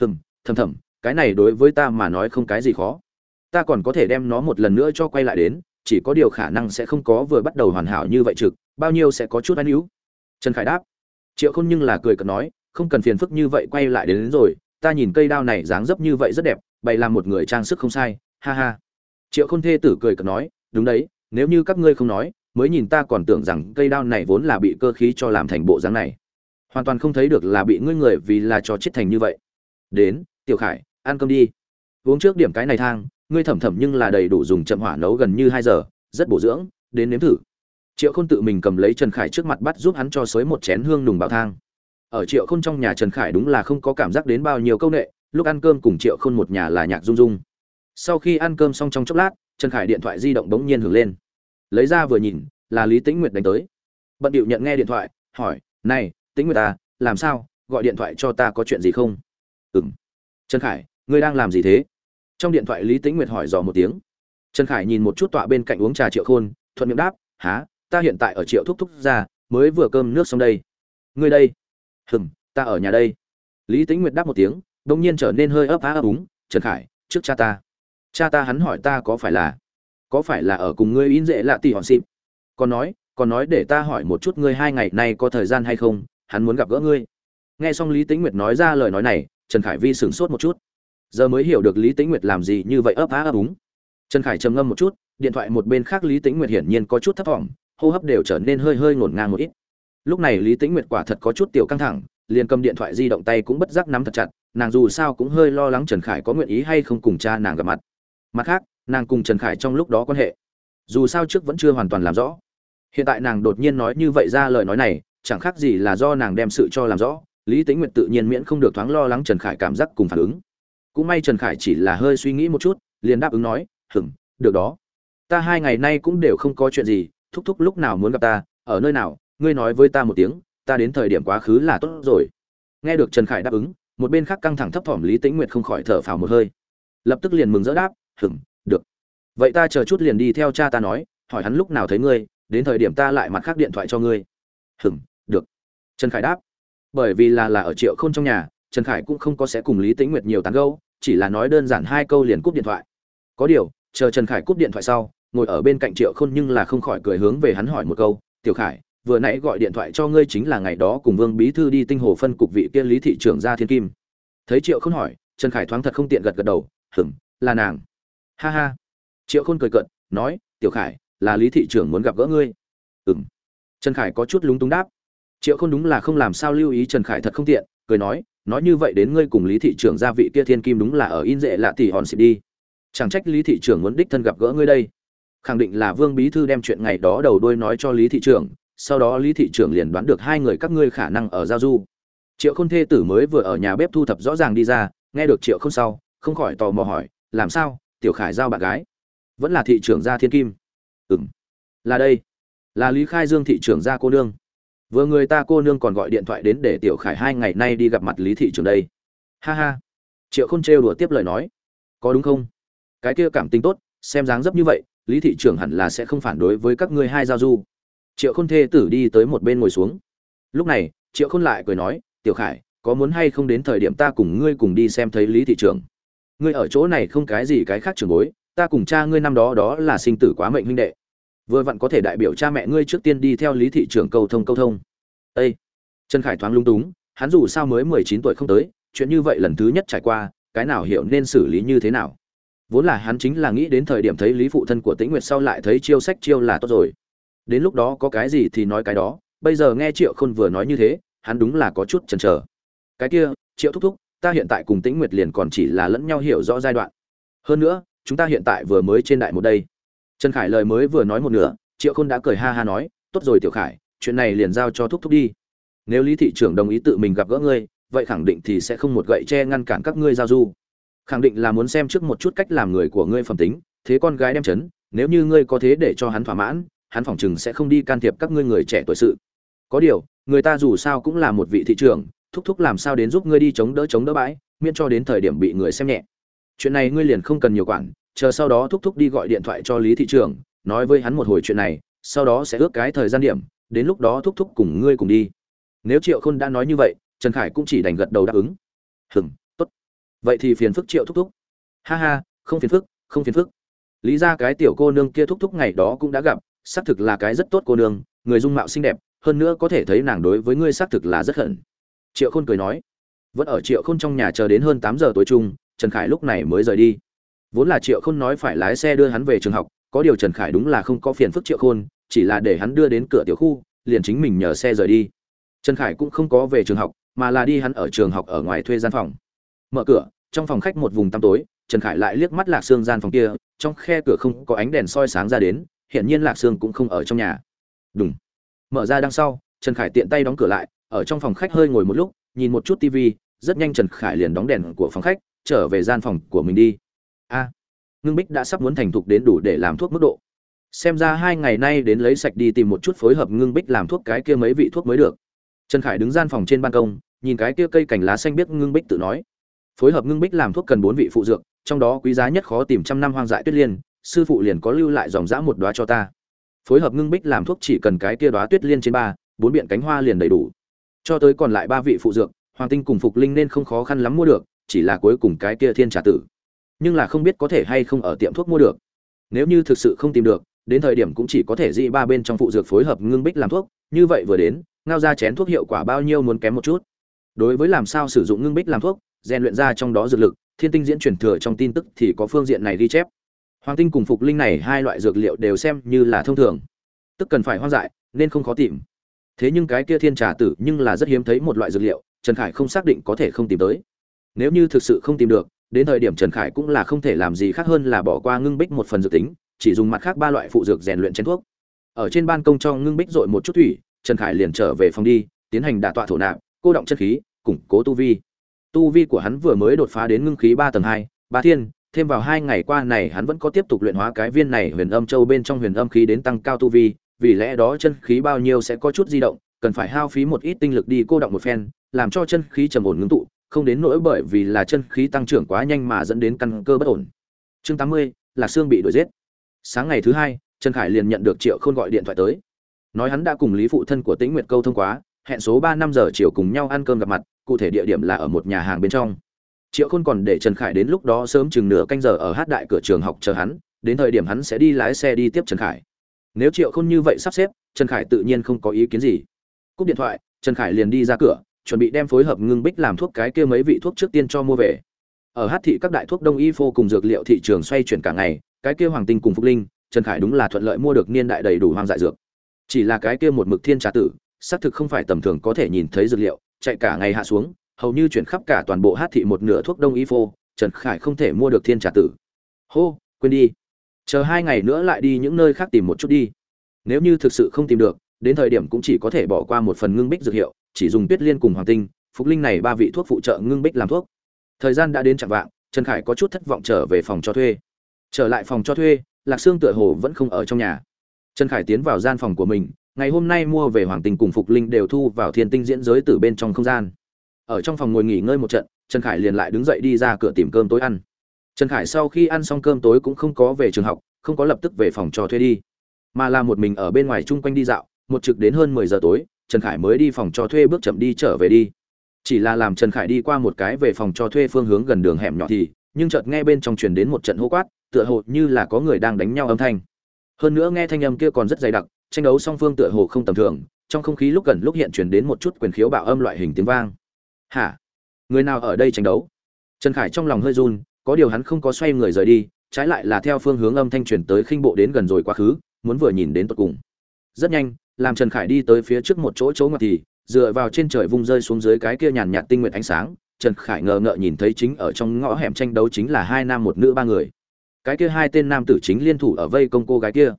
hừm thầm thầm cái này đối với ta mà nói không cái gì khó. Ta còn có thể đem nó một lần nữa cho quay lại đến chỉ có điều khả năng sẽ không có vừa bắt đầu hoàn hảo như vậy trực bao nhiêu sẽ có chút anh hữu. Trần khải đáp. Triệu khôn nhưng là cười cợt nói không cần phiền phức như vậy quay lại đến, đến rồi ta nhìn cây đao này dáng dấp như vậy rất đẹp bày làm một người trang sức không sai ha ha. Triệu khôn thê tử cười cợt nói đúng đấy nếu như các ngươi không nói mới nhìn ta còn tưởng rằng cây đao này vốn là bị cơ khí cho làm thành bộ dáng này. Hoàn toàn không thấy được là bị ngươi người vì là cho chết thành như vậy đến, tiểu khải, ăn cơm đi. Uống trước điểm cái này thang, ngươi thẩm thẩm nhưng là đầy đủ dùng chậm hỏa nấu gần như hai giờ, rất bổ dưỡng, đến nếm thử. Triệu khôn tự mình cầm lấy trần khải trước mặt bắt giúp hắn cho xới một chén hương nùng bạo thang. Ở triệu khôn trong nhà trần khải đúng là không có cảm giác đến bao nhiêu câu nệ, lúc ăn cơm cùng triệu khôn một nhà là nhạc rung rung. Sau khi ăn cơm xong trong chốc lát, trần khải điện thoại di động bỗng nhiên hưởng lên. Lấy ra vừa nhìn, là lý tĩnh nguyệt đánh tới. Bận điệu nhận nghe điện thoại, hỏi, này, tĩnh nguyệt à làm sao? Gọi điện thoại cho ta có chuyện gì không? Ừng trần khải, ngươi đang làm gì thế? Trong điện thoại lý tĩnh nguyệt hỏi dò một tiếng. Trần khải nhìn một chút tọa bên cạnh uống trà triệu khôn, thuận miệng đáp há ta hiện tại ở triệu thúc thúc ra mới vừa cơm nước xong đây. Ngươi đây? Hừng ta ở nhà đây. Lý tĩnh nguyệt đáp một tiếng đông nhiên trở nên hơi ấp á ấp úng, trần khải, trước cha ta. Cha ta hắn hỏi ta có phải là, có phải là ở cùng ngươi in dễ lạ tỷ hòn xịp? Còn nói còn nói để ta hỏi một chút ngươi hai ngày nay có thời gian hay không, hắn muốn gặp gỡ ngươi. Nghe xong lý tĩnh nguyệt nói ra lời nói này trần khải vi sửng sốt một chút. Giờ mới hiểu được lý tĩnh nguyệt làm gì như vậy ấp á ấp úng. Trần khải trầm ngâm một chút, điện thoại một bên khác lý tĩnh nguyệt hiển nhiên có chút thấp thỏm, hô hấp đều trở nên hơi hơi ngổn ngang một ít. Lúc này lý tĩnh nguyệt quả thật có chút tiểu căng thẳng, liền cầm điện thoại di động tay cũng bất giác nắm thật chặt, nàng dù sao cũng hơi lo lắng trần khải có nguyện ý hay không cùng cha nàng gặp mặt. Mặt khác, nàng cùng trần khải trong lúc đó quan hệ, dù sao trước vẫn chưa hoàn toàn làm rõ. Hiện tại nàng đột nhiên nói như vậy ra lời nói này, chẳng khác gì là do nàng đem sự cho làm rõ lý tính nguyệt tự nhiên miễn không được thoáng lo lắng trần khải cảm giác cùng phản ứng. Cũng may trần khải chỉ là hơi suy nghĩ một chút, liền đáp ứng nói hừng được đó. Ta hai ngày nay cũng đều không có chuyện gì, thúc thúc lúc nào muốn gặp ta, ở nơi nào, ngươi nói với ta một tiếng, ta đến thời điểm quá khứ là tốt rồi. Nghe được trần khải đáp ứng, một bên khác căng thẳng thấp thỏm lý tĩnh nguyệt không khỏi thở phào một hơi. Lập tức liền mừng rỡ đáp hừng được. Vậy ta chờ chút liền đi theo cha ta nói, hỏi hắn lúc nào thấy ngươi, đến thời điểm ta lại mặt khác điện thoại cho ngươi. Hừng được. Trần khải đáp bởi vì là là ở triệu khôn trong nhà, trần khải cũng không có sẽ cùng lý tĩnh nguyệt nhiều tán gâu chỉ là nói đơn giản hai câu liền cúp điện thoại. Có điều, chờ trần khải cúp điện thoại sau, ngồi ở bên cạnh triệu khôn nhưng là không khỏi cười hướng về hắn hỏi một câu, tiểu khải, vừa nãy gọi điện thoại cho ngươi chính là ngày đó cùng vương bí thư đi tinh hồ phân cục vị kia lý thị trưởng ra thiên kim. Thấy triệu khôn hỏi, trần khải thoáng thật không tiện gật gật đầu hửng là nàng. Ha ha. Triệu khôn cười cận nói, tiểu khải, là lý thị trưởng muốn gặp gỡ ngươi. Ừng trần khải có chút lúng túng đáp triệu khôn đúng là không làm sao lưu ý trần khải thật không tiện, cười nói nói như vậy đến ngươi cùng lý thị trưởng gia vị kia thiên kim đúng là ở in dễ lạ tỷ hòn xịt đi. Chẳng trách lý thị trưởng muốn đích thân gặp gỡ ngươi đây. Khẳng định là vương bí thư đem chuyện ngày đó đầu đuôi nói cho lý thị trưởng, sau đó lý thị trưởng liền đoán được hai người các ngươi khả năng ở giao du. Triệu khôn thê tử mới vừa ở nhà bếp thu thập rõ ràng đi ra, nghe được triệu không sau, không khỏi tò mò hỏi, làm sao, tiểu khải giao bạn gái? Vẫn là thị trưởng gia thiên kim? Ừ m là đây, là lý khai dương thị trưởng gia cô nương vừa người ta cô nương còn gọi điện thoại đến để tiểu khải hai ngày nay đi gặp mặt lý thị trưởng đây. Ha ha. Triệu không trêu đùa tiếp lời nói. Có đúng không? Cái kia cảm tính tốt, xem dáng dấp như vậy, lý thị trưởng hẳn là sẽ không phản đối với các ngươi hai giao du. Triệu khôn thê tử đi tới một bên ngồi xuống. Lúc này, triệu khôn lại cười nói, tiểu khải, có muốn hay không đến thời điểm ta cùng ngươi cùng đi xem thấy lý thị trưởng? Ngươi ở chỗ này không cái gì cái khác trường bối, ta cùng cha ngươi năm đó đó là sinh tử quá mệnh huynh đệ vừa vặn có thể đại biểu cha mẹ ngươi trước tiên đi theo lý thị trưởng cầu thông câu thông. Ây trần khải thoáng lung túng, hắn dù sao mới mười chín tuổi không tới, chuyện như vậy lần thứ nhất trải qua, cái nào hiểu nên xử lý như thế nào? Vốn là hắn chính là nghĩ đến thời điểm thấy lý phụ thân của tĩnh nguyệt sau lại thấy chiêu sách chiêu là tốt rồi. Đến lúc đó có cái gì thì nói cái đó, bây giờ nghe triệu khôn vừa nói như thế, hắn đúng là có chút chần chờ. Cái kia, triệu thúc thúc, ta hiện tại cùng tĩnh nguyệt liền còn chỉ là lẫn nhau hiểu rõ giai đoạn. Hơn nữa, chúng ta hiện tại vừa mới trên đại một đây trần khải lời mới vừa nói một nửa, triệu khôn đã cười ha ha nói, tốt rồi tiểu khải, chuyện này liền giao cho thúc thúc đi. Nếu lý thị trưởng đồng ý tự mình gặp gỡ ngươi, vậy khẳng định thì sẽ không một gậy che ngăn cản các ngươi giao du. Khẳng định là muốn xem trước một chút cách làm người của ngươi phẩm tính, thế con gái đem chấn, nếu như ngươi có thế để cho hắn thỏa mãn, hắn phỏng chừng sẽ không đi can thiệp các ngươi người trẻ tuổi sự. Có điều, người ta dù sao cũng là một vị thị trưởng, thúc thúc làm sao đến giúp ngươi đi chống đỡ chống đỡ bãi, miễn cho đến thời điểm bị người xem nhẹ. Chuyện này ngươi liền không cần nhiều quản chờ sau đó thúc thúc đi gọi điện thoại cho lý thị Trường, nói với hắn một hồi chuyện này, sau đó sẽ ước cái thời gian điểm, đến lúc đó thúc thúc cùng ngươi cùng đi. Nếu triệu khôn đã nói như vậy, trần khải cũng chỉ đành gật đầu đáp ứng. Hừng tốt. Vậy thì phiền phức triệu thúc thúc. Ha ha, không phiền phức, không phiền phức. Lý ra cái tiểu cô nương kia thúc thúc ngày đó cũng đã gặp, xác thực là cái rất tốt cô nương, người dung mạo xinh đẹp, hơn nữa có thể thấy nàng đối với ngươi xác thực là rất hận. Triệu khôn cười nói. Vẫn ở triệu khôn trong nhà chờ đến hơn tám giờ tối chung, trần khải lúc này mới rời đi vốn là triệu khôn nói phải lái xe đưa hắn về trường học, có điều trần khải đúng là không có phiền phức triệu khôn, chỉ là để hắn đưa đến cửa tiểu khu, liền chính mình nhờ xe rời đi. Trần khải cũng không có về trường học, mà là đi hắn ở trường học ở ngoài thuê gian phòng. Mở cửa, trong phòng khách một vùng tăm tối, trần khải lại liếc mắt lạc xương gian phòng kia, trong khe cửa không có ánh đèn soi sáng ra đến hiện nhiên lạc xương cũng không ở trong nhà. Đúng mở ra đằng sau, trần khải tiện tay đóng cửa lại, ở trong phòng khách hơi ngồi một lúc, nhìn một chút tv rất nhanh trần khải liền đóng đèn của phòng khách, trở về gian phòng của mình đi a. Ngưng bích đã sắp muốn thành thục đến đủ để làm thuốc mức độ. Xem ra hai ngày nay đến lấy sạch đi tìm một chút phối hợp ngưng bích làm thuốc cái kia mấy vị thuốc mới được. Trần khải đứng gian phòng trên ban công, nhìn cái kia cây cành lá xanh biết ngưng bích tự nói. Phối hợp ngưng bích làm thuốc cần bốn vị phụ dược, trong đó quý giá nhất khó tìm trăm năm hoang dại tuyết liên, sư phụ liền có lưu lại dòng dã một đóa cho ta. Phối hợp ngưng bích làm thuốc chỉ cần cái kia đóa tuyết liên trên ba, bốn biện cánh hoa liền đầy đủ. Cho tới còn lại ba vị phụ dược, hoàng tinh cùng phục linh nên không khó khăn lắm mua được, chỉ là cuối cùng cái kia thiên trả tử nhưng là không biết có thể hay không ở tiệm thuốc mua được. Nếu như thực sự không tìm được, đến thời điểm cũng chỉ có thể dị ba bên trong phụ dược phối hợp ngưng bích làm thuốc, như vậy vừa đến, ngao ra chén thuốc hiệu quả bao nhiêu muốn kém một chút. Đối với làm sao sử dụng ngưng bích làm thuốc, rèn luyện ra trong đó dược lực, thiên tinh diễn truyền thừa trong tin tức thì có phương diện này ghi chép. Hoàng tinh cùng phục linh này hai loại dược liệu đều xem như là thông thường. Tức cần phải hoang dại, nên không khó tìm. Thế nhưng cái kia thiên trà tử nhưng là rất hiếm thấy một loại dược liệu, trần khải không xác định có thể không tìm tới. Nếu như thực sự không tìm được đến thời điểm trần khải cũng là không thể làm gì khác hơn là bỏ qua ngưng bích một phần dược tính, chỉ dùng mặt khác ba loại phụ dược rèn luyện chén thuốc. Ở trên ban công cho ngưng bích dội một chút thủy, trần khải liền trở về phòng đi, tiến hành đả tọa thổ nạp, cô động chất khí, củng cố tu vi. Tu vi của hắn vừa mới đột phá đến ngưng khí ba tầng hai, ba thiên, thêm vào hai ngày qua này hắn vẫn có tiếp tục luyện hóa cái viên này huyền âm châu bên trong huyền âm khí đến tăng cao tu vi, vì lẽ đó chân khí bao nhiêu sẽ có chút di động, cần phải hao phí một ít tinh lực đi cô động một phen, làm cho chân khí trầm ổn ngưng tụ không đến nỗi bởi vì là chân khí tăng trưởng quá nhanh mà dẫn đến căn cơ bất ổn. Chương tám mươi, lạc xương bị đuổi giết. Sáng ngày thứ hai, trần khải liền nhận được triệu khôn gọi điện thoại tới. Nói hắn đã cùng lý phụ thân của tĩnh nguyệt câu thông quá, hẹn số ba năm giờ chiều cùng nhau ăn cơm gặp mặt, cụ thể địa điểm là ở một nhà hàng bên trong. Triệu khôn còn để trần khải đến lúc đó sớm chừng nửa canh giờ ở hát đại cửa trường học chờ hắn, đến thời điểm hắn sẽ đi lái xe đi tiếp trần khải. Nếu triệu khôn như vậy sắp xếp, trần khải tự nhiên không có ý kiến gì. Cúp điện thoại, trần khải liền đi ra cửa chuẩn bị đem phối hợp ngưng bích làm thuốc cái kia mấy vị thuốc trước tiên cho mua về. Ở hát thị các đại thuốc đông y phô cùng dược liệu thị trường xoay chuyển cả ngày, cái kia hoàng tinh cùng phúc linh, trần khải đúng là thuận lợi mua được niên đại đầy đủ hoang dại dược. Chỉ là cái kia một mực thiên trà tử, xác thực không phải tầm thường có thể nhìn thấy dược liệu, chạy cả ngày hạ xuống, hầu như chuyển khắp cả toàn bộ hát thị một nửa thuốc đông y phô, trần khải không thể mua được thiên trà tử. Hô, quên đi. Chờ hai ngày nữa lại đi những nơi khác tìm một chút đi. Nếu như thực sự không tìm được, đến thời điểm cũng chỉ có thể bỏ qua một phần ngưng bích dược hiệu chỉ dùng tuyết liên cùng hoàng tinh, phục linh này ba vị thuốc phụ trợ ngưng bích làm thuốc. Thời gian đã đến chặng vạng, trần khải có chút thất vọng trở về phòng cho thuê. Trở lại phòng cho thuê, lạc sương tựa hồ vẫn không ở trong nhà. Trần khải tiến vào gian phòng của mình, ngày hôm nay mua về hoàng tinh cùng phục linh đều thu vào thiên tinh diễn giới từ bên trong không gian. Ở trong phòng ngồi nghỉ ngơi một trận, trần khải liền lại đứng dậy đi ra cửa tìm cơm tối ăn. Trần khải sau khi ăn xong cơm tối cũng không có về trường học, không có lập tức về phòng cho thuê đi, mà là một mình ở bên ngoài chung quanh đi dạo, một trực đến hơn mười giờ tối trần khải mới đi phòng cho thuê bước chậm đi trở về đi. Chỉ là làm trần khải đi qua một cái về phòng cho thuê phương hướng gần đường hẻm nhỏ thì, nhưng chợt nghe bên trong truyền đến một trận hô quát, tựa hồ như là có người đang đánh nhau âm thanh. Hơn nữa nghe thanh âm kia còn rất dày đặc, tranh đấu song phương tựa hồ không tầm thường, trong không khí lúc gần lúc hiện truyền đến một chút quyền khiếu bạo âm loại hình tiếng vang. Hả? Người nào ở đây tranh đấu? Trần khải trong lòng hơi run, có điều hắn không có xoay người rời đi, trái lại là theo phương hướng âm thanh truyền tới khinh bộ đến gần rồi quá khứ, muốn vừa nhìn đến tận cùng. Rất nhanh làm trần khải đi tới phía trước một chỗ chỗ ngoặt thì, dựa vào trên trời vung rơi xuống dưới cái kia nhàn nhạt tinh nguyện ánh sáng, trần khải ngờ ngợ nhìn thấy chính ở trong ngõ hẻm tranh đấu chính là hai nam một nữ ba người. Cái kia hai tên nam tử chính liên thủ ở vây công cô gái kia.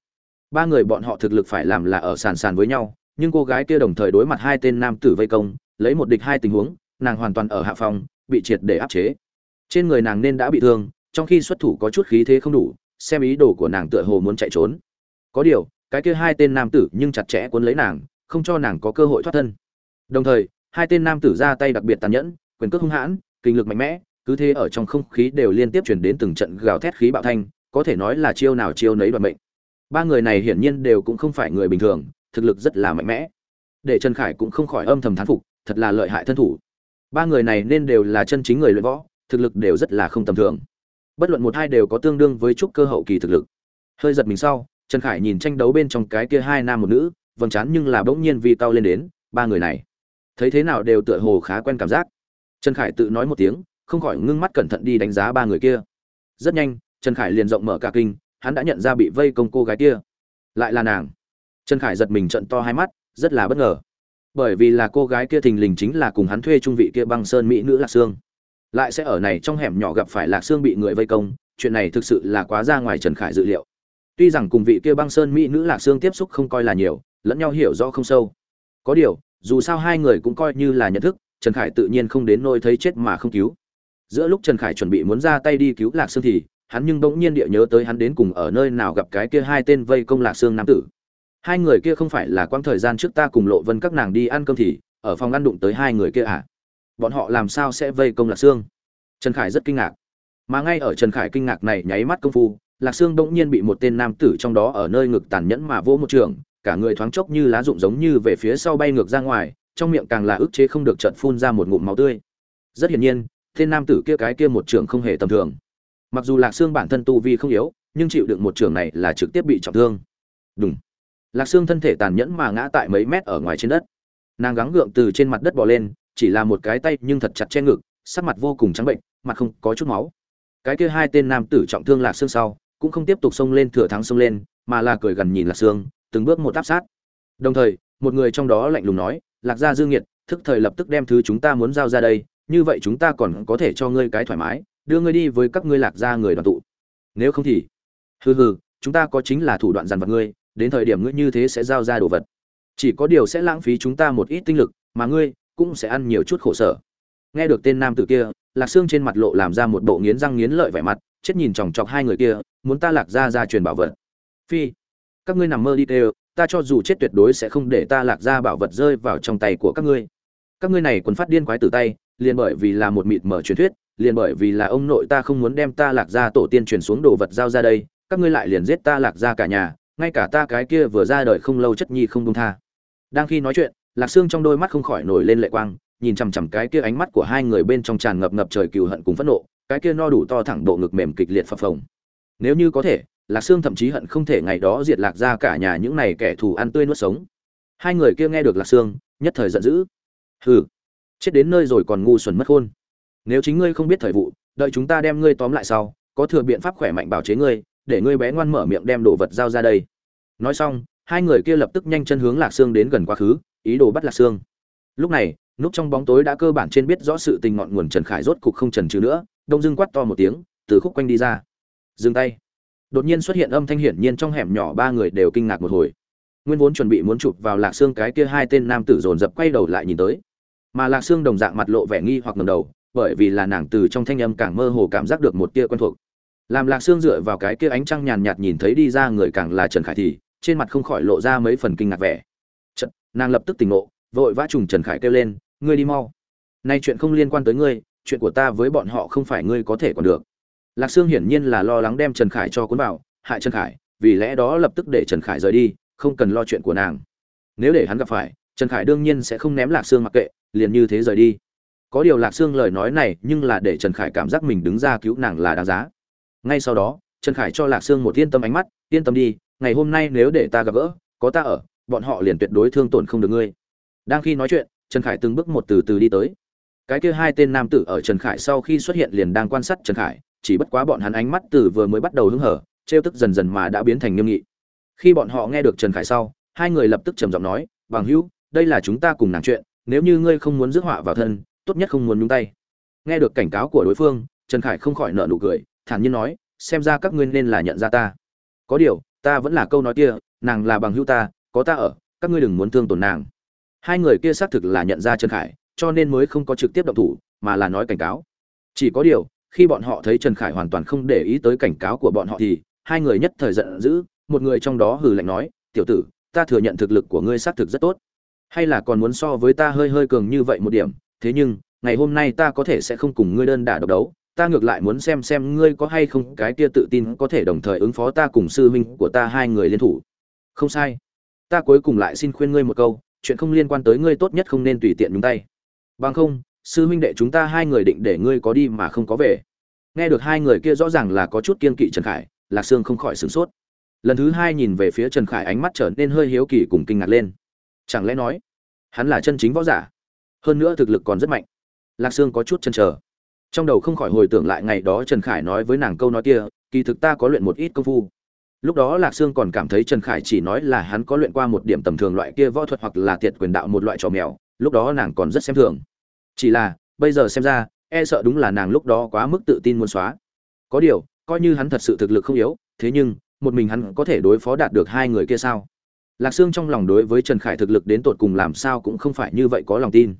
Ba người bọn họ thực lực phải làm là ở sàn sàn với nhau, nhưng cô gái kia đồng thời đối mặt hai tên nam tử vây công, lấy một địch hai tình huống, nàng hoàn toàn ở hạ phòng, bị triệt để áp chế. Trên người nàng nên đã bị thương, trong khi xuất thủ có chút khí thế không đủ, xem ý đồ của nàng tựa hồ muốn chạy trốn. Có điều cái kia hai tên nam tử nhưng chặt chẽ cuốn lấy nàng, không cho nàng có cơ hội thoát thân. Đồng thời, hai tên nam tử ra tay đặc biệt tàn nhẫn, quyền cước hung hãn, kinh lực mạnh mẽ, cứ thế ở trong không khí đều liên tiếp chuyển đến từng trận gào thét khí bạo thanh, có thể nói là chiêu nào chiêu nấy đoạn mệnh. Ba người này hiển nhiên đều cũng không phải người bình thường, thực lực rất là mạnh mẽ. Để trần khải cũng không khỏi âm thầm thán phục, thật là lợi hại thân thủ. Ba người này nên đều là chân chính người luyện võ, thực lực đều rất là không tầm thường. Bất luận một hai đều có tương đương với trúc cơ hậu kỳ thực lực. Hơi giật mình sau trần khải nhìn tranh đấu bên trong cái kia hai nam một nữ, vầng trán nhưng là bỗng nhiên vì tao lên đến, ba người này. Thấy thế nào đều tựa hồ khá quen cảm giác. Trần khải tự nói một tiếng, không khỏi ngưng mắt cẩn thận đi đánh giá ba người kia. Rất nhanh, trần khải liền rộng mở cả kinh, hắn đã nhận ra bị vây công cô gái kia. Lại là nàng. Trần khải giật mình trận to hai mắt, rất là bất ngờ. Bởi vì là cô gái kia thình lình chính là cùng hắn thuê trung vị kia băng sơn mỹ nữ lạc sương. Lại sẽ ở này trong hẻm nhỏ gặp phải lạc sương bị người vây công, chuyện này thực sự là quá ra ngoài trần khải dự liệu tuy rằng cùng vị kia băng sơn mỹ nữ lạc sương tiếp xúc không coi là nhiều, lẫn nhau hiểu rõ không sâu. Có điều, dù sao hai người cũng coi như là nhận thức, trần khải tự nhiên không đến nôi thấy chết mà không cứu. Giữa lúc trần khải chuẩn bị muốn ra tay đi cứu lạc sương thì, hắn nhưng bỗng nhiên địa nhớ tới hắn đến cùng ở nơi nào gặp cái kia hai tên vây công lạc sương nam tử. Hai người kia không phải là quãng thời gian trước ta cùng lộ vân các nàng đi ăn cơm thì, ở phòng ăn đụng tới hai người kia à? Bọn họ làm sao sẽ vây công lạc sương? Trần khải rất kinh ngạc. Mà ngay ở trần khải kinh ngạc này nháy mắt công phu lạc sương bỗng nhiên bị một tên nam tử trong đó ở nơi ngực tàn nhẫn mà vỗ một trường, cả người thoáng chốc như lá rụng giống như về phía sau bay ngược ra ngoài, trong miệng càng là ức chế không được trận phun ra một ngụm máu tươi. Rất hiển nhiên, tên nam tử kia cái kia một trường không hề tầm thường. Mặc dù lạc sương bản thân tu vi không yếu, nhưng chịu đựng một trường này là trực tiếp bị trọng thương. Đúng lạc sương thân thể tàn nhẫn mà ngã tại mấy mét ở ngoài trên đất. Nàng gắng gượng từ trên mặt đất bò lên, chỉ là một cái tay nhưng thật chặt che ngực, sắc mặt vô cùng trắng bệnh, mặt không có chút máu. Cái kia hai tên nam tử trọng thương lạc xương sau cũng không tiếp tục xông lên, thừa thắng xông lên, mà là cười gần nhìn lạc xương từng bước một áp sát. Đồng thời, một người trong đó lạnh lùng nói, lạc gia dương nhiệt thức thời lập tức đem thứ chúng ta muốn giao ra đây, như vậy chúng ta còn có thể cho ngươi cái thoải mái, đưa ngươi đi với các ngươi lạc gia người đoàn tụ. Nếu không thì? Hừ hừ, chúng ta có chính là thủ đoạn dằn vặt ngươi, đến thời điểm ngươi như thế sẽ giao ra đồ vật. Chỉ có điều sẽ lãng phí chúng ta một ít tinh lực, mà ngươi cũng sẽ ăn nhiều chút khổ sở. Nghe được tên nam tử kia, lạc xương trên mặt lộ làm ra một bộ nghiến răng nghiến lợi vẻ mặt chết nhìn chòng chọc hai người kia, muốn ta lạc ra ra truyền bảo vật. Phi, các ngươi nằm mơ đi tê ta cho dù chết tuyệt đối sẽ không để ta lạc ra bảo vật rơi vào trong tay của các ngươi. Các ngươi này quần phát điên quái từ tay, liền bởi vì là một mịt mở truyền thuyết, liền bởi vì là ông nội ta không muốn đem ta lạc ra tổ tiên truyền xuống đồ vật giao ra đây, các ngươi lại liền giết ta lạc ra cả nhà, ngay cả ta cái kia vừa ra đời không lâu chất nhi không đông tha. Đang khi nói chuyện, lạc xương trong đôi mắt không khỏi nổi lên lệ quang, nhìn chằm chằm cái kia ánh mắt của hai người bên trong tràn ngập ngập trời cừu hận cùng phẫn nộ cái kia no đủ to thẳng bộ ngực mềm kịch liệt phập phồng. Nếu như có thể, lạc xương thậm chí hận không thể ngày đó diệt lạc ra cả nhà những này kẻ thù ăn tươi nuốt sống. Hai người kia nghe được lạc xương nhất thời giận dữ. Hừ, chết đến nơi rồi còn ngu xuẩn mất khôn. Nếu chính ngươi không biết thời vụ, đợi chúng ta đem ngươi tóm lại sau, có thừa biện pháp khỏe mạnh bảo chế ngươi, để ngươi bé ngoan mở miệng đem đồ vật giao ra đây. Nói xong, hai người kia lập tức nhanh chân hướng lạc xương đến gần quá khứ, ý đồ bắt lạc xương lúc này, núp trong bóng tối đã cơ bản trên biết rõ sự tình ngọn nguồn trần khải rốt cục không trần trừ nữa đông dưng quát to một tiếng từ khúc quanh đi ra. Dừng tay. Đột nhiên xuất hiện âm thanh hiển nhiên trong hẻm nhỏ ba người đều kinh ngạc một hồi. Nguyên vốn chuẩn bị muốn chụp vào lạc xương cái kia hai tên nam tử dồn dập quay đầu lại nhìn tới. Mà lạc xương đồng dạng mặt lộ vẻ nghi hoặc ngầm đầu bởi vì là nàng từ trong thanh âm càng mơ hồ cảm giác được một tia quen thuộc. Làm lạc xương dựa vào cái kia ánh trăng nhàn nhạt nhìn thấy đi ra người càng là trần khải thì trên mặt không khỏi lộ ra mấy phần kinh ngạc vẻ. Chật, nàng lập tức tỉnh ngộ vội vã trùng trần khải kêu lên ngươi đi mau. Nay chuyện không liên quan tới ngươi chuyện của ta với bọn họ không phải ngươi có thể còn được. Lạc sương hiển nhiên là lo lắng đem trần khải cho cuốn vào, hại trần khải, vì lẽ đó lập tức để trần khải rời đi, không cần lo chuyện của nàng. Nếu để hắn gặp phải, trần khải đương nhiên sẽ không ném lạc sương mặc kệ, liền như thế rời đi. Có điều lạc sương lời nói này nhưng là để trần khải cảm giác mình đứng ra cứu nàng là đáng giá. Ngay sau đó, trần khải cho lạc sương một yên tâm ánh mắt, yên tâm đi, ngày hôm nay nếu để ta gặp gỡ, có ta ở, bọn họ liền tuyệt đối thương tổn không được ngươi. Đang khi nói chuyện, trần khải từng bước một từ từ đi tới cái kia hai tên nam tử ở trần khải sau khi xuất hiện liền đang quan sát trần khải, chỉ bất quá bọn hắn ánh mắt từ vừa mới bắt đầu hứng hở, trêu tức dần dần mà đã biến thành nghiêm nghị. Khi bọn họ nghe được trần khải sau, hai người lập tức trầm giọng nói, bằng hữu, đây là chúng ta cùng nàng chuyện, nếu như ngươi không muốn rước họa vào thân, tốt nhất không muốn nhúng tay. Nghe được cảnh cáo của đối phương, trần khải không khỏi nợ nụ cười, thản nhiên nói, xem ra các ngươi nên là nhận ra ta. Có điều, ta vẫn là câu nói kia, nàng là bằng hữu ta, có ta ở, các ngươi đừng muốn thương tổn nàng. Hai người kia xác thực là nhận ra trần khải cho nên mới không có trực tiếp động thủ, mà là nói cảnh cáo. Chỉ có điều, khi bọn họ thấy trần khải hoàn toàn không để ý tới cảnh cáo của bọn họ thì, hai người nhất thời giận dữ, một người trong đó hừ lạnh nói, tiểu tử, ta thừa nhận thực lực của ngươi xác thực rất tốt. Hay là còn muốn so với ta hơi hơi cường như vậy một điểm, thế nhưng, ngày hôm nay ta có thể sẽ không cùng ngươi đơn đả độc đấu, ta ngược lại muốn xem xem ngươi có hay không cái kia tự tin có thể đồng thời ứng phó ta cùng sư huynh của ta hai người liên thủ. Không sai. Ta cuối cùng lại xin khuyên ngươi một câu, chuyện không liên quan tới ngươi tốt nhất không nên tùy tiện nhúng tay bằng không, sư huynh đệ chúng ta hai người định để ngươi có đi mà không có về. Nghe được hai người kia rõ ràng là có chút kiên kỵ trần khải, lạc sương không khỏi sửng sốt. Lần thứ hai nhìn về phía trần khải ánh mắt trở nên hơi hiếu kỳ cùng kinh ngạc lên. Chẳng lẽ nói, hắn là chân chính võ giả? Hơn nữa thực lực còn rất mạnh. Lạc sương có chút chân chờ. Trong đầu không khỏi hồi tưởng lại ngày đó trần khải nói với nàng câu nói kia, kỳ thực ta có luyện một ít công phu. Lúc đó lạc sương còn cảm thấy trần khải chỉ nói là hắn có luyện qua một điểm tầm thường loại kia võ thuật hoặc là tiệt quyền đạo một loại trò mèo lúc đó nàng còn rất xem thường. Chỉ là, bây giờ xem ra e sợ đúng là nàng lúc đó quá mức tự tin muốn xóa. Có điều, coi như hắn thật sự thực lực không yếu, thế nhưng, một mình hắn có thể đối phó đạt được hai người kia sao? Lạc sương trong lòng đối với trần khải thực lực đến tột cùng làm sao cũng không phải như vậy có lòng tin.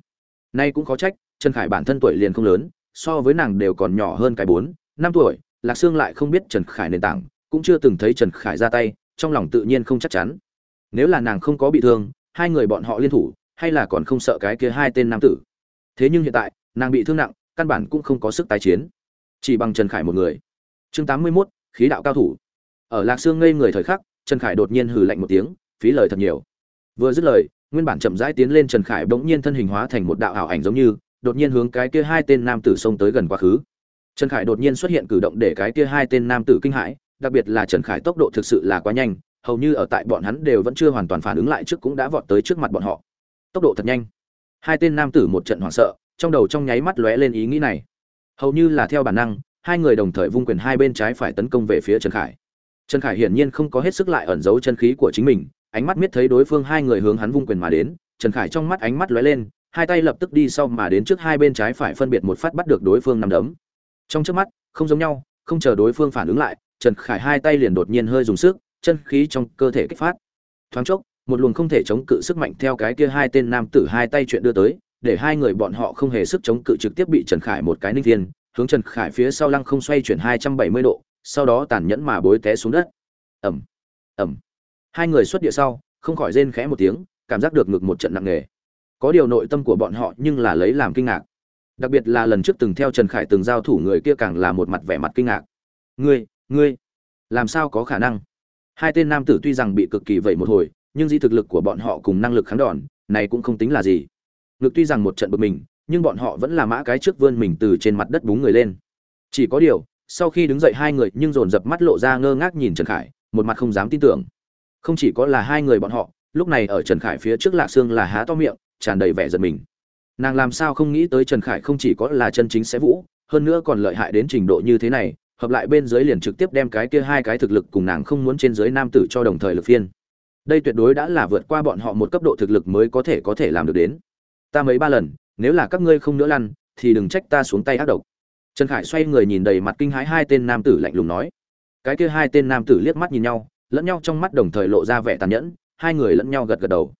Nay cũng có trách, trần khải bản thân tuổi liền không lớn, so với nàng đều còn nhỏ hơn cái bốn, năm tuổi, lạc sương lại không biết trần khải nền tảng, cũng chưa từng thấy trần khải ra tay, trong lòng tự nhiên không chắc chắn. Nếu là nàng không có bị thương, hai người bọn họ liên thủ hay là còn không sợ cái kia hai tên nam tử? Thế nhưng hiện tại nàng bị thương nặng căn bản cũng không có sức tái chiến. Chỉ bằng trần khải một người. Chương tám mươi 81, khí đạo cao thủ. Ở lạc sương ngây người thời khắc trần khải đột nhiên hừ lạnh một tiếng phí lời thật nhiều. Vừa dứt lời nguyên bản chậm rãi tiến lên trần khải bỗng nhiên thân hình hóa thành một đạo ảo ảnh giống như đột nhiên hướng cái kia hai tên nam tử xông tới gần quá khứ. Trần khải đột nhiên xuất hiện cử động để cái kia hai tên nam tử kinh hãi đặc biệt là trần khải tốc độ thực sự là quá nhanh hầu như ở tại bọn hắn đều vẫn chưa hoàn toàn phản ứng lại trước cũng đã vọt tới trước mặt bọn họ tốc độ thật nhanh. Hai tên nam tử một trận hoảng sợ, trong đầu trong nháy mắt lóe lên ý nghĩ này. Hầu như là theo bản năng, hai người đồng thời vung quyền hai bên trái phải tấn công về phía trần khải. Trần khải hiển nhiên không có hết sức lại ẩn giấu chân khí của chính mình, ánh mắt miết thấy đối phương hai người hướng hắn vung quyền mà đến, trần khải trong mắt ánh mắt lóe lên, hai tay lập tức đi sau mà đến trước hai bên trái phải phân biệt một phát bắt được đối phương nằm đấm. Trong trước mắt, không giống nhau, không chờ đối phương phản ứng lại, trần khải hai tay liền đột nhiên hơi dùng sức, chân khí trong cơ thể kích phát. Thoáng chốc một luồng không thể chống cự sức mạnh theo cái kia hai tên nam tử hai tay chuyện đưa tới, để hai người bọn họ không hề sức chống cự trực tiếp bị trần khải một cái ninh thiên, hướng trần khải phía sau lăng không xoay chuyển hai trăm bảy mươi độ, sau đó tàn nhẫn mà bối té xuống đất. Ẩm ẩm hai người xuất địa sau, không khỏi rên khẽ một tiếng, cảm giác được ngực một trận nặng nề. Có điều nội tâm của bọn họ nhưng là lấy làm kinh ngạc. Đặc biệt là lần trước từng theo trần khải từng giao thủ người kia càng là một mặt vẻ mặt kinh ngạc. Ngươi ngươi, làm sao có khả năng? Hai tên nam tử tuy rằng bị cực kỳ vậy một hồi nhưng di thực lực của bọn họ cùng năng lực kháng đòn, này cũng không tính là gì. Ngực tuy rằng một trận bực mình, nhưng bọn họ vẫn là mã cái trước vươn mình từ trên mặt đất búng người lên. Chỉ có điều, sau khi đứng dậy hai người nhưng dồn dập mắt lộ ra ngơ ngác nhìn trần khải, một mặt không dám tin tưởng. Không chỉ có là hai người bọn họ, lúc này ở trần khải phía trước lạ xương là há to miệng, tràn đầy vẻ giận mình. Nàng làm sao không nghĩ tới trần khải không chỉ có là chân chính sẽ vũ, hơn nữa còn lợi hại đến trình độ như thế này, hợp lại bên dưới liền trực tiếp đem cái kia hai cái thực lực cùng nàng không muốn trên dưới nam tử cho đồng thời lực phiên đây tuyệt đối đã là vượt qua bọn họ một cấp độ thực lực mới có thể có thể làm được đến. Ta mấy ba lần, nếu là các ngươi không nữa lăn, thì đừng trách ta xuống tay ác độc. Trần khải xoay người nhìn đầy mặt kinh hãi hai tên nam tử lạnh lùng nói. Cái kia hai tên nam tử liếc mắt nhìn nhau, lẫn nhau trong mắt đồng thời lộ ra vẻ tàn nhẫn, hai người lẫn nhau gật gật đầu.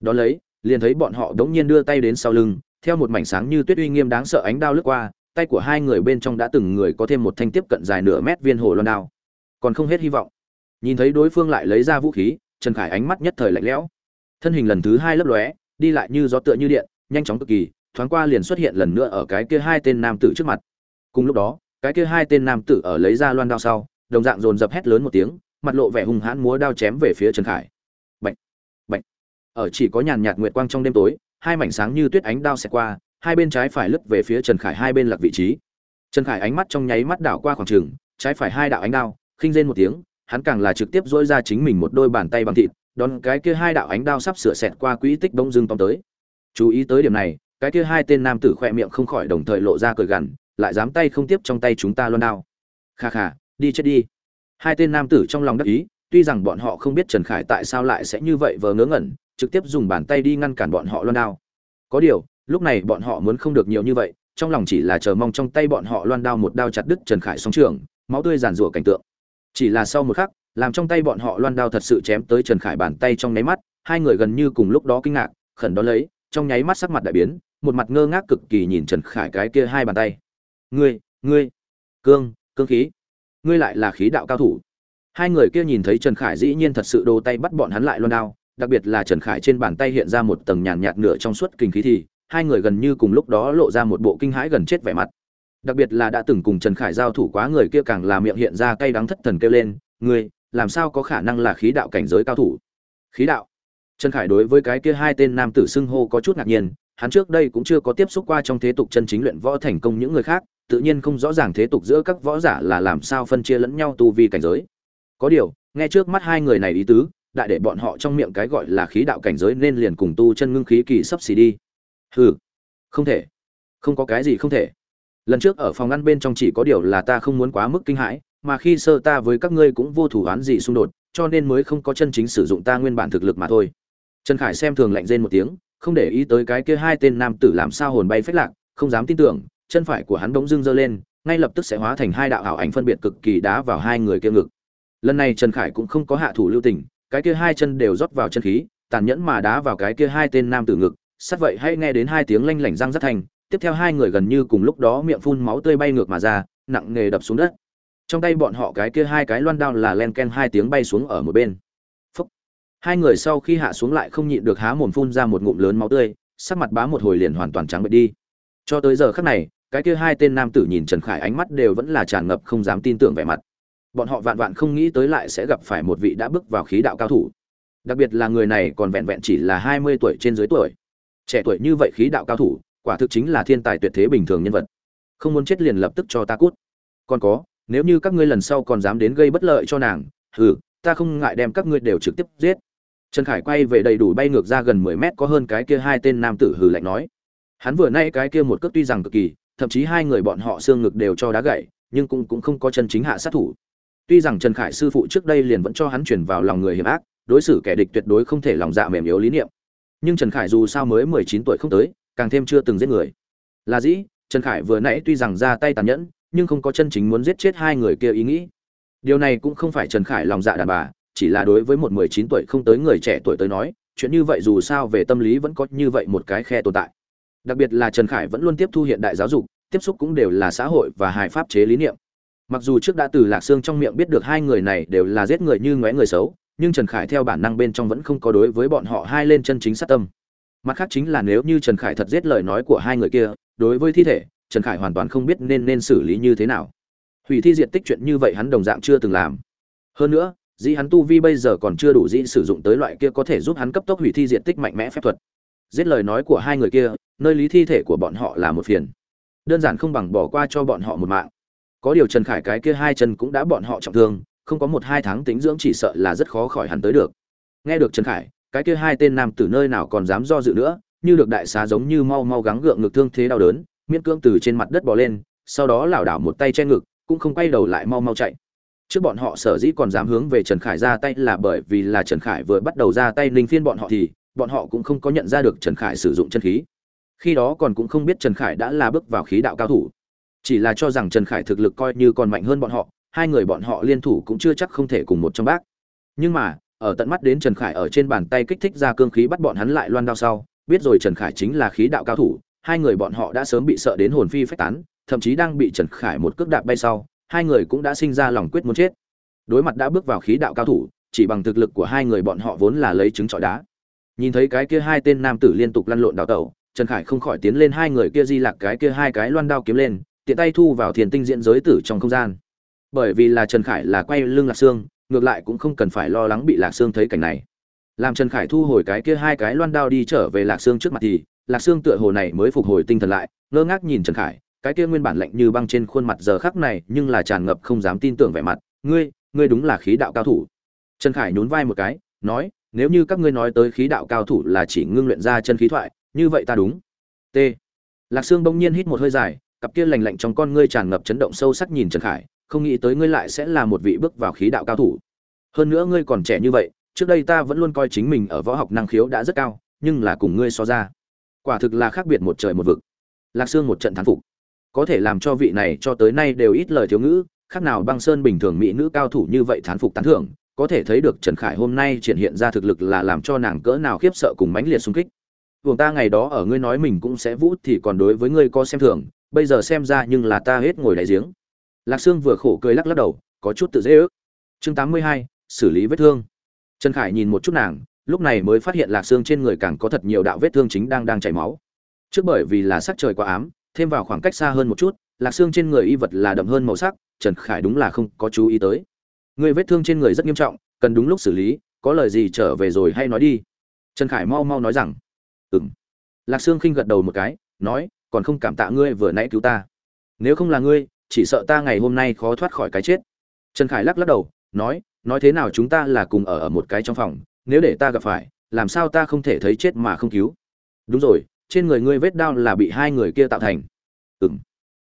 Đón lấy, liền thấy bọn họ đống nhiên đưa tay đến sau lưng, theo một mảnh sáng như tuyết uy nghiêm đáng sợ ánh đao lướt qua, tay của hai người bên trong đã từng người có thêm một thanh tiếp cận dài nửa mét viên hồ loan đao. Còn không hết hy vọng. Nhìn thấy đối phương lại lấy ra vũ khí trần khải ánh mắt nhất thời lạnh lẽo. Thân hình lần thứ hai lấp lóe, đi lại như gió tựa như điện, nhanh chóng cực kỳ, thoáng qua liền xuất hiện lần nữa ở cái kia hai tên nam tử trước mặt. Cùng lúc đó, cái kia hai tên nam tử ở lấy ra loan đao sau, đồng dạng dồn dập hét lớn một tiếng, mặt lộ vẻ hung hãn múa đao chém về phía trần khải. Bệnh bệnh ở chỉ có nhàn nhạt nguyệt quang trong đêm tối, hai mảnh sáng như tuyết ánh đao xẹt qua, hai bên trái phải lướt về phía trần khải hai bên lạc vị trí. Trần khải ánh mắt trong nháy mắt đảo qua khoảng trường, trái phải hai đạo ánh đao, khinh rên một tiếng hắn càng là trực tiếp dỗi ra chính mình một đôi bàn tay bằng thịt, đón cái kia hai đạo ánh đao sắp sửa xẹt qua quỹ tích bỗng dưng tóm tới. Chú ý tới điểm này, cái kia hai tên nam tử khoe miệng không khỏi đồng thời lộ ra cười gằn, lại dám tay không tiếp trong tay chúng ta luôn đao. Kha kha, đi chết đi. Hai tên nam tử trong lòng đắc ý, tuy rằng bọn họ không biết trần khải tại sao lại sẽ như vậy vờ ngớ ngẩn, trực tiếp dùng bàn tay đi ngăn cản bọn họ loan đao. Có điều, lúc này bọn họ muốn không được nhiều như vậy, trong lòng chỉ là chờ mong trong tay bọn họ loan đao một đao chặt đứt trần khải song trường, máu tươi giàn rủa cảnh tượng chỉ là sau một khắc, làm trong tay bọn họ loan đao thật sự chém tới trần khải bàn tay trong nháy mắt, hai người gần như cùng lúc đó kinh ngạc, khẩn đó lấy, trong nháy mắt sắc mặt đại biến, một mặt ngơ ngác cực kỳ nhìn trần khải cái kia hai bàn tay. Ngươi ngươi, cương cương khí, ngươi lại là khí đạo cao thủ. Hai người kia nhìn thấy trần khải dĩ nhiên thật sự đồ tay bắt bọn hắn lại loan đao, đặc biệt là trần khải trên bàn tay hiện ra một tầng nhàn nhạt nửa trong suốt kinh khí thì, hai người gần như cùng lúc đó lộ ra một bộ kinh hãi gần chết vẻ mặt đặc biệt là đã từng cùng trần khải giao thủ quá người kia càng là miệng hiện ra cay đắng thất thần kêu lên người làm sao có khả năng là khí đạo cảnh giới cao thủ? Khí đạo? Trần khải đối với cái kia hai tên nam tử xưng hô có chút ngạc nhiên, hắn trước đây cũng chưa có tiếp xúc qua trong thế tục chân chính luyện võ thành công những người khác, tự nhiên không rõ ràng thế tục giữa các võ giả là làm sao phân chia lẫn nhau tu vi cảnh giới. Có điều, nghe trước mắt hai người này ý tứ, đại để bọn họ trong miệng cái gọi là khí đạo cảnh giới nên liền cùng tu chân ngưng khí kỳ sắp xỉ đi. Hừ, không thể. Không có cái gì không thể lần trước ở phòng ngăn bên trong chỉ có điều là ta không muốn quá mức kinh hãi, mà khi sơ ta với các ngươi cũng vô thủ án gì xung đột, cho nên mới không có chân chính sử dụng ta nguyên bản thực lực mà thôi. Trần khải xem thường lạnh rên một tiếng, không để ý tới cái kia hai tên nam tử làm sao hồn bay phách lạc, không dám tin tưởng, chân phải của hắn bỗng dưng giơ lên, ngay lập tức sẽ hóa thành hai đạo ảo ảnh phân biệt cực kỳ đá vào hai người kia ngực. Lần này trần khải cũng không có hạ thủ lưu tình, cái kia hai chân đều rót vào chân khí, tàn nhẫn mà đá vào cái kia hai tên nam tử ngực, sát vậy hay nghe đến hai tiếng lanh lảnh răng rất thành tiếp theo hai người gần như cùng lúc đó miệng phun máu tươi bay ngược mà ra, nặng nề đập xuống đất. Trong tay bọn họ cái kia hai cái loan đao là len ken hai tiếng bay xuống ở một bên. Phúc. hai người sau khi hạ xuống lại không nhịn được há mồm phun ra một ngụm lớn máu tươi, sắc mặt bá một hồi liền hoàn toàn trắng bệch đi. Cho tới giờ khắc này, cái kia hai tên nam tử nhìn trần khải ánh mắt đều vẫn là tràn ngập không dám tin tưởng vẻ mặt. Bọn họ vạn vạn không nghĩ tới lại sẽ gặp phải một vị đã bước vào khí đạo cao thủ. Đặc biệt là người này còn vẹn vẹn chỉ là hai mươi tuổi trên dưới tuổi. Trẻ tuổi như vậy khí đạo cao thủ quả thực chính là thiên tài tuyệt thế bình thường nhân vật. Không muốn chết liền lập tức cho ta cút. Còn có, nếu như các ngươi lần sau còn dám đến gây bất lợi cho nàng, hừ, ta không ngại đem các ngươi đều trực tiếp giết. Trần khải quay về đầy đủ bay ngược ra gần mười mét có hơn cái kia hai tên nam tử hừ lạnh nói. Hắn vừa nay cái kia một cước tuy rằng cực kỳ, thậm chí hai người bọn họ xương ngực đều cho đá gậy, nhưng cũng cũng không có chân chính hạ sát thủ. Tuy rằng trần khải sư phụ trước đây liền vẫn cho hắn chuyển vào lòng người hiểm ác, đối xử kẻ địch tuyệt đối không thể lòng dạ mềm yếu lý niệm. Nhưng trần khải dù sao mới mười chín tuổi không tới càng thêm chưa từng giết người. Là dĩ, trần khải vừa nãy tuy rằng ra tay tàn nhẫn, nhưng không có chân chính muốn giết chết hai người kia ý nghĩ. Điều này cũng không phải trần khải lòng dạ đàn bà, chỉ là đối với một mười chín tuổi không tới người trẻ tuổi tới nói, chuyện như vậy dù sao về tâm lý vẫn có như vậy một cái khe tồn tại. Đặc biệt là trần khải vẫn luôn tiếp thu hiện đại giáo dục, tiếp xúc cũng đều là xã hội và hài pháp chế lý niệm. Mặc dù trước đã từ lạc sương trong miệng biết được hai người này đều là giết người như ngóe người xấu, nhưng trần khải theo bản năng bên trong vẫn không có đối với bọn họ hai lên chân chính sát tâm mặt khác chính là nếu như trần khải thật giết lời nói của hai người kia, đối với thi thể, trần khải hoàn toàn không biết nên nên xử lý như thế nào. Hủy thi diện tích chuyện như vậy hắn đồng dạng chưa từng làm. Hơn nữa, dĩ hắn tu vi bây giờ còn chưa đủ dĩ sử dụng tới loại kia có thể giúp hắn cấp tốc hủy thi diện tích mạnh mẽ phép thuật. Giết lời nói của hai người kia, nơi lý thi thể của bọn họ là một phiền. Đơn giản không bằng bỏ qua cho bọn họ một mạng. Có điều trần khải cái kia hai chân cũng đã bọn họ trọng thương, không có một hai tháng tính dưỡng chỉ sợ là rất khó khỏi hắn tới được. Nghe được trần khải cái kia hai tên nam tử nơi nào còn dám do dự nữa, như được đại xá giống như mau mau gắng gượng ngực thương thế đau đớn, miễn cưỡng từ trên mặt đất bò lên, sau đó lảo đảo một tay che ngực, cũng không quay đầu lại mau mau chạy. Trước bọn họ sở dĩ còn dám hướng về trần khải ra tay là bởi vì là trần khải vừa bắt đầu ra tay linh phiên bọn họ thì, bọn họ cũng không có nhận ra được trần khải sử dụng chân khí. Khi đó còn cũng không biết trần khải đã là bước vào khí đạo cao thủ. Chỉ là cho rằng trần khải thực lực coi như còn mạnh hơn bọn họ, hai người bọn họ liên thủ cũng chưa chắc không thể cùng một trong bác. Nhưng mà ở tận mắt đến trần khải ở trên bàn tay kích thích ra cương khí bắt bọn hắn lại loan đao sau, biết rồi trần khải chính là khí đạo cao thủ, hai người bọn họ đã sớm bị sợ đến hồn phi phách tán, thậm chí đang bị trần khải một cước đạp bay sau, hai người cũng đã sinh ra lòng quyết muốn chết. Đối mặt đã bước vào khí đạo cao thủ, chỉ bằng thực lực của hai người bọn họ vốn là lấy trứng trọi đá. Nhìn thấy cái kia hai tên nam tử liên tục lăn lộn đào tẩu, trần khải không khỏi tiến lên hai người kia di lạc cái kia hai cái loan đao kiếm lên, tiện tay thu vào thiền tinh diễn giới tử trong không gian. Bởi vì là trần khải là quay lưng là xương ngược lại cũng không cần phải lo lắng bị lạc xương thấy cảnh này. Làm trần khải thu hồi cái kia hai cái loan đao đi trở về lạc xương trước mặt thì, lạc xương tựa hồ này mới phục hồi tinh thần lại, ngơ ngác nhìn trần khải, cái kia nguyên bản lạnh như băng trên khuôn mặt giờ khắc này nhưng là tràn ngập không dám tin tưởng vẻ mặt. Ngươi ngươi đúng là khí đạo cao thủ. Trần khải nhún vai một cái, nói, nếu như các ngươi nói tới khí đạo cao thủ là chỉ ngưng luyện ra chân khí thoại, như vậy ta đúng. T. Lạc sương bỗng nhiên hít một hơi dài, cặp kia lành lạnh trong con ngươi tràn ngập chấn động sâu sắc nhìn trần khải không nghĩ tới ngươi lại sẽ là một vị bước vào khí đạo cao thủ. Hơn nữa ngươi còn trẻ như vậy, trước đây ta vẫn luôn coi chính mình ở võ học năng khiếu đã rất cao, nhưng là cùng ngươi so ra, quả thực là khác biệt một trời một vực. Lạc sương một trận thán phục. Có thể làm cho vị này cho tới nay đều ít lời thiếu ngữ, khác nào băng sơn bình thường mỹ nữ cao thủ như vậy thán phục tán thưởng, có thể thấy được trần khải hôm nay triển hiện ra thực lực là làm cho nàng cỡ nào khiếp sợ cùng mãnh liệt xung kích. Vùng ta ngày đó ở ngươi nói mình cũng sẽ vũ thì còn đối với ngươi có xem thường, bây giờ xem ra nhưng là ta hết ngồi đại giếng lạc sương vừa khổ cười lắc lắc đầu, có chút tự dễ ước. Chương tám mươi hai, xử lý vết thương. Trần khải nhìn một chút nàng, lúc này mới phát hiện lạc Sương trên người càng có thật nhiều đạo vết thương chính đang đang chảy máu. Trước bởi vì là sắc trời quá ám, thêm vào khoảng cách xa hơn một chút, lạc xương trên người y vật là đậm hơn màu sắc, trần khải đúng là không có chú ý tới. Người vết thương trên người rất nghiêm trọng, cần đúng lúc xử lý, có lời gì trở về rồi hay nói đi. Trần khải mau mau nói rằng, ừm. lạc sương khinh gật đầu một cái, nói, còn không cảm tạ ngươi vừa nãy cứu ta. Nếu không là ngươi chỉ sợ ta ngày hôm nay khó thoát khỏi cái chết. Trần khải lắc lắc đầu nói nói thế nào chúng ta là cùng ở ở một cái trong phòng nếu để ta gặp phải làm sao ta không thể thấy chết mà không cứu? Đúng rồi trên người ngươi vết đao là bị hai người kia tạo thành. Ừm,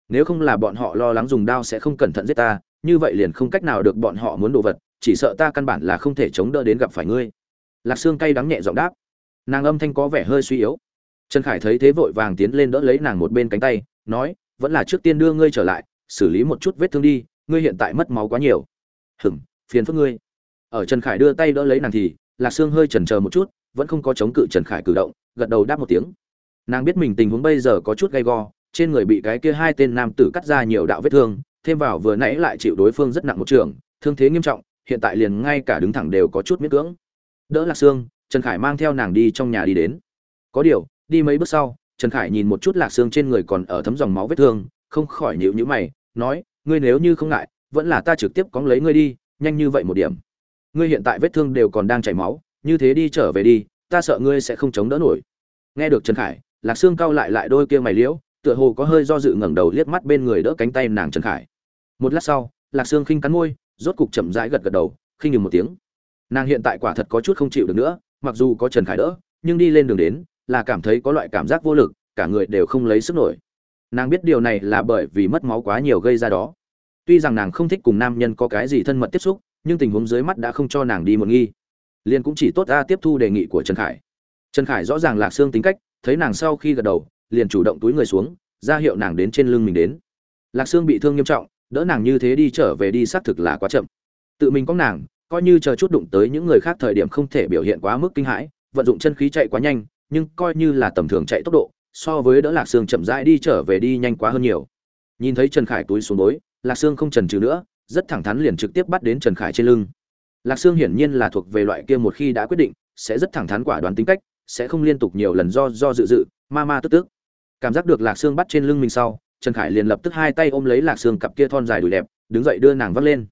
nếu không là bọn họ lo lắng dùng đao sẽ không cẩn thận giết ta như vậy liền không cách nào được bọn họ muốn đồ vật chỉ sợ ta căn bản là không thể chống đỡ đến gặp phải ngươi. Lạc xương cay đắng nhẹ giọng đáp. Nàng âm thanh có vẻ hơi suy yếu. Trần khải thấy thế vội vàng tiến lên đỡ lấy nàng một bên cánh tay nói vẫn là trước tiên đưa ngươi trở lại xử lý một chút vết thương đi, ngươi hiện tại mất máu quá nhiều. Hừng phiền phức ngươi. Ở trần khải đưa tay đỡ lấy nàng thì, lạc sương hơi chần chờ một chút, vẫn không có chống cự trần khải cử động, gật đầu đáp một tiếng. Nàng biết mình tình huống bây giờ có chút gay go, trên người bị cái kia hai tên nam tử cắt ra nhiều đạo vết thương, thêm vào vừa nãy lại chịu đối phương rất nặng một trường, thương thế nghiêm trọng, hiện tại liền ngay cả đứng thẳng đều có chút miễn cưỡng. Đỡ lạc sương, trần khải mang theo nàng đi trong nhà đi đến. Có điều, đi mấy bước sau, trần khải nhìn một chút lạc xương trên người còn ở thấm dòng máu vết thương, không khỏi nhịu nhữ mày nói, ngươi nếu như không ngại, vẫn là ta trực tiếp cóng lấy ngươi đi, nhanh như vậy một điểm. Ngươi hiện tại vết thương đều còn đang chảy máu, như thế đi trở về đi, ta sợ ngươi sẽ không chống đỡ nổi. Nghe được trần khải, lạc xương cau lại lại đôi kia mày liễu, tựa hồ có hơi do dự ngẩng đầu liếc mắt bên người đỡ cánh tay nàng trần khải. Một lát sau, lạc xương khinh cắn môi, rốt cục chậm rãi gật gật đầu, khinh ngừng một tiếng. Nàng hiện tại quả thật có chút không chịu được nữa, mặc dù có trần khải đỡ, nhưng đi lên đường đến, là cảm thấy có loại cảm giác vô lực, cả người đều không lấy sức nổi nàng biết điều này là bởi vì mất máu quá nhiều gây ra đó. Tuy rằng nàng không thích cùng nam nhân có cái gì thân mật tiếp xúc, nhưng tình huống dưới mắt đã không cho nàng đi một nghi. Liền cũng chỉ tốt ra tiếp thu đề nghị của trần khải. Trần khải rõ ràng lạc xương tính cách, thấy nàng sau khi gật đầu, liền chủ động túi người xuống, ra hiệu nàng đến trên lưng mình đến. Lạc xương bị thương nghiêm trọng, đỡ nàng như thế đi trở về đi xác thực là quá chậm. Tự mình có nàng, coi như chờ chút đụng tới những người khác thời điểm không thể biểu hiện quá mức kinh hãi, vận dụng chân khí chạy quá nhanh, nhưng coi như là tầm thường chạy tốc độ so với đỡ lạc sương chậm rãi đi trở về đi nhanh quá hơn nhiều. Nhìn thấy trần khải túi xuống bối lạc sương không trần trừ nữa, rất thẳng thắn liền trực tiếp bắt đến trần khải trên lưng. Lạc sương hiển nhiên là thuộc về loại kia một khi đã quyết định, sẽ rất thẳng thắn quả đoán tính cách, sẽ không liên tục nhiều lần do do dự dự, ma ma tức tức. Cảm giác được lạc sương bắt trên lưng mình sau, trần khải liền lập tức hai tay ôm lấy lạc sương cặp kia thon dài đùi đẹp, đứng dậy đưa nàng vắt lên.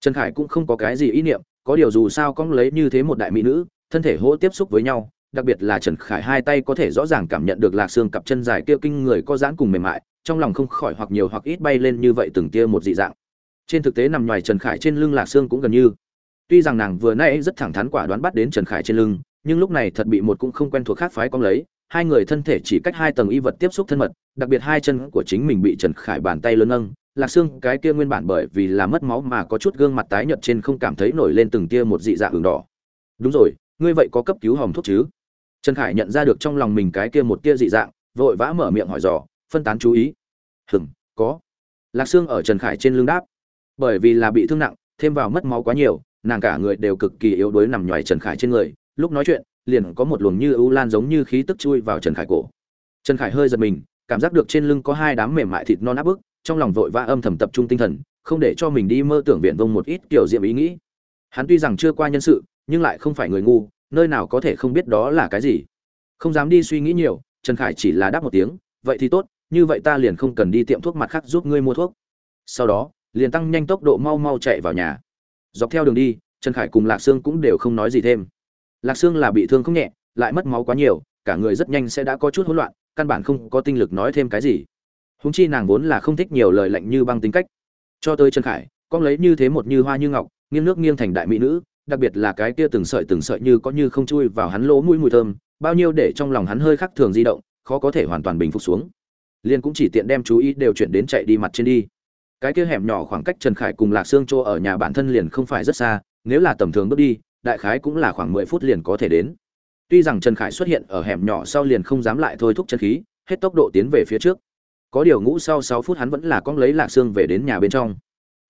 Trần khải cũng không có cái gì ý niệm, có điều dù sao cong lấy như thế một đại mỹ nữ, thân thể hỗ tiếp xúc với nhau đặc biệt là Trần Khải hai tay có thể rõ ràng cảm nhận được lạc xương cặp chân dài kia kinh người có giãn cùng mềm mại, trong lòng không khỏi hoặc nhiều hoặc ít bay lên như vậy từng tia một dị dạng. Trên thực tế nằm ngoài Trần Khải trên lưng lạc xương cũng gần như. Tuy rằng nàng vừa nãy rất thẳng thắn quả đoán bắt đến Trần Khải trên lưng, nhưng lúc này thật bị một cũng không quen thuộc khác phái cong lấy, hai người thân thể chỉ cách hai tầng y vật tiếp xúc thân mật, đặc biệt hai chân của chính mình bị Trần Khải bàn tay lớn nâng, lạc xương cái kia nguyên bản bởi vì là mất máu mà có chút gương mặt tái nhợt trên không cảm thấy nổi lên từng tia một dị dạng ửng đỏ. Đúng rồi, ngươi vậy có cấp cứu hồng thuốc chứ? Trần khải nhận ra được trong lòng mình cái kia một tia dị dạng, vội vã mở miệng hỏi dò, phân tán chú ý. Hừng có. Lạc xương ở trần khải trên lưng đáp. Bởi vì là bị thương nặng, thêm vào mất máu quá nhiều, nàng cả người đều cực kỳ yếu đuối nằm nhoài trần khải trên người. Lúc nói chuyện, liền có một luồng như ưu lan giống như khí tức chui vào trần khải cổ. Trần khải hơi giật mình, cảm giác được trên lưng có hai đám mềm mại thịt non áp bức, trong lòng vội vã âm thầm tập trung tinh thần, không để cho mình đi mơ tưởng viện vông một ít kiểu diệm ý nghĩ. Hắn tuy rằng chưa qua nhân sự, nhưng lại không phải người ngu nơi nào có thể không biết đó là cái gì. Không dám đi suy nghĩ nhiều, trần khải chỉ là đáp một tiếng, vậy thì tốt, như vậy ta liền không cần đi tiệm thuốc mặt khác giúp ngươi mua thuốc. Sau đó, liền tăng nhanh tốc độ mau mau chạy vào nhà. Dọc theo đường đi, trần khải cùng lạc sương cũng đều không nói gì thêm. Lạc sương là bị thương không nhẹ, lại mất máu quá nhiều, cả người rất nhanh sẽ đã có chút hỗn loạn, căn bản không có tinh lực nói thêm cái gì. Húng chi nàng vốn là không thích nhiều lời lạnh như băng tính cách. Cho tới trần khải, con lấy như thế một như hoa như ngọc, nghiêng nước nghiêng thành đại mỹ nữ đặc biệt là cái kia từng sợi từng sợi như có như không chui vào hắn lỗ mũi mùi thơm, bao nhiêu để trong lòng hắn hơi khắc thường di động, khó có thể hoàn toàn bình phục xuống. Liên cũng chỉ tiện đem chú ý đều chuyển đến chạy đi mặt trên đi. Cái kia hẻm nhỏ khoảng cách Trần Khải cùng Lạc Sương Trô ở nhà bản thân liền không phải rất xa, nếu là tầm thường bước đi, đại khái cũng là khoảng mười phút liền có thể đến. Tuy rằng Trần Khải xuất hiện ở hẻm nhỏ sau liền không dám lại thôi thúc chân khí, hết tốc độ tiến về phía trước. Có điều ngũ sau sáu phút hắn vẫn là con lấy Lạc Sương về đến nhà bên trong.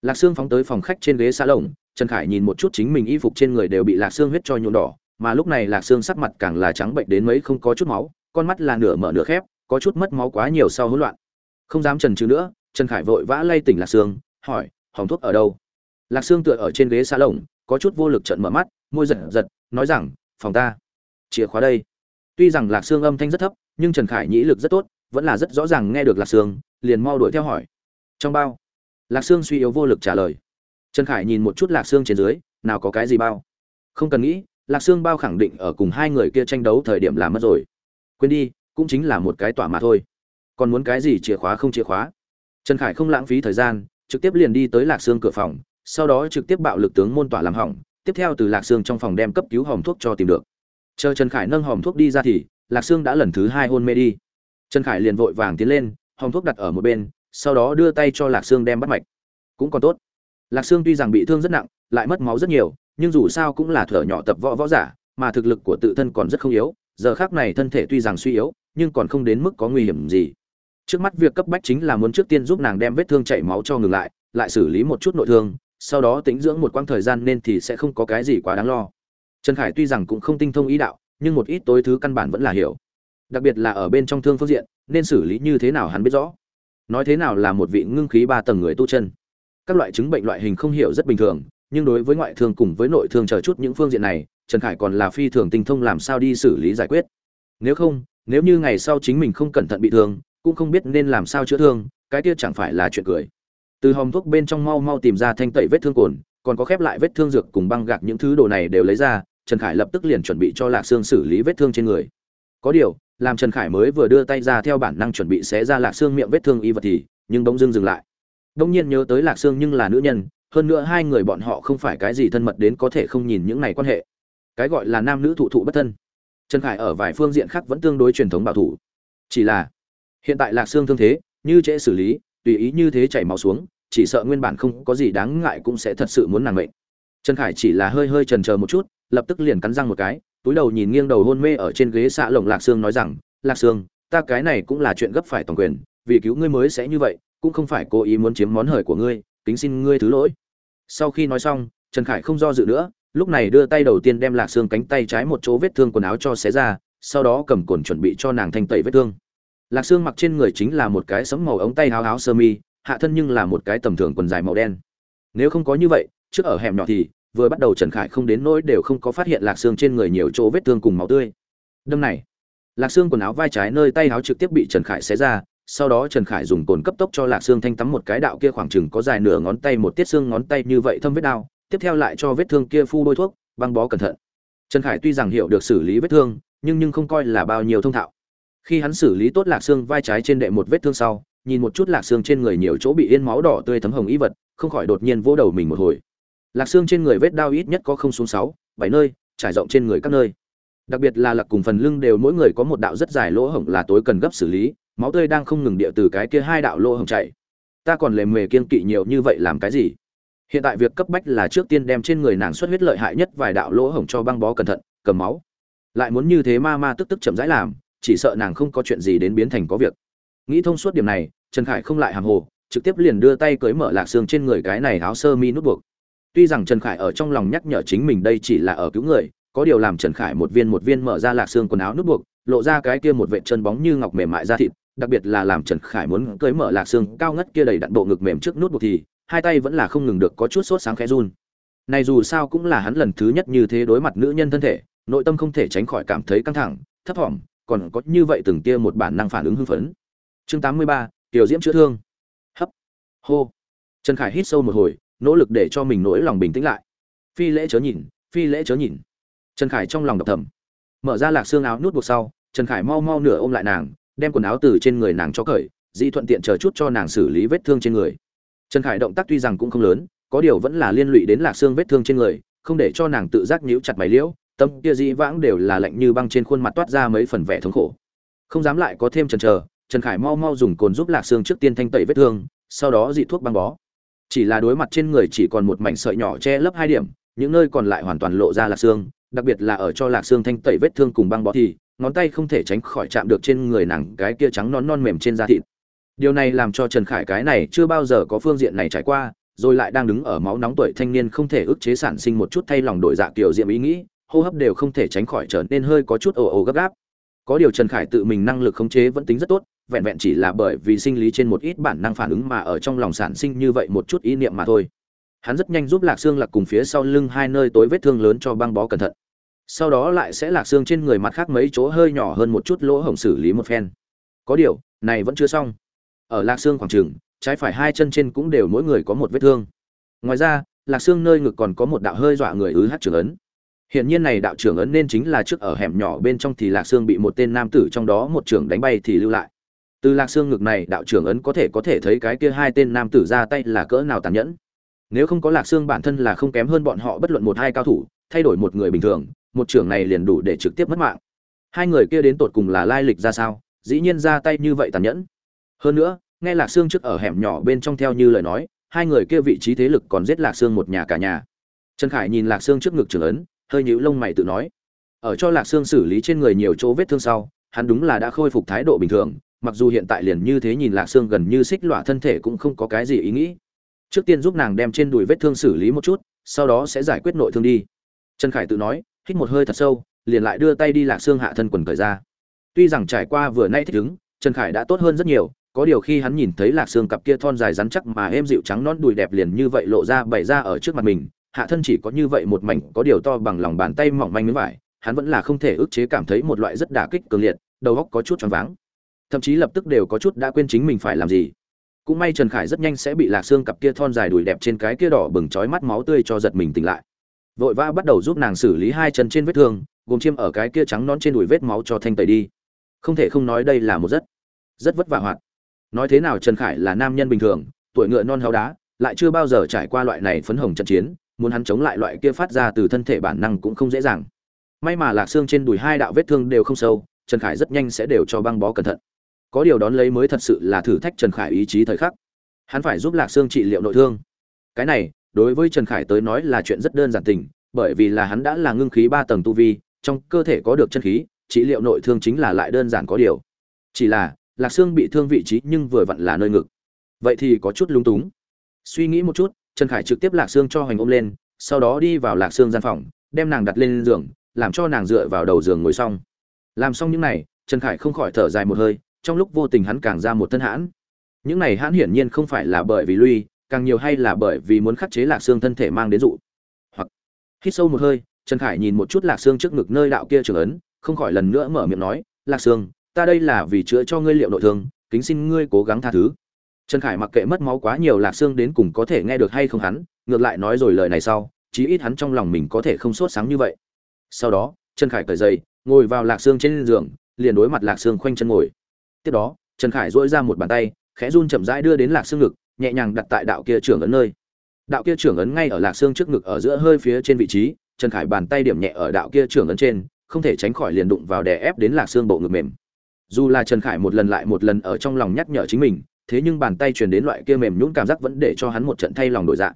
Lạc Sương phóng tới phòng khách trên ghế xa lồng, trần khải nhìn một chút chính mình y phục trên người đều bị lạc xương huyết cho nhuộm đỏ, mà lúc này lạc xương sắc mặt càng là trắng bệnh đến mấy không có chút máu, con mắt là nửa mở nửa khép, có chút mất máu quá nhiều sau hỗn loạn. Không dám trần trừ nữa, trần khải vội vã lay tỉnh lạc xương, hỏi hỏng thuốc ở đâu? Lạc xương tựa ở trên ghế xa lồng, có chút vô lực trận mở mắt, môi giật giật, nói rằng, phòng ta, chìa khóa đây. Tuy rằng lạc xương âm thanh rất thấp, nhưng trần khải nhĩ lực rất tốt, vẫn là rất rõ ràng nghe được lạc xương, liền mau đuổi theo hỏi, trong bao? Lạc xương suy yếu vô lực trả lời trần khải nhìn một chút lạc xương trên dưới, nào có cái gì bao? Không cần nghĩ, lạc xương bao khẳng định ở cùng hai người kia tranh đấu thời điểm làm mất rồi. Quên đi, cũng chính là một cái tỏa mà thôi. Còn muốn cái gì chìa khóa không chìa khóa? Trần khải không lãng phí thời gian, trực tiếp liền đi tới lạc xương cửa phòng, sau đó trực tiếp bạo lực tướng môn tỏa làm hỏng, tiếp theo từ lạc xương trong phòng đem cấp cứu hòm thuốc cho tìm được. Chờ trần khải nâng hòm thuốc đi ra thì, lạc sương đã lần thứ hai hôn mê đi. Trần khải liền vội vàng tiến lên, hòm thuốc đặt ở một bên, sau đó đưa tay cho lạc sương đem bắt mạch. Cũng còn tốt lạc sương tuy rằng bị thương rất nặng, lại mất máu rất nhiều, nhưng dù sao cũng là thở nhỏ tập võ võ giả, mà thực lực của tự thân còn rất không yếu, giờ khác này thân thể tuy rằng suy yếu, nhưng còn không đến mức có nguy hiểm gì. Trước mắt việc cấp bách chính là muốn trước tiên giúp nàng đem vết thương chảy máu cho ngừng lại lại xử lý một chút nội thương, sau đó tính dưỡng một quãng thời gian nên thì sẽ không có cái gì quá đáng lo. Trần khải tuy rằng cũng không tinh thông ý đạo, nhưng một ít tối thứ căn bản vẫn là hiểu. Đặc biệt là ở bên trong thương phương diện, nên xử lý như thế nào hắn biết rõ. Nói thế nào là một vị ngưng khí ba tầng người tu chân các loại chứng bệnh loại hình không hiểu rất bình thường, nhưng đối với ngoại thương cùng với nội thương chờ chút những phương diện này, trần khải còn là phi thường tinh thông làm sao đi xử lý giải quyết. Nếu không, nếu như ngày sau chính mình không cẩn thận bị thương, cũng không biết nên làm sao chữa thương, cái kia chẳng phải là chuyện cười. Từ hòm thuốc bên trong mau mau tìm ra thanh tẩy vết thương cồn, còn có khép lại vết thương dược cùng băng gạc những thứ đồ này đều lấy ra, trần khải lập tức liền chuẩn bị cho lạc xương xử lý vết thương trên người. Có điều, làm trần khải mới vừa đưa tay ra theo bản năng chuẩn bị xé ra lạc xương miệng vết thương y vật thì, nhưng bỗng dưng dừng lại đông nhiên nhớ tới lạc xương nhưng là nữ nhân, hơn nữa hai người bọn họ không phải cái gì thân mật đến có thể không nhìn những này quan hệ. Cái gọi là nam nữ thụ thụ bất thân. Trần khải ở vài phương diện khác vẫn tương đối truyền thống bảo thủ. Chỉ là, hiện tại lạc xương thương thế, như trễ xử lý, tùy ý như thế chảy máu xuống, chỉ sợ nguyên bản không có gì đáng ngại cũng sẽ thật sự muốn nàng mệnh. Trần khải chỉ là hơi hơi trần chờ một chút, lập tức liền cắn răng một cái, túi đầu nhìn nghiêng đầu hôn mê ở trên ghế xạ lồng lạc sương nói rằng, lạc sương, ta cái này cũng là chuyện gấp phải toàn quyền, vì cứu ngươi mới sẽ như vậy cũng không phải cố ý muốn chiếm món hời của ngươi, kính xin ngươi thứ lỗi. Sau khi nói xong, trần khải không do dự nữa, lúc này đưa tay đầu tiên đem lạc xương cánh tay trái một chỗ vết thương quần áo cho xé ra, sau đó cầm cồn chuẩn bị cho nàng thanh tẩy vết thương. Lạc xương mặc trên người chính là một cái sấm màu ống tay áo áo sơ mi, hạ thân nhưng là một cái tầm thường quần dài màu đen. Nếu không có như vậy, trước ở hẻm nhỏ thì, vừa bắt đầu trần khải không đến nỗi đều không có phát hiện lạc xương trên người nhiều chỗ vết thương cùng máu tươi. Đâm này, lạc xương quần áo vai trái nơi tay áo trực tiếp bị trần khải xé ra sau đó trần khải dùng cồn cấp tốc cho lạc xương thanh tắm một cái đạo kia khoảng chừng có dài nửa ngón tay một tiết xương ngón tay như vậy thâm vết đao, tiếp theo lại cho vết thương kia phu bôi thuốc, băng bó cẩn thận. Trần khải tuy rằng hiểu được xử lý vết thương, nhưng nhưng không coi là bao nhiêu thông thạo. Khi hắn xử lý tốt lạc xương vai trái trên đệ một vết thương sau, nhìn một chút lạc xương trên người nhiều chỗ bị yên máu đỏ tươi thấm hồng ý vật, không khỏi đột nhiên vỗ đầu mình một hồi. Lạc xương trên người vết đao ít nhất có không xuống sáu, bảy nơi, trải rộng trên người các nơi. Đặc biệt là lạc cùng phần lưng đều mỗi người có một đạo rất dài lỗ hổng là tối cần gấp xử lý máu tươi đang không ngừng địa từ cái kia hai đạo lỗ hổng chảy. Ta còn lề mề kiên kỵ nhiều như vậy làm cái gì? Hiện tại việc cấp bách là trước tiên đem trên người nàng xuất huyết lợi hại nhất vài đạo lỗ hổng cho băng bó cẩn thận, cầm máu. Lại muốn như thế ma ma tức tức chậm rãi làm, chỉ sợ nàng không có chuyện gì đến biến thành có việc. Nghĩ thông suốt điểm này, trần khải không lại hàng hồ, trực tiếp liền đưa tay cưới mở lạc xương trên người cái này áo sơ mi nút buộc. Tuy rằng trần khải ở trong lòng nhắc nhở chính mình đây chỉ là ở cứu người, có điều làm trần khải một viên một viên mở ra lạc xương quần áo nút buộc, lộ ra cái kia một vệ chân bóng như ngọc mềm mại da thịt đặc biệt là làm trần khải muốn cưới mở lạc xương cao ngất kia đầy đặn bộ ngực mềm trước nút buộc thì, hai tay vẫn là không ngừng được có chút sốt sáng khẽ run. Này dù sao cũng là hắn lần thứ nhất như thế đối mặt nữ nhân thân thể, nội tâm không thể tránh khỏi cảm thấy căng thẳng, thấp thỏm, còn có như vậy từng tia một bản năng phản ứng hưng phấn. Chương tám mươi ba tiểu diễm chữa thương. Hấp. Hô. Trần khải hít sâu một hồi, nỗ lực để cho mình nỗi lòng bình tĩnh lại. Phi lễ chớ nhìn, phi lễ chớ nhìn. Trần khải trong lòng đọc thầm. Mở ra lạc xương áo nút buộc sau, trần khải mau mau nửa ôm lại nàng đem quần áo từ trên người nàng cho cởi, dĩ thuận tiện chờ chút cho nàng xử lý vết thương trên người. Trần khải động tác tuy rằng cũng không lớn, có điều vẫn là liên lụy đến lạc xương vết thương trên người, không để cho nàng tự giác nhíu chặt mày liễu, tâm kia dĩ vãng đều là lạnh như băng trên khuôn mặt toát ra mấy phần vẻ thống khổ. Không dám lại có thêm trần chờ, trần khải mau mau dùng cồn giúp lạc xương trước tiên thanh tẩy vết thương, sau đó dị thuốc băng bó. Chỉ là đối mặt trên người chỉ còn một mảnh sợi nhỏ che lấp hai điểm, những nơi còn lại hoàn toàn lộ ra lạc xương, đặc biệt là ở cho lạc xương thanh tẩy vết thương cùng băng bó thì ngón tay không thể tránh khỏi chạm được trên người nàng cái kia trắng non non mềm trên da thịt. Điều này làm cho trần khải cái này chưa bao giờ có phương diện này trải qua, rồi lại đang đứng ở máu nóng tuổi thanh niên không thể ức chế sản sinh một chút thay lòng đổi dạ kiểu diệm ý nghĩ, hô hấp đều không thể tránh khỏi trở nên hơi có chút ồ ồ gấp gáp. Có điều trần khải tự mình năng lực khống chế vẫn tính rất tốt, vẹn vẹn chỉ là bởi vì sinh lý trên một ít bản năng phản ứng mà ở trong lòng sản sinh như vậy một chút ý niệm mà thôi. Hắn rất nhanh giúp lạc xương lạc cùng phía sau lưng hai nơi tối vết thương lớn cho băng bó cẩn thận sau đó lại sẽ lạc xương trên người mặt khác mấy chỗ hơi nhỏ hơn một chút lỗ hổng xử lý một phen có điều này vẫn chưa xong ở lạc xương khoảng trường trái phải hai chân trên cũng đều mỗi người có một vết thương ngoài ra lạc xương nơi ngực còn có một đạo hơi dọa người ứ hát trưởng ấn Hiện nhiên này đạo trưởng ấn nên chính là trước ở hẻm nhỏ bên trong thì Lạc xương bị một tên nam tử trong đó một trưởng đánh bay thì lưu lại. Từ Lạc xương ngực này, đạo trưởng ấn có thể có thể thấy cái kia hai tên nam tử ra tay là cỡ nào tàn nhẫn. Nếu không có Lạc xương bản thân là không kém hơn bọn họ bất luận một hai cao thủ, thay đổi một người bình thường, một trưởng này liền đủ để trực tiếp mất mạng. Hai người kia đến tột cùng là lai lịch ra sao, dĩ nhiên ra tay như vậy tàn nhẫn. Hơn nữa, nghe Lạc Sương trước ở hẻm nhỏ bên trong theo như lời nói, hai người kia vị trí thế lực còn giết Lạc Sương một nhà cả nhà. Trần Khải nhìn Lạc Sương trước ngực trưởng ấn, hơi nhíu lông mày tự nói ở cho lạc xương xử lý trên người nhiều chỗ vết thương sau hắn đúng là đã khôi phục thái độ bình thường mặc dù hiện tại liền như thế nhìn lạc xương gần như xích lọa thân thể cũng không có cái gì ý nghĩ trước tiên giúp nàng đem trên đùi vết thương xử lý một chút sau đó sẽ giải quyết nội thương đi trần khải tự nói hít một hơi thật sâu, liền lại đưa tay đi lạc xương hạ thân quần cởi ra. Tuy rằng trải qua vừa nay thích ứng, trần khải đã tốt hơn rất nhiều, có điều khi hắn nhìn thấy lạc xương cặp kia thon dài rắn chắc mà êm dịu trắng non đùi đẹp liền như vậy lộ ra bày ra ở trước mặt mình, hạ thân chỉ có như vậy một mảnh, có điều to bằng lòng bàn tay mỏng manh miếng vải, hắn vẫn là không thể ức chế cảm thấy một loại rất đả kích cường liệt, đầu óc có chút choáng váng. Thậm chí lập tức đều có chút đã quên chính mình phải làm gì. Cũng may trần khải rất nhanh sẽ bị lạc xương cặp kia thon dài đùi đẹp trên cái kia đỏ bừng trói mắt máu tươi cho giật mình tỉnh lại vội vã bắt đầu giúp nàng xử lý hai chân trên vết thương, gồm chiêm ở cái kia trắng nón trên đùi vết máu cho thanh tẩy đi. Không thể không nói đây là một rất rất vất vả hoạt. Nói thế nào trần khải là nam nhân bình thường, tuổi ngựa non héo đá, lại chưa bao giờ trải qua loại này phấn hồng trận chiến, muốn hắn chống lại loại kia phát ra từ thân thể bản năng cũng không dễ dàng. May mà lạc xương trên đùi hai đạo vết thương đều không sâu, trần khải rất nhanh sẽ đều cho băng bó cẩn thận. Có điều đón lấy mới thật sự là thử thách trần khải ý chí thời khắc. Hắn phải giúp lạc xương trị liệu nội thương. Cái này đối với trần khải tới nói là chuyện rất đơn giản tình, bởi vì là hắn đã là ngưng khí ba tầng tu vi, trong cơ thể có được chân khí, trị liệu nội thương chính là lại đơn giản có điều. Chỉ là, lạc xương bị thương vị trí nhưng vừa vặn là nơi ngực. Vậy thì có chút lúng túng. Suy nghĩ một chút, trần khải trực tiếp lạc xương cho hoành ôm lên, sau đó đi vào lạc xương gian phòng, đem nàng đặt lên giường, làm cho nàng dựa vào đầu giường ngồi xong. Làm xong những này, trần khải không khỏi thở dài một hơi, trong lúc vô tình hắn càng ra một thân hãn. Những này hãn hiển nhiên không phải là bởi vì lui càng nhiều hay là bởi vì muốn khắc chế lạc xương thân thể mang đến dụ. Hoặc, hít sâu một hơi, trần khải nhìn một chút lạc xương trước ngực nơi đạo kia trưởng ấn, không khỏi lần nữa mở miệng nói, lạc xương ta đây là vì chữa cho ngươi liệu nội thương, kính xin ngươi cố gắng tha thứ. Trần khải mặc kệ mất máu quá nhiều lạc xương đến cùng có thể nghe được hay không hắn, ngược lại nói rồi lời này sau, chí ít hắn trong lòng mình có thể không sốt sáng như vậy. Sau đó, trần khải cởi dậy ngồi vào lạc xương trên giường, liền đối mặt lạc xương khoanh chân ngồi. Tiếp đó, trần khải dỗi ra một bàn tay, khẽ run chậm rãi đưa đến lạc xương ngực nhẹ nhàng đặt tại đạo kia trưởng ấn nơi. Đạo kia trưởng ấn ngay ở lạc xương trước ngực ở giữa hơi phía trên vị trí, trần khải bàn tay điểm nhẹ ở đạo kia trưởng ấn trên, không thể tránh khỏi liền đụng vào đè ép đến lạc xương bộ ngực mềm. Dù là trần khải một lần lại một lần ở trong lòng nhắc nhở chính mình, thế nhưng bàn tay truyền đến loại kia mềm nhũn cảm giác vẫn để cho hắn một trận thay lòng đổi dạ.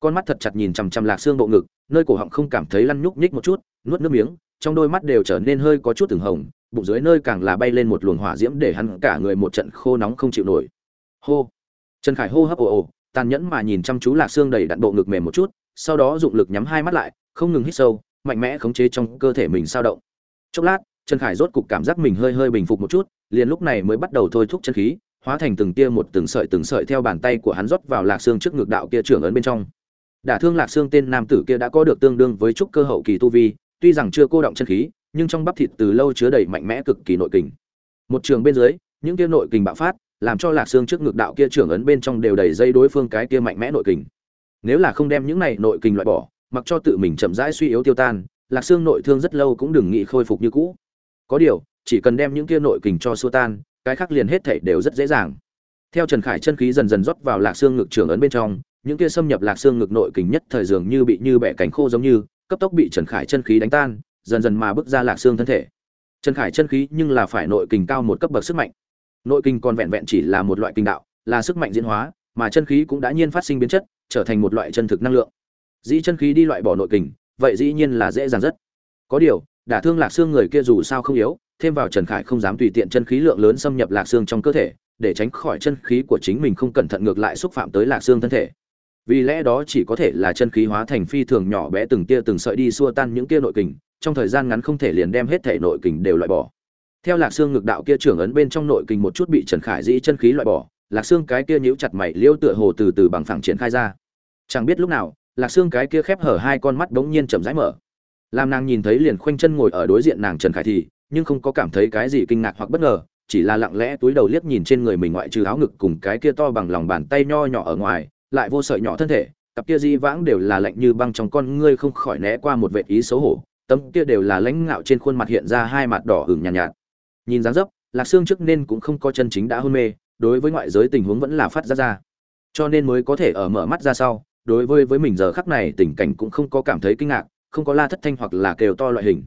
con mắt thật chặt nhìn chằm chằm lạc xương bộ ngực, nơi cổ họng không cảm thấy lăn nhúc nhích một chút, nuốt nước miếng, trong đôi mắt đều trở nên hơi có chút từng hồng, bụng dưới nơi càng là bay lên một luồng hỏa diễm để hắn cả người một trận khô nóng không chịu nổi. Hô! Trần khải hô hấp ồ ồ, tàn nhẫn mà nhìn chăm chú lạc xương đầy đặn bộ ngực mềm một chút, sau đó dụng lực nhắm hai mắt lại, không ngừng hít sâu, mạnh mẽ khống chế trong cơ thể mình sao động. Chốc lát, trần khải rốt cục cảm giác mình hơi hơi bình phục một chút, liền lúc này mới bắt đầu thôi thúc chân khí, hóa thành từng tia một từng sợi từng sợi theo bàn tay của hắn rót vào lạc xương trước ngực đạo kia trưởng ấn bên trong. Đả thương lạc xương tên nam tử kia đã có được tương đương với trúc cơ hậu kỳ tu vi, tuy rằng chưa cô động chân khí, nhưng trong bắp thịt từ lâu chứa đầy mạnh mẽ cực kỳ nội kình. Một trường bên dưới, những kia nội kình bạo phát làm cho lạc xương trước ngực đạo kia trưởng ấn bên trong đều đầy dây đối phương cái kia mạnh mẽ nội kình. Nếu là không đem những này nội kình loại bỏ, mặc cho tự mình chậm rãi suy yếu tiêu tan, lạc xương nội thương rất lâu cũng đừng nghĩ khôi phục như cũ. Có điều, chỉ cần đem những kia nội kình cho xua tan, cái khác liền hết thảy đều rất dễ dàng. Theo trần khải chân khí dần dần rót vào lạc xương ngực trưởng ấn bên trong, những kia xâm nhập lạc xương ngực nội kình nhất thời dường như bị như bẻ cánh khô giống như, cấp tốc bị trần khải chân khí đánh tan, dần dần mà bước ra lạc xương thân thể. Trần khải chân khí nhưng là phải nội kình cao một cấp bậc sức mạnh nội kinh còn vẹn vẹn chỉ là một loại kinh đạo, là sức mạnh diễn hóa, mà chân khí cũng đã nhiên phát sinh biến chất, trở thành một loại chân thực năng lượng. Dĩ chân khí đi loại bỏ nội kình vậy dĩ nhiên là dễ dàng rất. Có điều, đả thương lạc xương người kia dù sao không yếu, thêm vào trần khải không dám tùy tiện chân khí lượng lớn xâm nhập lạc xương trong cơ thể, để tránh khỏi chân khí của chính mình không cẩn thận ngược lại xúc phạm tới lạc xương thân thể. Vì lẽ đó chỉ có thể là chân khí hóa thành phi thường nhỏ bé từng tia từng sợi đi xua tan những tia nội kình trong thời gian ngắn không thể liền đem hết thể nội kình đều loại bỏ theo lạc xương ngực đạo kia trưởng ấn bên trong nội kinh một chút bị trần khải dĩ chân khí loại bỏ lạc xương cái kia nhíu chặt mày liêu tựa hồ từ từ bằng phẳng triển khai ra. Chẳng biết lúc nào lạc xương cái kia khép hở hai con mắt bỗng nhiên chậm rãi mở. Làm nàng nhìn thấy liền khoanh chân ngồi ở đối diện nàng trần khải thì nhưng không có cảm thấy cái gì kinh ngạc hoặc bất ngờ chỉ là lặng lẽ túi đầu liếc nhìn trên người mình ngoại trừ áo ngực cùng cái kia to bằng lòng bàn tay nho nhỏ ở ngoài lại vô sợi nhỏ thân thể cặp kia di vãng đều là lạnh như băng trong con ngươi không khỏi né qua một vệ ý xấu hổ tấm kia đều là lãnh ngạo trên khuôn mặt hiện ra hai mặt đỏ hửng nhàn nhạt, nhạt nhìn dáng dấp, lạc xương trước nên cũng không có chân chính đã hôn mê, đối với ngoại giới tình huống vẫn là phát ra ra. Cho nên mới có thể ở mở mắt ra sau, đối với với mình giờ khắc này tình cảnh cũng không có cảm thấy kinh ngạc, không có la thất thanh hoặc là kêu to loại hình.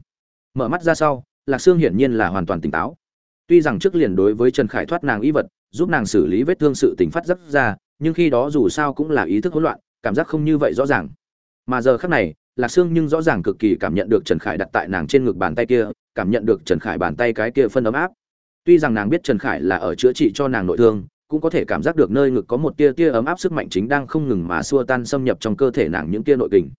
Mở mắt ra sau, lạc xương hiển nhiên là hoàn toàn tỉnh táo. Tuy rằng trước liền đối với trần khải thoát nàng y vật, giúp nàng xử lý vết thương sự tình phát rất ra, nhưng khi đó dù sao cũng là ý thức hỗn loạn, cảm giác không như vậy rõ ràng. Mà giờ khắc này, lạc xương nhưng rõ ràng cực kỳ cảm nhận được trần khải đặt tại nàng trên ngực bàn tay kia cảm nhận được trần khải bàn tay cái kia phân ấm áp. Tuy rằng nàng biết trần khải là ở chữa trị cho nàng nội thương, cũng có thể cảm giác được nơi ngực có một tia tia ấm áp sức mạnh chính đang không ngừng mà xua tan xâm nhập trong cơ thể nàng những tia nội kình.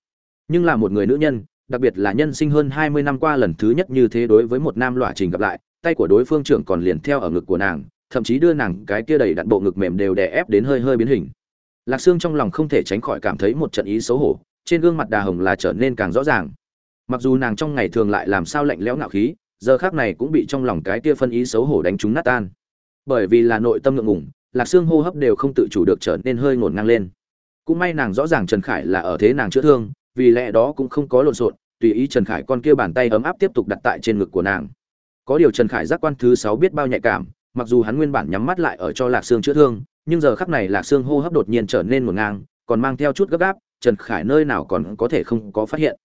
Nhưng là một người nữ nhân, đặc biệt là nhân sinh hơn hai mươi năm qua lần thứ nhất như thế đối với một nam loại trình gặp lại, tay của đối phương trưởng còn liền theo ở ngực của nàng, thậm chí đưa nàng cái kia đầy đặn bộ ngực mềm đều đè ép đến hơi hơi biến hình. Lạc xương trong lòng không thể tránh khỏi cảm thấy một trận ý xấu hổ, trên gương mặt đà hồng là trở nên càng rõ ràng mặc dù nàng trong ngày thường lại làm sao lạnh lẽo ngạo khí, giờ khác này cũng bị trong lòng cái kia phân ý xấu hổ đánh trúng nát tan. Bởi vì là nội tâm ngượng ngủng lạc xương hô hấp đều không tự chủ được trở nên hơi ngổn ngang lên. Cũng may nàng rõ ràng trần khải là ở thế nàng chữa thương, vì lẽ đó cũng không có lộn xộn, tùy ý trần khải con kia bàn tay ấm áp tiếp tục đặt tại trên ngực của nàng. Có điều trần khải giác quan thứ sáu biết bao nhạy cảm, mặc dù hắn nguyên bản nhắm mắt lại ở cho lạc xương chữa thương, nhưng giờ khắc này lạc xương hô hấp đột nhiên trở nên ngổn ngang, còn mang theo chút gấp gáp, trần khải nơi nào còn có thể không có phát hiện.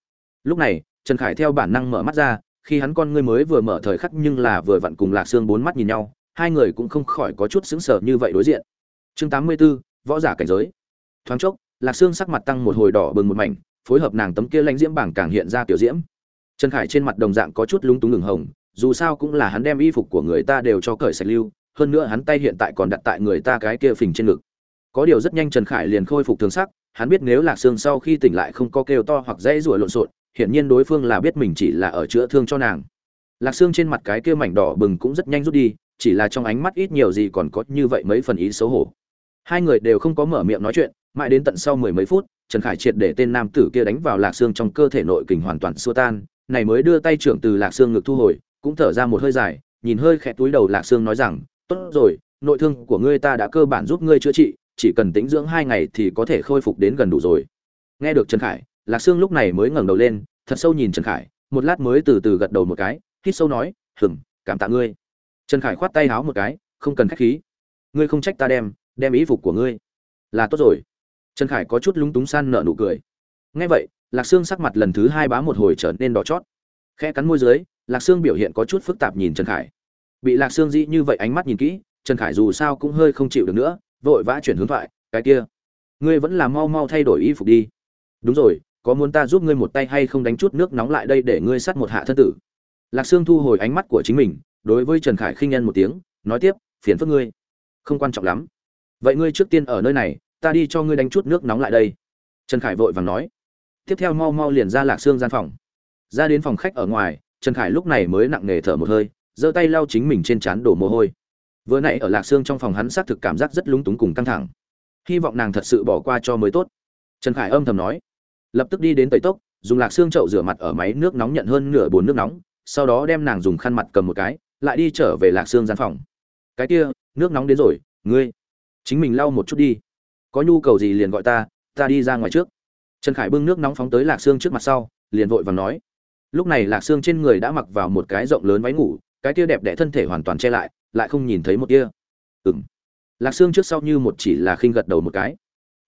Lúc này trần khải theo bản năng mở mắt ra khi hắn con ngươi mới vừa mở thời khắc nhưng là vừa vặn cùng lạc xương bốn mắt nhìn nhau hai người cũng không khỏi có chút sững sờ như vậy đối diện. Chương 84, võ giả cảnh giới. Thoáng chốc lạc xương sắc mặt tăng một hồi đỏ bừng một mảnh phối hợp nàng tấm kia lãnh diễm bảng càng hiện ra tiểu diễm. Trần khải trên mặt đồng dạng có chút lúng túng ngừng hồng dù sao cũng là hắn đem y phục của người ta đều cho cởi sạch lưu hơn nữa hắn tay hiện tại còn đặt tại người ta cái kia phình trên ngực. Có điều rất nhanh trần khải liền khôi phục thường sắc hắn biết nếu lạc sương sau khi tỉnh lại không có kêu to hoặc dãy rủa lộn xộn hiển nhiên đối phương là biết mình chỉ là ở chữa thương cho nàng. Lạc sương trên mặt cái kia mảnh đỏ bừng cũng rất nhanh rút đi, chỉ là trong ánh mắt ít nhiều gì còn có như vậy mấy phần ý xấu hổ. Hai người đều không có mở miệng nói chuyện, mãi đến tận sau mười mấy phút, trần khải triệt để tên nam tử kia đánh vào lạc xương trong cơ thể nội kình hoàn toàn xua tan, này mới đưa tay trưởng từ lạc xương ngực thu hồi, cũng thở ra một hơi dài, nhìn hơi khẽ túi đầu lạc xương nói rằng, tốt rồi, nội thương của ngươi ta đã cơ bản giúp ngươi chữa trị, chỉ cần tĩnh dưỡng hai ngày thì có thể khôi phục đến gần đủ rồi. Nghe được trần khải lạc sương lúc này mới ngẩng đầu lên, thật sâu nhìn trần khải, một lát mới từ từ gật đầu một cái, hít sâu nói hừng cảm tạ ngươi. Trần khải khoát tay háo một cái, không cần khách khí. Ngươi không trách ta đem đem ý phục của ngươi. Là tốt rồi. Trần khải có chút lúng túng san nợ nụ cười. Nghe vậy, lạc sương sắc mặt lần thứ hai bá một hồi trở nên đỏ chót. Khẽ cắn môi dưới, lạc sương biểu hiện có chút phức tạp nhìn trần khải. Bị lạc sương dĩ như vậy ánh mắt nhìn kỹ, trần khải dù sao cũng hơi không chịu được nữa, vội vã chuyển hướng thoại, cái kia, ngươi vẫn là mau mau thay đổi y phục đi. Đúng rồi có muốn ta giúp ngươi một tay hay không đánh chút nước nóng lại đây để ngươi sát một hạ thân tử? Lạc sương thu hồi ánh mắt của chính mình, đối với trần khải khinh nhân một tiếng, nói tiếp, phiền phức ngươi. Không quan trọng lắm. Vậy ngươi trước tiên ở nơi này, ta đi cho ngươi đánh chút nước nóng lại đây. Trần khải vội vàng nói. Tiếp theo mau mau liền ra lạc sương gian phòng. Ra đến phòng khách ở ngoài, trần khải lúc này mới nặng nề thở một hơi, giơ tay lau chính mình trên trán đổ mồ hôi. Vừa nãy ở lạc sương trong phòng hắn xác thực cảm giác rất lúng túng cùng căng thẳng. Hy vọng nàng thật sự bỏ qua cho mới tốt. Trần khải âm thầm nói lập tức đi đến tẩy tốc, dùng lạc xương chậu rửa mặt ở máy nước nóng nhận hơn nửa bồn nước nóng, sau đó đem nàng dùng khăn mặt cầm một cái, lại đi trở về lạc xương gian phòng. Cái kia, nước nóng đến rồi, ngươi, chính mình lau một chút đi. Có nhu cầu gì liền gọi ta ta đi ra ngoài trước. Trần khải bưng nước nóng phóng tới lạc xương trước mặt sau, liền vội và nói. Lúc này lạc xương trên người đã mặc vào một cái rộng lớn váy ngủ, cái kia đẹp đẽ thân thể hoàn toàn che lại lại không nhìn thấy một kia ừng lạc xương trước sau như một chỉ là khinh gật đầu một cái.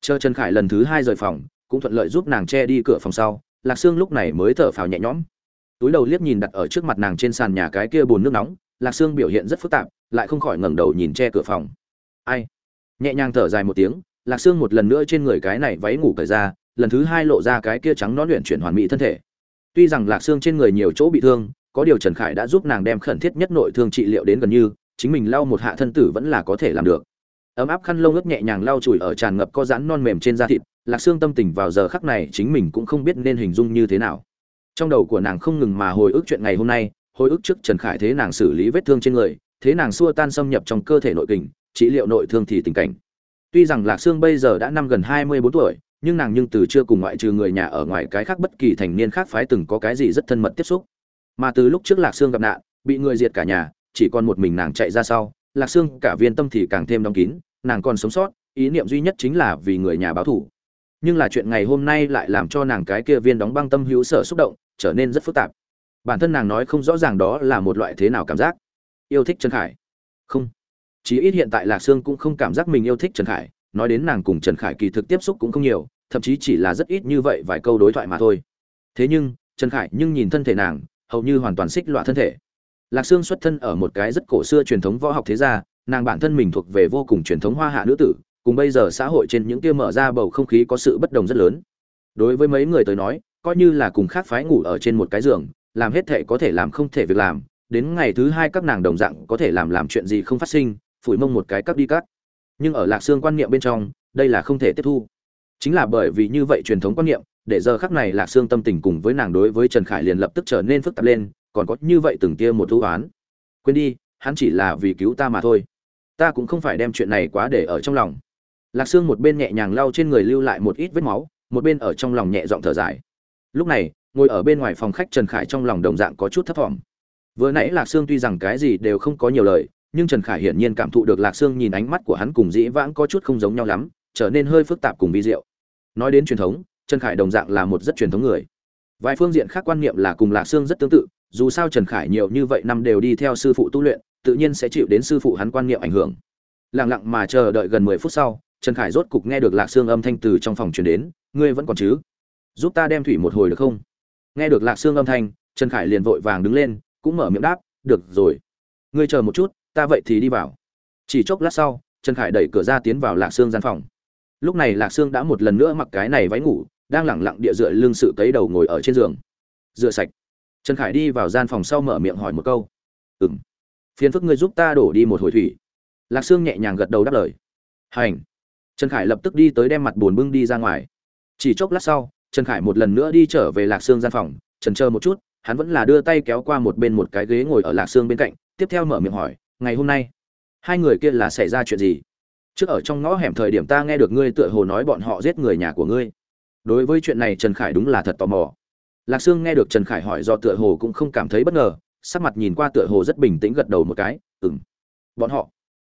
Chờ trần khải lần thứ hai rời phòng cũng thuận lợi giúp nàng che đi cửa phòng sau, lạc sương lúc này mới thở phào nhẹ nhõm. Túi đầu liếc nhìn đặt ở trước mặt nàng trên sàn nhà cái kia bồn nước nóng, lạc sương biểu hiện rất phức tạp, lại không khỏi ngẩng đầu nhìn che cửa phòng. Ai? Nhẹ nhàng thở dài một tiếng, lạc sương một lần nữa trên người cái này váy ngủ cởi ra, lần thứ hai lộ ra cái kia trắng nón luyện chuyển hoàn mỹ thân thể. Tuy rằng lạc sương trên người nhiều chỗ bị thương, có điều trần khải đã giúp nàng đem khẩn thiết nhất nội thương trị liệu đến gần như, chính mình lau một hạ thân tử vẫn là có thể làm được ấm áp khăn lông ướt nhẹ nhàng lau chùi ở tràn ngập có rãn non mềm trên da thịt, lạc xương tâm tình vào giờ khắc này chính mình cũng không biết nên hình dung như thế nào. Trong đầu của nàng không ngừng mà hồi ức chuyện ngày hôm nay, hồi ức trước trần khải thế nàng xử lý vết thương trên người, thế nàng xua tan xâm nhập trong cơ thể nội kình, trị liệu nội thương thì tình cảnh. Tuy rằng lạc xương bây giờ đã năm gần hai mươi bốn tuổi, nhưng nàng nhưng từ chưa cùng ngoại trừ người nhà ở ngoài cái khác bất kỳ thành niên khác phái từng có cái gì rất thân mật tiếp xúc. Mà từ lúc trước lạc xương gặp nạn, bị người diệt cả nhà, chỉ còn một mình nàng chạy ra sau lạc xương cả viên tâm thì càng thêm đóng kín, nàng còn sống sót, ý niệm duy nhất chính là vì người nhà báo thủ. Nhưng là chuyện ngày hôm nay lại làm cho nàng cái kia viên đóng băng tâm hữu sở xúc động, trở nên rất phức tạp. Bản thân nàng nói không rõ ràng đó là một loại thế nào cảm giác. Yêu thích trần khải. Không. Chí ít hiện tại lạc sương cũng không cảm giác mình yêu thích trần khải, nói đến nàng cùng trần khải kỳ thực tiếp xúc cũng không nhiều, thậm chí chỉ là rất ít như vậy vài câu đối thoại mà thôi. Thế nhưng, trần khải nhưng nhìn thân thể nàng, hầu như hoàn toàn xích loại thân thể lạc sương xuất thân ở một cái rất cổ xưa truyền thống võ học thế gia, nàng bản thân mình thuộc về vô cùng truyền thống hoa hạ nữ tử, cùng bây giờ xã hội trên những kia mở ra bầu không khí có sự bất đồng rất lớn. Đối với mấy người tới nói, coi như là cùng khác phái ngủ ở trên một cái giường, làm hết thể có thể làm không thể việc làm, đến ngày thứ hai các nàng đồng dạng có thể làm làm chuyện gì không phát sinh, phủi mông một cái cắt đi cắt. Nhưng ở lạc xương quan niệm bên trong, đây là không thể tiếp thu. Chính là bởi vì như vậy truyền thống quan niệm, để giờ khắc này lạc xương tâm tình cùng với nàng đối với trần khải liền lập tức trở nên phức tạp lên còn có như vậy từng tia một thú oán. Quên đi, hắn chỉ là vì cứu ta mà thôi. Ta cũng không phải đem chuyện này quá để ở trong lòng. Lạc xương một bên nhẹ nhàng lau trên người lưu lại một ít vết máu, một bên ở trong lòng nhẹ giọng thở dài. Lúc này, ngồi ở bên ngoài phòng khách trần khải trong lòng đồng dạng có chút thấp vọng vừa nãy lạc sương tuy rằng cái gì đều không có nhiều lời, nhưng trần khải hiển nhiên cảm thụ được lạc sương nhìn ánh mắt của hắn cùng dĩ vãng có chút không giống nhau lắm, trở nên hơi phức tạp cùng vi diệu. Nói đến truyền thống, trần khải đồng dạng là một rất truyền thống người. Vài phương diện khác quan niệm là cùng lạc sương rất tương tự dù sao trần khải nhiều như vậy năm đều đi theo sư phụ tu luyện, tự nhiên sẽ chịu đến sư phụ hắn quan niệm ảnh hưởng. Lặng lặng mà chờ đợi gần mười phút sau, trần khải rốt cục nghe được lạc sương âm thanh từ trong phòng truyền đến, ngươi vẫn còn chứ? Giúp ta đem thủy một hồi được không? Nghe được lạc sương âm thanh, trần khải liền vội vàng đứng lên, cũng mở miệng đáp, được rồi. Ngươi chờ một chút, ta vậy thì đi vào. Chỉ chốc lát sau, trần khải đẩy cửa ra tiến vào lạc sương gian phòng. Lúc này lạc sương đã một lần nữa mặc cái này váy ngủ, đang lẳng lặng địa dựa lưng sự cấy đầu ngồi ở trên giường. Rửa sạch trần khải đi vào gian phòng sau mở miệng hỏi một câu. Ừ m phiền phức ngươi giúp ta đổ đi một hồi thủy. Lạc sương nhẹ nhàng gật đầu đáp lời. Hành. Trần khải lập tức đi tới đem mặt bồn bưng đi ra ngoài. Chỉ chốc lát sau, trần khải một lần nữa đi trở về lạc sương gian phòng, trần chờ một chút, hắn vẫn là đưa tay kéo qua một bên một cái ghế ngồi ở lạc sương bên cạnh, tiếp theo mở miệng hỏi, ngày hôm nay, hai người kia là xảy ra chuyện gì? Trước ở trong ngõ hẻm thời điểm ta nghe được ngươi tựa hồ nói bọn họ giết người nhà của ngươi. Đối với chuyện này trần khải đúng là thật tò mò lạc sương nghe được trần khải hỏi do tựa hồ cũng không cảm thấy bất ngờ, sắc mặt nhìn qua tựa hồ rất bình tĩnh gật đầu một cái ừ m bọn họ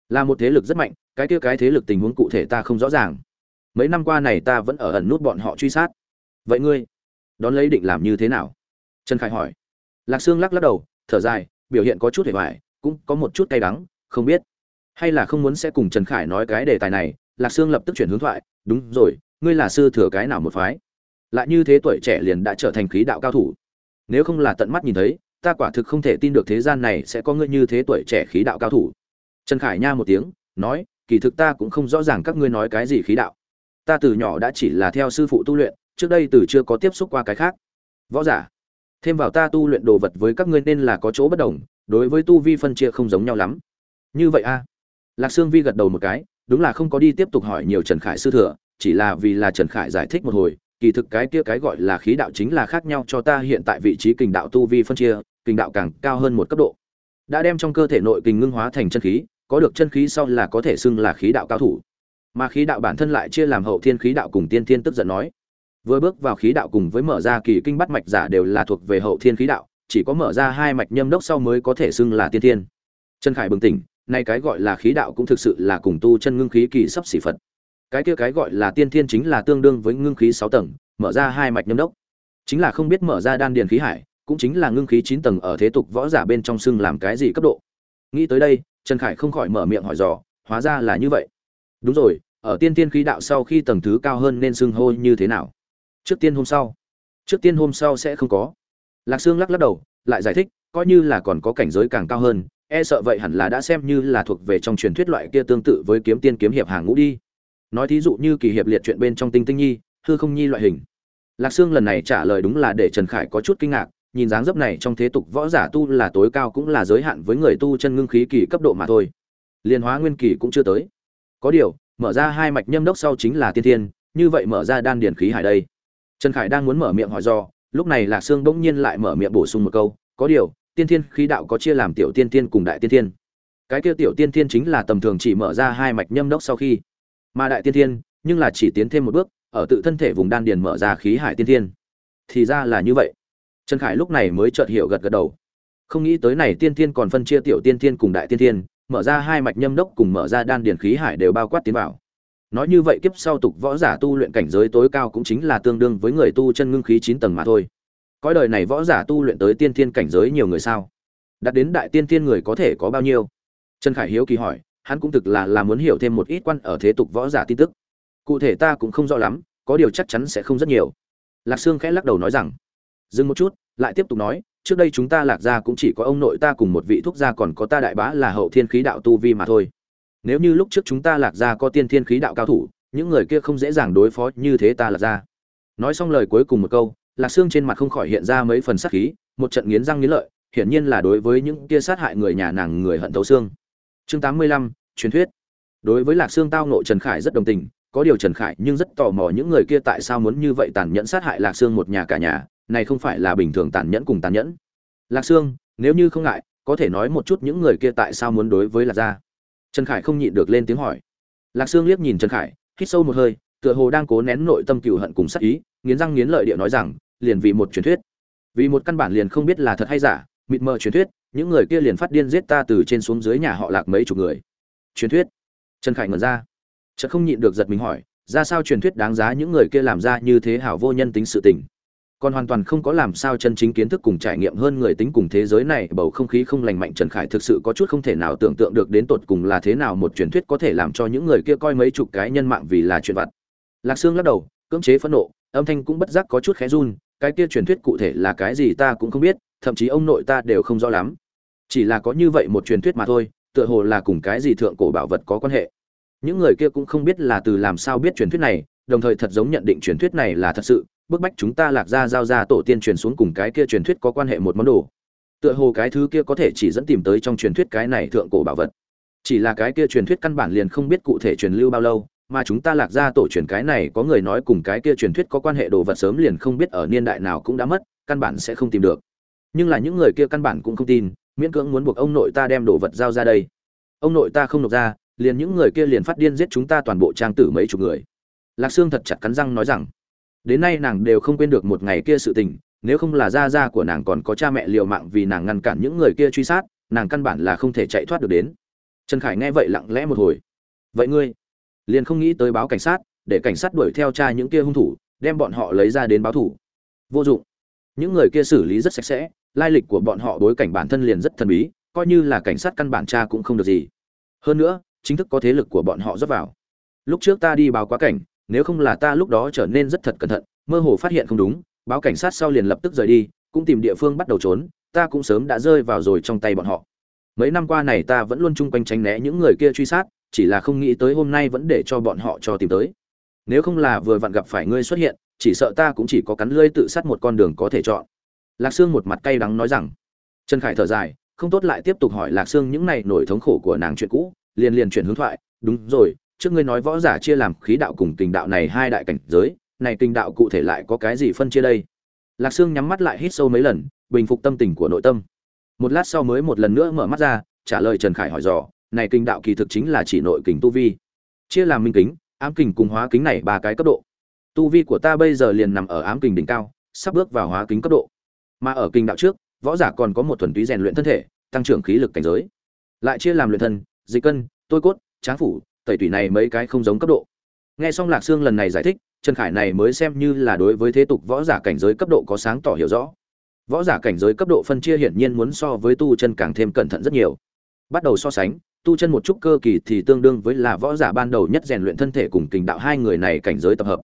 là một thế lực rất mạnh, cái kia cái thế lực tình huống cụ thể ta không rõ ràng. Mấy năm qua này ta vẫn ở ẩn nút bọn họ truy sát. Vậy ngươi, đón lấy định làm như thế nào? Trần khải hỏi. Lạc sương lắc lắc đầu, thở dài, biểu hiện có chút hề hoài, cũng có một chút cay đắng, không biết hay là không muốn sẽ cùng trần khải nói cái đề tài này. Lạc sương lập tức chuyển hướng thoại, đúng rồi, ngươi là sư thừa cái nào một phái? Lại như thế tuổi trẻ liền đã trở thành khí đạo cao thủ. Nếu không là tận mắt nhìn thấy, ta quả thực không thể tin được thế gian này sẽ có ngươi như thế tuổi trẻ khí đạo cao thủ. Trần khải nha một tiếng, nói, kỳ thực ta cũng không rõ ràng các ngươi nói cái gì khí đạo. Ta từ nhỏ đã chỉ là theo sư phụ tu luyện, trước đây từ chưa có tiếp xúc qua cái khác. Võ giả, thêm vào ta tu luyện đồ vật với các ngươi nên là có chỗ bất đồng, đối với tu vi phân chia không giống nhau lắm. Như vậy a? Lạc sương vi gật đầu một cái, đúng là không có đi tiếp tục hỏi nhiều trần khải sư thừa, chỉ là vì là trần khải giải thích một hồi kỳ thực cái kia cái gọi là khí đạo chính là khác nhau cho ta hiện tại vị trí kình đạo tu vi phân chia, kình đạo càng cao hơn một cấp độ. Đã đem trong cơ thể nội kình ngưng hóa thành chân khí, có được chân khí sau là có thể xưng là khí đạo cao thủ. Mà khí đạo bản thân lại chia làm hậu thiên khí đạo cùng tiên thiên tức giận nói. Vừa bước vào khí đạo cùng với mở ra kỳ kinh bắt mạch giả đều là thuộc về hậu thiên khí đạo, chỉ có mở ra hai mạch nhâm đốc sau mới có thể xưng là tiên thiên. Trần khải bừng tỉnh, nay cái gọi là khí đạo cũng thực sự là cùng tu chân ngưng khí kỳ sắp xỉ phật cái kia cái gọi là tiên thiên chính là tương đương với ngưng khí sáu tầng, mở ra hai mạch nhâm đốc. Chính là không biết mở ra đan điền khí hải, cũng chính là ngưng khí chín tầng ở thế tục võ giả bên trong xưng làm cái gì cấp độ. Nghĩ tới đây, trần khải không khỏi mở miệng hỏi dò, hóa ra là như vậy. Đúng rồi, ở tiên tiên khí đạo sau khi tầng thứ cao hơn nên xưng hô như thế nào? Trước tiên hôm sau. Trước tiên hôm sau sẽ không có. Lạc sương lắc lắc đầu, lại giải thích, coi như là còn có cảnh giới càng cao hơn e sợ vậy hẳn là đã xem như là thuộc về trong truyền thuyết loại kia tương tự với kiếm tiên kiếm hiệp hàng ngũ đi nói thí dụ như kỳ hiệp liệt chuyện bên trong tinh tinh nhi, hư không nhi loại hình. Lạc sương lần này trả lời đúng là để trần khải có chút kinh ngạc, nhìn dáng dấp này trong thế tục võ giả tu là tối cao cũng là giới hạn với người tu chân ngưng khí kỳ cấp độ mà thôi. Liên hóa nguyên kỳ cũng chưa tới. Có điều, mở ra hai mạch nhâm đốc sau chính là tiên thiên, như vậy mở ra đan điển khí hải đây. Trần khải đang muốn mở miệng hỏi do, lúc này lạc sương bỗng nhiên lại mở miệng bổ sung một câu, có điều, tiên thiên khí đạo có chia làm tiểu tiên thiên cùng đại tiên thiên. Cái kia tiểu tiên thiên chính là tầm thường chỉ mở ra hai mạch nhâm đốc sau khi mà đại tiên thiên, nhưng là chỉ tiến thêm một bước, ở tự thân thể vùng đan điền mở ra khí hải tiên thiên. Thì ra là như vậy. Trần khải lúc này mới chợt hiểu gật gật đầu. Không nghĩ tới này tiên thiên còn phân chia tiểu tiên thiên cùng đại tiên thiên, mở ra hai mạch nhâm đốc cùng mở ra đan điền khí hải đều bao quát tiến vào. Nói như vậy kiếp sau tục võ giả tu luyện cảnh giới tối cao cũng chính là tương đương với người tu chân ngưng khí chín tầng mà thôi. Cõi đời này võ giả tu luyện tới tiên thiên cảnh giới nhiều người sao? Đạt đến đại tiên thiên người có thể có bao nhiêu? Trần khải hiếu kỳ hỏi hắn cũng thực là là muốn hiểu thêm một ít quan ở thế tục võ giả tin tức. Cụ thể ta cũng không rõ lắm, có điều chắc chắn sẽ không rất nhiều. Lạc sương khẽ lắc đầu nói rằng, dừng một chút, lại tiếp tục nói, trước đây chúng ta lạc gia cũng chỉ có ông nội ta cùng một vị thuốc gia còn có ta đại bá là hậu thiên khí đạo tu vi mà thôi. Nếu như lúc trước chúng ta lạc gia có tiên thiên khí đạo cao thủ, những người kia không dễ dàng đối phó như thế ta lạc gia. Nói xong lời cuối cùng một câu, lạc xương trên mặt không khỏi hiện ra mấy phần sát khí, một trận nghiến răng nghiến lợi, hiển nhiên là đối với những kia sát hại người nhà nàng người hận thấu xương chương tám mươi lăm, truyền thuyết. Đối với lạc xương tao nộ trần khải rất đồng tình, có điều trần khải nhưng rất tò mò những người kia tại sao muốn như vậy tàn nhẫn sát hại lạc xương một nhà cả nhà, này không phải là bình thường tàn nhẫn cùng tàn nhẫn. Lạc xương nếu như không ngại, có thể nói một chút những người kia tại sao muốn đối với lạc gia? Trần khải không nhịn được lên tiếng hỏi. Lạc xương liếc nhìn trần khải, hít sâu một hơi, tựa hồ đang cố nén nội tâm cừu hận cùng sát ý, nghiến răng nghiến lợi địa nói rằng, liền vì một truyền thuyết. Vì một căn bản liền không biết là thật hay giả, mịt mờ truyền thuyết những người kia liền phát điên giết ta từ trên xuống dưới nhà họ lạc mấy chục người. Truyền thuyết. Trần khải ngẩn ra. Chợt không nhịn được giật mình hỏi, ra sao truyền thuyết đáng giá những người kia làm ra như thế hảo vô nhân tính sự tình? Còn hoàn toàn không có làm sao chân chính kiến thức cùng trải nghiệm hơn người tính cùng thế giới này, bầu không khí không lành mạnh trần khải thực sự có chút không thể nào tưởng tượng được đến tột cùng là thế nào một truyền thuyết có thể làm cho những người kia coi mấy chục cái nhân mạng vì là chuyện vặt. Lạc sương lắc đầu, cưỡng chế phẫn nộ, âm thanh cũng bất giác có chút khẽ run, cái kia truyền thuyết cụ thể là cái gì ta cũng không biết, thậm chí ông nội ta đều không rõ lắm chỉ là có như vậy một truyền thuyết mà thôi, tựa hồ là cùng cái gì thượng cổ bảo vật có quan hệ. Những người kia cũng không biết là từ làm sao biết truyền thuyết này, đồng thời thật giống nhận định truyền thuyết này là thật sự, bức bách chúng ta lạc ra giao ra tổ tiên truyền xuống cùng cái kia truyền thuyết có quan hệ một món đồ. Tựa hồ cái thứ kia có thể chỉ dẫn tìm tới trong truyền thuyết cái này thượng cổ bảo vật. Chỉ là cái kia truyền thuyết căn bản liền không biết cụ thể truyền lưu bao lâu, mà chúng ta lạc ra tổ truyền cái này có người nói cùng cái kia truyền thuyết có quan hệ đồ vật sớm liền không biết ở niên đại nào cũng đã mất, căn bản sẽ không tìm được. Nhưng là những người kia căn bản cũng không tin miễn cưỡng muốn buộc ông nội ta đem đồ vật giao ra đây. Ông nội ta không nộp ra, liền những người kia liền phát điên giết chúng ta toàn bộ trang tử mấy chục người. Lạc sương thật chặt cắn răng nói rằng. Đến nay nàng đều không quên được một ngày kia sự tình, nếu không là gia gia của nàng còn có cha mẹ liều mạng vì nàng ngăn cản những người kia truy sát, nàng căn bản là không thể chạy thoát được đến. Trần khải nghe vậy lặng lẽ một hồi. Vậy ngươi? Liền không nghĩ tới báo cảnh sát, để cảnh sát đuổi theo cha những kia hung thủ, đem bọn họ lấy ra đến báo thủ. Vô dụng. Những người kia xử lý rất sạch sẽ lai lịch của bọn họ đối cảnh bản thân liền rất thần bí, coi như là cảnh sát căn bản cha cũng không được gì. Hơn nữa, chính thức có thế lực của bọn họ rót vào. Lúc trước ta đi báo quá cảnh, nếu không là ta lúc đó trở nên rất thật cẩn thận, mơ hồ phát hiện không đúng, báo cảnh sát sau liền lập tức rời đi, cũng tìm địa phương bắt đầu trốn, ta cũng sớm đã rơi vào rồi trong tay bọn họ. Mấy năm qua này ta vẫn luôn chung quanh tránh né những người kia truy sát, chỉ là không nghĩ tới hôm nay vẫn để cho bọn họ cho tìm tới. Nếu không là vừa vặn gặp phải ngươi xuất hiện, chỉ sợ ta cũng chỉ có cắn lưỡi tự sát một con đường có thể chọn lạc sương một mặt cay đắng nói rằng, trần khải thở dài, không tốt lại tiếp tục hỏi lạc sương những này nổi thống khổ của nàng chuyện cũ, liền liền chuyển hướng thoại, đúng rồi, trước ngươi nói võ giả chia làm khí đạo cùng tình đạo này hai đại cảnh giới, này tình đạo cụ thể lại có cái gì phân chia đây? Lạc sương nhắm mắt lại hít sâu mấy lần, bình phục tâm tình của nội tâm. Một lát sau mới một lần nữa mở mắt ra, trả lời trần khải hỏi dò, này kinh đạo kỳ thực chính là chỉ nội kình tu vi. Chia làm minh kính, ám kình cùng hóa kính này ba cái cấp độ. Tu vi của ta bây giờ liền nằm ở ám kình đỉnh cao, sắp bước vào hóa kính cấp độ mà ở kinh đạo trước, võ giả còn có một thuần túy rèn luyện thân thể, tăng trưởng khí lực cảnh giới. Lại chia làm luyện thân dịch cân, tôi cốt, tráng phủ, tẩy tủy này mấy cái không giống cấp độ. Nghe xong lạc sương lần này giải thích, trần khải này mới xem như là đối với thế tục võ giả cảnh giới cấp độ có sáng tỏ hiểu rõ. Võ giả cảnh giới cấp độ phân chia hiển nhiên muốn so với tu chân càng thêm cẩn thận rất nhiều. Bắt đầu so sánh, tu chân một chút cơ kỳ thì tương đương với là võ giả ban đầu nhất rèn luyện thân thể cùng kình đạo hai người này cảnh giới tập hợp.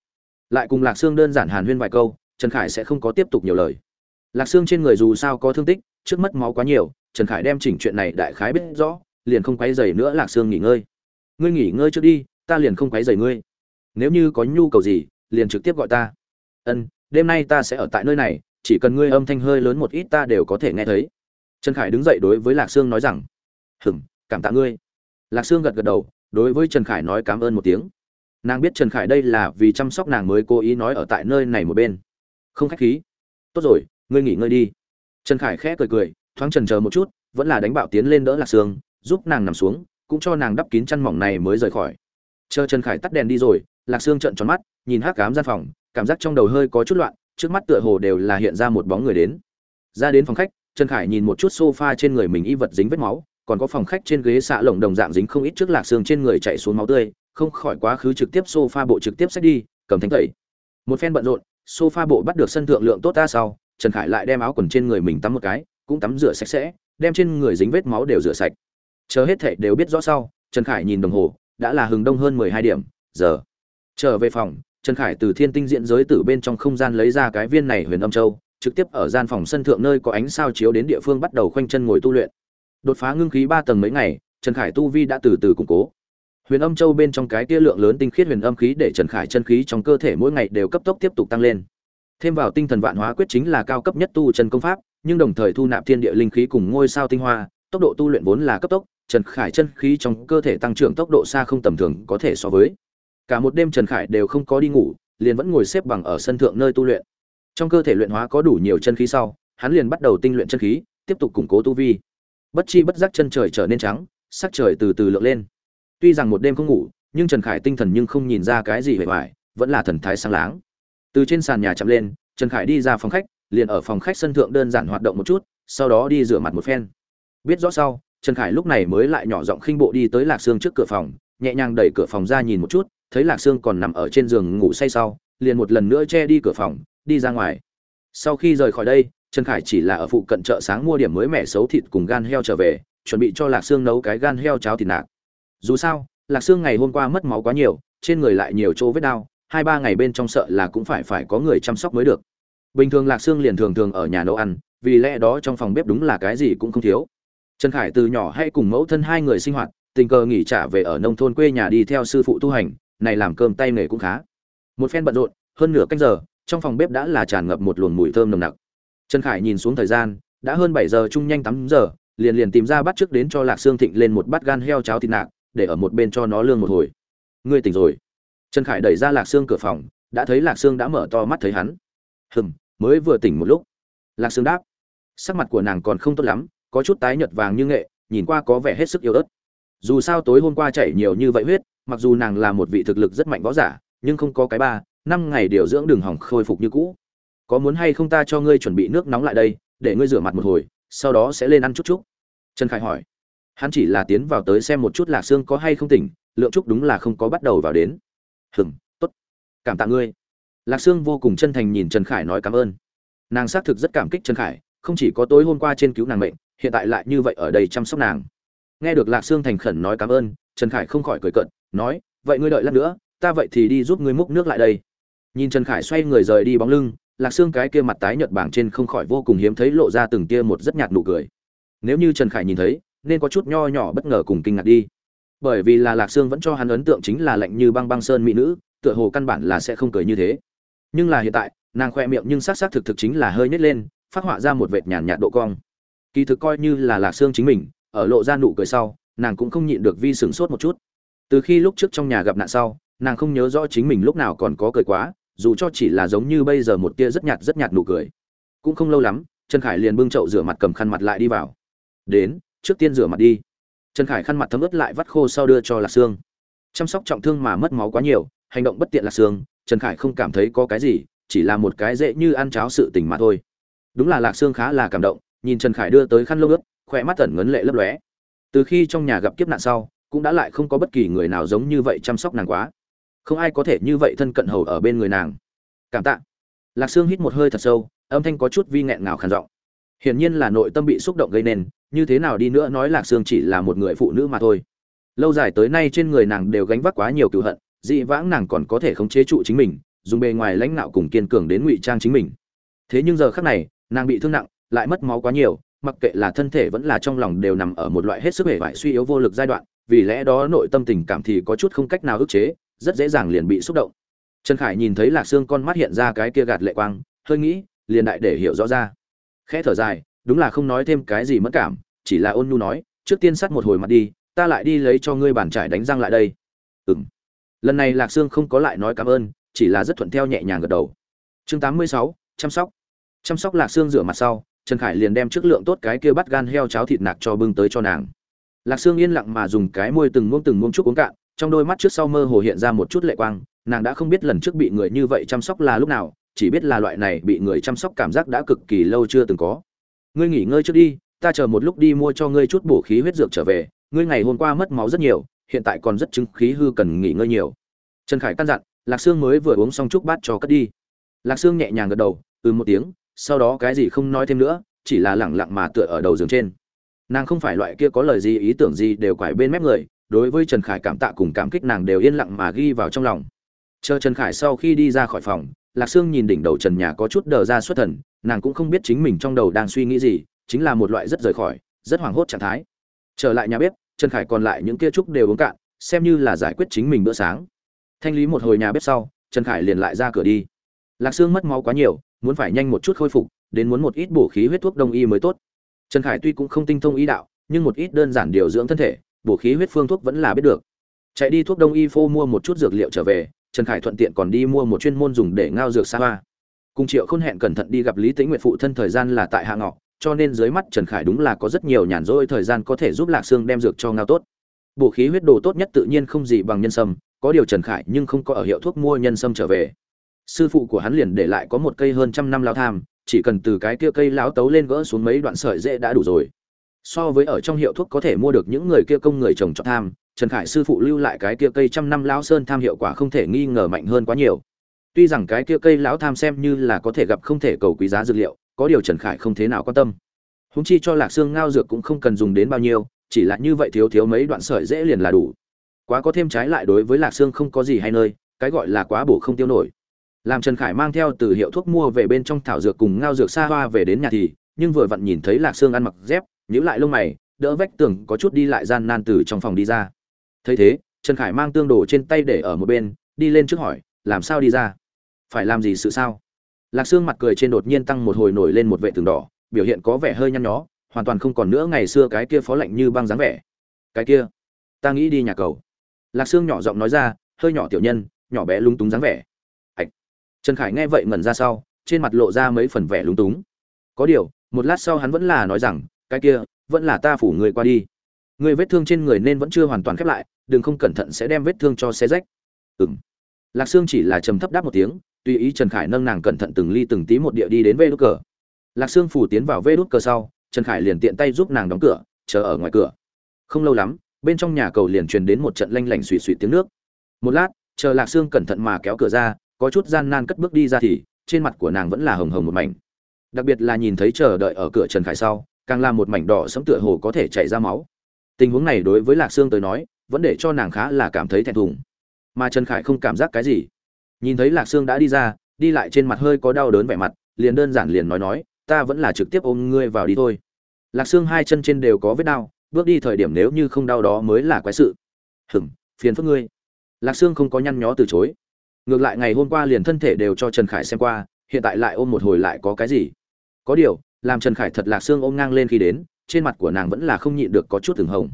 Lại cùng lạc sương đơn giản hàn huyên vài câu, trần khải sẽ không có tiếp tục nhiều lời lạc xương trên người dù sao có thương tích, trước mất máu quá nhiều, trần khải đem chỉnh chuyện này đại khái biết rõ, liền không quấy dày nữa lạc xương nghỉ ngơi. Ngươi nghỉ ngơi trước đi, ta liền không quấy dày ngươi. Nếu như có nhu cầu gì, liền trực tiếp gọi ta. Ân, đêm nay ta sẽ ở tại nơi này, chỉ cần ngươi âm thanh hơi lớn một ít ta đều có thể nghe thấy. Trần khải đứng dậy đối với lạc sương nói rằng, hừm, cảm tạ ngươi. Lạc sương gật gật đầu, đối với trần khải nói cảm ơn một tiếng. Nàng biết trần khải đây là vì chăm sóc nàng mới cố ý nói ở tại nơi này một bên. Không khách khí. Tốt rồi ngươi nghỉ ngơi đi. Trần khải khẽ cười cười, thoáng trần chờ một chút, vẫn là đánh bạo tiến lên đỡ lạc sương, giúp nàng nằm xuống, cũng cho nàng đắp kín chăn mỏng này mới rời khỏi. Chờ trần khải tắt đèn đi rồi, lạc sương trợn tròn mắt, nhìn hát cám gian phòng, cảm giác trong đầu hơi có chút loạn, trước mắt tựa hồ đều là hiện ra một bóng người đến. Ra đến phòng khách, trần khải nhìn một chút sofa trên người mình y vật dính vết máu, còn có phòng khách trên ghế xạ lồng đồng dạng dính không ít trước lạc xương trên người chạy xuống máu tươi, không khỏi quá khứ trực tiếp sofa bộ trực tiếp xách đi, cầm thánh tẩy. Một phen bận rộn, sofa bộ bắt được sân thượng lượng tốt ta sau trần khải lại đem áo quần trên người mình tắm một cái, cũng tắm rửa sạch sẽ, đem trên người dính vết máu đều rửa sạch. Chờ hết thảy đều biết rõ sau, trần khải nhìn đồng hồ, đã là hừng đông hơn mười hai điểm, giờ. Trở về phòng, trần khải từ thiên tinh diện giới từ bên trong không gian lấy ra cái viên này huyền âm châu, trực tiếp ở gian phòng sân thượng nơi có ánh sao chiếu đến địa phương bắt đầu khoanh chân ngồi tu luyện. Đột phá ngưng khí ba tầng mấy ngày, trần khải tu vi đã từ từ củng cố. Huyền âm châu bên trong cái tia lượng lớn tinh khiết huyền âm khí để trần khải chân khí trong cơ thể mỗi ngày đều cấp tốc tiếp tục tăng lên thêm vào tinh thần vạn hóa quyết chính là cao cấp nhất tu chân công pháp, nhưng đồng thời thu nạp thiên địa linh khí cùng ngôi sao tinh hoa, tốc độ tu luyện vốn là cấp tốc, trần khải chân khí trong cơ thể tăng trưởng tốc độ xa không tầm thường có thể so với. Cả một đêm trần khải đều không có đi ngủ, liền vẫn ngồi xếp bằng ở sân thượng nơi tu luyện. Trong cơ thể luyện hóa có đủ nhiều chân khí sau, hắn liền bắt đầu tinh luyện chân khí, tiếp tục củng cố tu vi. Bất chi bất giác chân trời trở nên trắng, sắc trời từ từ lượn lên. Tuy rằng một đêm không ngủ, nhưng trần khải tinh thần nhưng không nhìn ra cái gì hề hoài vẫn là thần thái sáng láng từ trên sàn nhà chậm lên, trần khải đi ra phòng khách, liền ở phòng khách sân thượng đơn giản hoạt động một chút, sau đó đi rửa mặt một phen. Biết rõ sau, trần khải lúc này mới lại nhỏ giọng khinh bộ đi tới lạc sương trước cửa phòng, nhẹ nhàng đẩy cửa phòng ra nhìn một chút, thấy lạc sương còn nằm ở trên giường ngủ say sau, liền một lần nữa che đi cửa phòng, đi ra ngoài. Sau khi rời khỏi đây, trần khải chỉ là ở phụ cận chợ sáng mua điểm mới mẻ xấu thịt cùng gan heo trở về, chuẩn bị cho lạc sương nấu cái gan heo cháo thịt nạc. Dù sao, lạc sương ngày hôm qua mất máu quá nhiều, trên người lại nhiều chỗ vết đau hai ba ngày bên trong sợ là cũng phải phải có người chăm sóc mới được. Bình thường lạc sương liền thường thường ở nhà nấu ăn, vì lẽ đó trong phòng bếp đúng là cái gì cũng không thiếu. Trần khải từ nhỏ hay cùng mẫu thân hai người sinh hoạt, tình cờ nghỉ trả về ở nông thôn quê nhà đi theo sư phụ tu hành, này làm cơm tay nghề cũng khá. Một phen bận rộn, hơn nửa canh giờ, trong phòng bếp đã là tràn ngập một luồng mùi thơm nồng nặc. Trần khải nhìn xuống thời gian, đã hơn bảy giờ chung nhanh tám giờ, liền liền tìm ra bắt trước đến cho lạc xương thịnh lên một bát gan heo cháo thịt nạc, để ở một bên cho nó lương một hồi. Ngươi tỉnh rồi trần khải đẩy ra lạc xương cửa phòng, đã thấy lạc xương đã mở to mắt thấy hắn. Hừm, mới vừa tỉnh một lúc. Lạc xương đáp. Sắc mặt của nàng còn không tốt lắm, có chút tái nhợt vàng như nghệ, nhìn qua có vẻ hết sức yếu ớt. Dù sao tối hôm qua chảy nhiều như vậy huyết, mặc dù nàng là một vị thực lực rất mạnh võ giả, nhưng không có cái ba, năm ngày điều dưỡng đường hỏng khôi phục như cũ. Có muốn hay không ta cho ngươi chuẩn bị nước nóng lại đây, để ngươi rửa mặt một hồi, sau đó sẽ lên ăn chút chút. Trần khải hỏi. Hắn chỉ là tiến vào tới xem một chút lạc xương có hay không tỉnh, lượng trúc đúng là không có bắt đầu vào đến hừng t ố t cảm tạ ngươi. Lạc sương vô cùng chân thành nhìn trần khải nói cảm ơn. Nàng xác thực rất cảm kích trần khải, không chỉ có tối hôm qua trên cứu nàng mệnh, hiện tại lại như vậy ở đây chăm sóc nàng. Nghe được lạc sương thành khẩn nói cảm ơn, trần khải không khỏi cười cận nói, vậy ngươi đợi lát nữa, ta vậy thì đi giúp ngươi múc nước lại đây. Nhìn trần khải xoay người rời đi bóng lưng, lạc sương cái kia mặt tái nhợt bảng trên không khỏi vô cùng hiếm thấy lộ ra từng kia một rất nhạt nụ cười. Nếu như trần khải nhìn thấy, nên có chút nho nhỏ bất ngờ cùng kinh ngạc đi bởi vì là lạc sương vẫn cho hắn ấn tượng chính là lạnh như băng băng sơn mỹ nữ, tựa hồ căn bản là sẽ không cười như thế. Nhưng là hiện tại, nàng khoe miệng nhưng s á c s á c thực thực chính là hơi nhét lên, phát họa ra một vệt nhàn nhạt độ cong. Kỳ thực coi như là lạc sương chính mình, ở lộ ra nụ cười sau, nàng cũng không nhịn được vi sửng sốt một chút. Từ khi lúc trước trong nhà gặp nạn sau, nàng không nhớ rõ chính mình lúc nào còn có cười quá, dù cho chỉ là giống như bây giờ một tia rất nhạt rất nhạt nụ cười. Cũng không lâu lắm, trần khải liền bưng chậu rửa mặt cầm khăn mặt lại đi vào. Đến, trước tiên rửa mặt đi trần khải khăn mặt thấm ướt lại vắt khô sau đưa cho lạc sương. Chăm sóc trọng thương mà mất máu quá nhiều, hành động bất tiện lạc sương, trần khải không cảm thấy có cái gì, chỉ là một cái dễ như ăn cháo sự tình mà thôi. Đúng là lạc sương khá là cảm động, nhìn trần khải đưa tới khăn lông ướt khoe mắt tẩn ngấn lệ lấp lóe. Từ khi trong nhà gặp kiếp nạn sau, cũng đã lại không có bất kỳ người nào giống như vậy chăm sóc nàng quá. Không ai có thể như vậy thân cận hầu ở bên người nàng. Cảm tạ. Lạc sương hít một hơi thật sâu, âm thanh có chút vi nghẹn ngào khàn giọng hiển nhiên là nội tâm bị xúc động gây nên, như thế nào đi nữa nói lạc sương chỉ là một người phụ nữ mà thôi. Lâu dài tới nay trên người nàng đều gánh vác quá nhiều cựu hận, dị vãng nàng còn có thể khống chế trụ chính mình, dùng bề ngoài lãnh nạo cùng kiên cường đến ngụy trang chính mình. Thế nhưng giờ khắc này, nàng bị thương nặng, lại mất máu quá nhiều, mặc kệ là thân thể vẫn là trong lòng đều nằm ở một loại hết sức hể vải suy yếu vô lực giai đoạn, vì lẽ đó nội tâm tình cảm thì có chút không cách nào ức chế, rất dễ dàng liền bị xúc động. Trần khải nhìn thấy lạc sương con mắt hiện ra cái kia gạt lệ quang, hơi nghĩ, liền đại để hiểu rõ ra khẽ thở dài, đúng là không nói thêm cái gì mất cảm, chỉ là ôn nhu nói, trước tiên sắt một hồi mặt đi, ta lại đi lấy cho ngươi bàn trải đánh răng lại đây. Ừng lần này lạc sương không có lại nói cảm ơn, chỉ là rất thuận theo nhẹ nhàng gật đầu. Chương tám mươi sáu, chăm sóc. Chăm sóc lạc sương rửa mặt sau, trần khải liền đem trước lượng tốt cái kia bắt gan heo cháo thịt nạc cho bưng tới cho nàng. Lạc sương yên lặng mà dùng cái môi từng muông từng muông chút uống cạn, trong đôi mắt trước sau mơ hồ hiện ra một chút lệ quang, nàng đã không biết lần trước bị người như vậy chăm sóc là lúc nào chỉ biết là loại này bị người chăm sóc cảm giác đã cực kỳ lâu chưa từng có. Ngươi nghỉ ngơi trước đi, ta chờ một lúc đi mua cho ngươi chút bổ khí huyết dược trở về. Ngươi ngày hôm qua mất máu rất nhiều, hiện tại còn rất chứng khí hư cần nghỉ ngơi nhiều. Trần khải căn dặn, lạc sương mới vừa uống xong chút bát cho cất đi. Lạc sương nhẹ nhàng gật đầu ừ một tiếng, sau đó cái gì không nói thêm nữa, chỉ là lẳng lặng mà tựa ở đầu giường trên. Nàng không phải loại kia có lời gì, ý tưởng gì đều quải bên mép người, đối với trần khải cảm tạ cùng cảm kích nàng đều yên lặng mà ghi vào trong lòng. Chờ trần khải sau khi đi ra khỏi phòng lạc sương nhìn đỉnh đầu trần nhà có chút đờ ra xuất thần, nàng cũng không biết chính mình trong đầu đang suy nghĩ gì, chính là một loại rất rời khỏi, rất hoảng hốt trạng thái. Trở lại nhà bếp, trần khải còn lại những kia trúc đều uống cạn, xem như là giải quyết chính mình bữa sáng. Thanh lý một hồi nhà bếp sau, trần khải liền lại ra cửa đi. Lạc sương mất máu quá nhiều, muốn phải nhanh một chút khôi phục, đến muốn một ít bổ khí huyết thuốc đông y mới tốt. Trần khải tuy cũng không tinh thông y đạo, nhưng một ít đơn giản điều dưỡng thân thể, bổ khí huyết phương thuốc vẫn là biết được. Chạy đi thuốc đông y phô mua một chút dược liệu trở về trần khải thuận tiện còn đi mua một chuyên môn dùng để ngao dược xa hoa. Cùng triệu khôn hẹn cẩn thận đi gặp lý tĩnh nguyện phụ thân thời gian là tại hạ ngọ, cho nên dưới mắt trần khải đúng là có rất nhiều nhàn rỗi thời gian có thể giúp lạc sương đem dược cho ngao tốt. Bổ khí huyết đồ tốt nhất tự nhiên không gì bằng nhân sâm, có điều trần khải nhưng không có ở hiệu thuốc mua nhân sâm trở về. Sư phụ của hắn liền để lại có một cây hơn trăm năm lao tham, chỉ cần từ cái kia cây láo tấu lên gỡ xuống mấy đoạn sợi dễ đã đủ rồi. So với ở trong hiệu thuốc có thể mua được những người kia công người trồng trọt tham trần khải sư phụ lưu lại cái kia cây trăm năm lão sơn tham hiệu quả không thể nghi ngờ mạnh hơn quá nhiều. Tuy rằng cái kia cây lão tham xem như là có thể gặp không thể cầu quý giá dược liệu, có điều trần khải không thế nào quan tâm. Húng chi cho lạc xương ngao dược cũng không cần dùng đến bao nhiêu, chỉ là như vậy thiếu thiếu mấy đoạn sợi dễ liền là đủ. Quá có thêm trái lại đối với lạc xương không có gì hay nơi, cái gọi là quá bổ không tiêu nổi. Làm trần khải mang theo từ hiệu thuốc mua về bên trong thảo dược cùng ngao dược xa hoa về đến nhà thì, nhưng vừa vặn nhìn thấy lạc xương ăn mặc dép, nhíu lại lông mày, đỡ vách tường có chút đi lại gian nan từ trong phòng đi ra thấy thế, trần khải mang tương đồ trên tay để ở một bên, đi lên trước hỏi, làm sao đi ra? Phải làm gì sự sao? Lạc Sương mặt cười trên đột nhiên tăng một hồi nổi lên một vệ tường đỏ, biểu hiện có vẻ hơi nhăn nhó, hoàn toàn không còn nữa ngày xưa cái kia phó lạnh như băng dáng vẻ. Cái kia? Ta nghĩ đi nhà cầu. Lạc sương nhỏ giọng nói ra, hơi nhỏ tiểu nhân, nhỏ bé lúng túng dáng vẻ. Ạch trần khải nghe vậy ngẩn ra sau, trên mặt lộ ra mấy phần vẻ lúng túng. Có điều, một lát sau hắn vẫn là nói rằng, cái kia, vẫn là ta phủ người qua đi người vết thương trên người nên vẫn chưa hoàn toàn khép lại, đừng không cẩn thận sẽ đem vết thương cho xe rách. Ừng lạc sương chỉ là trầm thấp đáp một tiếng, tùy ý trần khải nâng nàng cẩn thận từng ly từng tí một địa đi đến vê đốt cờ. Lạc sương phủ tiến vào vê đốt cờ sau, trần khải liền tiện tay giúp nàng đóng cửa, chờ ở ngoài cửa. Không lâu lắm, bên trong nhà cầu liền truyền đến một trận lanh lảnh xùy xùy tiếng nước. Một lát, chờ lạc sương cẩn thận mà kéo cửa ra, có chút gian nan cất bước đi ra thì, trên mặt của nàng vẫn là hồng hồng một mảnh. Đặc biệt là nhìn thấy chờ đợi ở cửa trần khải sau, càng là một mảnh đỏ sẫm tựa hồ có thể chảy ra máu tình huống này đối với lạc sương tới nói, vẫn để cho nàng khá là cảm thấy thẹn thùng. Mà trần khải không cảm giác cái gì. Nhìn thấy lạc sương đã đi ra, đi lại trên mặt hơi có đau đớn vẻ mặt, liền đơn giản liền nói nói, ta vẫn là trực tiếp ôm ngươi vào đi thôi. Lạc xương hai chân trên đều có vết đau, bước đi thời điểm nếu như không đau đó mới là quái sự. Hừm phiền phức ngươi. Lạc xương không có nhăn nhó từ chối. Ngược lại ngày hôm qua liền thân thể đều cho trần khải xem qua, hiện tại lại ôm một hồi lại có cái gì? Có điều, làm trần khải thật lạc xương ôm ngang lên khi đến trên mặt của nàng vẫn là không nhịn được có chút từng hồng.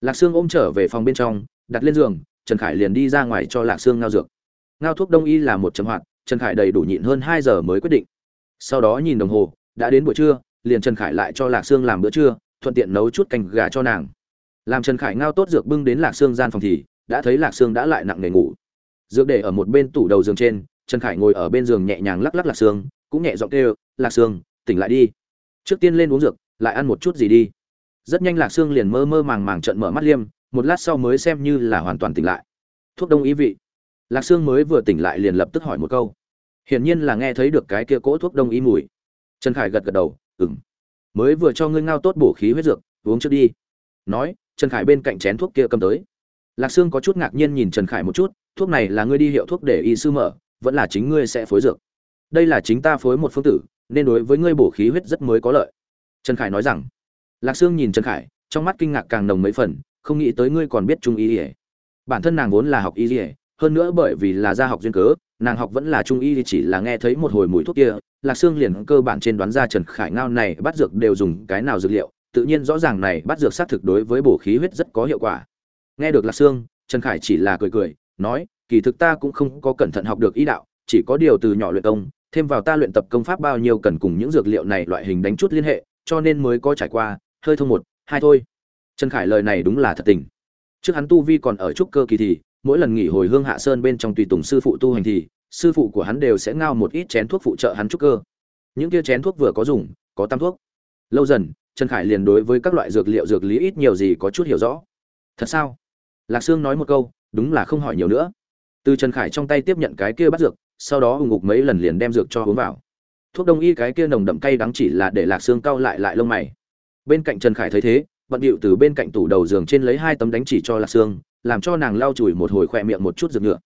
Lạc xương ôm trở về phòng bên trong, đặt lên giường, trần khải liền đi ra ngoài cho lạc xương ngao dược. Ngao thuốc đông y là một chấm hoạt, trần khải đầy đủ nhịn hơn hai giờ mới quyết định. Sau đó nhìn đồng hồ, đã đến buổi trưa, liền trần khải lại cho lạc sương làm bữa trưa, thuận tiện nấu chút canh gà cho nàng. Làm trần khải ngao tốt dược bưng đến lạc sương gian phòng thì, đã thấy lạc sương đã lại nặng nề ngủ. Dược để ở một bên tủ đầu giường trên, trần khải ngồi ở bên giường nhẹ nhàng lắc lắc lạc sương, cũng nhẹ giọng kêu, lạc sương, tỉnh lại đi. Trước tiên lên uống dược lại ăn một chút gì đi. Rất nhanh lạc sương liền mơ mơ màng màng trận mở mắt liêm, một lát sau mới xem như là hoàn toàn tỉnh lại. Thuốc đông ý vị. Lạc sương mới vừa tỉnh lại liền lập tức hỏi một câu. Hiển nhiên là nghe thấy được cái kia cỗ thuốc đông y mùi. Trần khải gật gật đầu ừng mới vừa cho ngươi ngao tốt bổ khí huyết dược, uống trước đi. Nói, trần khải bên cạnh chén thuốc kia cầm tới. Lạc sương có chút ngạc nhiên nhìn trần khải một chút, thuốc này là ngươi đi hiệu thuốc để y sư mở, vẫn là chính ngươi sẽ phối dược. Đây là chính ta phối một phương tử, nên đối với ngươi bổ khí huyết rất mới có lợi trần khải nói rằng, lạc sương nhìn trần khải, trong mắt kinh ngạc càng nồng mấy phần, không nghĩ tới ngươi còn biết trung y ỉa bản thân nàng vốn là học y ỉa hơn nữa bởi vì là gia học duyên cớ, nàng học vẫn là trung y thì chỉ là nghe thấy một hồi mùi thuốc kia, lạc sương liền cơ bản trên đoán ra trần khải ngao này bắt dược đều dùng cái nào dược liệu, tự nhiên rõ ràng này bắt dược xác thực đối với bổ khí huyết rất có hiệu quả. Nghe được lạc sương, trần khải chỉ là cười cười, nói, kỳ thực ta cũng không có cẩn thận học được ý đạo, chỉ có điều từ nhỏ luyện công, thêm vào ta luyện tập công pháp bao nhiêu cần cùng những dược liệu này loại hình đánh chút liên hệ cho nên mới có trải qua, hơi thông một, hai thôi. Trần khải lời này đúng là thật tình. Trước hắn tu vi còn ở trúc cơ kỳ thì, mỗi lần nghỉ hồi hương hạ sơn bên trong tùy tùng sư phụ tu hành thì, sư phụ của hắn đều sẽ ngao một ít chén thuốc phụ trợ hắn trúc cơ. Những kia chén thuốc vừa có dùng, có tam thuốc. Lâu dần, trần khải liền đối với các loại dược liệu dược lý ít nhiều gì có chút hiểu rõ. Thật sao? Lạc sương nói một câu, đúng là không hỏi nhiều nữa. Từ trần khải trong tay tiếp nhận cái kia bắt dược, sau đó hùng ngục mấy lần liền đem dược cho uống vào thuốc đông y cái kia nồng đậm cay đắng chỉ là để lạc xương cau lại lại lông mày. Bên cạnh trần khải thấy thế, bận điệu từ bên cạnh tủ đầu giường trên lấy hai tấm đánh chỉ cho lạc xương, làm cho nàng lau chùi một hồi khỏe miệng một chút rực nhựa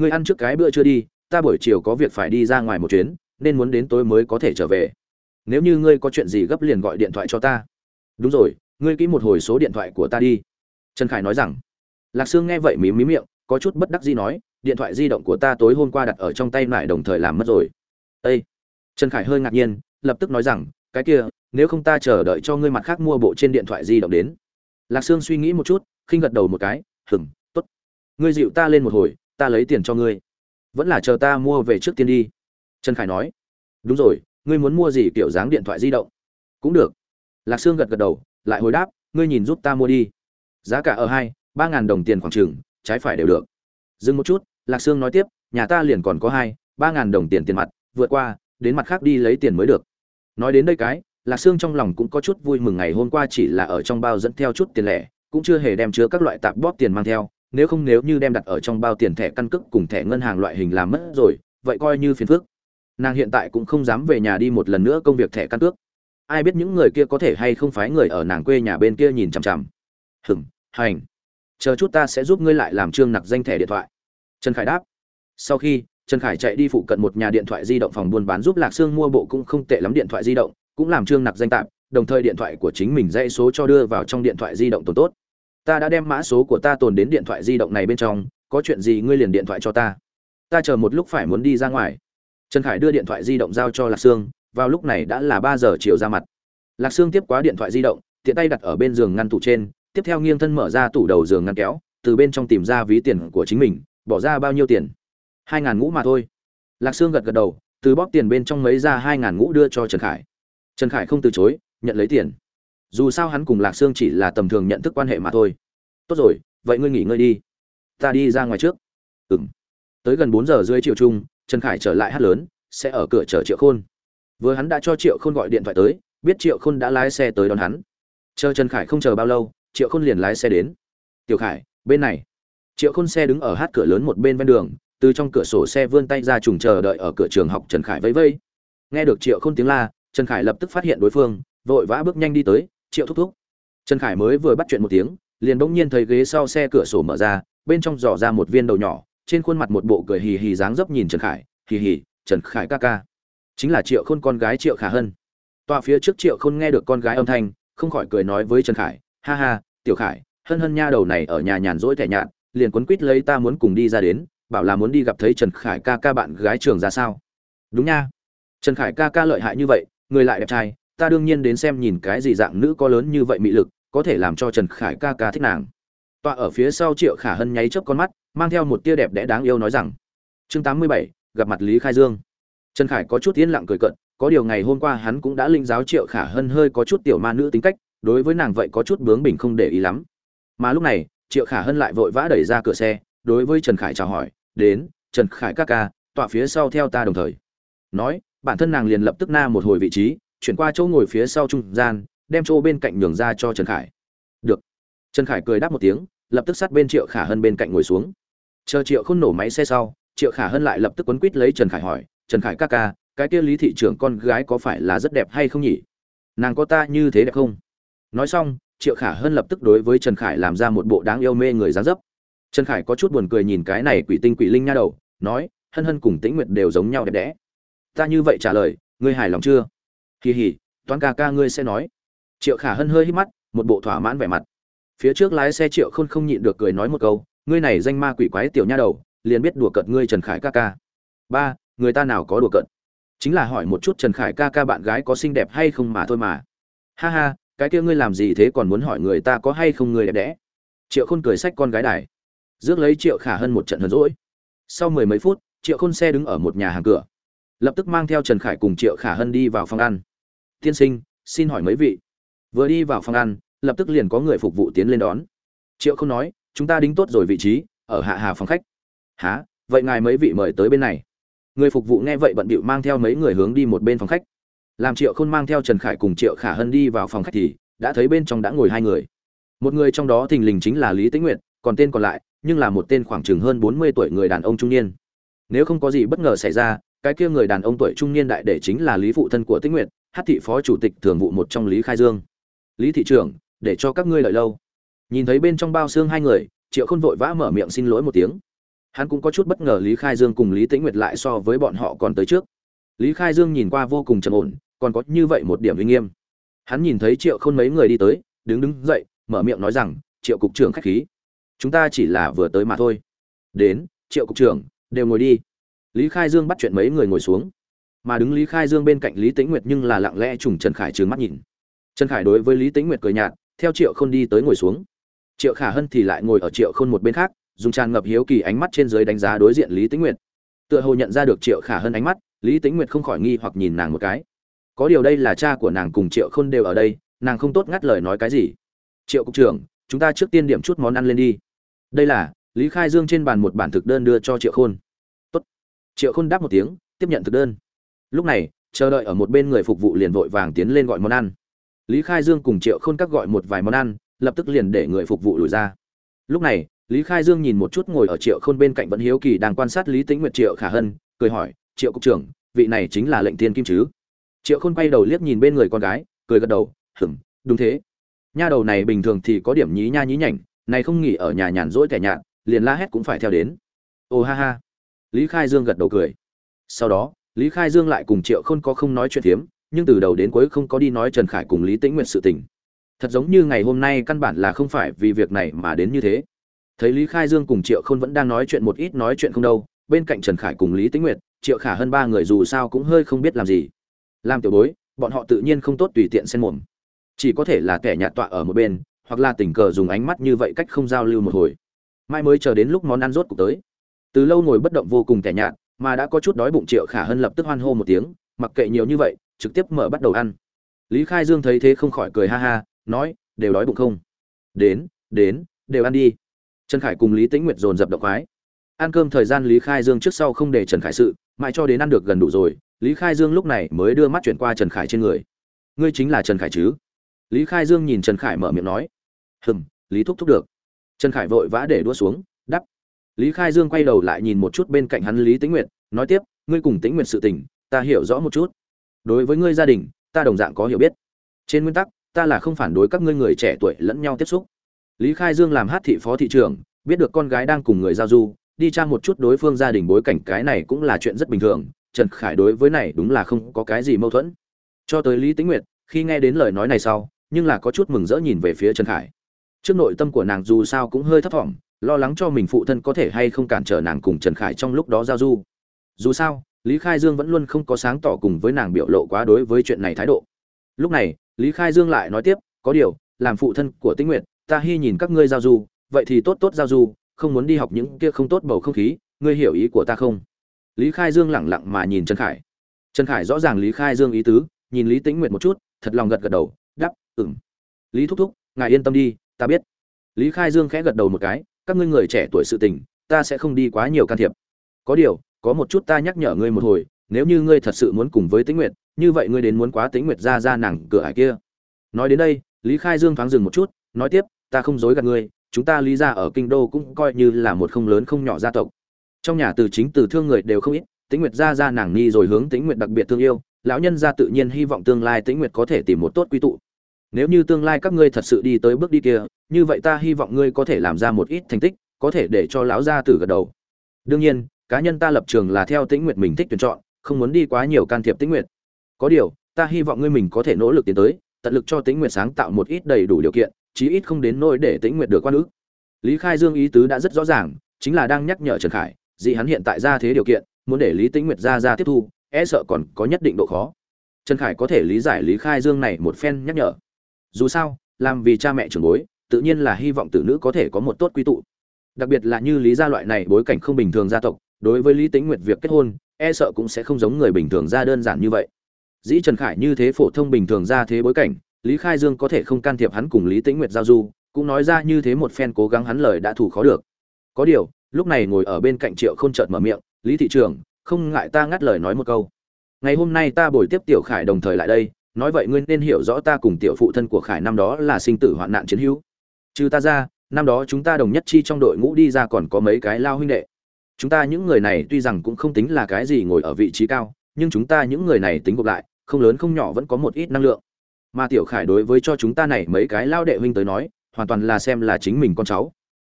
ngươi ăn trước cái bữa chưa đi, ta buổi chiều có việc phải đi ra ngoài một chuyến, nên muốn đến tối mới có thể trở về. Nếu như ngươi có chuyện gì gấp liền gọi điện thoại cho ta. Đúng rồi, ngươi ký một hồi số điện thoại của ta đi. Trần khải nói rằng. Lạc sương nghe vậy mí mí miệng, có chút bất đắc gì nói, điện thoại di động của ta tối hôm qua đặt ở trong tay lại đồng thời làm mất rồi. Ây trần khải hơi ngạc nhiên, lập tức nói rằng, cái kia, nếu không ta chờ đợi cho ngươi mặt khác mua bộ trên điện thoại di động đến. Lạc sương suy nghĩ một chút, khinh gật đầu một cái hừng t ố t ngươi dịu ta lên một hồi, ta lấy tiền cho ngươi. Vẫn là chờ ta mua về trước tiên đi. Trần khải nói. Đúng rồi, ngươi muốn mua gì kiểu dáng điện thoại di động? Cũng được. Lạc sương gật gật đầu, lại hồi đáp, ngươi nhìn giúp ta mua đi. Giá cả ở hai, ba ngàn đồng tiền khoảng trừng trái phải đều được. Dừng một chút, lạc sương nói tiếp, nhà ta liền còn có hai, ba ngàn đồng tiền tiền mặt, vượt qua đến mặt khác đi lấy tiền mới được. Nói đến đây cái, lạc sương trong lòng cũng có chút vui mừng ngày hôm qua chỉ là ở trong bao dẫn theo chút tiền lẻ, cũng chưa hề đem chứa các loại tạp bóp tiền mang theo. Nếu không nếu như đem đặt ở trong bao tiền thẻ căn cước cùng thẻ ngân hàng loại hình làm mất rồi, vậy coi như phiền phức. Nàng hiện tại cũng không dám về nhà đi một lần nữa công việc thẻ căn cước. Ai biết những người kia có thể hay không phái người ở nàng quê nhà bên kia nhìn chằm chằm. Hừng hành. Chờ chút ta sẽ giúp ngươi lại làm trương nặc danh thẻ điện thoại. Trần khải đáp. Sau khi trần khải chạy đi phụ cận một nhà điện thoại di động phòng buôn bán giúp lạc sương mua bộ cũng không tệ lắm điện thoại di động, cũng làm trương nặc danh tạm, đồng thời điện thoại của chính mình dãy số cho đưa vào trong điện thoại di động tồn tốt. Ta đã đem mã số của ta tồn đến điện thoại di động này bên trong, có chuyện gì ngươi liền điện thoại cho ta. Ta chờ một lúc phải muốn đi ra ngoài. Trần khải đưa điện thoại di động giao cho lạc sương, vào lúc này đã là ba giờ chiều ra mặt. Lạc sương tiếp quá điện thoại di động, tiện tay đặt ở bên giường ngăn tủ trên, tiếp theo nghiêng thân mở ra tủ đầu giường ngăn kéo, từ bên trong tìm ra ví tiền của chính mình, bỏ ra bao nhiêu tiền? Hai ngàn ngũ mà thôi. Lạc sương gật gật đầu từ bóp tiền bên trong mấy ra hai ngàn ngũ đưa cho trần khải. Trần khải không từ chối nhận lấy tiền. Dù sao hắn cùng lạc sương chỉ là tầm thường nhận thức quan hệ mà thôi. Tốt rồi vậy ngươi nghỉ ngơi đi. Ta đi ra ngoài trước. Ừ m tới gần bốn giờ rưỡi triệu trung, trần khải trở lại hát lớn sẽ ở cửa chở triệu khôn. Vừa hắn đã cho triệu khôn gọi điện thoại tới biết triệu khôn đã lái xe tới đón hắn. Chờ trần khải không chờ bao lâu triệu khôn liền lái xe đến. Tiểu khải bên này. Triệu khôn xe đứng ở hát cửa lớn một bên ven đường từ trong cửa sổ xe vươn tay ra trùng chờ đợi ở cửa trường học trần khải vẫy vẫy. Nghe được triệu khôn tiếng la, trần khải lập tức phát hiện đối phương, vội vã bước nhanh đi tới, triệu thúc thúc. Trần khải mới vừa bắt chuyện một tiếng, liền bỗng nhiên thấy ghế sau xe cửa sổ mở ra, bên trong dò ra một viên đầu nhỏ, trên khuôn mặt một bộ cười hì hì dáng dấp nhìn trần khải, hì hì, trần khải ca ca. Chính là triệu khôn con gái triệu khả hân. Tọa phía trước triệu khôn nghe được con gái âm thanh, không khỏi cười nói với trần khải, ha ha, tiểu khải, hân hân nha đầu này ở nhà nhàn rỗi thẻ nhạt, liền quấn quýt lấy ta muốn cùng đi ra đến bảo là muốn đi gặp thấy trần khải ca ca bạn gái trường ra sao? Đúng nha. Trần khải ca ca lợi hại như vậy, người lại đẹp trai, ta đương nhiên đến xem nhìn cái gì dạng nữ có lớn như vậy mị lực, có thể làm cho trần khải ca ca thích nàng. Tọa ở phía sau triệu khả hân nháy chớp con mắt, mang theo một tia đẹp đẽ đáng yêu nói rằng, chương tám mươi bảy, gặp mặt lý khai dương. Trần khải có chút yên lặng cười cận có điều ngày hôm qua hắn cũng đã linh giáo triệu khả hân hơi có chút tiểu ma nữ tính cách, đối với nàng vậy có chút bướng bỉnh không để ý lắm. Mà lúc này, triệu khả hân lại vội vã đẩy ra cửa xe, đối với trần khải chào hỏi đến, trần khải ca ca, tọa phía sau theo ta đồng thời. Nói, bản thân nàng liền lập tức na một hồi vị trí, chuyển qua chỗ ngồi phía sau trung gian, đem chỗ bên cạnh nhường ra cho trần khải. Được. Trần khải cười đáp một tiếng, lập tức sát bên triệu khả hân bên cạnh ngồi xuống. Chờ triệu không nổ máy xe sau, triệu khả hân lại lập tức quấn quít lấy trần khải hỏi, trần khải ca ca, cái kia lý thị trưởng con gái có phải là rất đẹp hay không nhỉ? Nàng có ta như thế đẹp không? Nói xong, triệu khả hân lập tức đối với trần khải làm ra một bộ đáng yêu mê người dáng dấp trần khải có chút buồn cười nhìn cái này quỷ tinh quỷ linh nha đầu, nói, hân hân cùng tĩnh nguyệt đều giống nhau đẹp đẽ. Ta như vậy trả lời, ngươi hài lòng chưa? Kỳ hỉ toán ca ca ngươi sẽ nói. Triệu khả hân hơi hít mắt, một bộ thỏa mãn vẻ mặt. Phía trước lái xe triệu khôn không nhịn được cười nói một câu, ngươi này danh ma quỷ quái tiểu nha đầu, liền biết đùa cợt ngươi trần khải ca ca. Ba, người ta nào có đùa cợt? Chính là hỏi một chút trần khải ca ca bạn gái có xinh đẹp hay không mà thôi mà. Ha ha, cái kia ngươi làm gì thế còn muốn hỏi người ta có hay không người đẹp đẽ? Triệu khôn cười sách con gái đài rước lấy triệu khả hân một trận hờn rỗi sau mười mấy phút, triệu khôn xe đứng ở một nhà hàng cửa. Lập tức mang theo trần khải cùng triệu khả hân đi vào phòng ăn. Tiên sinh, xin hỏi mấy vị? Vừa đi vào phòng ăn, lập tức liền có người phục vụ tiến lên đón. Triệu không nói, chúng ta đính tốt rồi vị trí, ở hạ hà phòng khách. Há vậy ngài mấy vị mời tới bên này. Người phục vụ nghe vậy bận bịu mang theo mấy người hướng đi một bên phòng khách. Làm triệu khôn mang theo trần khải cùng triệu khả hân đi vào phòng khách thì, đã thấy bên trong đã ngồi hai người. Một người trong đó thình lình chính là lý tĩnh nguyệt, còn tên còn lại nhưng là một tên khoảng chừng hơn bốn mươi tuổi người đàn ông trung niên. Nếu không có gì bất ngờ xảy ra, cái kia người đàn ông tuổi trung niên đại để chính là lý phụ thân của tích nguyệt, hát thị phó chủ tịch thường vụ một trong lý khai dương. Lý thị trưởng, để cho các ngươi lợi lâu. Nhìn thấy bên trong bao xương hai người, triệu khôn vội vã mở miệng xin lỗi một tiếng. Hắn cũng có chút bất ngờ lý khai dương cùng lý tĩnh nguyệt lại so với bọn họ còn tới trước. Lý khai dương nhìn qua vô cùng trầm ổn, còn có như vậy một điểm uy nghiêm. Hắn nhìn thấy triệu khôn mấy người đi tới, đứng đứng dậy, mở miệng nói rằng, triệu cục trưởng khách khí chúng ta chỉ là vừa tới mà thôi. Đến, triệu cục trưởng, đều ngồi đi. Lý khai dương bắt chuyện mấy người ngồi xuống. Mà đứng lý khai dương bên cạnh lý tĩnh nguyệt nhưng là lặng lẽ trùng trần khải trừng mắt nhìn. Trần khải đối với lý tĩnh nguyệt cười nhạt, theo triệu khôn đi tới ngồi xuống. Triệu khả hân thì lại ngồi ở triệu khôn một bên khác, dùng tràn ngập hiếu kỳ ánh mắt trên dưới đánh giá đối diện lý tĩnh nguyệt. Tựa hồ nhận ra được triệu khả hân ánh mắt, lý tĩnh nguyệt không khỏi nghi hoặc nhìn nàng một cái. Có điều đây là cha của nàng cùng triệu khôn đều ở đây, nàng không tốt ngắt lời nói cái gì. Triệu cục trưởng, chúng ta trước tiên điểm chút món ăn lên đi đây là, lý khai dương trên bàn một bản thực đơn đưa cho triệu khôn. Tốt. triệu khôn đáp một tiếng, tiếp nhận thực đơn. Lúc này, chờ đợi ở một bên người phục vụ liền vội vàng tiến lên gọi món ăn. Lý khai dương cùng triệu khôn các gọi một vài món ăn, lập tức liền để người phục vụ lùi ra. Lúc này, lý khai dương nhìn một chút ngồi ở triệu khôn bên cạnh vẫn hiếu kỳ đang quan sát lý tĩnh nguyệt triệu khả hân, cười hỏi, triệu cục trưởng, vị này chính là lệnh tiên kim chứ? Triệu khôn quay đầu liếc nhìn bên người con gái, cười gật đầu hửng đúng thế. Nha đầu này bình thường thì có điểm nhí nha nhí nhảnh này không nghỉ ở nhà nhàn rỗi tẻ nhạt, liền la hét cũng phải theo đến. Ô ha ha. Lý khai dương gật đầu cười. Sau đó, lý khai dương lại cùng triệu khôn có không nói chuyện phiếm nhưng từ đầu đến cuối không có đi nói trần khải cùng lý tĩnh nguyện sự tình. Thật giống như ngày hôm nay căn bản là không phải vì việc này mà đến như thế. Thấy lý khai dương cùng triệu khôn vẫn đang nói chuyện một ít nói chuyện không đâu, bên cạnh trần khải cùng lý tĩnh nguyệt, triệu khả hơn ba người dù sao cũng hơi không biết làm gì. Làm tiểu bối, bọn họ tự nhiên không tốt tùy tiện xen mồm. Chỉ có thể là kẻ nhạt tọa ở một bên hoặc là tình cờ dùng ánh mắt như vậy cách không giao lưu một hồi. Mai mới chờ đến lúc món ăn rốt cục tới. Từ lâu ngồi bất động vô cùng tẻ nhạt, mà đã có chút đói bụng triệu khả hơn lập tức hoan hô một tiếng, mặc kệ nhiều như vậy, trực tiếp mở bắt đầu ăn. Lý khai dương thấy thế không khỏi cười ha ha, nói, đều đói bụng không? Đến đến, đều ăn đi. Trần khải cùng lý tĩnh nguyệt dồn dập động khoái. Ăn cơm thời gian lý khai dương trước sau không để trần khải sự, mãi cho đến ăn được gần đủ rồi, lý khai dương lúc này mới đưa mắt chuyển qua trần khải trên người. Ngươi chính là trần khải chứ? Lý khai dương nhìn trần khải mở miệng nói hừm, lý thúc thúc được. Trần khải vội vã để đua xuống, đắp. Lý khai dương quay đầu lại nhìn một chút bên cạnh hắn lý tĩnh nguyệt, nói tiếp, ngươi cùng tĩnh nguyệt sự tình, ta hiểu rõ một chút. Đối với ngươi gia đình, ta đồng dạng có hiểu biết. Trên nguyên tắc, ta là không phản đối các ngươi người trẻ tuổi lẫn nhau tiếp xúc. Lý khai dương làm hát thị phó thị trưởng, biết được con gái đang cùng người giao du, đi tra một chút đối phương gia đình bối cảnh, cái này cũng là chuyện rất bình thường. Trần khải đối với này đúng là không có cái gì mâu thuẫn. Cho tới lý tĩnh nguyệt, khi nghe đến lời nói này sau, nhưng là có chút mừng rỡ nhìn về phía trần khải trước nội tâm của nàng dù sao cũng hơi thấp thỏm, lo lắng cho mình phụ thân có thể hay không cản trở nàng cùng trần khải trong lúc đó giao du. Dù sao, lý khai dương vẫn luôn không có sáng tỏ cùng với nàng biểu lộ quá đối với chuyện này thái độ. Lúc này, lý khai dương lại nói tiếp, có điều, làm phụ thân của tĩnh nguyệt, ta hy nhìn các ngươi giao du, vậy thì tốt tốt giao du, không muốn đi học những kia không tốt bầu không khí, ngươi hiểu ý của ta không? Lý khai dương lẳng lặng mà nhìn trần khải. Trần khải rõ ràng lý khai dương ý tứ, nhìn lý tĩnh nguyệt một chút, thật lòng gật gật đầu đắp ừng lý thúc thúc, ngài yên tâm đi ta biết. Lý khai dương khẽ gật đầu một cái, các ngươi người trẻ tuổi sự tình, ta sẽ không đi quá nhiều can thiệp. Có điều, có một chút ta nhắc nhở ngươi một hồi, nếu như ngươi thật sự muốn cùng với tĩnh nguyệt, như vậy ngươi đến muốn quá tĩnh nguyệt ra ra nàng cửa ải kia. Nói đến đây, lý khai dương thoáng dừng một chút, nói tiếp, ta không dối gạt ngươi, chúng ta lý ra ở kinh đô cũng coi như là một không lớn không nhỏ gia tộc. Trong nhà từ chính từ thương người đều không ít, tĩnh nguyệt ra ra nàng nghi rồi hướng tĩnh nguyệt đặc biệt thương yêu, lão nhân gia tự nhiên hy vọng tương lai tĩnh nguyệt có thể tìm một tốt quy tụ nếu như tương lai các ngươi thật sự đi tới bước đi kia, như vậy ta hy vọng ngươi có thể làm ra một ít thành tích, có thể để cho lão gia tử gật đầu. Đương nhiên, cá nhân ta lập trường là theo tĩnh nguyệt mình thích tuyển chọn, không muốn đi quá nhiều can thiệp tĩnh nguyệt. Có điều, ta hy vọng ngươi mình có thể nỗ lực tiến tới, tận lực cho tĩnh nguyệt sáng tạo một ít đầy đủ điều kiện, chí ít không đến nỗi để tĩnh nguyệt được quan ước lý khai dương ý tứ đã rất rõ ràng, chính là đang nhắc nhở trần khải dị hắn hiện tại ra thế điều kiện, muốn để lý tĩnh nguyệt ra ra tiếp thu e sợ còn có nhất định độ khó. Trần khải có thể lý giải lý khai dương này một phen nhắc nhở dù sao, làm vì cha mẹ trưởng bối, tự nhiên là hy vọng tử nữ có thể có một tốt quy tụ. Đặc biệt là như lý gia loại này bối cảnh không bình thường gia tộc, đối với lý tính nguyệt việc kết hôn e sợ cũng sẽ không giống người bình thường ra đơn giản như vậy. Dĩ trần khải như thế phổ thông bình thường ra thế bối cảnh, lý khai dương có thể không can thiệp hắn cùng lý tĩnh nguyệt giao du, cũng nói ra như thế một phen cố gắng hắn lời đã thủ khó được. Có điều, lúc này ngồi ở bên cạnh triệu không chợt mở miệng, lý thị trường không ngại ta ngắt lời nói một câu. Ngày hôm nay ta bồi tiếp tiểu khải đồng thời lại đây nói vậy ngươi nên hiểu rõ ta cùng tiểu phụ thân của khải năm đó là sinh tử hoạn nạn chiến hữu. Trừ ta ra, năm đó chúng ta đồng nhất chi trong đội ngũ đi ra còn có mấy cái lao huynh đệ. Chúng ta những người này tuy rằng cũng không tính là cái gì ngồi ở vị trí cao, nhưng chúng ta những người này tính gộp lại, không lớn không nhỏ vẫn có một ít năng lượng. Mà tiểu khải đối với cho chúng ta này mấy cái lao đệ huynh tới nói, hoàn toàn là xem là chính mình con cháu.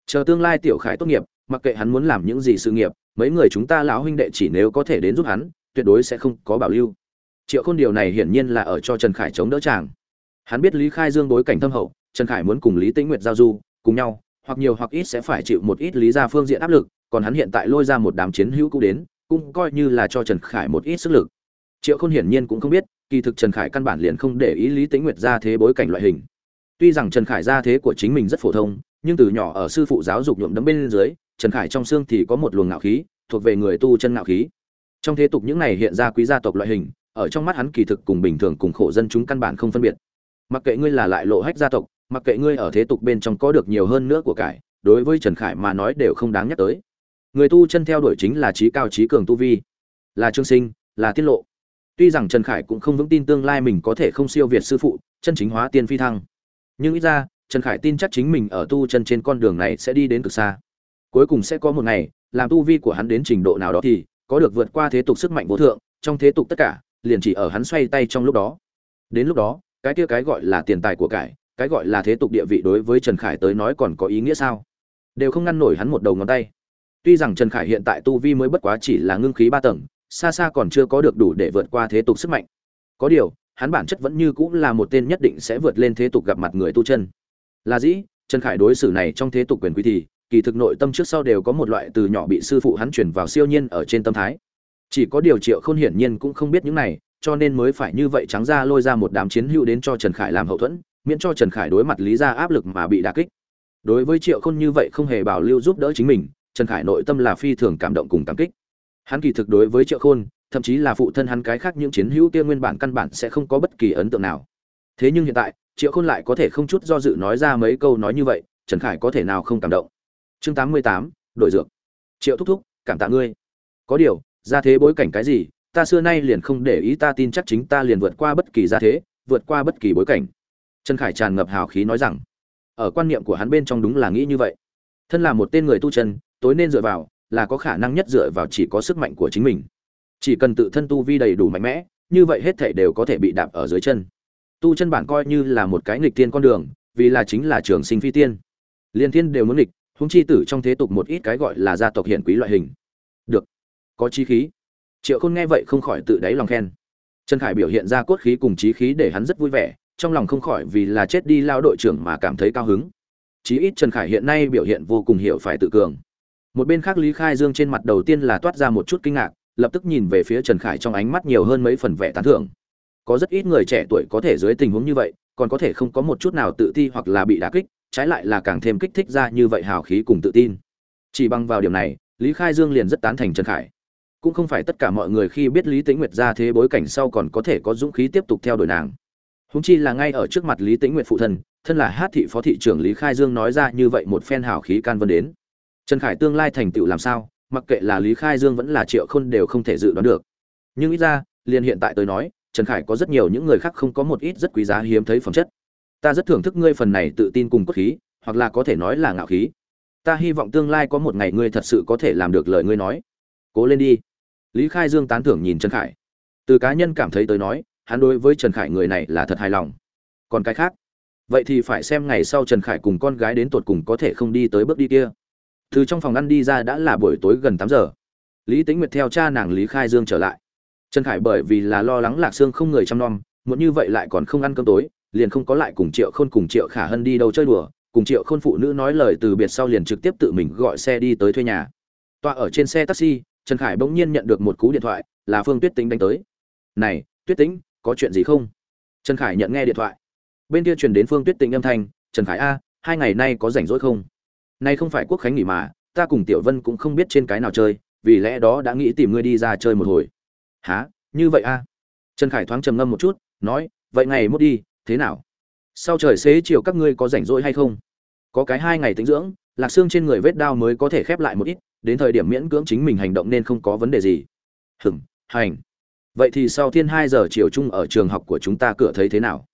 Chờ tương lai tiểu khải tốt nghiệp, mặc kệ hắn muốn làm những gì sự nghiệp, mấy người chúng ta lão huynh đệ chỉ nếu có thể đến giúp hắn, tuyệt đối sẽ không có bảo lưu triệu khôn điều này hiển nhiên là ở cho trần khải chống đỡ chàng. Hắn biết lý khai dương bối cảnh thâm hậu, trần khải muốn cùng lý tĩnh nguyệt giao du, cùng nhau, hoặc nhiều hoặc ít sẽ phải chịu một ít lý ra phương diện áp lực, còn hắn hiện tại lôi ra một đám chiến hữu cũ đến, cũng coi như là cho trần khải một ít sức lực. Triệu khôn hiển nhiên cũng không biết, kỳ thực trần khải căn bản liền không để ý lý tĩnh nguyệt ra thế bối cảnh loại hình. Tuy rằng trần khải ra thế của chính mình rất phổ thông, nhưng từ nhỏ ở sư phụ giáo dục nhuộm đấm bên dưới, trần khải trong xương thì có một luồng ngạo khí, thuộc về người tu chân ngạo khí. Trong thế tục những này hiện ra quý gia tộc loại hình ở trong mắt hắn kỳ thực cùng bình thường cùng khổ dân chúng căn bản không phân biệt. Mặc kệ ngươi là lại lộ hách gia tộc, mặc kệ ngươi ở thế tục bên trong có được nhiều hơn nữa của cải, đối với trần khải mà nói đều không đáng nhắc tới. Người tu chân theo đuổi chính là trí cao trí cường tu vi, là trương sinh, là tiết lộ. Tuy rằng trần khải cũng không vững tin tương lai mình có thể không siêu việt sư phụ, chân chính hóa tiên phi thăng. Nhưng ít ra, trần khải tin chắc chính mình ở tu chân trên con đường này sẽ đi đến cực xa. Cuối cùng sẽ có một ngày, làm tu vi của hắn đến trình độ nào đó thì có được vượt qua thế tục sức mạnh vô thượng, trong thế tục tất cả liền chỉ ở hắn xoay tay trong lúc đó. Đến lúc đó, cái kia cái gọi là tiền tài của cải, cái gọi là thế tục địa vị đối với trần khải tới nói còn có ý nghĩa sao? Đều không ngăn nổi hắn một đầu ngón tay. Tuy rằng trần khải hiện tại tu vi mới bất quá chỉ là ngưng khí ba tầng, xa xa còn chưa có được đủ để vượt qua thế tục sức mạnh. Có điều, hắn bản chất vẫn như cũng là một tên nhất định sẽ vượt lên thế tục gặp mặt người tu chân. Là dĩ, trần khải đối xử này trong thế tục quyền quý thì, kỳ thực nội tâm trước sau đều có một loại từ nhỏ bị sư phụ hắn chuyển vào siêu nhiên ở trên tâm thái chỉ có điều triệu khôn hiển nhiên cũng không biết những này, cho nên mới phải như vậy trắng ra lôi ra một đám chiến hữu đến cho trần khải làm hậu thuẫn, miễn cho trần khải đối mặt lý ra áp lực mà bị đà kích. Đối với triệu khôn như vậy không hề bảo lưu giúp đỡ chính mình, trần khải nội tâm là phi thường cảm động cùng cảm kích. Hắn kỳ thực đối với triệu khôn, thậm chí là phụ thân hắn cái khác những chiến hữu kia nguyên bản căn bản sẽ không có bất kỳ ấn tượng nào. Thế nhưng hiện tại, triệu khôn lại có thể không chút do dự nói ra mấy câu nói như vậy, trần khải có thể nào không cảm động? Chương tám mươi tám, đổi dược. Triệu thúc thúc, cảm tạ ngươi. Có điều ra thế bối cảnh cái gì, ta xưa nay liền không để ý ta tin chắc chính ta liền vượt qua bất kỳ gia thế, vượt qua bất kỳ bối cảnh. Trần khải tràn ngập hào khí nói rằng, ở quan niệm của hắn bên trong đúng là nghĩ như vậy. Thân là một tên người tu chân, tối nên dựa vào, là có khả năng nhất dựa vào chỉ có sức mạnh của chính mình. Chỉ cần tự thân tu vi đầy đủ mạnh mẽ, như vậy hết thể đều có thể bị đạp ở dưới chân. Tu chân bản coi như là một cái nghịch tiên con đường, vì là chính là trường sinh phi tiên. Liên thiên đều muốn nghịch húng chi tử trong thế tục một ít cái gọi là gia tộc hiển quý loại hình có chi khí. Triệu khôn nghe vậy không khỏi tự đáy lòng khen. Trần khải biểu hiện ra cốt khí cùng chí khí để hắn rất vui vẻ, trong lòng không khỏi vì là chết đi lao đội trưởng mà cảm thấy cao hứng. Chí ít trần khải hiện nay biểu hiện vô cùng hiểu phải tự cường. Một bên khác lý khai dương trên mặt đầu tiên là toát ra một chút kinh ngạc, lập tức nhìn về phía trần khải trong ánh mắt nhiều hơn mấy phần vẻ tán thưởng. Có rất ít người trẻ tuổi có thể dưới tình huống như vậy, còn có thể không có một chút nào tự ti hoặc là bị đả kích, trái lại là càng thêm kích thích ra như vậy hào khí cùng tự tin. Chỉ bằng vào điểm này, lý khai dương liền rất tán thành trần khải cũng không phải tất cả mọi người khi biết lý tĩnh nguyệt ra thế bối cảnh sau còn có thể có dũng khí tiếp tục theo đuổi nàng. Húng chi là ngay ở trước mặt lý tĩnh nguyệt phụ thân thân là hát thị phó thị trưởng lý khai dương nói ra như vậy một phen hào khí can vân đến. Trần khải tương lai thành tựu làm sao, mặc kệ là lý khai dương vẫn là triệu khôn đều không thể dự đoán được. Nhưng ít ra, liền hiện tại tôi nói, trần khải có rất nhiều những người khác không có một ít rất quý giá hiếm thấy phẩm chất. Ta rất thưởng thức ngươi phần này tự tin cùng cốt khí, hoặc là có thể nói là ngạo khí. Ta hy vọng tương lai có một ngày ngươi thật sự có thể làm được lời ngươi nói. Cố lên đi lý khai dương tán thưởng nhìn trần khải. Từ cá nhân cảm thấy tới nói, hắn đối với trần khải người này là thật hài lòng. Còn cái khác? Vậy thì phải xem ngày sau trần khải cùng con gái đến tột cùng có thể không đi tới bước đi kia. Từ trong phòng ăn đi ra đã là buổi tối gần tám giờ. Lý tính nguyệt theo cha nàng lý khai dương trở lại. Trần khải bởi vì là lo lắng lạc sương không người chăm nom muốn như vậy lại còn không ăn cơm tối, liền không có lại cùng triệu khôn cùng triệu khả hân đi đâu chơi đùa, cùng triệu khôn phụ nữ nói lời từ biệt sau liền trực tiếp tự mình gọi xe đi tới thuê nhà. Tọa ở trên xe taxi trần khải bỗng nhiên nhận được một cú điện thoại, là phương tuyết tính đánh tới. Này, tuyết tính có chuyện gì không? Trần khải nhận nghe điện thoại. Bên kia truyền đến phương tuyết tính âm thanh, trần khải a, hai ngày nay có rảnh rỗi không? Nay không phải quốc khánh nghỉ mà, ta cùng tiểu vân cũng không biết trên cái nào chơi, vì lẽ đó đã nghĩ tìm ngươi đi ra chơi một hồi. Há như vậy a? Trần khải thoáng trầm ngâm một chút, nói, vậy ngày mốt đi, thế nào? Sau trời xế chiều các ngươi có rảnh rỗi hay không? Có cái hai ngày tính dưỡng, lạc xương trên người vết đao mới có thể khép lại một ít đến thời điểm miễn cưỡng chính mình hành động nên không có vấn đề gì. Hừm, hành. Vậy thì sau thiên hai giờ chiều chung ở trường học của chúng ta cửa thấy thế nào?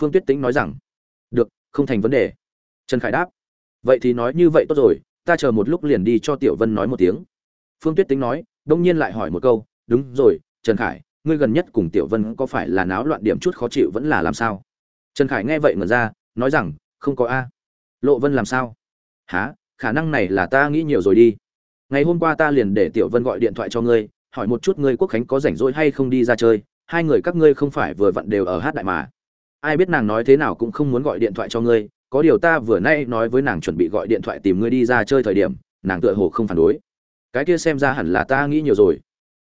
Phương tuyết Tĩnh nói rằng, được, không thành vấn đề. Trần khải đáp, vậy thì nói như vậy tốt rồi, ta chờ một lúc liền đi cho tiểu vân nói một tiếng. Phương tuyết tính nói, đông nhiên lại hỏi một câu, đúng rồi, trần khải, ngươi gần nhất cùng tiểu vân có phải là náo loạn điểm chút khó chịu vẫn là làm sao? Trần khải nghe vậy ngẩn ra, nói rằng, không có a. Lộ vân làm sao? Há khả năng này là ta nghĩ nhiều rồi đi ngày hôm qua ta liền để tiểu vân gọi điện thoại cho ngươi, hỏi một chút ngươi quốc khánh có rảnh rỗi hay không đi ra chơi, hai người các ngươi không phải vừa vặn đều ở hát đại mà. Ai biết nàng nói thế nào cũng không muốn gọi điện thoại cho ngươi, có điều ta vừa nay nói với nàng chuẩn bị gọi điện thoại tìm ngươi đi ra chơi thời điểm, nàng tựa hồ không phản đối. Cái kia xem ra hẳn là ta nghĩ nhiều rồi.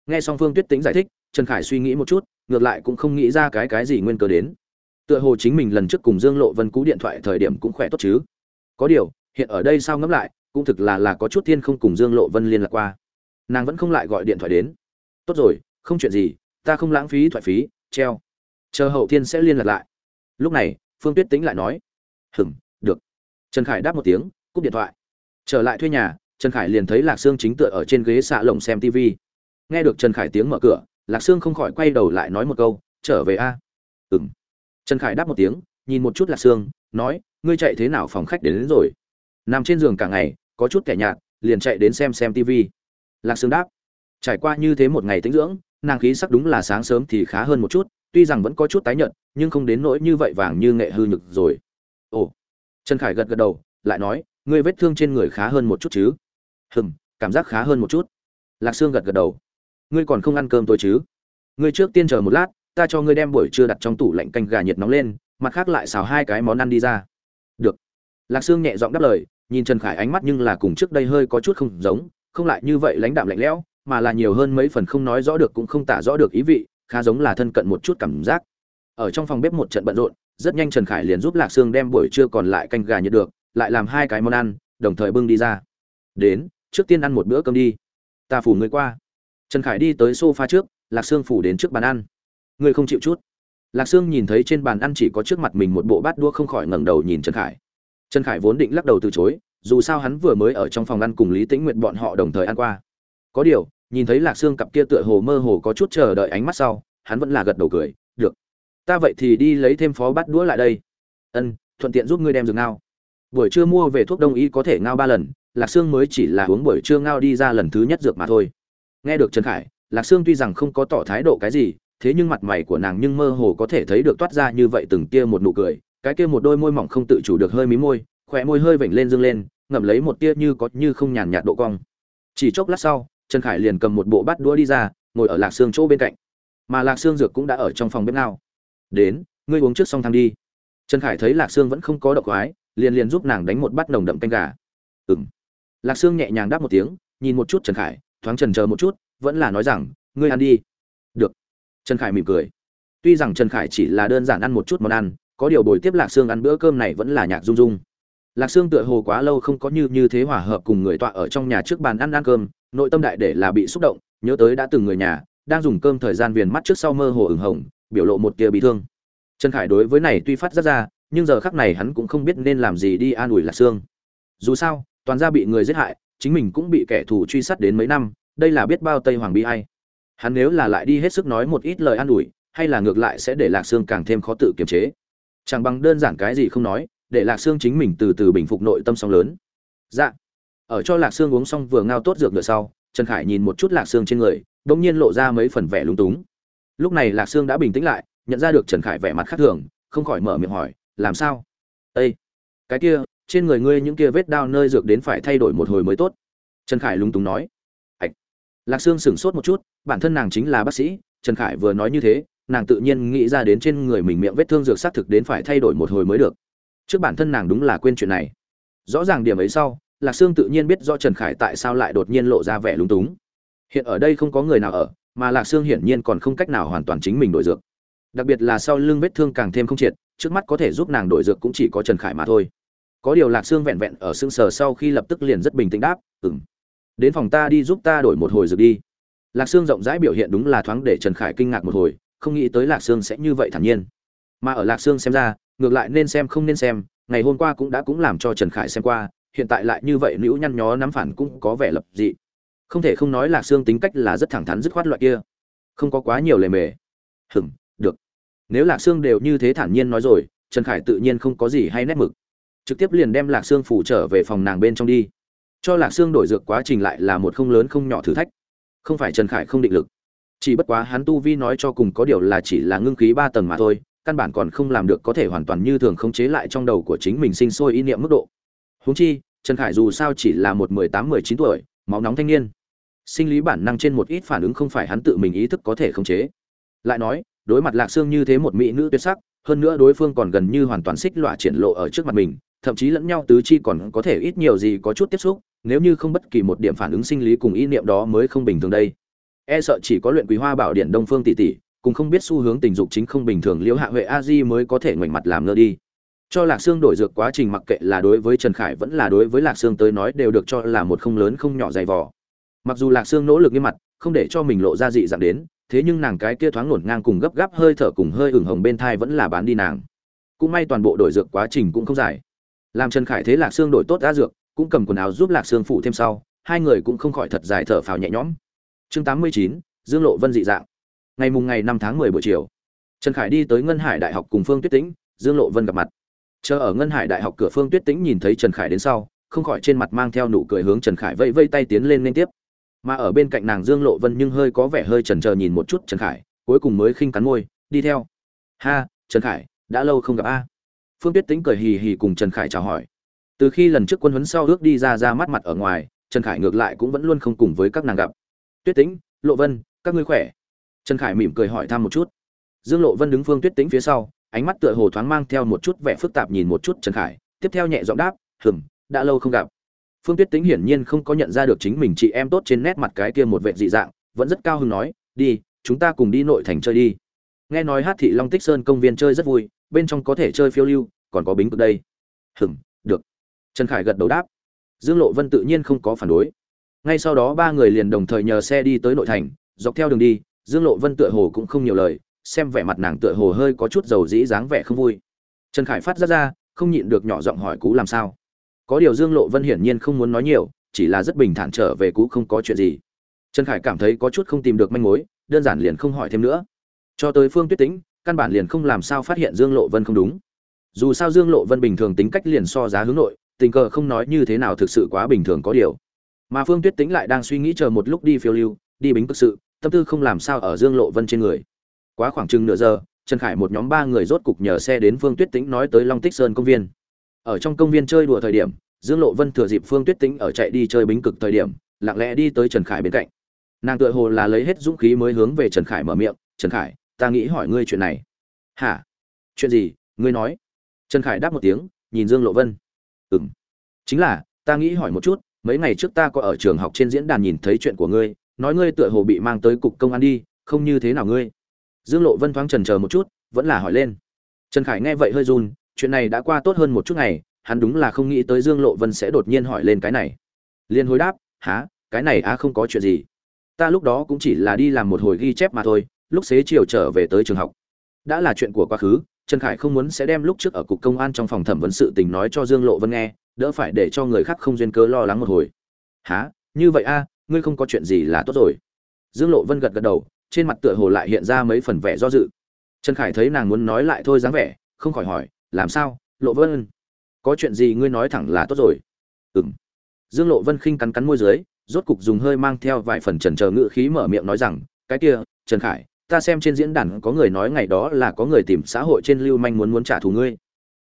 Nghe xong phương tuyết tính giải thích, trần khải suy nghĩ một chút, ngược lại cũng không nghĩ ra cái cái gì nguyên cớ đến. Tựa hồ chính mình lần trước cùng dương lộ vân cú điện thoại thời điểm cũng khỏe tốt chứ. Có điều, hiện ở đây sao ngẫm lại cũng thực là là có chút thiên không cùng dương lộ vân liên lạc qua. Nàng vẫn không lại gọi điện thoại đến. Tốt rồi không chuyện gì ta không lãng phí thoại phí treo. Chờ hậu thiên sẽ liên lạc lại. Lúc này phương tuyết tính lại nói. Hừng được. Trần khải đáp một tiếng cúp điện thoại. Trở lại thuê nhà trần khải liền thấy lạc sương chính tựa ở trên ghế xạ lồng xem tv nghe được trần khải tiếng mở cửa lạc sương không khỏi quay đầu lại nói một câu trở về a. À? ừng trần khải đáp một tiếng nhìn một chút lạc sương nói ngươi chạy thế nào phòng khách đến, đến rồi? Nằm trên giường cả ngày có chút kẻ nhạt, liền chạy đến xem xem tv lạc sương đáp, trải qua như thế một ngày tĩnh dưỡng, nàng khí sắc đúng là sáng sớm thì khá hơn một chút, tuy rằng vẫn có chút tái nhợt, nhưng không đến nỗi như vậy vàng như nghệ hư nhực rồi. Ồ, trần khải gật gật đầu, lại nói, ngươi vết thương trên người khá hơn một chút chứ? Hừm, cảm giác khá hơn một chút. Lạc sương gật gật đầu, ngươi còn không ăn cơm tôi chứ? Ngươi trước tiên chờ một lát, ta cho ngươi đem buổi trưa đặt trong tủ lạnh canh gà nhiệt nóng lên, mặt khác lại xào hai cái món ăn đi ra. Được. Lạc sương nhẹ giọng đáp lời nhìn trần khải ánh mắt nhưng là cùng trước đây hơi có chút không giống, không lại như vậy lãnh đạm lạnh lẽo, mà là nhiều hơn mấy phần không nói rõ được cũng không tả rõ được ý vị, khá giống là thân cận một chút cảm giác. Ở trong phòng bếp một trận bận rộn, rất nhanh trần khải liền giúp lạc sương đem buổi trưa còn lại canh gà nhiệt được, lại làm hai cái món ăn, đồng thời bưng đi ra. Đến, trước tiên ăn một bữa cơm đi. Ta phủ người qua. Trần khải đi tới sofa trước, lạc sương phủ đến trước bàn ăn. Ngươi không chịu chút. Lạc sương nhìn thấy trên bàn ăn chỉ có trước mặt mình một bộ bát đũa không khỏi ngẩng đầu nhìn trần khải trần khải vốn định lắc đầu từ chối, dù sao hắn vừa mới ở trong phòng ăn cùng lý tĩnh nguyện bọn họ đồng thời ăn qua. Có điều, nhìn thấy lạc sương cặp kia tựa hồ mơ hồ có chút chờ đợi ánh mắt sau, hắn vẫn là gật đầu cười, được. Ta vậy thì đi lấy thêm phó bát đũa lại đây. Ân, thuận tiện giúp ngươi đem dược ngao. Buổi trưa mua về thuốc đông y có thể ngao ba lần, lạc sương mới chỉ là uống buổi trưa ngao đi ra lần thứ nhất dược mà thôi. Nghe được trần khải, lạc sương tuy rằng không có tỏ thái độ cái gì, thế nhưng mặt mày của nàng nhưng mơ hồ có thể thấy được toát ra như vậy từng tia một nụ cười cái kia một đôi môi mỏng không tự chủ được hơi mí môi khỏe môi hơi vểnh lên dương lên, ngậm lấy một tia như có như không nhàn nhạt độ cong. Chỉ chốc lát sau, trần khải liền cầm một bộ bát đũa đi ra, ngồi ở lạc xương chỗ bên cạnh. Mà lạc xương dược cũng đã ở trong phòng bếp nào đến, ngươi uống trước xong thang đi. Trần khải thấy lạc xương vẫn không có độc khoái, liền liền giúp nàng đánh một bát nồng đậm canh gà. Ừng lạc xương nhẹ nhàng đáp một tiếng, nhìn một chút trần khải, thoáng trần chờ một chút, vẫn là nói rằng, ngươi ăn đi. Được. Trần khải mỉm cười. Tuy rằng trần khải chỉ là đơn giản ăn một chút món ăn có điều buổi tiếp lạc xương ăn bữa cơm này vẫn là nhạc rung rung. Lạc xương tựa hồ quá lâu không có như như thế hòa hợp cùng người tọa ở trong nhà trước bàn ăn ăn cơm, nội tâm đại để là bị xúc động, nhớ tới đã từng người nhà, đang dùng cơm thời gian viền mắt trước sau mơ hồ ửng hồng, biểu lộ một tia bị thương. Trần khải đối với này tuy phát rất ra, nhưng giờ khắc này hắn cũng không biết nên làm gì đi an ủi lạc xương dù sao, toàn gia bị người giết hại, chính mình cũng bị kẻ thù truy sát đến mấy năm, đây là biết bao tây hoàng bi hay hắn nếu là lại đi hết sức nói một ít lời an ủi, hay là ngược lại sẽ để lạc xương càng thêm khó tự kiềm chế chẳng bằng đơn giản cái gì không nói, để lạc xương chính mình từ từ bình phục nội tâm sóng lớn. Dạ. Ở cho lạc xương uống xong vừa ngao tốt dược nữa sau, trần khải nhìn một chút lạc xương trên người đ ỗ n g nhiên lộ ra mấy phần vẻ lúng túng. Lúc này lạc xương đã bình tĩnh lại, nhận ra được trần khải vẻ mặt khác thường, không khỏi mở miệng hỏi, làm sao? Â cái kia, trên người ngươi những kia vết đao nơi dược đến phải thay đổi một hồi mới tốt. Trần khải lúng túng nói. Ạch lạc sương sửng sốt một chút, bản thân nàng chính là bác sĩ, trần khải vừa nói như thế nàng tự nhiên nghĩ ra đến trên người mình miệng vết thương dược xác thực đến phải thay đổi một hồi mới được. Trước bản thân nàng đúng là quên chuyện này. Rõ ràng điểm ấy sau, lạc sương tự nhiên biết do trần khải tại sao lại đột nhiên lộ ra vẻ lúng túng. Hiện ở đây không có người nào ở, mà lạc sương hiển nhiên còn không cách nào hoàn toàn chính mình đổi dược. Đặc biệt là sau lưng vết thương càng thêm không triệt, trước mắt có thể giúp nàng đổi dược cũng chỉ có trần khải mà thôi. Có điều lạc sương vẹn vẹn ở xương sờ sau khi lập tức liền rất bình tĩnh đáp ừng đến phòng ta đi giúp ta đổi một hồi dược đi. Lạc sương rộng rãi biểu hiện đúng là thoáng để trần khải kinh ngạc một hồi không nghĩ tới lạc sương sẽ như vậy thản nhiên. Mà ở lạc sương xem ra, ngược lại nên xem không nên xem, ngày hôm qua cũng đã cũng làm cho trần khải xem qua, hiện tại lại như vậy nữ nhăn nhó nắm phản cũng có vẻ lập dị. Không thể không nói lạc xương tính cách là rất thẳng thắn dứt khoát loại kia. Không có quá nhiều lề mề. Hừm được. Nếu lạc xương đều như thế thản nhiên nói rồi, trần khải tự nhiên không có gì hay nét mực. Trực tiếp liền đem lạc xương phủ trở về phòng nàng bên trong đi. Cho lạc xương đổi dược quá trình lại là một không lớn không nhỏ thử thách. Không phải trần khải không định lực chỉ bất quá hắn tu vi nói cho cùng có điều là chỉ là ngưng khí ba tầng mà thôi, căn bản còn không làm được có thể hoàn toàn như thường khống chế lại trong đầu của chính mình sinh sôi ý niệm mức độ. Huống chi, trần khải dù sao chỉ là một mười tám, mười chín tuổi, máu nóng thanh niên. Sinh lý bản năng trên một ít phản ứng không phải hắn tự mình ý thức có thể khống chế. Lại nói, đối mặt lạc xương như thế một mỹ nữ tuyệt sắc, hơn nữa đối phương còn gần như hoàn toàn xích lọa triển lộ ở trước mặt mình, thậm chí lẫn nhau tứ chi còn có thể ít nhiều gì có chút tiếp xúc, nếu như không bất kỳ một điểm phản ứng sinh lý cùng ý niệm đó mới không bình thường đây e sợ chỉ có luyện quý hoa bảo điện đông phương tỷ tỷ, cùng không biết xu hướng tình dục chính không bình thường liễu hạ huệ a di mới có thể ngoảnh mặt làm ngơ đi. Cho lạc xương đổi dược quá trình mặc kệ là đối với trần khải vẫn là đối với lạc xương tới nói đều được cho là một không lớn không nhỏ dày vò. Mặc dù lạc xương nỗ lực nghiêm mặt, không để cho mình lộ ra dị dạng đến, thế nhưng nàng cái kia thoáng ngổn ngang cùng gấp gáp hơi thở cùng hơi ửng hồng bên thai vẫn là bán đi nàng. Cũng may toàn bộ đổi dược quá trình cũng không dài. Làm trần khải thế lạc xương đổi tốt ra dược, cũng cầm quần áo giúp lạc xương phụ thêm sau, hai người cũng không khỏi thật dài thở phào nhẹ nhõm chương tám mươi chín, dương lộ vân dị dạng. Ngày mùng ngày năm tháng mười buổi chiều, trần khải đi tới ngân hải đại học cùng phương tuyết tĩnh, dương lộ vân gặp mặt. Chờ ở ngân hải đại học cửa phương tuyết tĩnh nhìn thấy trần khải đến sau, không khỏi trên mặt mang theo nụ cười hướng trần khải vây vây tay tiến lên liên tiếp. Mà ở bên cạnh nàng dương lộ vân nhưng hơi có vẻ hơi trần trờ nhìn một chút trần khải, cuối cùng mới khinh cắn môi, đi theo. Ha, trần khải, đã lâu không gặp a. Phương tuyết tĩnh cười hì hì cùng trần khải chào hỏi. Từ khi lần trước quân huấn sau ước đi ra ra mắt mặt ở ngoài, trần khải ngược lại cũng vẫn luôn không cùng với các nàng gặp tuyết tĩnh, lộ vân, các ngươi khỏe? Trần khải mỉm cười hỏi thăm một chút. Dương lộ vân đứng phương tuyết tĩnh phía sau, ánh mắt tựa hồ thoáng mang theo một chút vẻ phức tạp nhìn một chút trần khải, tiếp theo nhẹ giọng đáp, hừm, đã lâu không gặp. Phương tuyết tĩnh hiển nhiên không có nhận ra được chính mình chị em tốt trên nét mặt cái kia một vệ dị dạng, vẫn rất cao hứng nói, đi, chúng ta cùng đi nội thành chơi đi. Nghe nói hát thị long tích sơn công viên chơi rất vui, bên trong có thể chơi phiêu lưu, còn có bính cực đây. Hừm, được. Trần khải gật đầu đáp. Dương lộ vân tự nhiên không có phản đối ngay sau đó ba người liền đồng thời nhờ xe đi tới nội thành, dọc theo đường đi, dương lộ vân tựa hồ cũng không nhiều lời, xem vẻ mặt nàng tựa hồ hơi có chút dầu dĩ dáng vẻ không vui. Trần khải phát ra ra, không nhịn được nhỏ giọng hỏi cú làm sao. Có điều dương lộ vân hiển nhiên không muốn nói nhiều, chỉ là rất bình thản trở về cú không có chuyện gì. Trần khải cảm thấy có chút không tìm được manh mối, đơn giản liền không hỏi thêm nữa. Cho tới phương tuyết tính căn bản liền không làm sao phát hiện dương lộ vân không đúng. Dù sao dương lộ vân bình thường tính cách liền so giá hướng nội, tình cờ không nói như thế nào thực sự quá bình thường có điều mà phương tuyết tính lại đang suy nghĩ chờ một lúc đi phiêu lưu, đi bính cực sự, tâm tư không làm sao ở dương lộ vân trên người. Quá khoảng chừng nửa giờ, trần khải một nhóm ba người rốt cục nhờ xe đến phương tuyết tĩnh nói tới long tích sơn công viên. Ở trong công viên chơi đùa thời điểm, dương lộ vân thừa dịp phương tuyết tĩnh ở chạy đi chơi bính cực thời điểm, lặng lẽ đi tới trần khải bên cạnh. Nàng tựa hồ là lấy hết dũng khí mới hướng về trần khải mở miệng, trần khải, ta nghĩ hỏi ngươi chuyện này. Hả? Chuyện gì? Ngươi nói. Trần khải đáp một tiếng, nhìn dương lộ vân. Ừm. Chính là, ta nghĩ hỏi một chút mấy ngày trước ta có ở trường học trên diễn đàn nhìn thấy chuyện của ngươi, nói ngươi tựa hồ bị mang tới cục công an đi, không như thế nào ngươi. Dương lộ vân thoáng trần chờ một chút, vẫn là hỏi lên. Trần khải nghe vậy hơi run, chuyện này đã qua tốt hơn một chút ngày, hắn đúng là không nghĩ tới dương lộ vân sẽ đột nhiên hỏi lên cái này. Liên hồi đáp há cái này a không có chuyện gì. Ta lúc đó cũng chỉ là đi làm một hồi ghi chép mà thôi, lúc xế chiều trở về tới trường học. Đã là chuyện của quá khứ, trần khải không muốn sẽ đem lúc trước ở cục công an trong phòng thẩm vấn sự tình nói cho dương lộ vân nghe đỡ phải để cho người khác không duyên cớ lo lắng một hồi. Há như vậy a, ngươi không có chuyện gì là tốt rồi. Dương lộ vân gật gật đầu, trên mặt tựa hồ lại hiện ra mấy phần vẻ do dự. Trần khải thấy nàng muốn nói lại thôi dáng vẻ, không khỏi hỏi, làm sao, lộ vân? Có chuyện gì ngươi nói thẳng là tốt rồi. Ừ m dương lộ vân khinh cắn cắn môi dưới, rốt cục dùng hơi mang theo vài phần trần trờ ngự khí mở miệng nói rằng, cái kia, trần khải, ta xem trên diễn đàn có người nói ngày đó là có người tìm xã hội trên lưu manh muốn muốn trả thù ngươi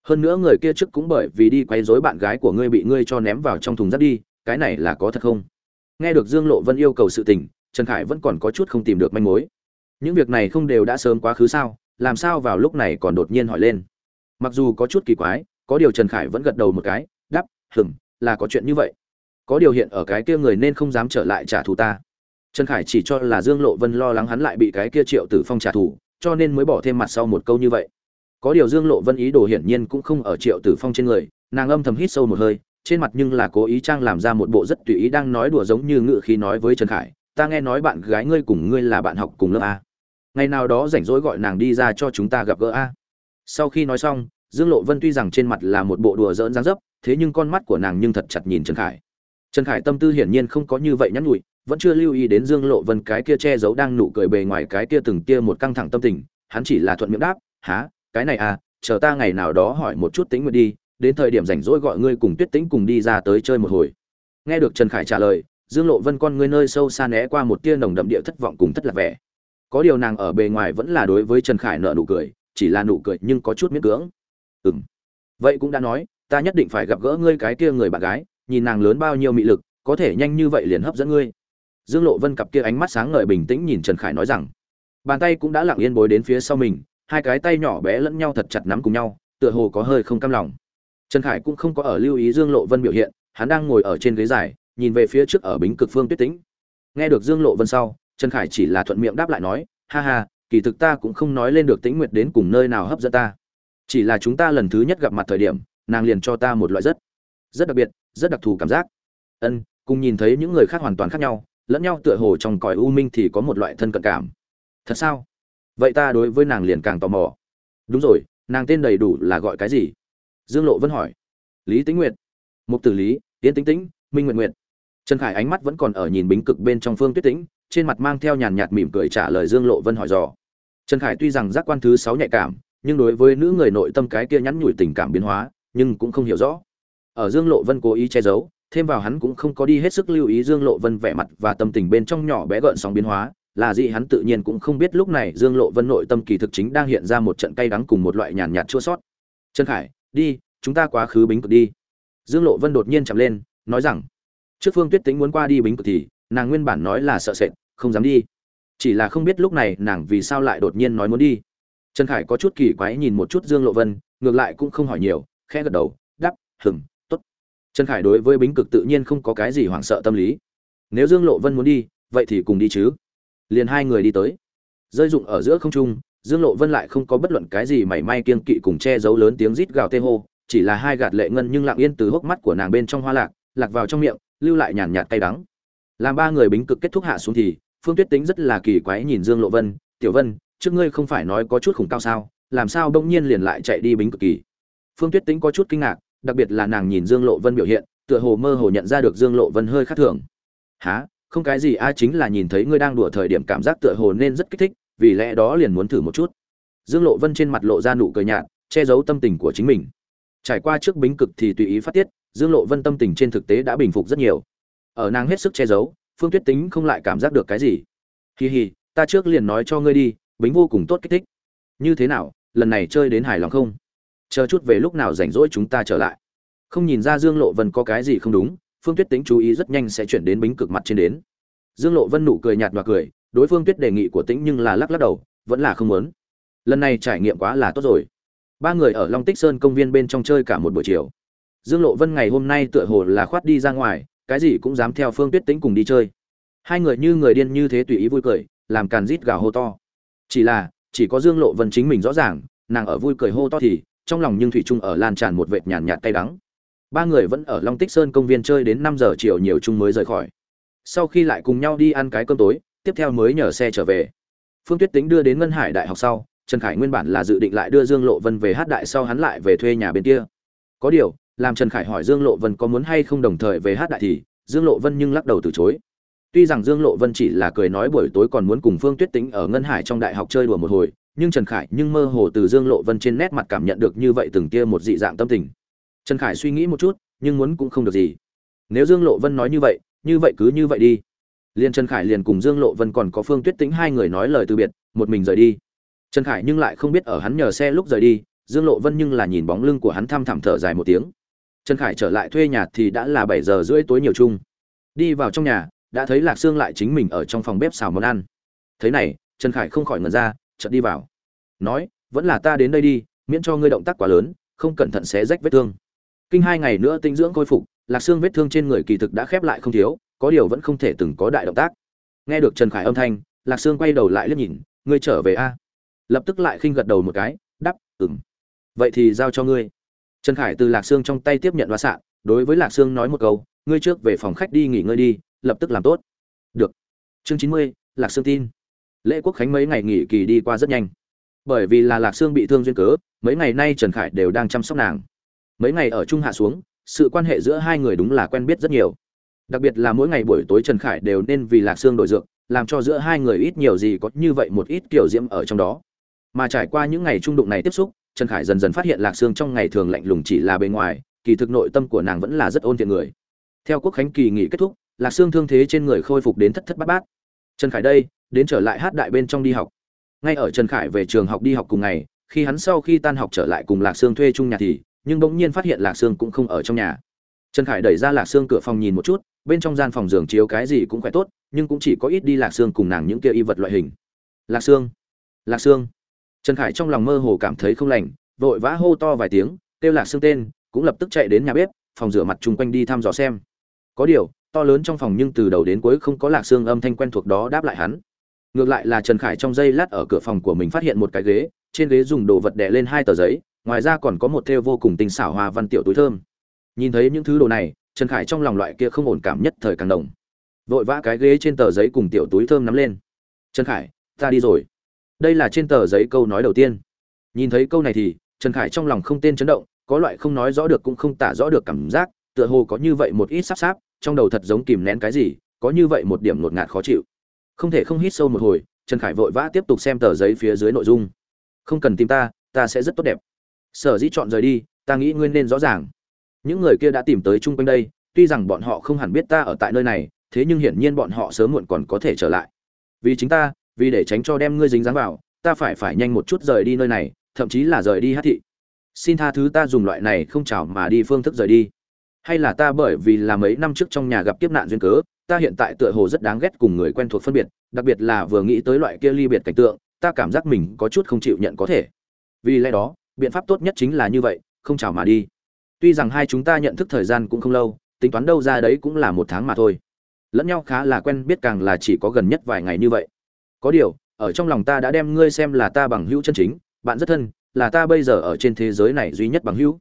hơn nữa người kia trước cũng bởi vì đi quấy rối bạn gái của ngươi bị ngươi cho ném vào trong thùng rác đi, cái này là có thật không? Nghe được dương lộ vân yêu cầu sự tình, trần khải vẫn còn có chút không tìm được manh mối. Những việc này không đều đã sớm quá khứ sao? Làm sao vào lúc này còn đột nhiên hỏi lên? Mặc dù có chút kỳ quái, có điều trần khải vẫn gật đầu một cái đắp hừng là có chuyện như vậy. Có điều hiện ở cái kia người nên không dám trở lại trả thù ta. Trần khải chỉ cho là dương lộ vân lo lắng hắn lại bị cái kia triệu tử phong trả thù, cho nên mới bỏ thêm mặt sau một câu như vậy có điều dương lộ vân ý đồ hiển nhiên cũng không ở triệu tử phong trên người, nàng âm thầm hít sâu một hơi, trên mặt nhưng là cố ý trang làm ra một bộ rất tùy ý đang nói đùa giống như ngự khí nói với trần khải, ta nghe nói bạn gái ngươi cùng ngươi là bạn học cùng lớp a. Ngày nào đó rảnh rỗi gọi nàng đi ra cho chúng ta gặp gỡ a. Sau khi nói xong, dương lộ vân tuy rằng trên mặt là một bộ đùa dỡn dáng dấp, thế nhưng con mắt của nàng nhưng thật chặt nhìn trần khải. Trần khải tâm tư hiển nhiên không có như vậy nhắn nhụi vẫn chưa lưu ý đến dương lộ vân cái kia che giấu đang nụ cười bề ngoài cái kia từng kia một căng thẳng tâm tình, hắn chỉ là thuận miệng đáp há cái này à chờ ta ngày nào đó hỏi một chút tính nguyện đi, đến thời điểm rảnh rỗi gọi ngươi cùng tuyết tĩnh cùng đi ra tới chơi một hồi. Nghe được trần khải trả lời, dương lộ vân con ngươi nơi sâu xa né qua một tia nồng đậm địa thất vọng cùng thất lạc vẻ. Có điều nàng ở bề ngoài vẫn là đối với trần khải nợ nụ cười, chỉ là nụ cười nhưng có chút miễn cưỡng. Ừm. Vậy cũng đã nói, ta nhất định phải gặp gỡ ngươi cái kia người bạn gái, nhìn nàng lớn bao nhiêu mị lực, có thể nhanh như vậy liền hấp dẫn ngươi. Dương lộ vân cặp kia ánh mắt sáng ngời bình tĩnh nhìn trần khải nói rằng, bàn tay cũng đã lặng yên bối đến phía sau mình hai cái tay nhỏ bé lẫn nhau thật chặt nắm cùng nhau, tựa hồ có hơi không cam lòng. Trần khải cũng không có ở lưu ý dương lộ vân biểu hiện, hắn đang ngồi ở trên ghế dài, nhìn về phía trước ở bính cực phương tuyết tĩnh. Nghe được dương lộ vân sau, trần khải chỉ là thuận miệng đáp lại nói, ha ha, kỳ thực ta cũng không nói lên được tĩnh nguyệt đến cùng nơi nào hấp dẫn ta. Chỉ là chúng ta lần thứ nhất gặp mặt thời điểm, nàng liền cho ta một loại rất rất đặc biệt, rất đặc thù cảm giác. Ân, cùng nhìn thấy những người khác hoàn toàn khác nhau, lẫn nhau tựa hồ trong cõi u minh thì có một loại thân cận cảm. Thật sao? Vậy ta đối với nàng liền càng tò mò. Đúng rồi, nàng tên đầy đủ là gọi cái gì? Dương lộ vẫn hỏi. Lý tĩnh nguyệt. Mục tử lý tiến tĩnh tĩnh, minh nguyện nguyện trần khải ánh mắt vẫn còn ở nhìn bính cực bên trong phương tuyết tĩnh, trên mặt mang theo nhàn nhạt mỉm cười trả lời dương lộ vân hỏi dò. Trần khải tuy rằng giác quan thứ sáu nhạy cảm, nhưng đối với nữ người nội tâm cái kia nhắn nhủi tình cảm biến hóa, nhưng cũng không hiểu rõ. Ở dương lộ vân cố ý che giấu, thêm vào hắn cũng không có đi hết sức lưu ý dương lộ vân vẻ mặt và tâm tình bên trong nhỏ bé gợn sóng biến hóa là gì hắn tự nhiên cũng không biết lúc này dương lộ vân nội tâm kỳ thực chính đang hiện ra một trận cay đắng cùng một loại nhàn nhạt chua sót. Trần khải đi chúng ta quá khứ bính cực đi. Dương lộ vân đột nhiên chậm lên nói rằng trước phương tuyết Tĩnh muốn qua đi bính cực thì nàng nguyên bản nói là sợ sệt không dám đi. Chỉ là không biết lúc này nàng vì sao lại đột nhiên nói muốn đi. Trần khải có chút kỳ quái nhìn một chút dương lộ vân ngược lại cũng không hỏi nhiều khẽ gật đầu đáp, "Ừm, tốt. Trần khải đối với bính cực tự nhiên không có cái gì hoảng sợ tâm lý. Nếu dương lộ vân muốn đi vậy thì cùng đi chứ liền hai người đi tới. Rơi dụng ở giữa không trung, dương lộ vân lại không có bất luận cái gì mảy may kiên kỵ cùng che giấu lớn tiếng rít gào tê hô, chỉ là hai gạt lệ ngân nhưng lặng yên từ hốc mắt của nàng bên trong hoa lạc lạc vào trong miệng, lưu lại nhàn nhạt cay đắng. Làm ba người bính cực kết thúc hạ xuống thì, phương tuyết tính rất là kỳ quái nhìn dương lộ vân, tiểu vân, trước ngươi không phải nói có chút khủng cao sao, làm sao bỗng nhiên liền lại chạy đi bính cực kỳ? Phương tuyết tính có chút kinh ngạc, đặc biệt là nàng nhìn dương lộ vân biểu hiện, tựa hồ mơ hồ nhận ra được dương lộ vân hơi khác thường. Há không cái gì a, chính là nhìn thấy ngươi đang đùa thời điểm cảm giác tựa hồ nên rất kích thích, vì lẽ đó liền muốn thử một chút. Dương lộ vân trên mặt lộ ra nụ cười nhạt, che giấu tâm tình của chính mình. Trải qua trước bính cực thì tùy ý phát tiết, dương lộ vân tâm tình trên thực tế đã bình phục rất nhiều. Ở nàng hết sức che giấu, phương tuyết tính không lại cảm giác được cái gì. Hì hì ta trước liền nói cho ngươi đi, bính vô cùng tốt kích thích. Như thế nào, lần này chơi đến hài lòng không? Chờ chút về lúc nào rảnh rỗi chúng ta trở lại. Không nhìn ra dương lộ vân có cái gì không đúng phương tuyết tính chú ý rất nhanh sẽ chuyển đến bính cực mặt trên đến. Dương lộ vân nụ cười nhạt và cười, đối phương tuyết đề nghị của tĩnh nhưng là lắc lắc đầu, vẫn là không muốn. Lần này trải nghiệm quá là tốt rồi. Ba người ở long tích sơn công viên bên trong chơi cả một buổi chiều. Dương lộ vân ngày hôm nay tựa hồ là khoát đi ra ngoài, cái gì cũng dám theo phương tuyết tĩnh cùng đi chơi. Hai người như người điên như thế tùy ý vui cười, làm càn rít gào hô to. Chỉ là, chỉ có dương lộ vân chính mình rõ ràng, nàng ở vui cười hô to thì, trong lòng nhưng thủy trung ở lan tràn một vệt nhàn nhạt cay đắng ba người vẫn ở long tích sơn công viên chơi đến năm giờ chiều nhiều chung mới rời khỏi. Sau khi lại cùng nhau đi ăn cái cơm tối, tiếp theo mới nhờ xe trở về. Phương tuyết tính đưa đến ngân hải đại học sau, trần khải nguyên bản là dự định lại đưa dương lộ vân về hát đại sau hắn lại về thuê nhà bên kia. Có điều, làm trần khải hỏi dương lộ vân có muốn hay không đồng thời về hát đại thì, dương lộ vân nhưng lắc đầu từ chối. Tuy rằng dương lộ vân chỉ là cười nói buổi tối còn muốn cùng phương tuyết tính ở ngân hải trong đại học chơi đùa một hồi, nhưng trần khải nhưng mơ hồ từ dương lộ vân trên nét mặt cảm nhận được như vậy từng tia một dị dạng tâm tình trần khải suy nghĩ một chút, nhưng muốn cũng không được gì. Nếu dương lộ vân nói như vậy như vậy cứ như vậy đi. Liền trần khải liền cùng dương lộ vân còn có phương tuyết tính hai người nói lời từ biệt, một mình rời đi. Trần khải nhưng lại không biết ở hắn nhờ xe lúc rời đi, dương lộ vân nhưng là nhìn bóng lưng của hắn thăm thẳm thở dài một tiếng. Trần khải trở lại thuê nhà thì đã là bảy giờ rưỡi tối nhiều chung. Đi vào trong nhà, đã thấy lạc sương lại chính mình ở trong phòng bếp xào món ăn. Thế này, trần khải không khỏi ngẩn ra, chợt đi vào. Nói, vẫn là ta đến đây đi, miễn cho ngươi động tác quá lớn, không cẩn thận sẽ rách vết thương kinh hai ngày nữa tinh dưỡng khôi phục, lạc xương vết thương trên người kỳ thực đã khép lại không thiếu, có điều vẫn không thể từng có đại động tác. Nghe được trần khải âm thanh, lạc xương quay đầu lại liếc nhìn, ngươi trở về a? Lập tức lại khinh gật đầu một cái đắp ừng vậy thì giao cho ngươi. Trần khải từ lạc xương trong tay tiếp nhận đoá sạn đối với lạc xương nói một câu, ngươi trước về phòng khách đi nghỉ ngơi đi, lập tức làm tốt. Được. Chương chín mươi, lạc xương tin. Lễ quốc khánh mấy ngày nghỉ kỳ đi qua rất nhanh. Bởi vì là lạc xương bị thương duyên cớ, mấy ngày nay trần khải đều đang chăm sóc nàng mấy ngày ở chung hạ xuống, sự quan hệ giữa hai người đúng là quen biết rất nhiều. Đặc biệt là mỗi ngày buổi tối trần khải đều nên vì lạc sương đổi dược, làm cho giữa hai người ít nhiều gì có như vậy một ít kiểu diễm ở trong đó. Mà trải qua những ngày trung đụng này tiếp xúc, trần khải dần dần phát hiện lạc sương trong ngày thường lạnh lùng chỉ là bề ngoài, kỳ thực nội tâm của nàng vẫn là rất ôn thiện người. Theo quốc khánh kỳ nghỉ kết thúc, lạc xương thương thế trên người khôi phục đến thất thất bát bát. Trần khải đây, đến trở lại hát đại bên trong đi học. Ngay ở trần khải về trường học đi học cùng ngày, khi hắn sau khi tan học trở lại cùng lạc sương thuê chung nhà thì nhưng bỗng nhiên phát hiện lạc sương cũng không ở trong nhà. Trần khải đẩy ra lạc sương cửa phòng nhìn một chút, bên trong gian phòng giường chiếu cái gì cũng khỏe tốt, nhưng cũng chỉ có ít đi lạc sương cùng nàng những kia y vật loại hình. Lạc sương lạc sương. Trần khải trong lòng mơ hồ cảm thấy không lành, vội vã hô to vài tiếng, kêu lạc sương tên, cũng lập tức chạy đến nhà bếp, phòng rửa mặt chung quanh đi thăm dò xem. Có điều, to lớn trong phòng nhưng từ đầu đến cuối không có lạc xương âm thanh quen thuộc đó đáp lại hắn. Ngược lại là trần khải trong giây lát ở cửa phòng của mình phát hiện một cái ghế, trên ghế dùng đồ vật đè lên hai tờ giấy ngoài ra còn có một thêu vô cùng tinh xảo hoa văn tiểu túi thơm. Nhìn thấy những thứ đồ này, trần khải trong lòng loại kia không ổn cảm nhất thời càng đồng vội vã cái ghế trên tờ giấy cùng tiểu túi thơm nắm lên. Trần khải, ta đi rồi. Đây là trên tờ giấy câu nói đầu tiên. Nhìn thấy câu này thì, trần khải trong lòng không tên chấn động, có loại không nói rõ được cũng không tả rõ được cảm giác, tựa hồ có như vậy một ít sắp sáp, trong đầu thật giống kìm nén cái gì, có như vậy một điểm ngột ngạt khó chịu. Không thể không hít sâu một hồi, trần khải vội vã tiếp tục xem tờ giấy phía dưới nội dung. Không cần tìm ta ta sẽ rất tốt đẹp sở dĩ chọn rời đi, ta nghĩ nguyên nên rõ ràng. Những người kia đã tìm tới chung quanh đây, tuy rằng bọn họ không hẳn biết ta ở tại nơi này, thế nhưng hiển nhiên bọn họ sớm muộn còn có thể trở lại. Vì chính ta, vì để tránh cho đem ngươi dính dáng vào, ta phải phải nhanh một chút rời đi nơi này, thậm chí là rời đi hát thị. Xin tha thứ ta dùng loại này không chào mà đi phương thức rời đi. Hay là ta bởi vì là mấy năm trước trong nhà gặp kiếp nạn duyên cớ, ta hiện tại tựa hồ rất đáng ghét cùng người quen thuộc phân biệt, đặc biệt là vừa nghĩ tới loại kia ly biệt cảnh tượng, ta cảm giác mình có chút không chịu nhận có thể. Vì lẽ đó biện pháp tốt nhất chính là như vậy, không chào mà đi. Tuy rằng hai chúng ta nhận thức thời gian cũng không lâu, tính toán đâu ra đấy cũng là một tháng mà thôi. Lẫn nhau khá là quen, biết càng là chỉ có gần nhất vài ngày như vậy. Có điều, ở trong lòng ta đã đem ngươi xem là ta bằng hữu chân chính, bạn rất thân, là ta bây giờ ở trên thế giới này duy nhất bằng hữu.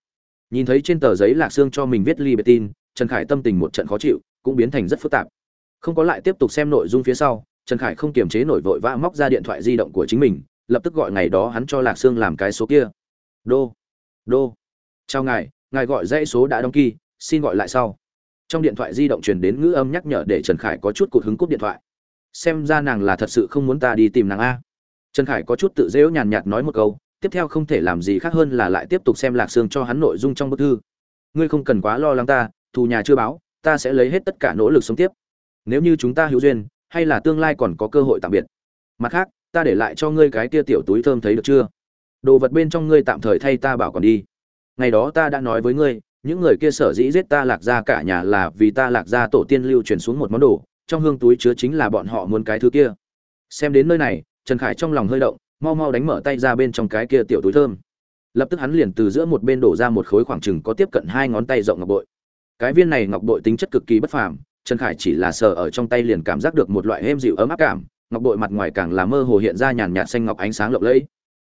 Nhìn thấy trên tờ giấy lạc xương cho mình viết ly biệt tin trần khải tâm tình một trận khó chịu, cũng biến thành rất phức tạp. Không có lại tiếp tục xem nội dung phía sau, trần khải không kiềm chế nổi vội vã móc ra điện thoại di động của chính mình, lập tức gọi ngày đó hắn cho lạc sương làm cái số kia đô đô. Chào ngài ngài gọi dãy số đã đóng kỳ xin gọi lại sau. Trong điện thoại di động truyền đến ngữ âm nhắc nhở để trần khải có chút cụt hứng cúp điện thoại. Xem ra nàng là thật sự không muốn ta đi tìm nàng a. Trần khải có chút tự dễu nhàn nhạt nói một câu, tiếp theo không thể làm gì khác hơn là lại tiếp tục xem lạc sương cho hắn nội dung trong bức thư. Ngươi không cần quá lo lắng ta, thù nhà chưa báo, ta sẽ lấy hết tất cả nỗ lực sống tiếp. Nếu như chúng ta hữu duyên, hay là tương lai còn có cơ hội tạm biệt. Mặt khác, ta để lại cho ngươi cái tia tiểu túi thơm thấy được chưa? Đồ vật bên trong ngươi tạm thời thay ta bảo còn đi. Ngày đó ta đã nói với ngươi, những người kia sở dĩ giết ta lạc ra cả nhà là vì ta lạc ra tổ tiên lưu truyền xuống một món đồ, trong hương túi chứa chính là bọn họ muốn cái thứ kia. Xem đến nơi này, trần khải trong lòng hơi động, mau mau đánh mở tay ra bên trong cái kia tiểu túi thơm. Lập tức hắn liền từ giữa một bên đổ ra một khối khoảng chừng có tiếp cận hai ngón tay rộng ngọc bội. Cái viên này ngọc bội tính chất cực kỳ bất phàm, trần khải chỉ là sờ ở trong tay liền cảm giác được một loại êm dịu ấm áp cảm, ngọc bội mặt ngoài càng là mơ hồ hiện ra nhàn nhạt xanh ngọc ánh sáng lộng lẫy.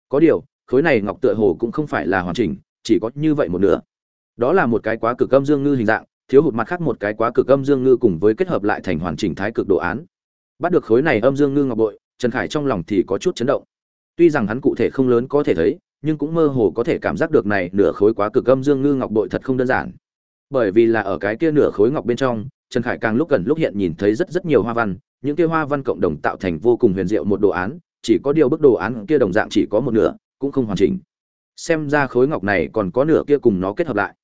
Có điều khối này ngọc tựa hồ cũng không phải là hoàn chỉnh, chỉ có như vậy một nửa. Đó là một cái quá cực âm dương ngư hình dạng, thiếu hụt mặt khác một cái quá cực âm dương ngư cùng với kết hợp lại thành hoàn chỉnh thái cực đồ án. Bắt được khối này âm dương ngư ngọc bội, trần khải trong lòng thì có chút chấn động. Tuy rằng hắn cụ thể không lớn có thể thấy, nhưng cũng mơ hồ có thể cảm giác được này nửa khối quá cực âm dương ngư ngọc bội thật không đơn giản. Bởi vì là ở cái kia nửa khối ngọc bên trong, trần khải càng lúc gần lúc hiện nhìn thấy rất rất nhiều hoa văn, những kia hoa văn cộng đồng tạo thành vô cùng huyền diệu một đồ án, chỉ có điều bức đồ án kia đồng dạng chỉ có một nửa cũng không hoàn chỉnh. Xem ra khối ngọc này còn có nửa kia cùng nó kết hợp lại.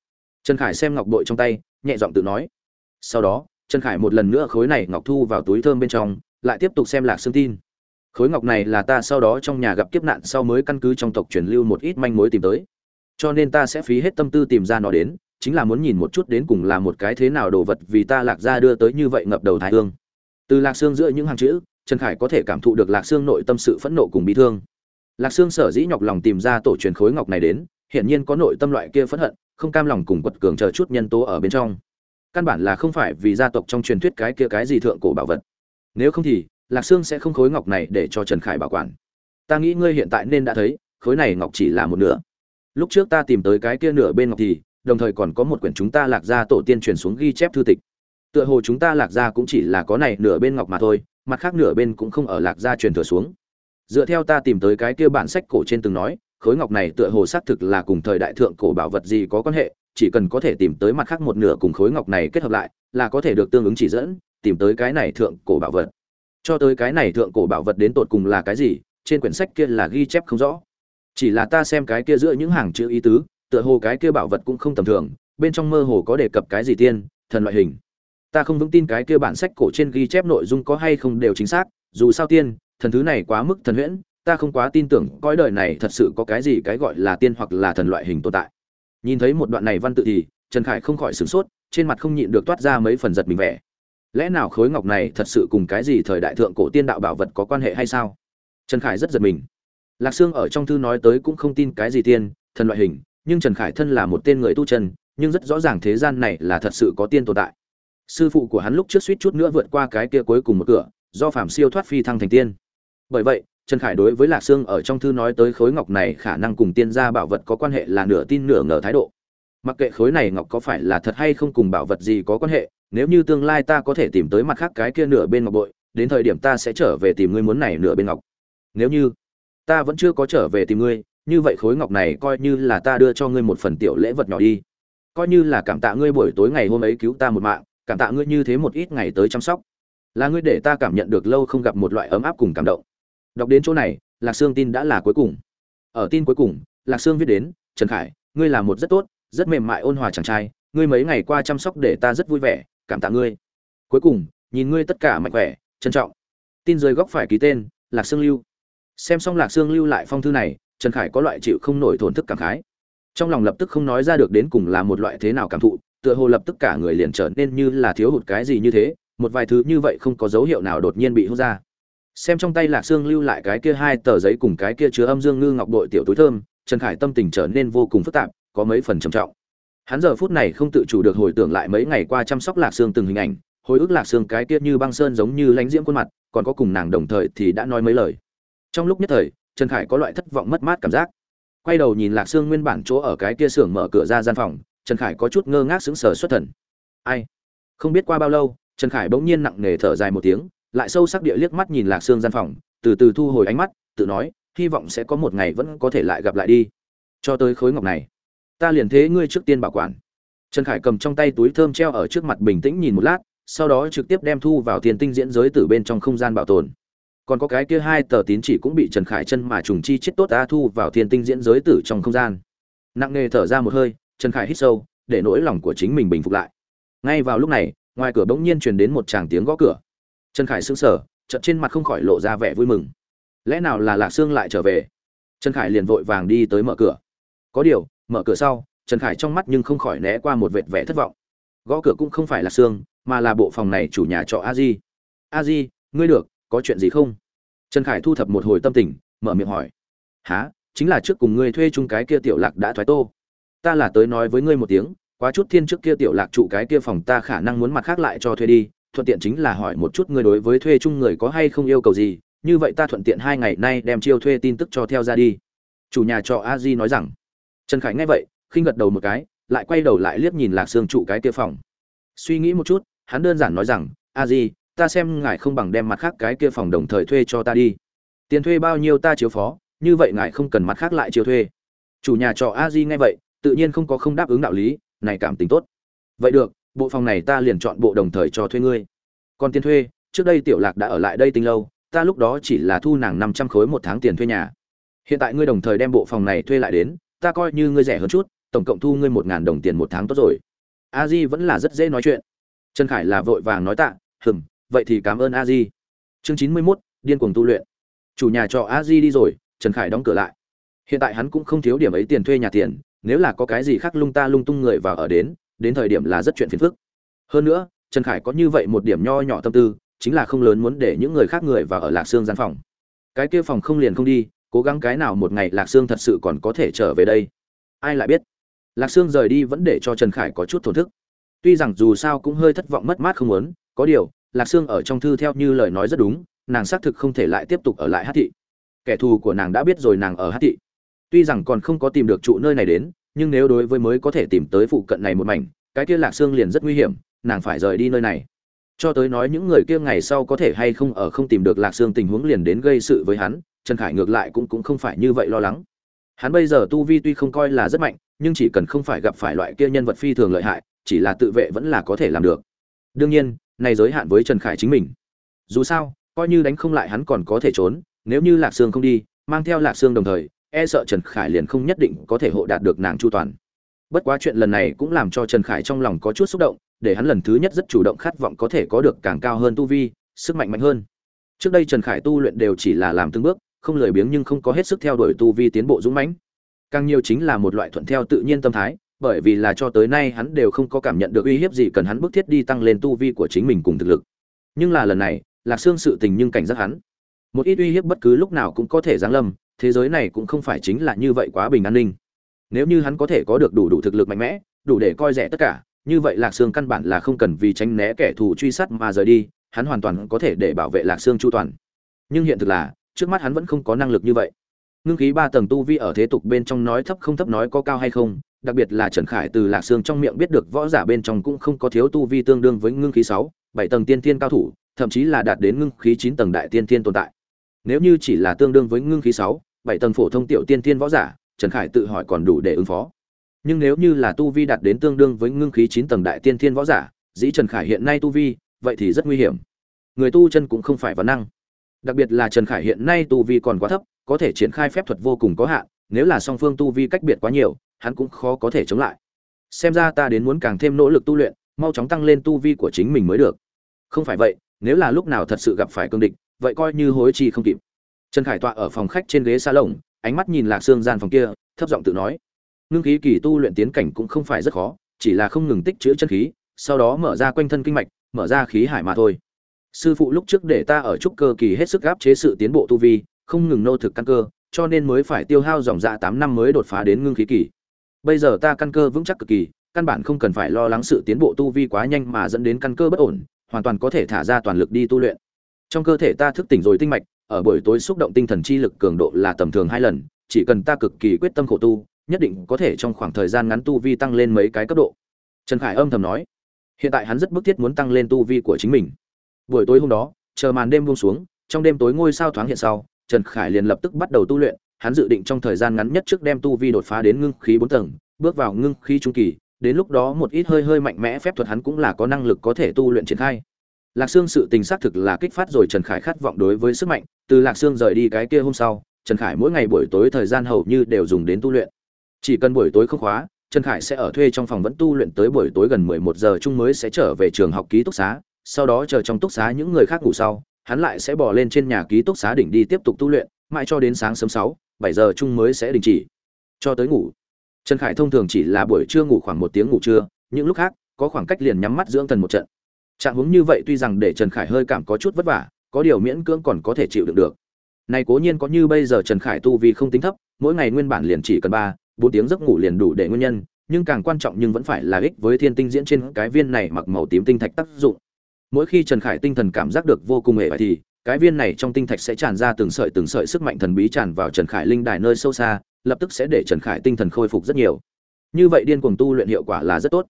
Trần khải xem ngọc bội trong tay, nhẹ giọng tự nói. Sau đó, trần khải một lần nữa khối này ngọc thu vào túi thơm bên trong, lại tiếp tục xem lạc xương tin. Khối ngọc này là ta sau đó trong nhà gặp kiếp nạn sau mới căn cứ trong tộc truyền lưu một ít manh mối tìm tới. Cho nên ta sẽ phí hết tâm tư tìm ra nó đến, chính là muốn nhìn một chút đến cùng là một cái thế nào đồ vật vì ta lạc ra đưa tới như vậy ngập đầu thái hương. Từ lạc xương giữa những hàng chữ, trần khải có thể cảm thụ được lạc xương nội tâm sự phẫn nộ cùng bị thương lạc Sương sở dĩ nhọc lòng tìm ra tổ truyền khối ngọc này đến, hiển nhiên có nội tâm loại kia phẫn hận, không cam lòng cùng quật cường chờ chút nhân tố ở bên trong. Căn bản là không phải vì gia tộc trong truyền thuyết cái kia cái gì thượng cổ bảo vật. Nếu không thì, lạc Sương sẽ không khối ngọc này để cho trần khải bảo quản. Ta nghĩ ngươi hiện tại nên đã thấy, khối này ngọc chỉ là một nửa. Lúc trước ta tìm tới cái kia nửa bên ngọc thì, đồng thời còn có một quyển chúng ta lạc ra tổ tiên truyền xuống ghi chép thư tịch. Tựa hồ chúng ta lạc ra cũng chỉ là có này nửa bên ngọc mà thôi, mặt khác nửa bên cũng không ở lạc gia truyền thừa xuống dựa theo ta tìm tới cái kia bản sách cổ trên từng nói, khối ngọc này tựa hồ xác thực là cùng thời đại thượng cổ bảo vật gì có quan hệ, chỉ cần có thể tìm tới mặt khác một nửa cùng khối ngọc này kết hợp lại, là có thể được tương ứng chỉ dẫn, tìm tới cái này thượng cổ bảo vật. Cho tới cái này thượng cổ bảo vật đến tột cùng là cái gì, trên quyển sách kia là ghi chép không rõ. Chỉ là ta xem cái kia giữa những hàng chữ ý tứ, tựa hồ cái kia bảo vật cũng không tầm thường, bên trong mơ hồ có đề cập cái gì tiên, thần loại hình. Ta không vững tin cái kia bản sách cổ trên ghi chép nội dung có hay không đều chính xác, dù sao tiên thần thứ này quá mức thần huyễn, ta không quá tin tưởng cõi đời này thật sự có cái gì cái gọi là tiên hoặc là thần loại hình tồn tại. Nhìn thấy một đoạn này văn tự thì, trần khải không khỏi sửng sốt, trên mặt không nhịn được toát ra mấy phần giật mình vẻ. Lẽ nào khối ngọc này thật sự cùng cái gì thời đại thượng cổ tiên đạo bảo vật có quan hệ hay sao? Trần khải rất giật mình. Lạc sương ở trong thư nói tới cũng không tin cái gì tiên, thần loại hình, nhưng trần khải thân là một tên người tu chân, nhưng rất rõ ràng thế gian này là thật sự có tiên tồn tại. Sư phụ của hắn lúc trước suýt chút nữa vượt qua cái kia cuối cùng một cửa, do phạm siêu thoát phi thăng thành tiên bởi vậy, trần khải đối với lạc sương ở trong thư nói tới khối ngọc này khả năng cùng tiên gia bảo vật có quan hệ là nửa tin nửa ngờ thái độ. Mặc kệ khối này ngọc có phải là thật hay không cùng bảo vật gì có quan hệ, nếu như tương lai ta có thể tìm tới mặt khác cái kia nửa bên ngọc bội, đến thời điểm ta sẽ trở về tìm ngươi muốn này nửa bên ngọc. Nếu như ta vẫn chưa có trở về tìm ngươi, như vậy khối ngọc này coi như là ta đưa cho ngươi một phần tiểu lễ vật nhỏ đi. Coi như là cảm tạ ngươi buổi tối ngày hôm ấy cứu ta một mạng, cảm tạ ngươi như thế một ít ngày tới chăm sóc. Là ngươi để ta cảm nhận được lâu không gặp một loại ấm áp cùng cảm động đọc đến chỗ này, lạc sương tin đã là cuối cùng. Ở tin cuối cùng, lạc sương viết đến, trần khải, ngươi là một rất tốt, rất mềm mại ôn hòa chàng trai, ngươi mấy ngày qua chăm sóc để ta rất vui vẻ, cảm tạ ngươi. Cuối cùng, nhìn ngươi tất cả mạnh khỏe, trân trọng. Tin rơi góc phải ký tên, lạc sương lưu. Xem xong lạc sương lưu lại phong thư này, trần khải có loại chịu không nổi thổn thức cảm khái. Trong lòng lập tức không nói ra được đến cùng là một loại thế nào cảm thụ, tựa hồ lập tức cả người liền trở nên như là thiếu hụt cái gì như thế, một vài thứ như vậy không có dấu hiệu nào đột nhiên bị hút ra xem trong tay lạc sương lưu lại cái kia hai tờ giấy cùng cái kia chứa âm dương ngư ngọc bội tiểu túi thơm, trần khải tâm tình trở nên vô cùng phức tạp, có mấy phần trầm trọng. Hắn giờ phút này không tự chủ được hồi tưởng lại mấy ngày qua chăm sóc lạc sương từng hình ảnh, hồi ức lạc sương cái kia như băng sơn giống như lánh diễm khuôn mặt, còn có cùng nàng đồng thời thì đã nói mấy lời. Trong lúc nhất thời, trần khải có loại thất vọng mất mát cảm giác. Quay đầu nhìn lạc sương nguyên bản chỗ ở cái kia xưởng mở cửa ra gian phòng, trần khải có chút ngơ ngác sững sờ xuất thần. Ai? Không biết qua bao lâu, trần khải bỗng nhiên nặng nề thở dài một tiếng lại sâu sắc địa liếc mắt nhìn lạc sương gian phòng, từ từ thu hồi ánh mắt, tự nói, hy vọng sẽ có một ngày vẫn có thể lại gặp lại đi. Cho tới khối ngọc này, ta liền thế ngươi trước tiên bảo quản. Trần khải cầm trong tay túi thơm treo ở trước mặt bình tĩnh nhìn một lát, sau đó trực tiếp đem thu vào tiền tinh diễn giới từ bên trong không gian bảo tồn. Còn có cái kia hai tờ tín chỉ cũng bị trần khải chân mà trùng chi chết tốt ta thu vào thiên tinh diễn giới tử trong không gian. Nặng nề thở ra một hơi, trần khải hít sâu, để nỗi lòng của chính mình bình phục lại. Ngay vào lúc này, ngoài cửa bỗng nhiên truyền đến một tràng tiếng gõ cửa trần khải sững sờ, chợt trên mặt không khỏi lộ ra vẻ vui mừng. Lẽ nào là lạc sương lại trở về? Trần khải liền vội vàng đi tới mở cửa. Có điều, mở cửa sau, trần khải trong mắt nhưng không khỏi né qua một vệt vẻ thất vọng. Gõ cửa cũng không phải là sương, mà là bộ phòng này chủ nhà trọ a di. A di, ngươi được, có chuyện gì không? Trần khải thu thập một hồi tâm tình, mở miệng hỏi. Há chính là trước cùng ngươi thuê chung cái kia tiểu lạc đã thoái tô. Ta là tới nói với ngươi một tiếng, quá chút thiên trước kia tiểu lạc trụ cái kia phòng ta khả năng muốn mặt khác lại cho thuê đi thuận tiện chính là hỏi một chút ngươi đối với thuê chung người có hay không yêu cầu gì, như vậy ta thuận tiện hai ngày nay đem chiêu thuê tin tức cho theo ra đi. Chủ nhà trọ a di nói rằng. Trần khải nghe vậy, khinh gật đầu một cái, lại quay đầu lại liếc nhìn lạc sương trụ cái kia phòng. Suy nghĩ một chút, hắn đơn giản nói rằng, a di, ta xem ngài không bằng đem mặt khác cái kia phòng đồng thời thuê cho ta đi. Tiền thuê bao nhiêu ta chiếu phó, như vậy ngài không cần mặt khác lại chiếu thuê. Chủ nhà trọ a di nghe vậy, tự nhiên không có không đáp ứng đạo lý, này cảm tính tốt. Vậy được bộ phòng này ta liền chọn bộ đồng thời cho thuê ngươi. Còn tiền thuê, trước đây tiểu lạc đã ở lại đây tinh lâu, ta lúc đó chỉ là thu nàng năm trăm khối một tháng tiền thuê nhà. Hiện tại ngươi đồng thời đem bộ phòng này thuê lại đến, ta coi như ngươi rẻ hơn chút, tổng cộng thu ngươi một ngàn đồng tiền một tháng tốt rồi. A di vẫn là rất dễ nói chuyện. Trần khải là vội vàng nói tạ, hừm, vậy thì cảm ơn a di. Chương chín mươi mốt, điên cuồng tu luyện. Chủ nhà cho a di đi rồi, trần khải đóng cửa lại. Hiện tại hắn cũng không thiếu điểm ấy tiền thuê nhà tiền, nếu là có cái gì khác lung ta lung tung người vào ở đến đến thời điểm là rất chuyện phiền phức. Hơn nữa, trần khải có như vậy một điểm nho nhỏ tâm tư, chính là không lớn muốn để những người khác người vào ở lạc sương gian phòng. Cái kia phòng không liền không đi, cố gắng cái nào một ngày lạc sương thật sự còn có thể trở về đây. Ai lại biết? Lạc sương rời đi vẫn để cho trần khải có chút thổn thức. Tuy rằng dù sao cũng hơi thất vọng mất mát không muốn, có điều, lạc sương ở trong thư theo như lời nói rất đúng, nàng xác thực không thể lại tiếp tục ở lại hát thị. Kẻ thù của nàng đã biết rồi nàng ở hát thị. Tuy rằng còn không có tìm được trụ nơi này đến nhưng nếu đối với mới có thể tìm tới phụ cận này một mảnh cái kia lạc xương liền rất nguy hiểm nàng phải rời đi nơi này. Cho tới nói những người kia ngày sau có thể hay không ở không tìm được lạc xương tình huống liền đến gây sự với hắn trần khải ngược lại cũng cũng không phải như vậy lo lắng. Hắn bây giờ tu vi tuy không coi là rất mạnh nhưng chỉ cần không phải gặp phải loại kia nhân vật phi thường lợi hại chỉ là tự vệ vẫn là có thể làm được. Đương nhiên này giới hạn với Trần Khải chính mình. Dù sao, coi như đánh không lại hắn còn có thể trốn, nếu như Lạc Sương không đi, mang theo Lạc Sương đồng thời, e sợ Trần Khải liền không nhất định có thể hộ đạt được nàng chu toàn. Bất quá chuyện lần này cũng làm cho Trần Khải trong lòng có chút xúc động, để hắn lần thứ nhất rất chủ động khát vọng có thể có được càng cao hơn tu vi sức mạnh mạnh hơn. Trước đây trần khải tu luyện đều chỉ là làm từng bước không lười biếng nhưng không có hết sức theo đuổi tu vi tiến bộ dũng mãnh. Càng nhiều chính là một loại thuận theo tự nhiên tâm thái bởi vì là cho tới nay hắn đều không có cảm nhận được uy hiếp gì cần hắn bức thiết đi tăng lên tu vi của chính mình cùng thực lực. Nhưng là lần này lạc xương sự tình nhưng cảnh giác hắn. Một ít uy hiếp bất cứ lúc nào cũng có thể giáng lâm thế giới này cũng không phải chính là như vậy quá bình an ninh. Nếu như hắn có thể có được đủ đủ thực lực mạnh mẽ, đủ để coi rẻ tất cả, như vậy lạc xương căn bản là không cần vì tránh né kẻ thù truy sát mà rời đi, hắn hoàn toàn có thể để bảo vệ lạc xương chu toàn. Nhưng hiện thực là, trước mắt hắn vẫn không có năng lực như vậy. Ngưng khí ba tầng tu vi ở thế tục bên trong nói thấp không thấp nói có cao hay không, đặc biệt là trần khải từ lạc xương trong miệng biết được võ giả bên trong cũng không có thiếu tu vi tương đương với ngưng khí sáu, bảy tầng tiên thiên cao thủ, thậm chí là đạt đến ngưng khí chín tầng đại tiên thiên tồn tại. Nếu như chỉ là tương đương với ngưng khí sáu bảy tầng phổ thông tiểu tiên thiên võ giả, trần khải tự hỏi còn đủ để ứng phó. Nhưng nếu như là tu vi đạt đến tương đương với ngưng khí chín tầng đại tiên thiên võ giả, dĩ trần khải hiện nay tu vi, vậy thì rất nguy hiểm. Người tu chân cũng không phải vấn năng. Đặc biệt là trần khải hiện nay tu vi còn quá thấp, có thể triển khai phép thuật vô cùng có hạn, nếu là song phương tu vi cách biệt quá nhiều, hắn cũng khó có thể chống lại. Xem ra ta đến muốn càng thêm nỗ lực tu luyện, mau chóng tăng lên tu vi của chính mình mới được. Không phải vậy, nếu là lúc nào thật sự gặp phải cương địch, vậy coi như hối chi không kịp trần khải tọa ở phòng khách trên ghế xa lồng ánh mắt nhìn lạc xương gian phòng kia, thấp giọng tự nói. Ngưng khí kỳ tu luyện tiến cảnh cũng không phải rất khó, chỉ là không ngừng tích chữ chân khí, sau đó mở ra quanh thân kinh mạch, mở ra khí hải mà thôi. Sư phụ lúc trước để ta ở trúc cơ kỳ hết sức gáp chế sự tiến bộ tu vi, không ngừng nô thực căn cơ, cho nên mới phải tiêu hao dòng dạ tám năm mới đột phá đến ngưng khí kỳ. Bây giờ ta căn cơ vững chắc cực kỳ, căn bản không cần phải lo lắng sự tiến bộ tu vi quá nhanh mà dẫn đến căn cơ bất ổn, hoàn toàn có thể thả ra toàn lực đi tu luyện. Trong cơ thể ta thức tỉnh rồi tinh mạch ở buổi tối xúc động tinh thần chi lực cường độ là tầm thường hai lần, chỉ cần ta cực kỳ quyết tâm khổ tu, nhất định có thể trong khoảng thời gian ngắn tu vi tăng lên mấy cái cấp độ. Trần khải âm thầm nói, hiện tại hắn rất bức thiết muốn tăng lên tu vi của chính mình. Buổi tối hôm đó, chờ màn đêm buông xuống, trong đêm tối ngôi sao thoáng hiện sau, trần khải liền lập tức bắt đầu tu luyện, hắn dự định trong thời gian ngắn nhất trước đem tu vi đột phá đến ngưng khí bốn tầng, bước vào ngưng khí trung kỳ, đến lúc đó một ít hơi hơi mạnh mẽ phép thuật hắn cũng là có năng lực có thể tu luyện triển khai. Lạc sương sự tình xác thực là kích phát rồi trần khải khát vọng đối với sức mạnh từ lạc sương rời đi cái kia hôm sau, trần khải mỗi ngày buổi tối thời gian hầu như đều dùng đến tu luyện. Chỉ cần buổi tối không khóa, trần khải sẽ ở thuê trong phòng vẫn tu luyện tới buổi tối gần mười một giờ chung mới sẽ trở về trường học ký túc xá, sau đó chờ trong túc xá những người khác ngủ sau, hắn lại sẽ bỏ lên trên nhà ký túc xá đỉnh đi tiếp tục tu luyện, mãi cho đến sáng sớm sáu, bảy giờ chung mới sẽ đình chỉ. Cho tới ngủ, trần khải thông thường chỉ là buổi trưa ngủ khoảng một tiếng ngủ trưa, những lúc khác, có khoảng cách liền nhắm mắt dưỡng thần một trận. Trạng huống như vậy tuy rằng để trần khải hơi cảm có chút vất vả có điều miễn cưỡng còn có thể chịu đựng được. Này cố nhiên có như bây giờ trần khải tu vì không tính thấp, mỗi ngày nguyên bản liền chỉ cần ba, bốn tiếng giấc ngủ liền đủ để nguyên nhân, nhưng càng quan trọng nhưng vẫn phải là ích với thiên tinh diễn trên cái viên này mặc màu tím tinh thạch tác dụng. Mỗi khi trần khải tinh thần cảm giác được vô cùng hề thì, cái viên này trong tinh thạch sẽ tràn ra từng sợi từng sợi sức mạnh thần bí tràn vào trần khải linh đài nơi sâu xa, lập tức sẽ để trần khải tinh thần khôi phục rất nhiều. Như vậy điên cuồng tu luyện hiệu quả là rất tốt.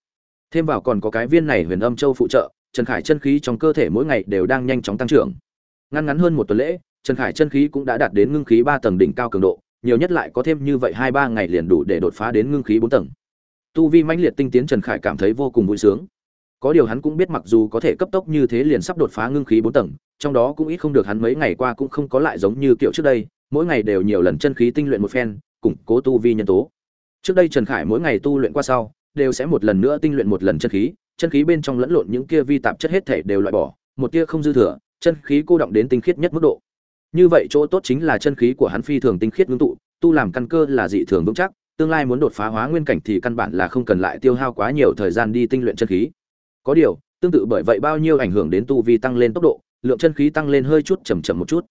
Thêm vào còn có cái viên này huyền âm châu phụ trợ, trần khải chân khí trong cơ thể mỗi ngày đều đang nhanh chóng tăng trưởng ngăn ngắn hơn một tuần lễ, trần khải chân khí cũng đã đạt đến ngưng khí ba tầng đỉnh cao cường độ, nhiều nhất lại có thêm như vậy hai ba ngày liền đủ để đột phá đến ngưng khí bốn tầng. Tu vi mãnh liệt tinh tiến trần khải cảm thấy vô cùng vui sướng. Có điều hắn cũng biết mặc dù có thể cấp tốc như thế liền sắp đột phá ngưng khí bốn tầng, trong đó cũng ít không được hắn mấy ngày qua cũng không có lại giống như kiểu trước đây, mỗi ngày đều nhiều lần chân khí tinh luyện một phen, củng cố tu vi nhân tố. Trước đây trần khải mỗi ngày tu luyện qua sau, đều sẽ một lần nữa tinh luyện một lần chân khí chân khí bên trong lẫn lộn những kia vi tạp chất hết thể đều loại bỏ, một tia không dư thừa chân khí cô động đến tinh khiết nhất mức độ. Như vậy chỗ tốt chính là chân khí của hắn phi thường tinh khiết ngưng tụ, tu làm căn cơ là dị thường vững chắc, tương lai muốn đột phá hóa nguyên cảnh thì căn bản là không cần lại tiêu hao quá nhiều thời gian đi tinh luyện chân khí. Có điều, tương tự bởi vậy bao nhiêu ảnh hưởng đến tu vi tăng lên tốc độ, lượng chân khí tăng lên hơi chút chầm chậm một chút.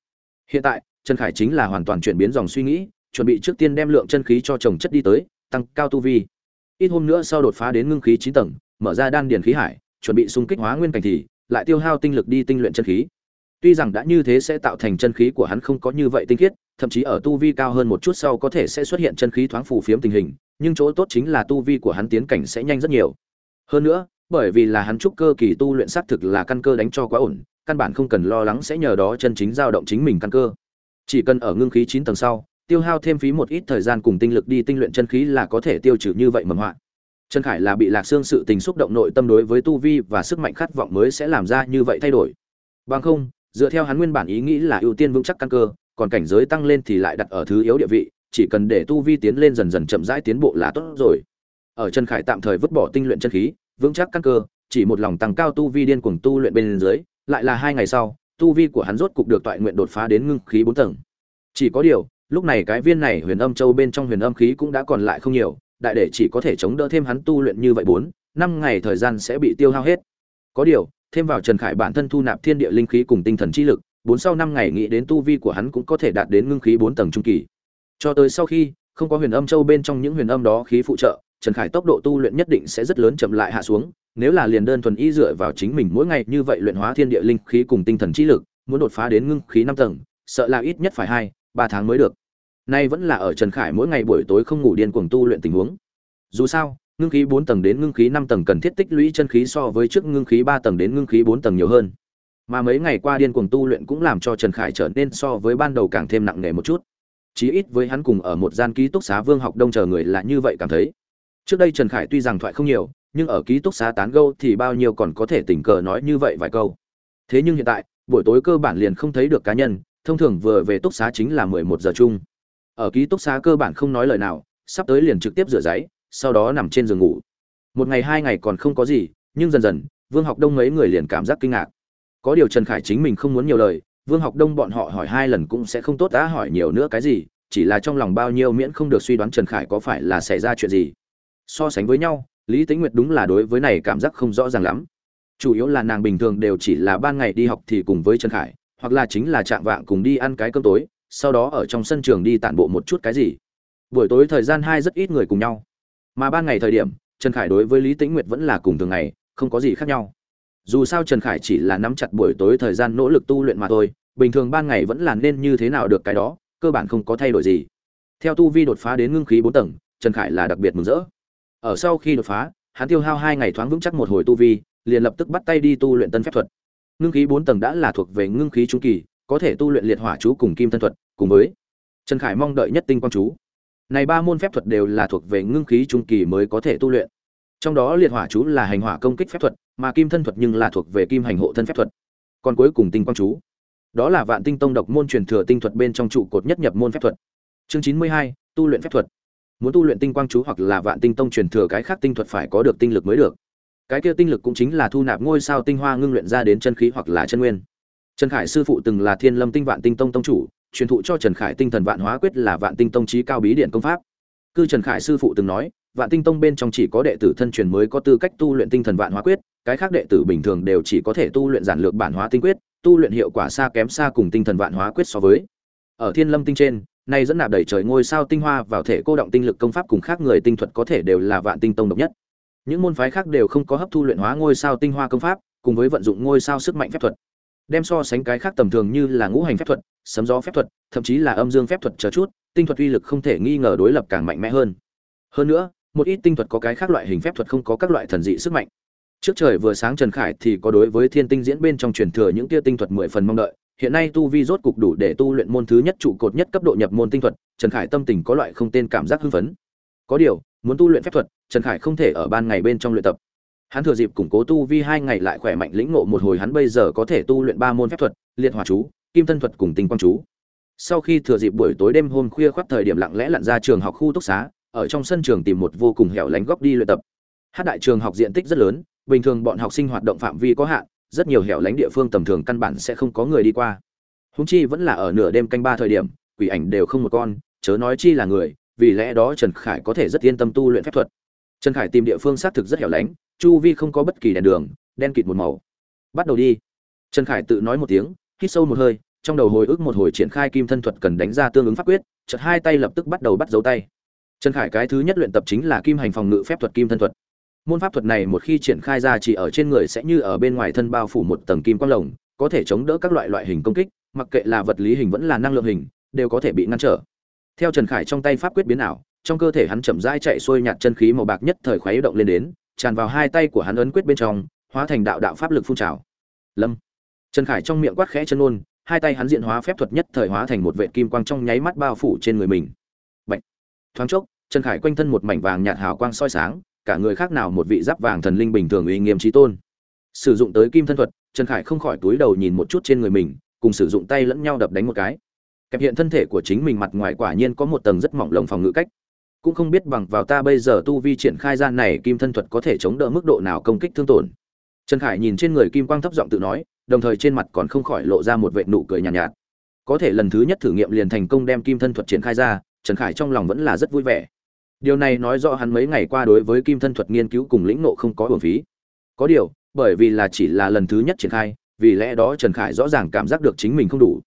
Hiện tại, trần khải chính là hoàn toàn chuyển biến dòng suy nghĩ, chuẩn bị trước tiên đem lượng chân khí cho chồng chất đi tới, tăng cao tu vi. Ít hôm nữa sau đột phá đến ngưng khí chín tầng, mở ra đan điền khí hải, chuẩn bị xung kích hóa nguyên cảnh thì lại tiêu hao tinh lực đi tinh luyện chân khí tuy rằng đã như thế sẽ tạo thành chân khí của hắn không có như vậy tinh khiết, thậm chí ở tu vi cao hơn một chút sau có thể sẽ xuất hiện chân khí thoáng phù phiếm tình hình, nhưng chỗ tốt chính là tu vi của hắn tiến cảnh sẽ nhanh rất nhiều. Hơn nữa, bởi vì là hắn trúc cơ kỳ tu luyện sát thực là căn cơ đánh cho quá ổn, căn bản không cần lo lắng sẽ nhờ đó chân chính dao động chính mình căn cơ. Chỉ cần ở ngưng khí chín tầng sau, tiêu hao thêm phí một ít thời gian cùng tinh lực đi tinh luyện chân khí là có thể tiêu trừ như vậy mầm hoạn. trần khải là bị lạc xương sự tình xúc động nội tâm đối với tu vi và sức mạnh khát vọng mới sẽ làm ra như vậy thay đổi. Bằng không dựa theo hắn nguyên bản ý nghĩ là ưu tiên vững chắc căn cơ còn cảnh giới tăng lên thì lại đặt ở thứ yếu địa vị chỉ cần để tu vi tiến lên dần dần chậm rãi tiến bộ là tốt rồi ở trần khải tạm thời vứt bỏ tinh luyện chân khí vững chắc căn cơ chỉ một lòng tăng cao tu vi điên cuồng tu luyện bên dưới, lại là hai ngày sau, tu vi của hắn rốt cục được toại nguyện đột phá đến ngưng khí bốn tầng. Chỉ có điều, lúc này cái viên này huyền âm châu bên trong huyền âm khí cũng đã còn lại không nhiều, đại để chỉ có thể chống đỡ thêm hắn tu luyện như vậy bốn, năm ngày thời gian sẽ bị tiêu hao hết. Có điều, thêm vào Trần Khải bản thân thu nạp thiên địa linh khí cùng tinh thần chi lực, bốn sau năm ngày nghĩ đến tu vi của hắn cũng có thể đạt đến ngưng khí bốn tầng trung kỳ. Cho tới sau khi, không có huyền âm châu bên trong những huyền âm đó khí phụ trợ, Trần Khải tốc độ tu luyện nhất định sẽ rất lớn chậm lại hạ xuống, nếu là liền đơn thuần y dựa vào chính mình mỗi ngày như vậy luyện hóa thiên địa linh khí cùng tinh thần chi lực, muốn đột phá đến ngưng khí năm tầng, sợ là ít nhất phải hai, ba tháng mới được. Nay vẫn là ở Trần Khải mỗi ngày buổi tối không ngủ điên cuồng tu luyện tình huống. Dù sao, ngưng khí bốn tầng đến ngưng khí năm tầng cần thiết tích lũy chân khí so với trước ngưng khí ba tầng đến ngưng khí bốn tầng nhiều hơn. Mà mấy ngày qua điên cuồng tu luyện cũng làm cho Trần Khải trở nên so với ban đầu càng thêm nặng nề một chút. Chí ít với hắn cùng ở một gian ký túc xá Vương học đông chờ người là như vậy cảm thấy. Trước đây Trần Khải tuy rằng thoại không nhiều, nhưng ở ký túc xá tán gẫu thì bao nhiêu còn có thể tình cờ nói như vậy vài câu. Thế nhưng hiện tại, buổi tối cơ bản liền không thấy được cá nhân, thông thường vừa về túc xá chính là mười một giờ chung. Ở ký túc xá cơ bản không nói lời nào, sắp tới liền trực tiếp rửa giấy, sau đó nằm trên giường ngủ. Một ngày hai ngày còn không có gì, nhưng dần dần, Vương Học Đông mấy người liền cảm giác kinh ngạc. Có điều Trần Khải chính mình không muốn nhiều lời, Vương Học Đông bọn họ hỏi hai lần cũng sẽ không tốt đã hỏi nhiều nữa cái gì, chỉ là trong lòng bao nhiêu miễn không được suy đoán Trần Khải có phải là xảy ra chuyện gì. So sánh với nhau, Lý Tĩnh Nguyệt đúng là đối với này cảm giác không rõ ràng lắm. Chủ yếu là nàng bình thường đều chỉ là ban ngày đi học thì cùng với Trần Khải, hoặc là chính là chạm vạng cùng đi ăn cái cơm tối, sau đó ở trong sân trường đi tản bộ một chút cái gì. Buổi tối thời gian hai rất ít người cùng nhau. Mà ban ngày thời điểm, Trần Khải đối với Lý Tĩnh Nguyệt vẫn là cùng thường ngày, không có gì khác nhau. Dù sao Trần Khải chỉ là nắm chặt buổi tối thời gian nỗ lực tu luyện mà thôi, bình thường ban ngày vẫn là nên như thế nào được cái đó, cơ bản không có thay đổi gì. Theo tu vi đột phá đến ngưng khí bốn tầng, Trần Khải là đặc biệt mừng rỡ. Ở sau khi đột phá, hắn tiêu hao hai ngày thoáng vững chắc một hồi tu vi, liền lập tức bắt tay đi tu luyện tân phép thuật. Ngưng khí bốn tầng đã là thuộc về ngưng khí trung kỳ, có thể tu luyện liệt hỏa chú cùng kim thân thuật, cùng với Trần Khải mong đợi nhất tinh quang chú. Này ba môn phép thuật đều là thuộc về ngưng khí trung kỳ mới có thể tu luyện. Trong đó liệt hỏa chú là hành hỏa công kích phép thuật, mà kim thân thuật nhưng là thuộc về kim hành hộ thân phép thuật. Còn cuối cùng tinh quang chú, đó là Vạn Tinh Tông độc môn truyền thừa tinh thuật bên trong trụ cột nhất nhập môn phép thuật. Chương chín mươi hai tu luyện phép thuật muốn tu luyện tinh quang chú hoặc là vạn tinh tông truyền thừa cái khác tinh thuật phải có được tinh lực mới được cái kia tinh lực cũng chính là thu nạp ngôi sao tinh hoa ngưng luyện ra đến chân khí hoặc là chân nguyên trần khải sư phụ từng là thiên lâm tinh vạn tinh tông tông chủ truyền thụ cho trần khải tinh thần vạn hóa quyết là vạn tinh tông trí cao bí điện công pháp. Cư trần khải sư phụ từng nói, vạn tinh tông bên trong chỉ có đệ tử thân truyền mới có tư cách tu luyện tinh thần vạn hóa quyết, cái khác đệ tử bình thường đều chỉ có thể tu luyện giản lược bản hóa tinh quyết, tu luyện hiệu quả xa kém xa cùng tinh thần vạn hóa quyết so với. Ở thiên lâm tinh trên, nay dẫn nạp đẩy trời ngôi sao tinh hoa vào thể cô động tinh lực công pháp cùng khác người tinh thuật có thể đều là vạn tinh tông độc nhất. Những môn phái khác đều không có hấp thu luyện hóa ngôi sao tinh hoa công pháp, cùng với vận dụng ngôi sao sức mạnh phép thuật. Đem so sánh cái khác tầm thường như là ngũ hành phép thuật sấm gió phép thuật, thậm chí là âm dương phép thuật chờ chút, tinh thuật uy lực không thể nghi ngờ đối lập càng mạnh mẽ hơn. Hơn nữa, một ít tinh thuật có cái khác loại hình phép thuật không có các loại thần dị sức mạnh. Trước trời vừa sáng trần khải thì có đối với thiên tinh diễn bên trong truyền thừa những tia tinh thuật mười phần mong đợi, hiện nay tu vi rốt cục đủ để tu luyện môn thứ nhất trụ cột nhất cấp độ nhập môn tinh thuật, trần khải tâm tình có loại không tên cảm giác hưng phấn. Có điều, muốn tu luyện phép thuật, trần khải không thể ở ban ngày bên trong luyện tập. Hắn thừa dịp củng cố tu vi hai ngày lại khỏe mạnh lĩnh ngộ một hồi hắn bây giờ có thể tu luyện ba môn phép thuật, liệt hỏa chú kim thân thuật cùng tinh quang chú. Sau khi thừa dịp buổi tối đêm hôm khuya khoác thời điểm lặng lẽ lặn ra trường học khu túc xá, ở trong sân trường tìm một vô cùng hẻo lánh góc đi luyện tập. Hát đại trường học diện tích rất lớn, bình thường bọn học sinh hoạt động phạm vi có hạn, rất nhiều hẻo lánh địa phương tầm thường căn bản sẽ không có người đi qua. Húng chi vẫn là ở nửa đêm canh ba thời điểm, quỷ ảnh đều không một con, chớ nói chi là người, vì lẽ đó trần khải có thể rất yên tâm tu luyện phép thuật. Trần khải tìm địa phương xác thực rất hẻo lánh, chu vi không có bất kỳ đèn đường, đen kịt một màu. Bắt đầu đi. Trần khải tự nói một tiếng hít sâu một hơi, trong đầu hồi ức một hồi triển khai kim thân thuật cần đánh ra tương ứng pháp quyết, chợt hai tay lập tức bắt đầu bắt dấu tay. Trần khải cái thứ nhất luyện tập chính là kim hành phòng ngự phép thuật kim thân thuật. Môn pháp thuật này một khi triển khai ra chỉ ở trên người sẽ như ở bên ngoài thân bao phủ một tầng kim quang lồng, có thể chống đỡ các loại loại hình công kích, mặc kệ là vật lý hình vẫn là năng lượng hình, đều có thể bị ngăn trở. Theo trần khải trong tay pháp quyết biến ảo, trong cơ thể hắn chậm rãi chạy xuôi nhạt chân khí màu bạc nhất thời khuấy động lên đến, tràn vào hai tay của hắn ấn quyết bên trong, hóa thành đạo đạo pháp lực phun trào. Lâm trần khải trong miệng quát khẽ chân ôn, hai tay hắn diện hóa phép thuật nhất thời hóa thành một vệ kim quang trong nháy mắt bao phủ trên người mình. Bạch. thoáng chốc, trần khải quanh thân một mảnh vàng nhạt hào quang soi sáng, cả người khác nào một vị giáp vàng thần linh bình thường uy nghiêm trí tôn. Sử dụng tới kim thân thuật, trần khải không khỏi túi đầu nhìn một chút trên người mình, cùng sử dụng tay lẫn nhau đập đánh một cái. Kẹp hiện thân thể của chính mình mặt ngoài quả nhiên có một tầng rất mỏng lồng phòng ngự cách. Cũng không biết bằng vào ta bây giờ tu vi triển khai gian này kim thân thuật có thể chống đỡ mức độ nào công kích thương tổn. Trần khải nhìn trên người kim quang thấp giọng tự nói đồng thời trên mặt còn không khỏi lộ ra một vệ nụ cười nhàn nhạt, nhạt. Có thể lần thứ nhất thử nghiệm liền thành công đem kim thân thuật triển khai ra trần khải trong lòng vẫn là rất vui vẻ. Điều này nói rõ hắn mấy ngày qua đối với kim thân thuật nghiên cứu cùng lĩnh ngộ không có hưởng phí. Có điều bởi vì là chỉ là lần thứ nhất triển khai vì lẽ đó trần khải rõ ràng cảm giác được chính mình không đủ.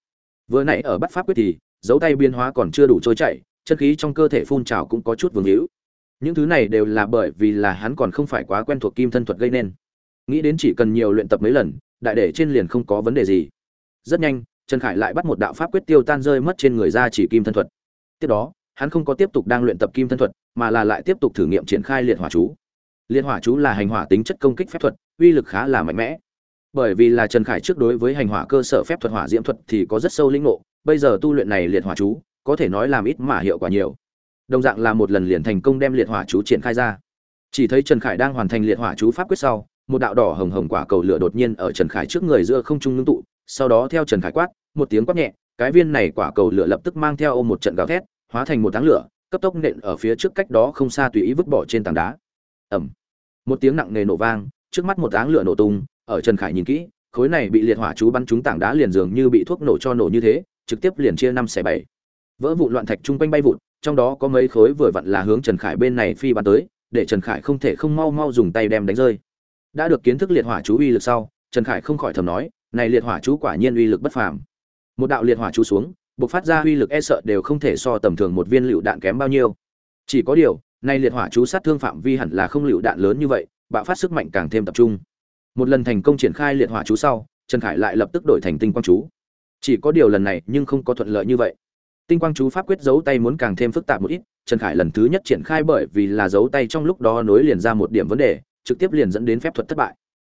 Vừa nãy ở bắt pháp quyết thì dấu tay biến hóa còn chưa đủ trôi chảy chân khí trong cơ thể phun trào cũng có chút vương hữu. Những thứ này đều là bởi vì là hắn còn không phải quá quen thuộc kim thân thuật gây nên. Nghĩ đến chỉ cần nhiều luyện tập mấy lần đại để trên liền không có vấn đề gì. Rất nhanh, trần khải lại bắt một đạo pháp quyết tiêu tan rơi mất trên người ra chỉ kim thân thuật. Tiếp đó, hắn không có tiếp tục đang luyện tập kim thân thuật, mà là lại tiếp tục thử nghiệm triển khai liệt hỏa chú. Liệt hỏa chú là hành hỏa tính chất công kích phép thuật, uy lực khá là mạnh mẽ. Bởi vì là trần khải trước đối với hành hỏa cơ sở phép thuật hỏa diễm thuật thì có rất sâu linh ngộ, bây giờ tu luyện này liệt hỏa chú, có thể nói làm ít mà hiệu quả nhiều. Đồng dạng là một lần liền thành công đem liệt hỏa chú triển khai ra. Chỉ thấy trần khải đang hoàn thành liệt hỏa chú pháp quyết sau một đạo đỏ hồng hồng quả cầu lửa đột nhiên ở trần khải trước người giữa không trung ngưng tụ, sau đó theo trần khải quát, một tiếng quát nhẹ, cái viên này quả cầu lửa lập tức mang theo ôm một trận gào thét, hóa thành một tháng lửa, cấp tốc nện ở phía trước cách đó không xa tùy ý vứt bỏ trên tảng đá. Ẩm một tiếng nặng nề nổ vang, trước mắt một áng lửa nổ tung, ở trần khải nhìn kỹ, khối này bị liệt hỏa chú bắn trúng tảng đá liền dường như bị thuốc nổ cho nổ như thế, trực tiếp liền chia năm xẻ bảy. Vỡ vụn loạn thạch chung quanh bay vụn trong đó có mấy khối vừa vặn là hướng trần khải bên này phi bắn tới, để trần khải không thể không mau mau dùng tay đem đánh rơi đã được kiến thức liệt hỏa chú uy lực sau, trần khải không khỏi thầm nói, này liệt hỏa chú quả nhiên uy lực bất phàm. Một đạo liệt hỏa chú xuống, bộc phát ra uy lực e sợ đều không thể so tầm thường một viên lựu đạn kém bao nhiêu. Chỉ có điều nay liệt hỏa chú sát thương phạm vi hẳn là không lựu đạn lớn như vậy, bạo phát sức mạnh càng thêm tập trung. Một lần thành công triển khai liệt hỏa chú sau, trần khải lại lập tức đổi thành tinh quang chú. Chỉ có điều lần này nhưng không có thuận lợi như vậy. Tinh quang chú pháp quyết giấu tay muốn càng thêm phức tạp một ít, trần khải lần thứ nhất triển khai bởi vì là giấu tay trong lúc đó nối liền ra một điểm vấn đề trực tiếp liền dẫn đến phép thuật thất bại.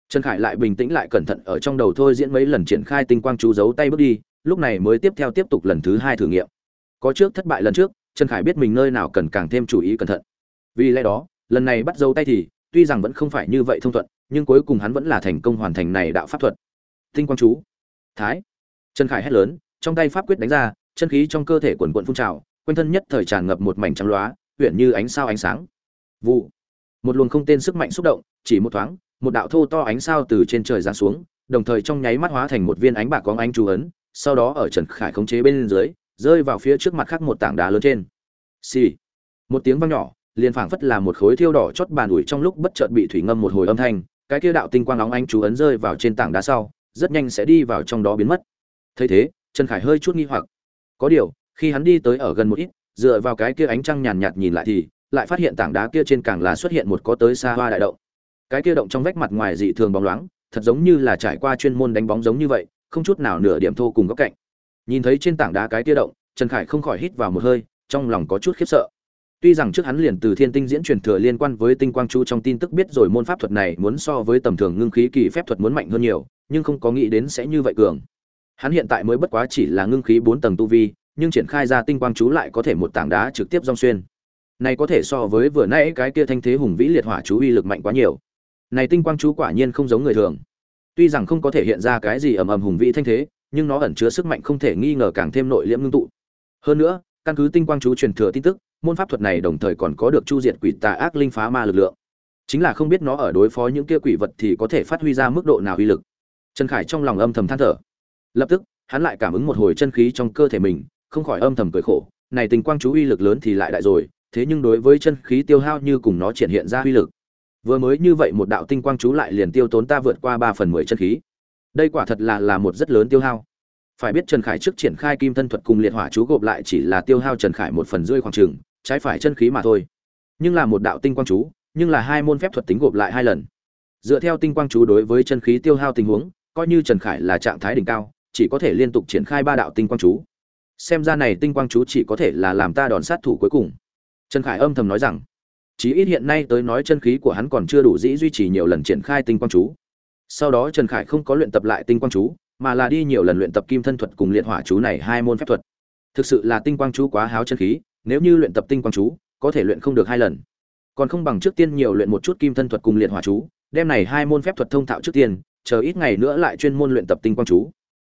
Trần khải lại bình tĩnh lại cẩn thận ở trong đầu thôi diễn mấy lần triển khai tinh quang chú giấu tay bước đi, lúc này mới tiếp theo tiếp tục lần thứ hai thử nghiệm. Có trước thất bại lần trước, trần khải biết mình nơi nào cần càng thêm chú ý cẩn thận. Vì lẽ đó, lần này bắt dấu tay thì, tuy rằng vẫn không phải như vậy thông thuận, nhưng cuối cùng hắn vẫn là thành công hoàn thành này đạo pháp thuật. Tinh quang chú. Thái. Trần khải hét lớn, trong tay pháp quyết đánh ra, chân khí trong cơ thể quần quận phun trào, quanh thân nhất thời tràn ngập một mảnh trắng loá, huyện như ánh sao ánh sáng. Vụ một luồng không tên sức mạnh xúc động, chỉ một thoáng, một đạo thô to ánh sao từ trên trời giáng xuống, đồng thời trong nháy mắt hóa thành một viên ánh bạc có ánh chú ấn, sau đó ở trần khải khống chế bên dưới, rơi vào phía trước mặt khác một tảng đá lớn trên. Xì、sì. một tiếng vang nhỏ, liền phảng phất là một khối thiêu đỏ chót bàn ủi trong lúc bất chợt bị thủy ngâm một hồi âm thanh, cái kia đạo tinh quang nóng ánh chú ấn rơi vào trên tảng đá sau, rất nhanh sẽ đi vào trong đó biến mất. Thấy thế, trần khải hơi chút nghi hoặc. Có điều, khi hắn đi tới ở gần một ít, dựa vào cái kia ánh trăng nhàn nhạt nhìn lại thì lại phát hiện tảng đá kia trên càng là xuất hiện một có tới xa hoa đại động. Cái kia động trong vách mặt ngoài dị thường bóng loáng, thật giống như là trải qua chuyên môn đánh bóng giống như vậy, không chút nào nửa điểm thô cùng góc cạnh. Nhìn thấy trên tảng đá cái kia động, trần khải không khỏi hít vào một hơi, trong lòng có chút khiếp sợ. Tuy rằng trước hắn liền từ thiên tinh diễn truyền thừa liên quan với tinh quang chu trong tin tức biết rồi môn pháp thuật này muốn so với tầm thường ngưng khí kỳ phép thuật muốn mạnh hơn nhiều, nhưng không có nghĩ đến sẽ như vậy cường. Hắn hiện tại mới bất quá chỉ là ngưng khí bốn tầng tu vi, nhưng triển khai ra tinh quang chú lại có thể một tảng đá trực tiếp rong xuyên này có thể so với vừa nãy cái kia thanh thế hùng vĩ liệt hỏa chú uy lực mạnh quá nhiều. Này tinh quang chú quả nhiên không giống người thường. Tuy rằng không có thể hiện ra cái gì ầm ầm hùng vĩ thanh thế, nhưng nó ẩn chứa sức mạnh không thể nghi ngờ càng thêm nội liễm ngưng tụ. Hơn nữa, căn cứ tinh quang chú truyền thừa tin tức, môn pháp thuật này đồng thời còn có được chu diệt quỷ tà ác linh phá ma lực lượng. Chính là không biết nó ở đối phó những kia quỷ vật thì có thể phát huy ra mức độ nào uy lực. Trần khải trong lòng âm thầm than thở. Lập tức, hắn lại cảm ứng một hồi chân khí trong cơ thể mình, không khỏi âm thầm cười khổ, này tình quang chú uy lực lớn thì lại đại rồi thế nhưng đối với chân khí tiêu hao như cùng nó triển hiện ra uy lực. Vừa mới như vậy một đạo tinh quang chú lại liền tiêu tốn ta vượt qua ba phần mười chân khí. Đây quả thật là là một rất lớn tiêu hao. Phải biết trần khải trước triển khai kim thân thuật cùng liệt hỏa chú gộp lại chỉ là tiêu hao trần khải một phần rơi khoảng chừng, trái phải chân khí mà thôi. Nhưng là một đạo tinh quang chú nhưng là hai môn phép thuật tính gộp lại hai lần. Dựa theo tinh quang chú đối với chân khí tiêu hao tình huống coi như trần khải là trạng thái đỉnh cao chỉ có thể liên tục triển khai ba đạo tinh quang chú. Xem ra này tinh quang chú chỉ có thể là làm ta đòn sát thủ cuối cùng trần khải âm thầm nói rằng, chí ít hiện nay tới nói chân khí của hắn còn chưa đủ dĩ duy trì nhiều lần triển khai tinh quang chú. Sau đó trần khải không có luyện tập lại tinh quang chú, mà là đi nhiều lần luyện tập kim thân thuật cùng liệt hỏa chú này hai môn phép thuật. Thực sự là tinh quang chú quá háo chân khí, nếu như luyện tập tinh quang chú, có thể luyện không được hai lần. Còn không bằng trước tiên nhiều luyện một chút kim thân thuật cùng liệt hỏa chú, đem này hai môn phép thuật thông thạo trước tiên, chờ ít ngày nữa lại chuyên môn luyện tập tinh quang chú.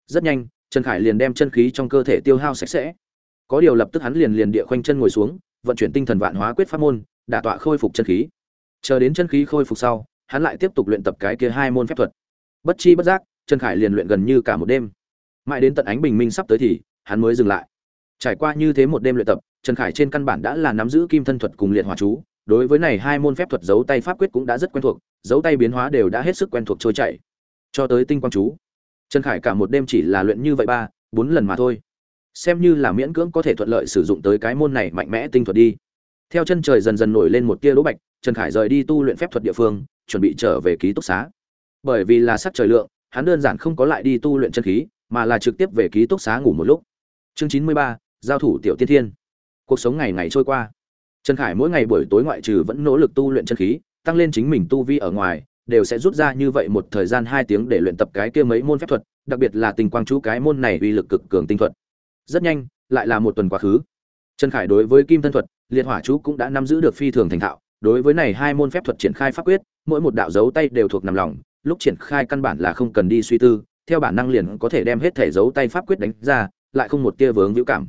Rất nhanh, trần khải liền đem chân khí trong cơ thể tiêu hao sạch sẽ. Có điều lập tức hắn liền liền địa khoanh chân ngồi xuống vận chuyển tinh thần vạn hóa quyết pháp môn, đả tọa khôi phục chân khí. Chờ đến chân khí khôi phục sau, hắn lại tiếp tục luyện tập cái kia hai môn phép thuật. Bất chi bất giác, trần khải liền luyện gần như cả một đêm. Mãi đến tận ánh bình minh sắp tới thì, hắn mới dừng lại. Trải qua như thế một đêm luyện tập, trần khải trên căn bản đã là nắm giữ kim thân thuật cùng liệt hỏa chú. Đối với này hai môn phép thuật giấu tay pháp quyết cũng đã rất quen thuộc, giấu tay biến hóa đều đã hết sức quen thuộc trôi chảy. Cho tới tinh quang chú. Trần khải cả một đêm chỉ là luyện như vậy ba, bốn lần mà thôi xem như là miễn cưỡng có thể thuận lợi sử dụng tới cái môn này mạnh mẽ tinh thuật đi. Theo chân trời dần dần nổi lên một tia lỗ bạch, trần khải rời đi tu luyện phép thuật địa phương, chuẩn bị trở về ký túc xá. Bởi vì là sắc trời lượng, hắn đơn giản không có lại đi tu luyện chân khí, mà là trực tiếp về ký túc xá ngủ một lúc. Chương chín mươi ba, giao thủ tiểu tiên thiên. Cuộc sống ngày ngày trôi qua. Trần khải mỗi ngày buổi tối ngoại trừ vẫn nỗ lực tu luyện chân khí, tăng lên chính mình tu vi ở ngoài, đều sẽ rút ra như vậy một thời gian hai tiếng để luyện tập cái kia mấy môn phép thuật, đặc biệt là tình quang chú cái môn này uy lực cực cường tinh thuật rất nhanh, lại là một tuần quá khứ. Trần khải đối với kim thân thuật, liệt hỏa chú cũng đã nắm giữ được phi thường thành thạo. Đối với này hai môn phép thuật triển khai pháp quyết, mỗi một đạo dấu tay đều thuộc nằm lòng, lúc triển khai căn bản là không cần đi suy tư, theo bản năng liền có thể đem hết thể dấu tay pháp quyết đánh ra, lại không một tia vướng hữu cảm.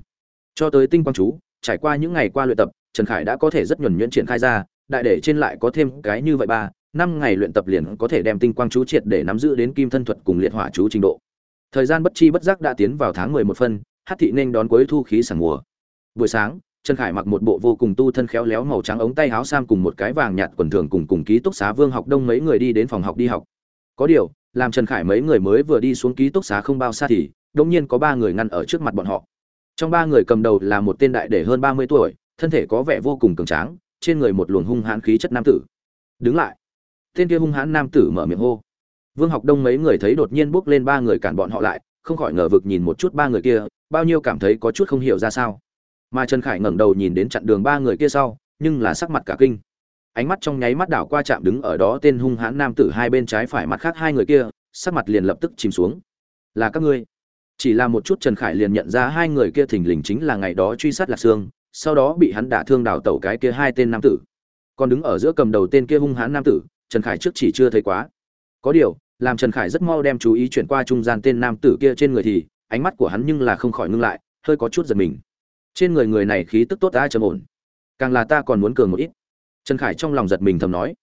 Cho tới tinh quang chú, trải qua những ngày qua luyện tập, trần khải đã có thể rất nhuần nhuyễn triển khai ra, đại để trên lại có thêm cái như vậy ba, năm ngày luyện tập liền có thể đem tinh quang chú triệt để nắm giữ đến kim thân thuật cùng liệt hỏa chú trình độ. Thời gian bất chi bất giác đã tiến vào tháng mười một phân hát thị nên đón cuối thu khí sảng mùa. Buổi sáng, trần khải mặc một bộ vô cùng tu thân khéo léo màu trắng ống tay áo sam cùng một cái vàng nhạt quần thường cùng cùng ký túc xá vương học đông mấy người đi đến phòng học đi học. Có điều, làm trần khải mấy người mới vừa đi xuống ký túc xá không bao xa thì đông nhiên có ba người ngăn ở trước mặt bọn họ. Trong ba người cầm đầu là một tên đại để hơn ba mươi tuổi, thân thể có vẻ vô cùng cường tráng, trên người một luồng hung hãn khí chất nam tử. Đứng lại. Tên kia hung hãn nam tử mở miệng hô. Vương học đông mấy người thấy đột nhiên bước lên ba người cản bọn họ lại, không khỏi ngờ vực nhìn một chút ba người kia bao nhiêu cảm thấy có chút không hiểu ra sao. Mà trần khải ngẩng đầu nhìn đến chặn đường ba người kia sau, nhưng là sắc mặt cả kinh. Ánh mắt trong nháy mắt đảo qua chạm đứng ở đó tên hung hãn nam tử hai bên trái phải mặt khác hai người kia, sắc mặt liền lập tức chìm xuống. Là các ngươi. Chỉ là một chút trần khải liền nhận ra hai người kia thình lình chính là ngày đó truy sát lạc sương, sau đó bị hắn đả thương đào tẩu cái kia hai tên nam tử. Còn đứng ở giữa cầm đầu tên kia hung hãn nam tử, trần khải trước chỉ chưa thấy quá. Có điều, làm trần khải rất mau đem chú ý chuyển qua trung gian tên nam tử kia trên người thì ánh mắt của hắn nhưng là không khỏi ngưng lại, hơi có chút giật mình. Trên người người này khí tức tốt ta trầm ổn. Càng là ta còn muốn cường một ít. Trần khải trong lòng giật mình thầm nói.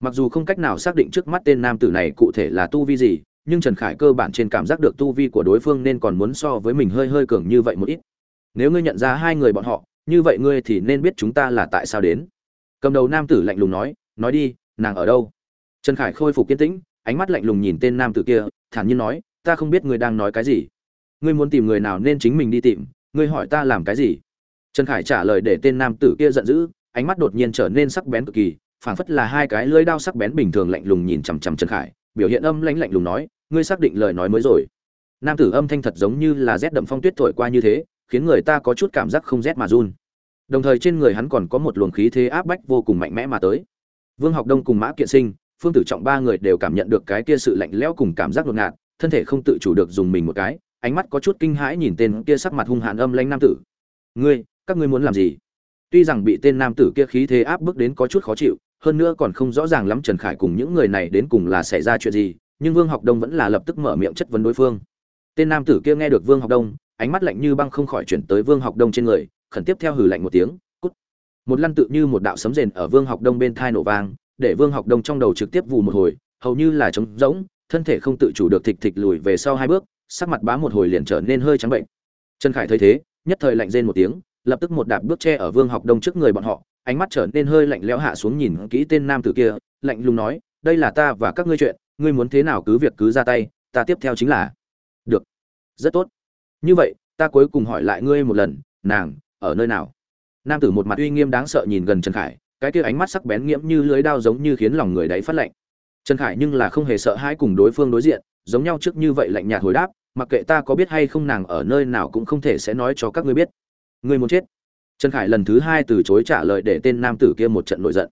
Mặc dù không cách nào xác định trước mắt tên nam tử này cụ thể là tu vi gì, nhưng trần khải cơ bản trên cảm giác được tu vi của đối phương nên còn muốn so với mình hơi hơi cường như vậy một ít. Nếu ngươi nhận ra hai người bọn họ, như vậy ngươi thì nên biết chúng ta là tại sao đến. Cầm đầu nam tử lạnh lùng nói nói đi, nàng ở đâu? Trần khải khôi phục kiên tĩnh, ánh mắt lạnh lùng nhìn tên nam tử kia, thản nhiên nói, ta không biết ngươi đang nói cái gì ngươi muốn tìm người nào nên chính mình đi tìm, ngươi hỏi ta làm cái gì? Trần khải trả lời để tên nam tử kia giận dữ, ánh mắt đột nhiên trở nên sắc bén cực kỳ, phảng phất là hai cái lưỡi đao sắc bén bình thường lạnh lùng nhìn chằm chằm trần khải, biểu hiện âm lãnh lạnh lùng nói, ngươi xác định lời nói mới rồi. Nam tử âm thanh thật giống như là rét đậm phong tuyết thổi qua như thế, khiến người ta có chút cảm giác không rét mà run. Đồng thời trên người hắn còn có một luồng khí thế áp bách vô cùng mạnh mẽ mà tới. Vương học đông cùng mã kiện sinh, phương tử trọng ba người đều cảm nhận được cái kia sự lạnh lẽo cùng cảm giác ngột ngạt, thân thể không tự chủ được dùng mình một cái ánh mắt có chút kinh hãi nhìn tên kia sắc mặt hung hãn âm lãnh nam tử. Ngươi, các ngươi muốn làm gì? Tuy rằng bị tên nam tử kia khí thế áp bức đến có chút khó chịu, hơn nữa còn không rõ ràng lắm trần khải cùng những người này đến cùng là xảy ra chuyện gì, nhưng vương học đông vẫn là lập tức mở miệng chất vấn đối phương. Tên nam tử kia nghe được vương học đông, ánh mắt lạnh như băng không khỏi chuyển tới vương học đông trên người, khẩn tiếp theo hừ lạnh một tiếng, cút. Một lăn tự như một đạo sấm rền ở vương học đông bên thai nổ vang, để vương học đông trong đầu trực tiếp vù một hồi, hầu như là trống rỗng, thân thể không tự chủ được thịch thịch lùi về sau hai bước sắc mặt bá một hồi liền trở nên hơi trắng bệnh. Trần khải thấy thế, nhất thời lạnh rên một tiếng, lập tức một đạp bước che ở vương học đông trước người bọn họ, ánh mắt trở nên hơi lạnh lẽo hạ xuống nhìn kỹ tên nam tử kia, lạnh lùng nói, đây là ta và các ngươi chuyện, ngươi muốn thế nào cứ việc cứ ra tay, ta tiếp theo chính là. Được, rất tốt. Như vậy, ta cuối cùng hỏi lại ngươi một lần, nàng, ở nơi nào? Nam tử một mặt uy nghiêm đáng sợ nhìn gần trần khải, cái kia ánh mắt sắc bén nghiễm như lưới đao giống như khiến lòng người đấy phát lạnh. Trần khải nhưng là không hề sợ hãi cùng đối phương đối diện, giống nhau trước như vậy lạnh nhạt hồi đáp mặc kệ ta có biết hay không nàng ở nơi nào cũng không thể sẽ nói cho các ngươi biết. Ngươi muốn chết. Trần khải lần thứ hai từ chối trả lời để tên nam tử kia một trận nổi giận.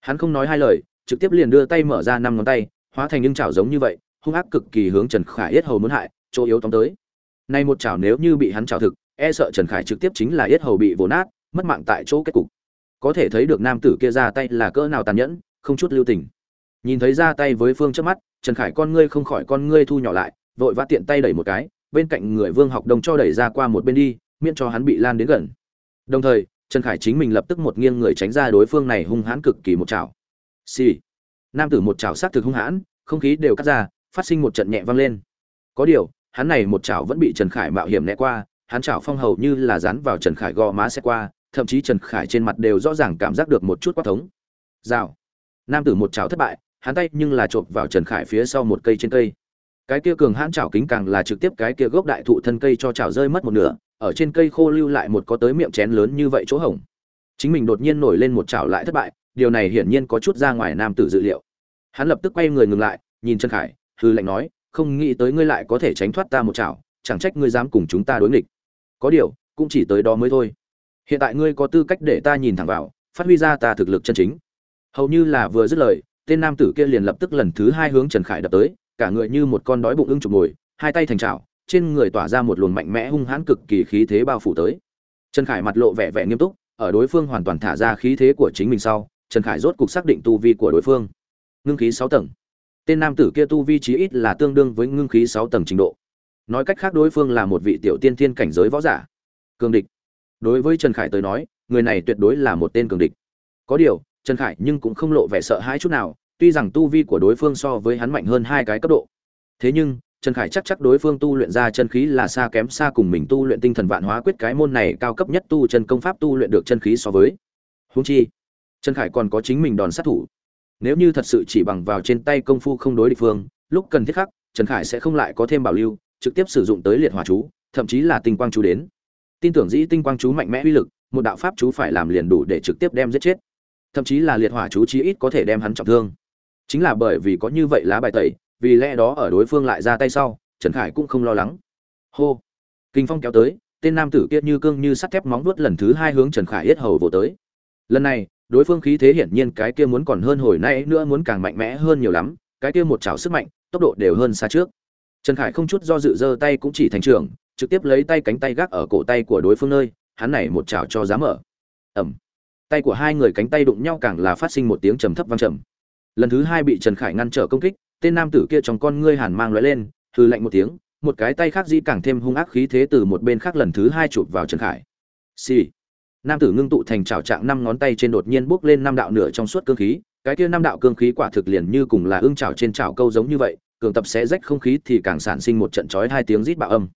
Hắn không nói hai lời, trực tiếp liền đưa tay mở ra năm ngón tay, hóa thành những chảo giống như vậy, hung ác cực kỳ hướng trần khải yết hầu muốn hại, chỗ yếu tóm tới. Nay một chảo nếu như bị hắn chảo thực e sợ trần khải trực tiếp chính là yết hầu bị vồ nát, mất mạng tại chỗ kết cục. Có thể thấy được nam tử kia ra tay là cỡ nào tàn nhẫn, không chút lưu tình. Nhìn thấy ra tay với phương trước mắt, trần khải con ngươi không khỏi con ngươi thu nhỏ lại vội vã tiện tay đẩy một cái, bên cạnh người vương học đông cho đẩy ra qua một bên đi, miễn cho hắn bị lan đến gần. Đồng thời, trần khải chính mình lập tức một nghiêng người tránh ra đối phương này hung hãn cực kỳ một chảo. Xì、sì. nam tử một chảo sát thực hung hãn, không khí đều cắt ra, phát sinh một trận nhẹ vang lên. Có điều, hắn này một chảo vẫn bị trần khải mạo hiểm né qua, hắn chảo phong hầu như là dán vào trần khải gò má xe qua, thậm chí trần khải trên mặt đều rõ ràng cảm giác được một chút quát thống. Rào. Nam tử một chảo thất bại, hắn tay nhưng là chộp vào trần khải phía sau một cây trên cây cái kia cường hãn chảo kính càng là trực tiếp cái kia gốc đại thụ thân cây cho chảo rơi mất một nửa, ở trên cây khô lưu lại một có tới miệng chén lớn như vậy chỗ hổng. Chính mình đột nhiên nổi lên một chảo lại thất bại, điều này hiển nhiên có chút ra ngoài nam tử dự liệu. Hắn lập tức quay người ngừng lại, nhìn trần khải, hư lệnh nói, không nghĩ tới ngươi lại có thể tránh thoát ta một chảo, chẳng trách ngươi dám cùng chúng ta đối nghịch. Có điều, cũng chỉ tới đó mới thôi. Hiện tại ngươi có tư cách để ta nhìn thẳng vào, phát huy ra ta thực lực chân chính. Hầu như là vừa dứt lời, tên nam tử kia liền lập tức lần thứ hai hướng trần khải đập tới cả người như một con đói bụng ưng chụp ngồi hai tay thành trào trên người tỏa ra một luồng mạnh mẽ hung hãn cực kỳ khí thế bao phủ tới. Trần khải mặt lộ vẻ vẻ nghiêm túc, ở đối phương hoàn toàn thả ra khí thế của chính mình sau, trần khải rốt cục xác định tu vi của đối phương. Ngưng khí sáu tầng. Tên nam tử kia tu vi chí ít là tương đương với ngưng khí sáu tầng trình độ. Nói cách khác đối phương là một vị tiểu tiên thiên cảnh giới võ giả. Cường địch. Đối với trần khải tới nói, người này tuyệt đối là một tên cường địch. Có điều, trần khải nhưng cũng không lộ vẻ sợ hãi chút nào tuy rằng tu vi của đối phương so với hắn mạnh hơn hai cái cấp độ, thế nhưng, trần khải chắc chắc đối phương tu luyện ra chân khí là xa kém xa cùng mình tu luyện tinh thần vạn hóa quyết cái môn này cao cấp nhất tu chân công pháp tu luyện được chân khí so với. Húng chi, trần khải còn có chính mình đòn sát thủ. Nếu như thật sự chỉ bằng vào trên tay công phu không đối địch phương, lúc cần thiết khắc, trần khải sẽ không lại có thêm bảo lưu, trực tiếp sử dụng tới liệt hỏa chú, thậm chí là tinh quang chú đến. Tin tưởng dĩ tinh quang chú mạnh mẽ uy lực, một đạo pháp chú phải làm liền đủ để trực tiếp đem giết chết. Thậm chí là liệt hỏa chú chí ít có thể đem hắn trọng thương chính là bởi vì có như vậy lá bài tẩy, vì lẽ đó ở đối phương lại ra tay sau, trần khải cũng không lo lắng. Hô! Kinh phong kéo tới, tên nam tử kia như cương như sắt thép móng vuốt lần thứ hai hướng trần khải yết hầu vỗ tới. Lần này, đối phương khí thế hiển nhiên cái kia muốn còn hơn hồi nay nữa muốn càng mạnh mẽ hơn nhiều lắm, cái kia một chảo sức mạnh, tốc độ đều hơn xa trước. Trần khải không chút do dự giơ tay cũng chỉ thành trưởng, trực tiếp lấy tay cánh tay gác ở cổ tay của đối phương nơi, hắn này một chảo cho dám mở. Ẩm tay của hai người cánh tay đụng nhau càng là phát sinh một tiếng trầm thấp vang trầm lần thứ hai bị trần khải ngăn trở công kích, tên nam tử kia trong con ngươi hàn mang lóe lên, hừ lạnh một tiếng, một cái tay khác dĩ càng thêm hung ác khí thế từ một bên khác lần thứ hai chụp vào trần khải xì、sì. nam tử ngưng tụ thành trào trạng năm ngón tay trên đột nhiên bốc lên năm đạo nửa trong suốt cương khí, cái kia năm đạo cương khí quả thực liền như cùng là ương trào trên trào câu giống như vậy, cường tập sẽ rách không khí thì càng sản sinh một trận chói hai tiếng rít bạo âm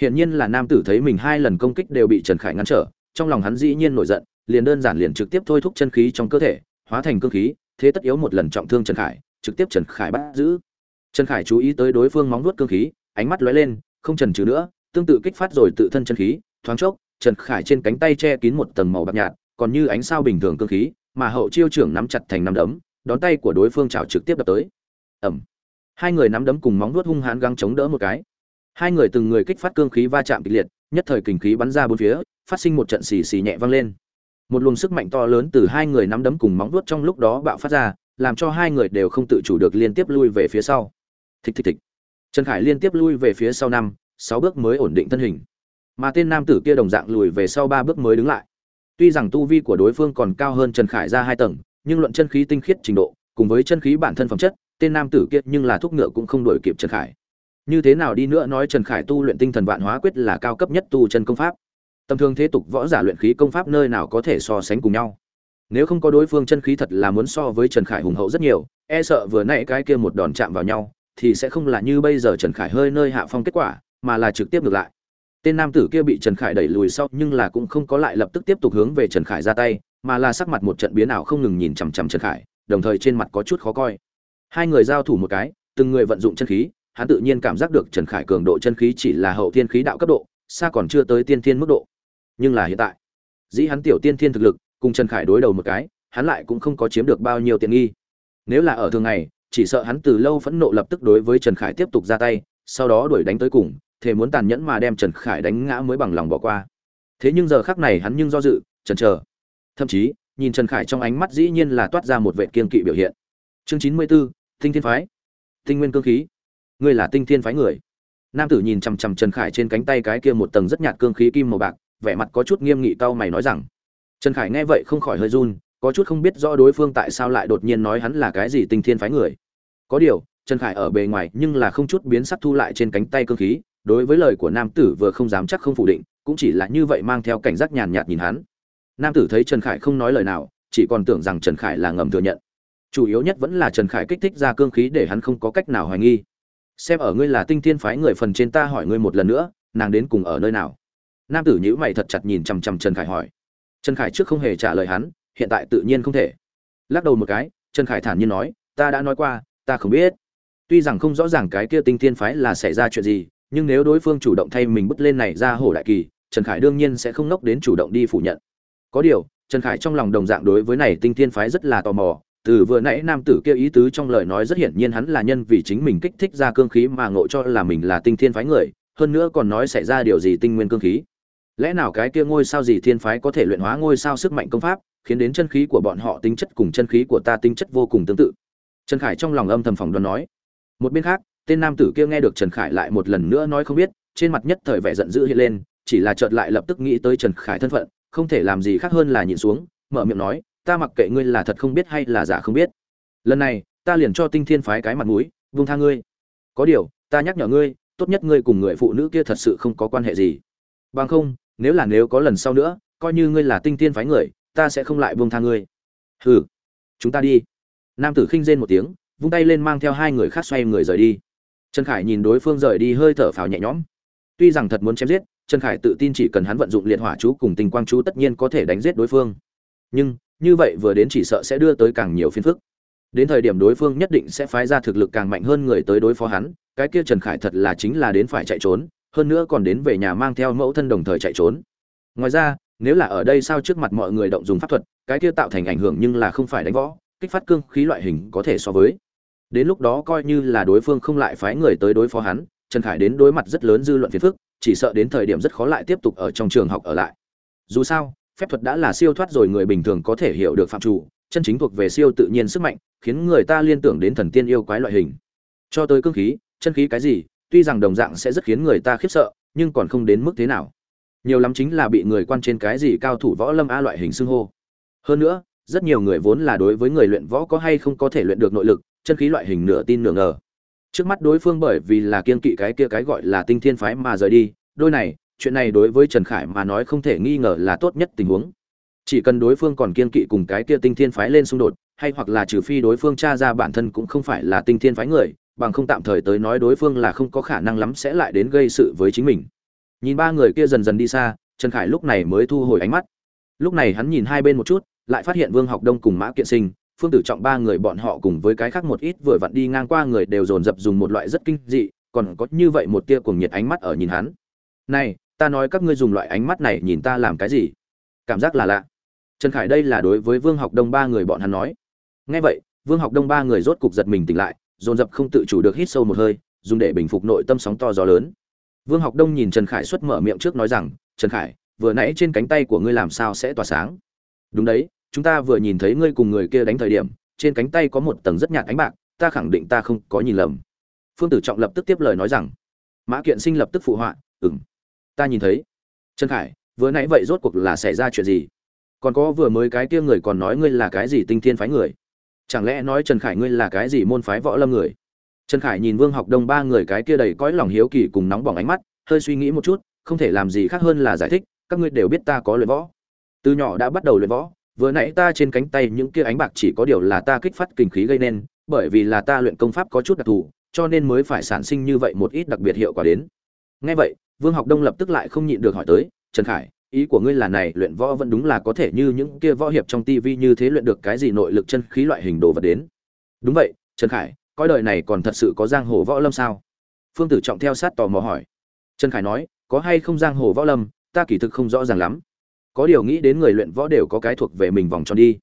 hiển nhiên là nam tử thấy mình hai lần công kích đều bị trần khải ngăn trở, trong lòng hắn dĩ nhiên nổi giận, liền đơn giản liền trực tiếp thôi thúc chân khí trong cơ thể, hóa thành cương khí thế tất yếu một lần trọng thương trần khải, trực tiếp trần khải bắt giữ. Trần khải chú ý tới đối phương móng nuốt cương khí, ánh mắt lóe lên, không trần trừ nữa, tương tự kích phát rồi tự thân chân khí, thoáng chốc, trần khải trên cánh tay che kín một tầng màu bạc nhạt, còn như ánh sao bình thường cương khí, mà hậu chiêu trưởng nắm chặt thành nắm đấm, đón tay của đối phương chảo trực tiếp đập tới. Ầm. Hai người nắm đấm cùng móng nuốt hung hãn găng chống đỡ một cái. Hai người từng người kích phát cương khí va chạm kịch liệt, nhất thời kình khí bắn ra bốn phía, phát sinh một trận xì xì nhẹ vang lên một luồng sức mạnh to lớn từ hai người nắm đấm cùng móng vuốt trong lúc đó bạo phát ra, làm cho hai người đều không tự chủ được liên tiếp lui về phía sau. Thịch thịch thịch. Trần khải liên tiếp lui về phía sau năm, sáu bước mới ổn định thân hình. Mà tên nam tử kia đồng dạng lùi về sau ba bước mới đứng lại. Tuy rằng tu vi của đối phương còn cao hơn trần khải ra hai tầng, nhưng luận chân khí tinh khiết trình độ, cùng với chân khí bản thân phẩm chất, tên nam tử kia nhưng là thuốc ngựa cũng không đổi kịp trần khải. Như thế nào đi nữa nói trần khải tu luyện tinh thần vạn hóa quyết là cao cấp nhất tu chân công pháp tầm thường thế tục võ giả luyện khí công pháp nơi nào có thể so sánh cùng nhau. Nếu không có đối phương chân khí thật là muốn so với trần khải hùng hậu rất nhiều e sợ vừa nãy cái kia một đòn chạm vào nhau, thì sẽ không là như bây giờ trần khải hơi nơi hạ phong kết quả, mà là trực tiếp ngược lại. Tên nam tử kia bị trần khải đẩy lùi sau, nhưng là cũng không có lại lập tức tiếp tục hướng về trần khải ra tay, mà là sắc mặt một trận biến ảo không ngừng nhìn chằm chằm trần khải, đồng thời trên mặt có chút khó coi. Hai người giao thủ một cái, từng người vận dụng chân khí, hắn tự nhiên cảm giác được trần khải cường độ chân khí chỉ là hậu thiên khí đạo cấp độ, xa còn chưa tới tiên thiên mức độ nhưng là hiện tại. Dĩ hắn tiểu tiên thiên thực lực, cùng trần khải đối đầu một cái, hắn lại cũng không có chiếm được bao nhiêu tiện nghi. Nếu là ở thường ngày, chỉ sợ hắn từ lâu phẫn nộ lập tức đối với trần khải tiếp tục ra tay, sau đó đuổi đánh tới cùng thế muốn tàn nhẫn mà đem trần khải đánh ngã mới bằng lòng bỏ qua. Thế nhưng giờ khác này hắn nhưng do dự, chần chờ. Thậm chí, nhìn trần khải trong ánh mắt dĩ nhiên là toát ra một vệ kiên kỵ biểu hiện. Chương chín mươi b ố tinh thiên phái. Tinh nguyên cương khí. Ngươi là tinh thiên phái người. Nam tử nhìn chằm chằm trần khải trên cánh tay cái kia một tầng rất nhạt cương khí kim màu bạc vẻ mặt có chút nghiêm nghị cau mày nói rằng, trần khải nghe vậy không khỏi hơi run, có chút không biết rõ đối phương tại sao lại đột nhiên nói hắn là cái gì tinh thiên phái người. Có điều, trần khải ở bề ngoài nhưng là không chút biến sắc thu lại trên cánh tay cương khí, đối với lời của nam tử vừa không dám chắc không phủ định, cũng chỉ là như vậy mang theo cảnh giác nhàn nhạt nhìn hắn. Nam tử thấy trần khải không nói lời nào, chỉ còn tưởng rằng trần khải là ngầm thừa nhận. Chủ yếu nhất vẫn là trần khải kích thích ra cương khí để hắn không có cách nào hoài nghi. Xem ở ngươi là tinh thiên phái người phần trên ta hỏi ngươi một lần nữa, nàng đến cùng ở nơi nào? Nam tử nhữ mày thật chặt nhìn chằm chằm trần khải hỏi. Trần khải trước không hề trả lời hắn, hiện tại tự nhiên không thể. Lắc đầu một cái, trần khải thản nhiên nói, ta đã nói qua, ta không biết. Tuy rằng không rõ ràng cái kia tinh thiên phái là xảy ra chuyện gì, nhưng nếu đối phương chủ động thay mình bứt lên này ra hổ đại kỳ, trần khải đương nhiên sẽ không nốc đến chủ động đi phủ nhận. Có điều, trần khải trong lòng đồng dạng đối với này tinh thiên phái rất là tò mò, từ vừa nãy nam tử kia ý tứ trong lời nói rất hiển nhiên hắn là nhân vì chính mình kích thích ra cương khí mà ngộ cho là mình là tinh thiên phái người, hơn nữa còn nói xảy ra điều gì tinh nguyên cương khí lẽ nào cái kia ngôi sao gì thiên phái có thể luyện hóa ngôi sao sức mạnh công pháp, khiến đến chân khí của bọn họ tính chất cùng chân khí của ta tính chất vô cùng tương tự? Trần khải trong lòng âm thầm phỏng đoán nói. Một bên khác, tên nam tử kia nghe được trần khải lại một lần nữa nói không biết, trên mặt nhất thời vẻ giận dữ hiện lên, chỉ là chợt lại lập tức nghĩ tới trần khải thân phận, không thể làm gì khác hơn là nhìn xuống, mở miệng nói, ta mặc kệ ngươi là thật không biết hay là giả không biết. Lần này, ta liền cho tinh thiên phái cái mặt mũi vung tha ngươi. Có điều, ta nhắc nhở ngươi, tốt nhất ngươi cùng người phụ nữ kia thật sự không có quan hệ gì. Bằng không nếu là nếu có lần sau nữa, coi như ngươi là tinh thiên phái người, ta sẽ không lại buông tha ngươi. Hừ, chúng ta đi. Nam tử khinh rên một tiếng, vung tay lên mang theo hai người khác xoay người rời đi. Trần khải nhìn đối phương rời đi hơi thở phào nhẹ nhõm. Tuy rằng thật muốn chém giết, trần khải tự tin chỉ cần hắn vận dụng liệt hỏa chú cùng tình quang chú tất nhiên có thể đánh giết đối phương. Nhưng, như vậy vừa đến chỉ sợ sẽ đưa tới càng nhiều phiền phức. Đến thời điểm đối phương nhất định sẽ phái ra thực lực càng mạnh hơn người tới đối phó hắn, cái kia trần khải thật là chính là đến phải chạy trốn hơn nữa còn đến về nhà mang theo mẫu thân đồng thời chạy trốn. Ngoài ra, nếu là ở đây sao trước mặt mọi người động dùng pháp thuật, cái kia tạo thành ảnh hưởng nhưng là không phải đánh võ, kích phát cương khí loại hình có thể so với. Đến lúc đó coi như là đối phương không lại phái người tới đối phó hắn, trần khải đến đối mặt rất lớn dư luận phiền phức, chỉ sợ đến thời điểm rất khó lại tiếp tục ở trong trường học ở lại. Dù sao, phép thuật đã là siêu thoát rồi người bình thường có thể hiểu được phạm chủ, chân chính thuộc về siêu tự nhiên sức mạnh, khiến người ta liên tưởng đến thần tiên yêu quái loại hình. Cho tới cương khí, chân khí cái gì tuy rằng đồng dạng sẽ rất khiến người ta khiếp sợ, nhưng còn không đến mức thế nào. Nhiều lắm chính là bị người quan trên cái gì cao thủ võ lâm a loại hình xưng hô. Hơn nữa, rất nhiều người vốn là đối với người luyện võ có hay không có thể luyện được nội lực, chân khí loại hình nửa tin nửa ngờ. Trước mắt đối phương bởi vì là kiên kỵ cái kia cái gọi là tinh thiên phái mà rời đi, đôi này, chuyện này đối với trần khải mà nói không thể nghi ngờ là tốt nhất tình huống. Chỉ cần đối phương còn kiên kỵ cùng cái kia tinh thiên phái lên xung đột, hay hoặc là trừ phi đối phương tra ra bản thân cũng không phải là tinh thiên phái người bằng không tạm thời tới nói đối phương là không có khả năng lắm sẽ lại đến gây sự với chính mình. Nhìn ba người kia dần dần đi xa, trần khải lúc này mới thu hồi ánh mắt. Lúc này hắn nhìn hai bên một chút, lại phát hiện vương học đông cùng mã kiện sinh, phương tử trọng ba người bọn họ cùng với cái khác một ít vừa vặn đi ngang qua người đều dồn dập dùng một loại rất kinh dị, còn có như vậy một tia cuồng nhiệt ánh mắt ở nhìn hắn. Này, ta nói các ngươi dùng loại ánh mắt này nhìn ta làm cái gì? Cảm giác là lạ. Trần khải đây là đối với vương học đông ba người bọn hắn nói. Nghe vậy, vương học đông ba người rốt cục giật mình tỉnh lại dồn dập không tự chủ được hít sâu một hơi, dùng để bình phục nội tâm sóng to gió lớn. Vương học đông nhìn trần khải xuất mở miệng trước nói rằng, trần khải, vừa nãy trên cánh tay của ngươi làm sao sẽ tỏa sáng? Đúng đấy, chúng ta vừa nhìn thấy ngươi cùng người kia đánh thời điểm, trên cánh tay có một tầng rất nhạt ánh bạc, ta khẳng định ta không có nhìn lầm. Phương tử trọng lập tức tiếp lời nói rằng, mã kiện sinh lập tức phụ họa ừng ta nhìn thấy. Trần khải, vừa nãy vậy rốt cuộc là xảy ra chuyện gì? Còn có vừa mới cái kia người còn nói ngươi là cái gì tinh thiên phái người? Chẳng lẽ nói trần khải ngươi là cái gì môn phái võ lâm người? Trần khải nhìn vương học đông ba người cái kia đầy cõi lòng hiếu kỳ cùng nóng bỏng ánh mắt, hơi suy nghĩ một chút, không thể làm gì khác hơn là giải thích, các ngươi đều biết ta có luyện võ. Từ nhỏ đã bắt đầu luyện võ, vừa nãy ta trên cánh tay những kia ánh bạc chỉ có điều là ta kích phát kinh khí gây nên, bởi vì là ta luyện công pháp có chút đặc thù, cho nên mới phải sản sinh như vậy một ít đặc biệt hiệu quả đến. Ngay vậy, vương học đông lập tức lại không nhịn được hỏi tới, trần khải ý của ngươi là này, luyện võ vẫn đúng là có thể như những kia võ hiệp trong tivi như thế luyện được cái gì nội lực chân khí loại hình đồ vật đến. Đúng vậy, trần khải, coi đời này còn thật sự có giang hồ võ lâm sao? Phương tử trọng theo sát tò mò hỏi. Trần khải nói, có hay không giang hồ võ lâm, ta kỳ thực không rõ ràng lắm. Có điều nghĩ đến người luyện võ đều có cái thuộc về mình vòng tròn đi.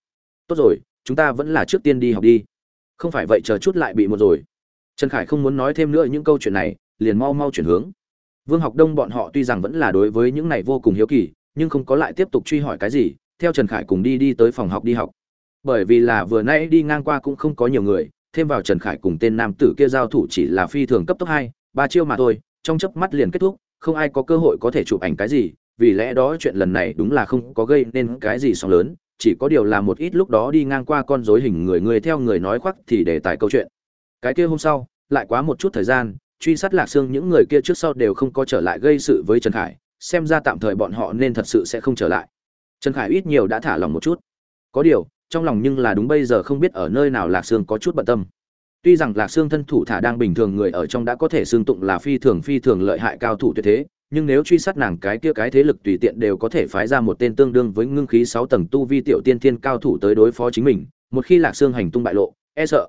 Tốt rồi, chúng ta vẫn là trước tiên đi học đi. Không phải vậy chờ chút lại bị một rồi. Trần khải không muốn nói thêm nữa những câu chuyện này, liền mau mau chuyển hướng. Vương học đông bọn họ tuy rằng vẫn là đối với những này vô cùng hiếu kỳ nhưng không có lại tiếp tục truy hỏi cái gì, theo trần khải cùng đi đi tới phòng học đi học. Bởi vì là vừa nãy đi ngang qua cũng không có nhiều người, thêm vào trần khải cùng tên nam tử kia giao thủ chỉ là phi thường cấp tốc hai, ba chiêu mà thôi, trong chớp mắt liền kết thúc, không ai có cơ hội có thể chụp ảnh cái gì, vì lẽ đó chuyện lần này đúng là không có gây nên cái gì sóng lớn, chỉ có điều là một ít lúc đó đi ngang qua con rối hình người người theo người nói khoác thì để tài câu chuyện. Cái kia hôm sau, lại quá một chút thời gian, truy sát lạc xương những người kia trước sau đều không có trở lại gây sự với trần khải xem ra tạm thời bọn họ nên thật sự sẽ không trở lại. Trần khải ít nhiều đã thả lòng một chút. Có điều, trong lòng nhưng là đúng bây giờ không biết ở nơi nào lạc sương có chút bận tâm. Tuy rằng lạc sương thân thủ thả đang bình thường người ở trong đã có thể xương tụng là phi thường phi thường lợi hại cao thủ tuyệt thế, nhưng nếu truy sát nàng cái kia cái thế lực tùy tiện đều có thể phái ra một tên tương đương với ngưng khí sáu tầng tu vi tiểu tiên thiên cao thủ tới đối phó chính mình, một khi lạc sương hành tung bại lộ e sợ.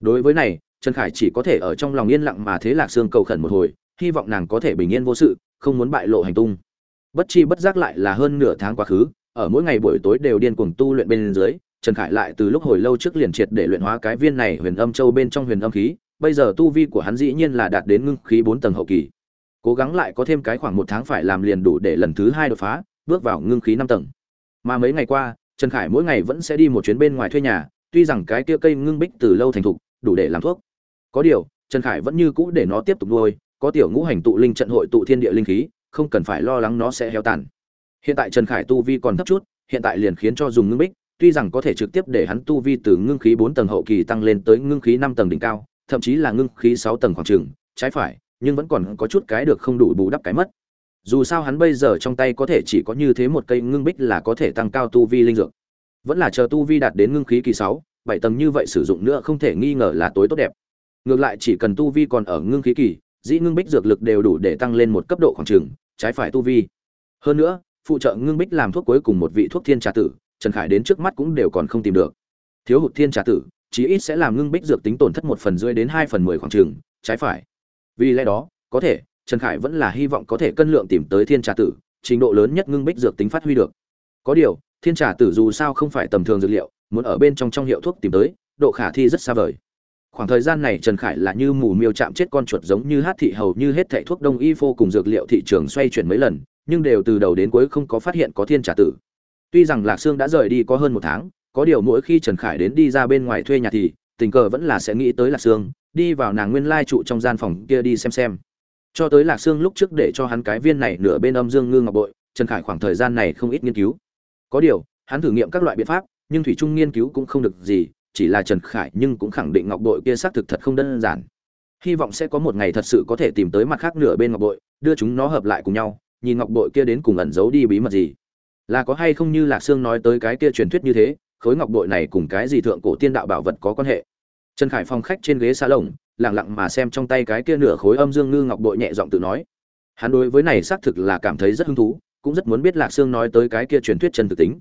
Đối với này, trần khải chỉ có thể ở trong lòng yên lặng mà thế lạc sương cầu khẩn một hồi, hy vọng nàng có thể bình yên vô sự không muốn bại lộ hành tung. Bất chi bất giác lại là hơn nửa tháng quá khứ, ở mỗi ngày buổi tối đều điên cuồng tu luyện bên dưới, trần khải lại từ lúc hồi lâu trước liền triệt để luyện hóa cái viên này huyền âm châu bên trong huyền âm khí, bây giờ tu vi của hắn dĩ nhiên là đạt đến ngưng khí bốn tầng hậu kỳ. Cố gắng lại có thêm cái khoảng một tháng phải làm liền đủ để lần thứ hai đột phá, bước vào ngưng khí năm tầng. Mà mấy ngày qua, trần khải mỗi ngày vẫn sẽ đi một chuyến bên ngoài thuê nhà, tuy rằng cái kia cây ngưng bích từ lâu thành thục, đủ để làm thuốc. Có điều, trần khải vẫn như cũ để nó tiếp tục nuôi có tiểu ngũ hành tụ linh trận hội tụ thiên địa linh khí không cần phải lo lắng nó sẽ héo tàn. Hiện tại trần khải tu vi còn thấp chút hiện tại liền khiến cho dùng ngưng bích tuy rằng có thể trực tiếp để hắn tu vi từ ngưng khí bốn tầng hậu kỳ tăng lên tới ngưng khí năm tầng đỉnh cao thậm chí là ngưng khí sáu tầng khoảng chừng, trái phải nhưng vẫn còn có chút cái được không đủ bù đắp cái mất. Dù sao hắn bây giờ trong tay có thể chỉ có như thế một cây ngưng bích là có thể tăng cao tu vi linh dược. Vẫn là chờ tu vi đạt đến ngưng khí kỳ sáu bảy tầng như vậy sử dụng nữa không thể nghi ngờ là tối tốt đẹp. Ngược lại chỉ cần tu vi còn ở ngưng khí kỳ dĩ ngưng bích dược lực đều đủ để tăng lên một cấp độ khoảng trường, trái phải tu vi. Hơn nữa, phụ trợ ngưng bích làm thuốc cuối cùng một vị thuốc thiên trà tử, trần khải đến trước mắt cũng đều còn không tìm được. Thiếu hụt thiên trà tử, chí ít sẽ làm ngưng bích dược tính tổn thất một phần rưỡi đến hai phần mười khoảng trường, trái phải. Vì lẽ đó, có thể, trần khải vẫn là hy vọng có thể cân lượng tìm tới thiên trà tử, trình độ lớn nhất ngưng bích dược tính phát huy được. Có điều, thiên trà tử dù sao không phải tầm thường dược liệu, muốn ở bên trong trong hiệu thuốc tìm tới, độ khả thi rất xa vời khoảng thời gian này trần khải là như mù miêu chạm chết con chuột giống như hát thị hầu như hết thảy thuốc đông y phô cùng dược liệu thị trường xoay chuyển mấy lần, nhưng đều từ đầu đến cuối không có phát hiện có thiên trả tử. Tuy rằng lạc sương đã rời đi có hơn một tháng, có điều mỗi khi trần khải đến đi ra bên ngoài thuê nhà thì, tình cờ vẫn là sẽ nghĩ tới lạc sương, đi vào nàng nguyên lai trụ trong gian phòng kia đi xem xem. Cho tới lạc sương lúc trước để cho hắn cái viên này nửa bên âm dương ngư ngọc bội, trần khải khoảng thời gian này không ít nghiên cứu. Có điều, hắn thử nghiệm các loại biện pháp, nhưng thủy trung nghiên cứu cũng không được gì chỉ là trần khải nhưng cũng khẳng định ngọc bội kia xác thực thật không đơn giản. Hy vọng sẽ có một ngày thật sự có thể tìm tới mặt khác nửa bên ngọc bội, đưa chúng nó hợp lại cùng nhau, nhìn ngọc bội kia đến cùng ẩn giấu đi bí mật gì. Là có hay không như lạc sương nói tới cái kia truyền thuyết như thế, khối ngọc bội này cùng cái gì thượng cổ tiên đạo bảo vật có quan hệ? Trần khải phong khách trên ghế xa lồng lẳng lặng mà xem trong tay cái kia nửa khối âm dương ngư ngọc bội nhẹ giọng tự nói. Hắn đối với này xác thực là cảm thấy rất hứng thú, cũng rất muốn biết lạc sương nói tới cái kia truyền thuyết chân thực tính.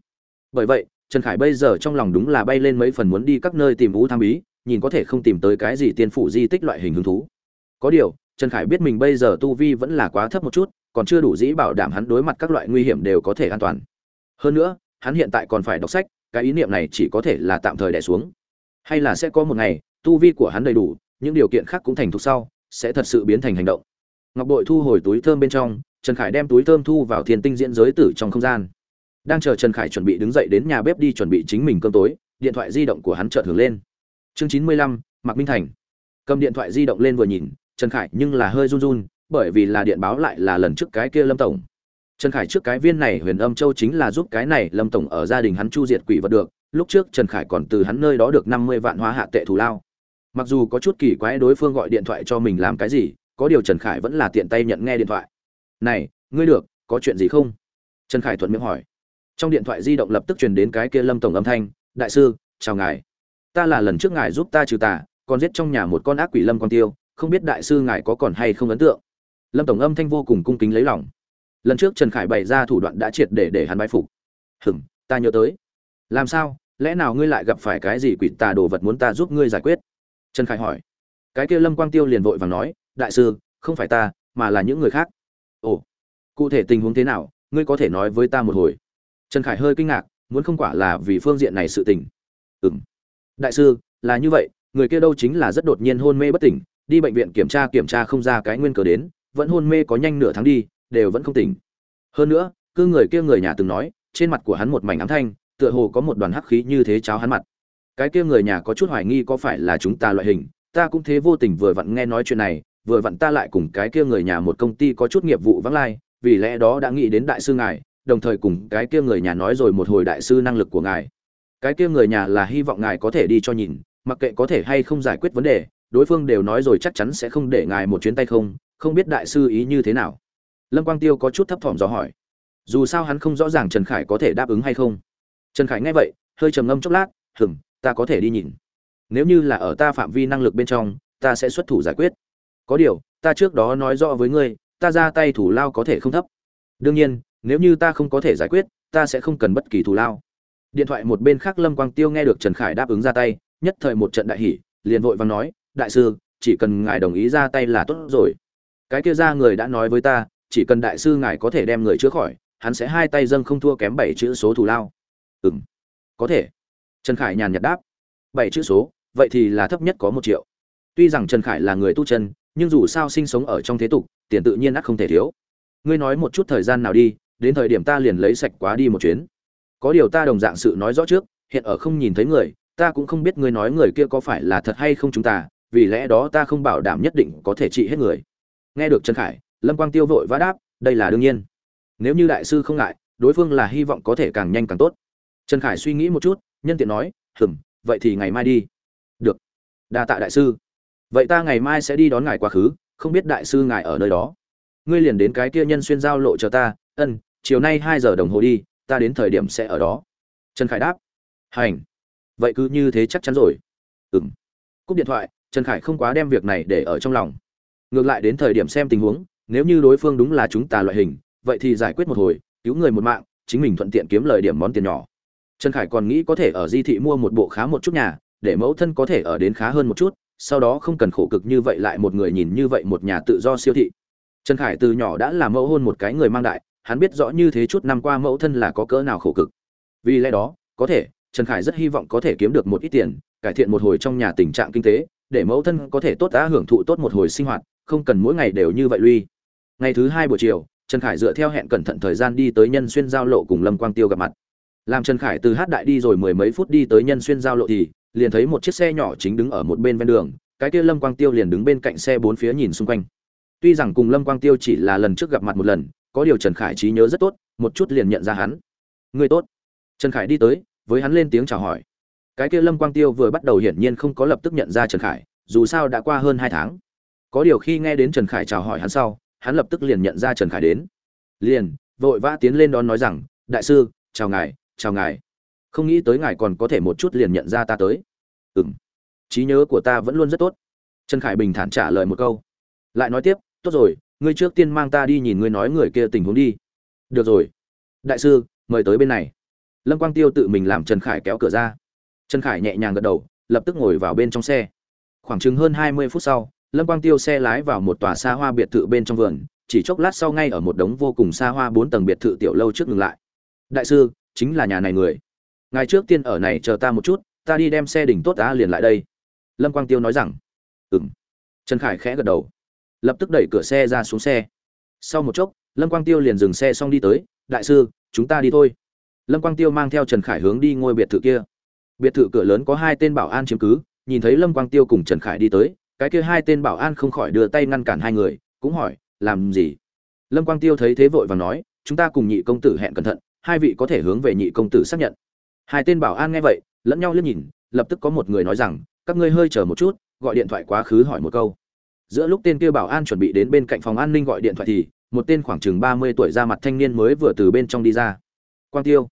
Bởi vậy trần khải bây giờ trong lòng đúng là bay lên mấy phần muốn đi các nơi tìm vũ tham bí, nhìn có thể không tìm tới cái gì tiên phủ di tích loại hình hứng thú. Có điều, trần khải biết mình bây giờ tu vi vẫn là quá thấp một chút, còn chưa đủ dĩ bảo đảm hắn đối mặt các loại nguy hiểm đều có thể an toàn. Hơn nữa, hắn hiện tại còn phải đọc sách, cái ý niệm này chỉ có thể là tạm thời đè xuống. Hay là sẽ có một ngày, tu vi của hắn đầy đủ, những điều kiện khác cũng thành thục sau, sẽ thật sự biến thành hành động. Ngọc bội thu hồi túi thơm bên trong, trần khải đem túi thơm thu vào thiên tinh diễn giới tử trong không gian đang chờ trần khải chuẩn bị đứng dậy đến nhà bếp đi chuẩn bị chính mình cơm tối, điện thoại di động của hắn chợt hưởng lên. Chương chín mươi lăm, mạc minh thành. Cầm điện thoại di động lên vừa nhìn, trần khải nhưng là hơi run run, bởi vì là điện báo lại là lần trước cái kia lâm tổng. Trần khải trước cái viên này huyền âm châu chính là giúp cái này lâm tổng ở gia đình hắn chu diệt quỷ vật được, lúc trước trần khải còn từ hắn nơi đó được năm mươi vạn hóa hạ tệ thù lao. Mặc dù có chút kỳ quái đối phương gọi điện thoại cho mình làm cái gì, có điều trần khải vẫn là tiện tay nhận nghe điện thoại. Này, ngươi được, có chuyện gì không? Trần khải thuận miệng hỏi trong điện thoại di động lập tức truyền đến cái kia lâm tổng âm thanh, đại sư, chào ngài. Ta là lần trước ngài giúp ta trừ tà, còn giết trong nhà một con ác quỷ lâm con tiêu, không biết đại sư ngài có còn hay không ấn tượng? Lâm tổng âm thanh vô cùng cung kính lấy lòng. Lần trước trần khải bày ra thủ đoạn đã triệt để để hắn bái phục. Hừng ta nhớ tới. Làm sao? Lẽ nào ngươi lại gặp phải cái gì quỷ tà đồ vật muốn ta giúp ngươi giải quyết? Trần khải hỏi. Cái kia lâm quang tiêu liền vội vàng nói, đại sư, không phải ta, mà là những người khác. Ồ, cụ thể tình huống thế nào? Ngươi có thể nói với ta một hồi trần khải hơi kinh ngạc, muốn không quả là vì phương diện này sự tình. Ừ m đại sư, là như vậy, người kia đâu chính là rất đột nhiên hôn mê bất tỉnh, đi bệnh viện kiểm tra kiểm tra không ra cái nguyên cớ đến, vẫn hôn mê có nhanh nửa tháng đi, đều vẫn không tỉnh. Hơn nữa, cứ người kia người nhà từng nói, trên mặt của hắn một mảnh ám thanh, tựa hồ có một đoàn hắc khí như thế cháo hắn mặt. Cái kia người nhà có chút hoài nghi có phải là chúng ta loại hình, ta cũng thế vô tình vừa vặn nghe nói chuyện này, vừa vặn ta lại cùng cái kia người nhà một công ty có chút nghiệp vụ vắng lai, vì lẽ đó đã nghĩ đến đại sư ngài đồng thời cùng cái kia người nhà nói rồi một hồi đại sư năng lực của ngài. Cái kia người nhà là hy vọng ngài có thể đi cho nhìn, mặc kệ có thể hay không giải quyết vấn đề, đối phương đều nói rồi chắc chắn sẽ không để ngài một chuyến tay không không biết đại sư ý như thế nào. Lâm quang tiêu có chút thấp thỏm dò hỏi. Dù sao hắn không rõ ràng trần khải có thể đáp ứng hay không. Trần khải nghe vậy, hơi trầm ngâm chốc lát, hừm, ta có thể đi nhìn. Nếu như là ở ta phạm vi năng lực bên trong, ta sẽ xuất thủ giải quyết. Có điều, ta trước đó nói rõ với ngươi, ta ra tay thủ lao có thể không thấp. Đương nhiên nếu như ta không có thể giải quyết, ta sẽ không cần bất kỳ thù lao. Điện thoại một bên khác lâm quang tiêu nghe được trần khải đáp ứng ra tay, nhất thời một trận đại hỷ liền vội vàng nói, đại sư, chỉ cần ngài đồng ý ra tay là tốt rồi. Cái kia ra người đã nói với ta, chỉ cần đại sư ngài có thể đem người chữa khỏi, hắn sẽ hai tay dâng không thua kém bảy chữ số thù lao. Ừ m có thể. Trần khải nhàn nhạt đáp, bảy chữ số, vậy thì là thấp nhất có một triệu. Tuy rằng trần khải là người tu chân, nhưng dù sao sinh sống ở trong thế tục, tiền tự nhiên ắt không thể thiếu. Ngươi nói một chút thời gian nào đi đến thời điểm ta liền lấy sạch quá đi một chuyến. Có điều ta đồng dạng sự nói rõ trước, hiện ở không nhìn thấy người, ta cũng không biết ngươi nói người kia có phải là thật hay không chúng ta, vì lẽ đó ta không bảo đảm nhất định có thể trị hết người. Nghe được trần khải, lâm quang tiêu vội vã đáp, đây là đương nhiên. Nếu như đại sư không ngại, đối phương là hy vọng có thể càng nhanh càng tốt. Trần khải suy nghĩ một chút, nhân tiện nói, hừm, vậy thì ngày mai đi. Được. Đa tạ đại sư. Vậy ta ngày mai sẽ đi đón ngài quá khứ, không biết đại sư ngài ở nơi đó. Ngươi liền đến cái kia nhân xuyên giao lộ chờ ta, ân chiều nay hai giờ đồng hồ đi, ta đến thời điểm sẽ ở đó. Trần khải đáp. Hành. Vậy cứ như thế chắc chắn rồi. Ừ m cúp điện thoại, trần khải không quá đem việc này để ở trong lòng. Ngược lại đến thời điểm xem tình huống, nếu như đối phương đúng là chúng ta loại hình, vậy thì giải quyết một hồi, cứu người một mạng, chính mình thuận tiện kiếm lời điểm món tiền nhỏ. Trần khải còn nghĩ có thể ở di thị mua một bộ khá một chút nhà, để mẫu thân có thể ở đến khá hơn một chút, sau đó không cần khổ cực như vậy lại một người nhìn như vậy một nhà tự do siêu thị. Trần khải từ nhỏ đã là mẫu hôn một cái người mang đại hắn biết rõ như thế chút năm qua mẫu thân là có cỡ nào khổ cực. Vì lẽ đó, có thể, trần khải rất hy vọng có thể kiếm được một ít tiền, cải thiện một hồi trong nhà tình trạng kinh tế, để mẫu thân có thể tốt đã hưởng thụ tốt một hồi sinh hoạt, không cần mỗi ngày đều như vậy lui. Ngày thứ hai buổi chiều, trần khải dựa theo hẹn cẩn thận thời gian đi tới nhân xuyên giao lộ cùng lâm quang tiêu gặp mặt. Làm trần khải từ hát đại đi rồi mười mấy phút đi tới nhân xuyên giao lộ thì, liền thấy một chiếc xe nhỏ chính đứng ở một bên ven đường, cái kia lâm quang tiêu liền đứng bên cạnh xe bốn phía nhìn xung quanh. Tuy rằng cùng lâm quang tiêu chỉ là lần trước gặp mặt một lần có điều trần khải trí nhớ rất tốt, một chút liền nhận ra hắn. Người tốt. Trần khải đi tới, với hắn lên tiếng chào hỏi. Cái kia lâm quang tiêu vừa bắt đầu hiển nhiên không có lập tức nhận ra trần khải, dù sao đã qua hơn hai tháng. Có điều khi nghe đến trần khải chào hỏi hắn sau, hắn lập tức liền nhận ra trần khải đến. Liền, vội vã tiến lên đón nói rằng, đại sư, chào ngài chào ngài. Không nghĩ tới ngài còn có thể một chút liền nhận ra ta tới. Ừ m trí nhớ của ta vẫn luôn rất tốt. Trần khải bình thản trả lời một câu. Lại nói tiếp, tốt rồi ngươi trước tiên mang ta đi nhìn ngươi nói người kia tình huống đi. Được rồi. Đại sư, mời tới bên này. Lâm quang tiêu tự mình làm trần khải kéo cửa ra. Trần khải nhẹ nhàng gật đầu, lập tức ngồi vào bên trong xe. Khoảng chừng hơn hai mươi phút sau, lâm quang tiêu xe lái vào một tòa xa hoa biệt thự bên trong vườn, chỉ chốc lát sau ngay ở một đống vô cùng xa hoa bốn tầng biệt thự tiểu lâu trước ngừng lại. Đại sư, chính là nhà này người. Ngài trước tiên ở này chờ ta một chút, ta đi đem xe đỉnh tốt ta liền lại đây. Lâm quang tiêu nói rằng ừ m trần khải khẽ gật đầu lập tức đẩy cửa xe ra xuống xe. Sau một chốc, lâm quang tiêu liền dừng xe xong đi tới, đại sư, chúng ta đi thôi. Lâm quang tiêu mang theo trần khải hướng đi ngôi biệt thự kia. Biệt thự cửa lớn có hai tên bảo an chiếm cứ, nhìn thấy lâm quang tiêu cùng trần khải đi tới, cái kia hai tên bảo an không khỏi đưa tay ngăn cản hai người, cũng hỏi, làm gì? Lâm quang tiêu thấy thế vội và nói, chúng ta cùng nhị công tử hẹn cẩn thận, hai vị có thể hướng về nhị công tử xác nhận. Hai tên bảo an nghe vậy, lẫn nhau liếc nhìn, lập tức có một người nói rằng, các ngươi hơi chờ một chút, gọi điện thoại quá khứ hỏi một câu giữa lúc tên kia bảo an chuẩn bị đến bên cạnh phòng an ninh gọi điện thoại thì, một tên khoảng chừng ba mươi tuổi ra mặt thanh niên mới vừa từ bên trong đi ra. Quang tiêu.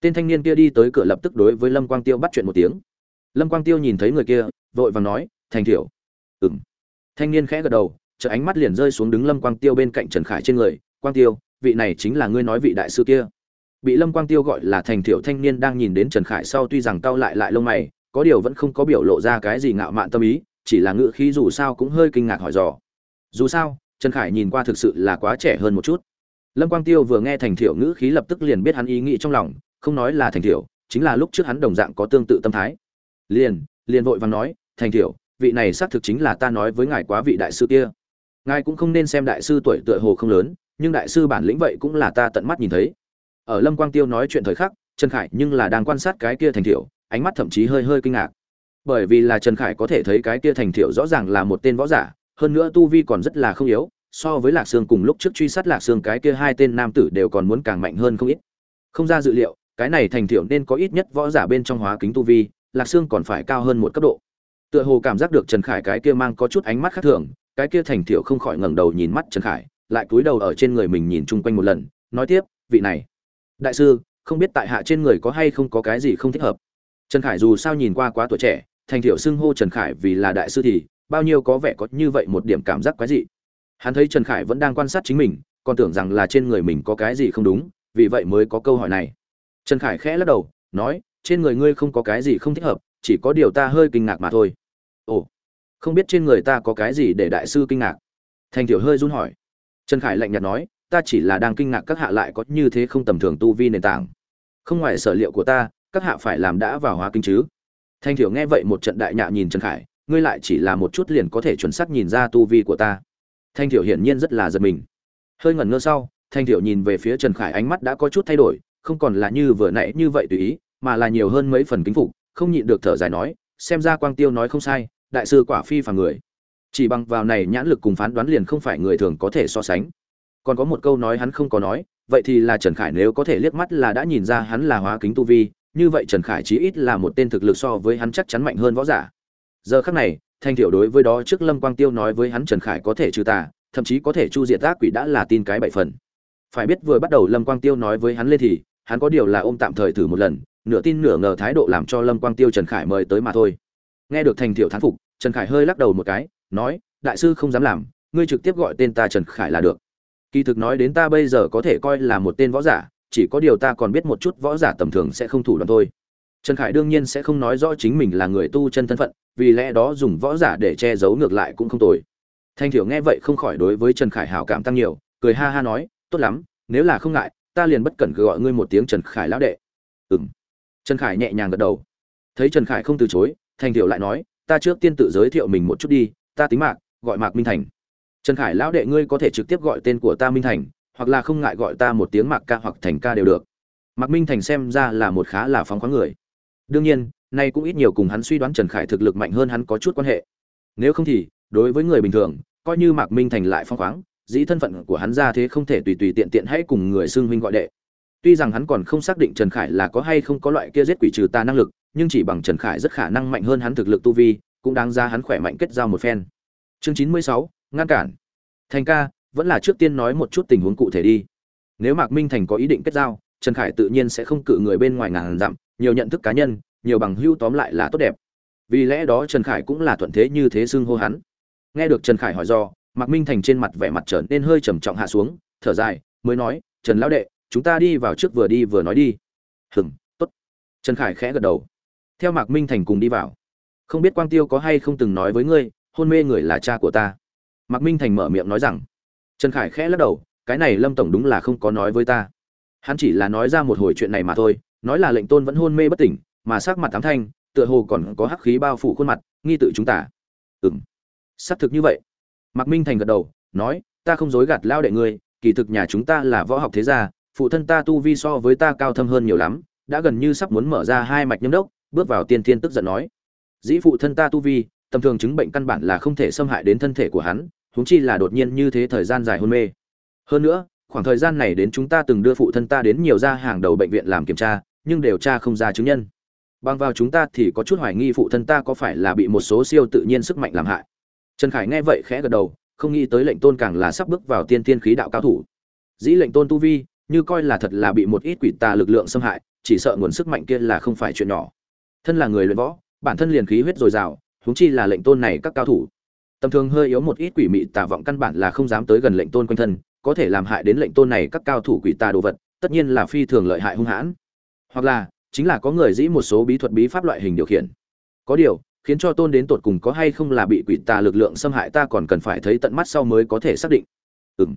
Tên thanh niên kia đi tới cửa lập tức đối với lâm quang tiêu bắt chuyện một tiếng. Lâm quang tiêu nhìn thấy người kia, vội vàng nói, thành thiểu. Ừng thanh niên khẽ gật đầu chợ ánh mắt liền rơi xuống đứng lâm quang tiêu bên cạnh trần khải trên người. Quang tiêu, vị này chính là ngươi nói vị đại sư kia. Bị lâm quang tiêu gọi là thành thiểu thanh niên đang nhìn đến trần khải sau tuy rằng cau lại lại lông mày, có điều vẫn không có biểu lộ ra cái gì ngạo mạn tâm ý chỉ là ngự khí dù sao cũng hơi kinh ngạc hỏi dò. Dù sao, trần khải nhìn qua thực sự là quá trẻ hơn một chút. Lâm quang tiêu vừa nghe thành thiểu ngữ khí lập tức liền biết hắn ý nghĩ trong lòng, không nói là thành thiểu, chính là lúc trước hắn đồng dạng có tương tự tâm thái. Liền liền vội vàng nói, thành thiểu, vị này xác thực chính là ta nói với ngài quá vị đại sư kia. Ngài cũng không nên xem đại sư tuổi tựa hồ không lớn, nhưng đại sư bản lĩnh vậy cũng là ta tận mắt nhìn thấy. Ở lâm quang tiêu nói chuyện thời khắc, trần khải nhưng là đang quan sát cái kia thành thiểu, ánh mắt thậm chí hơi hơi kinh ngạc bởi vì là trần khải có thể thấy cái kia thành thiệu rõ ràng là một tên võ giả, hơn nữa tu vi còn rất là không yếu, so với lạc sương cùng lúc trước truy sát lạc sương cái kia hai tên nam tử đều còn muốn càng mạnh hơn không ít. Không ra dự liệu, cái này thành thiệu nên có ít nhất võ giả bên trong hóa kính tu vi, lạc sương còn phải cao hơn một cấp độ. Tựa hồ cảm giác được trần khải cái kia mang có chút ánh mắt khác thường, cái kia thành thiệu không khỏi ngẩng đầu nhìn mắt trần khải, lại cúi đầu ở trên người mình nhìn chung quanh một lần, nói tiếp, vị này, đại sư, không biết tại hạ trên người có hay không có cái gì không thích hợp? Trần khải dù sao nhìn qua quá tuổi trẻ thành thiểu xưng hô trần khải vì là đại sư thì, bao nhiêu có vẻ có như vậy một điểm cảm giác quái dị. Hắn thấy trần khải vẫn đang quan sát chính mình, còn tưởng rằng là trên người mình có cái gì không đúng, vì vậy mới có câu hỏi này. Trần khải khẽ lắc đầu, nói, trên người ngươi không có cái gì không thích hợp, chỉ có điều ta hơi kinh ngạc mà thôi. Ồ, không biết trên người ta có cái gì để đại sư kinh ngạc? Thành thiểu hơi run hỏi. Trần khải lạnh nhạt nói, ta chỉ là đang kinh ngạc các hạ lại có như thế không tầm thường tu vi nền tảng. Không ngoài sở liệu của ta, các hạ phải làm đã vào hóa kinh chứ thanh thiểu nghe vậy một trận đại nhạ nhìn trần khải, ngươi lại chỉ là một chút liền có thể chuẩn xác nhìn ra tu vi của ta. Thanh thiểu hiển nhiên rất là giật mình. Hơi ngẩn ngơ sau, thanh thiểu nhìn về phía trần khải ánh mắt đã có chút thay đổi, không còn là như vừa nãy như vậy tùy ý, mà là nhiều hơn mấy phần kính phục, không nhịn được thở dài nói, xem ra quang tiêu nói không sai, đại sư quả phi phàm người. Chỉ bằng vào này nhãn lực cùng phán đoán liền không phải người thường có thể so sánh. Còn có một câu nói hắn không có nói, vậy thì là trần khải nếu có thể liếc mắt là đã nhìn ra hắn là hóa kính tu vi như vậy trần khải chí ít là một tên thực lực so với hắn chắc chắn mạnh hơn võ giả. Giờ khắc này, thanh thiểu đối với đó trước lâm quang tiêu nói với hắn trần khải có thể trừ tà, thậm chí có thể chu diệt ác quỷ đã là tin cái bảy phần. Phải biết vừa bắt đầu lâm quang tiêu nói với hắn lên thì, hắn có điều là ôm tạm thời thử một lần, nửa tin nửa ngờ thái độ làm cho lâm quang tiêu trần khải mời tới mà thôi. Nghe được thành thiểu thán phục, trần khải hơi lắc đầu một cái, nói, đại sư không dám làm, ngươi trực tiếp gọi tên ta trần khải là được. Kỳ thực nói đến ta bây giờ có thể coi là một tên võ giả chỉ có điều ta còn biết một chút võ giả tầm thường sẽ không thủ đoạn thôi. Trần khải đương nhiên sẽ không nói rõ chính mình là người tu chân thân phận, vì lẽ đó dùng võ giả để che giấu ngược lại cũng không tồi. Thanh thiểu nghe vậy không khỏi đối với trần khải hảo cảm tăng nhiều, cười ha ha nói, tốt lắm, nếu là không ngại, ta liền bất cẩn gọi ngươi một tiếng trần khải lão đệ. Ừm. trần khải nhẹ nhàng gật đầu. Thấy trần khải không từ chối, thanh thiểu lại nói, ta trước tiên tự giới thiệu mình một chút đi, ta tính mạc, gọi mạc minh thành. Trần khải lão đệ ngươi có thể trực tiếp gọi tên của ta minh thành hoặc là không ngại gọi ta một tiếng mạc ca hoặc thành ca đều được. Mạc minh thành xem ra là một khá là phóng khoáng người. Đương nhiên, nay cũng ít nhiều cùng hắn suy đoán trần khải thực lực mạnh hơn hắn có chút quan hệ. Nếu không thì, đối với người bình thường, coi như mạc minh thành lại phóng khoáng, dĩ thân phận của hắn ra thế không thể tùy tùy tiện tiện hãy cùng người xưng huynh gọi đệ. Tuy rằng hắn còn không xác định trần khải là có hay không có loại kia giết quỷ trừ ta năng lực, nhưng chỉ bằng trần khải rất khả năng mạnh hơn hắn thực lực tu vi, cũng đáng ra hắn khỏe mạnh kết giao một phen. Chương chín mươi sáu, ngăn cản. Thành ca vẫn là trước tiên nói một chút tình huống cụ thể đi. Nếu mạc minh thành có ý định kết giao, trần khải tự nhiên sẽ không cự người bên ngoài ngàn dặm, nhiều nhận thức cá nhân, nhiều bằng hưu tóm lại là tốt đẹp. Vì lẽ đó trần khải cũng là thuận thế như thế xưng hô hắn. Nghe được trần khải hỏi do, mạc minh thành trên mặt vẻ mặt trở nên hơi trầm trọng hạ xuống, thở dài, mới nói, trần lão đệ, chúng ta đi vào trước vừa đi vừa nói đi. Hừng t ố t trần khải khẽ gật đầu. Theo mạc minh thành cùng đi vào. Không biết quang tiêu có hay không từng nói với ngươi, hôn mê người là cha của ta. Mạc minh thành mở miệng nói rằng trần khải khẽ lắc đầu, cái này lâm tổng đúng là không có nói với ta. Hắn chỉ là nói ra một hồi chuyện này mà thôi, nói là lệnh tôn vẫn hôn mê bất tỉnh, mà sắc mặt tám thanh, tựa hồ còn có hắc khí bao phủ khuôn mặt, nghi tự chúng ta. Ừ m xác thực như vậy. Mạc minh thành gật đầu, nói, ta không dối gạt lao đệ ngươi, kỳ thực nhà chúng ta là võ học thế gia, phụ thân ta tu vi so với ta cao thâm hơn nhiều lắm, đã gần như sắp muốn mở ra hai mạch nhâm đốc, bước vào tiên thiên tức giận nói. Dĩ phụ thân ta tu vi, tầm thường chứng bệnh căn bản là không thể xâm hại đến thân thể của hắn huống chi là đột nhiên như thế thời gian dài hôn mê. Hơn nữa, khoảng thời gian này đến chúng ta từng đưa phụ thân ta đến nhiều gia hàng đầu bệnh viện làm kiểm tra, nhưng đều tra không ra chứng nhân. Bằng vào chúng ta thì có chút hoài nghi phụ thân ta có phải là bị một số siêu tự nhiên sức mạnh làm hại. Trần khải nghe vậy khẽ gật đầu, không nghĩ tới lệnh tôn càng là sắp bước vào tiên tiên khí đạo cao thủ. Dĩ lệnh tôn tu vi, như coi là thật là bị một ít quỷ tà lực lượng xâm hại, chỉ sợ nguồn sức mạnh kia là không phải chuyện nhỏ. Thân là người luyện võ, bản thân liền khí huyết dồi dào, huống chi là lệnh tôn này các cao thủ tầm thường hơi yếu một ít quỷ mị tà vọng căn bản là không dám tới gần lệnh tôn quanh thân, có thể làm hại đến lệnh tôn này các cao thủ quỷ tà đồ vật, tất nhiên là phi thường lợi hại hung hãn. Hoặc là, chính là có người dĩ một số bí thuật bí pháp loại hình điều khiển. Có điều, khiến cho tôn đến tột cùng có hay không là bị quỷ tà lực lượng xâm hại ta còn cần phải thấy tận mắt sau mới có thể xác định. Ừm.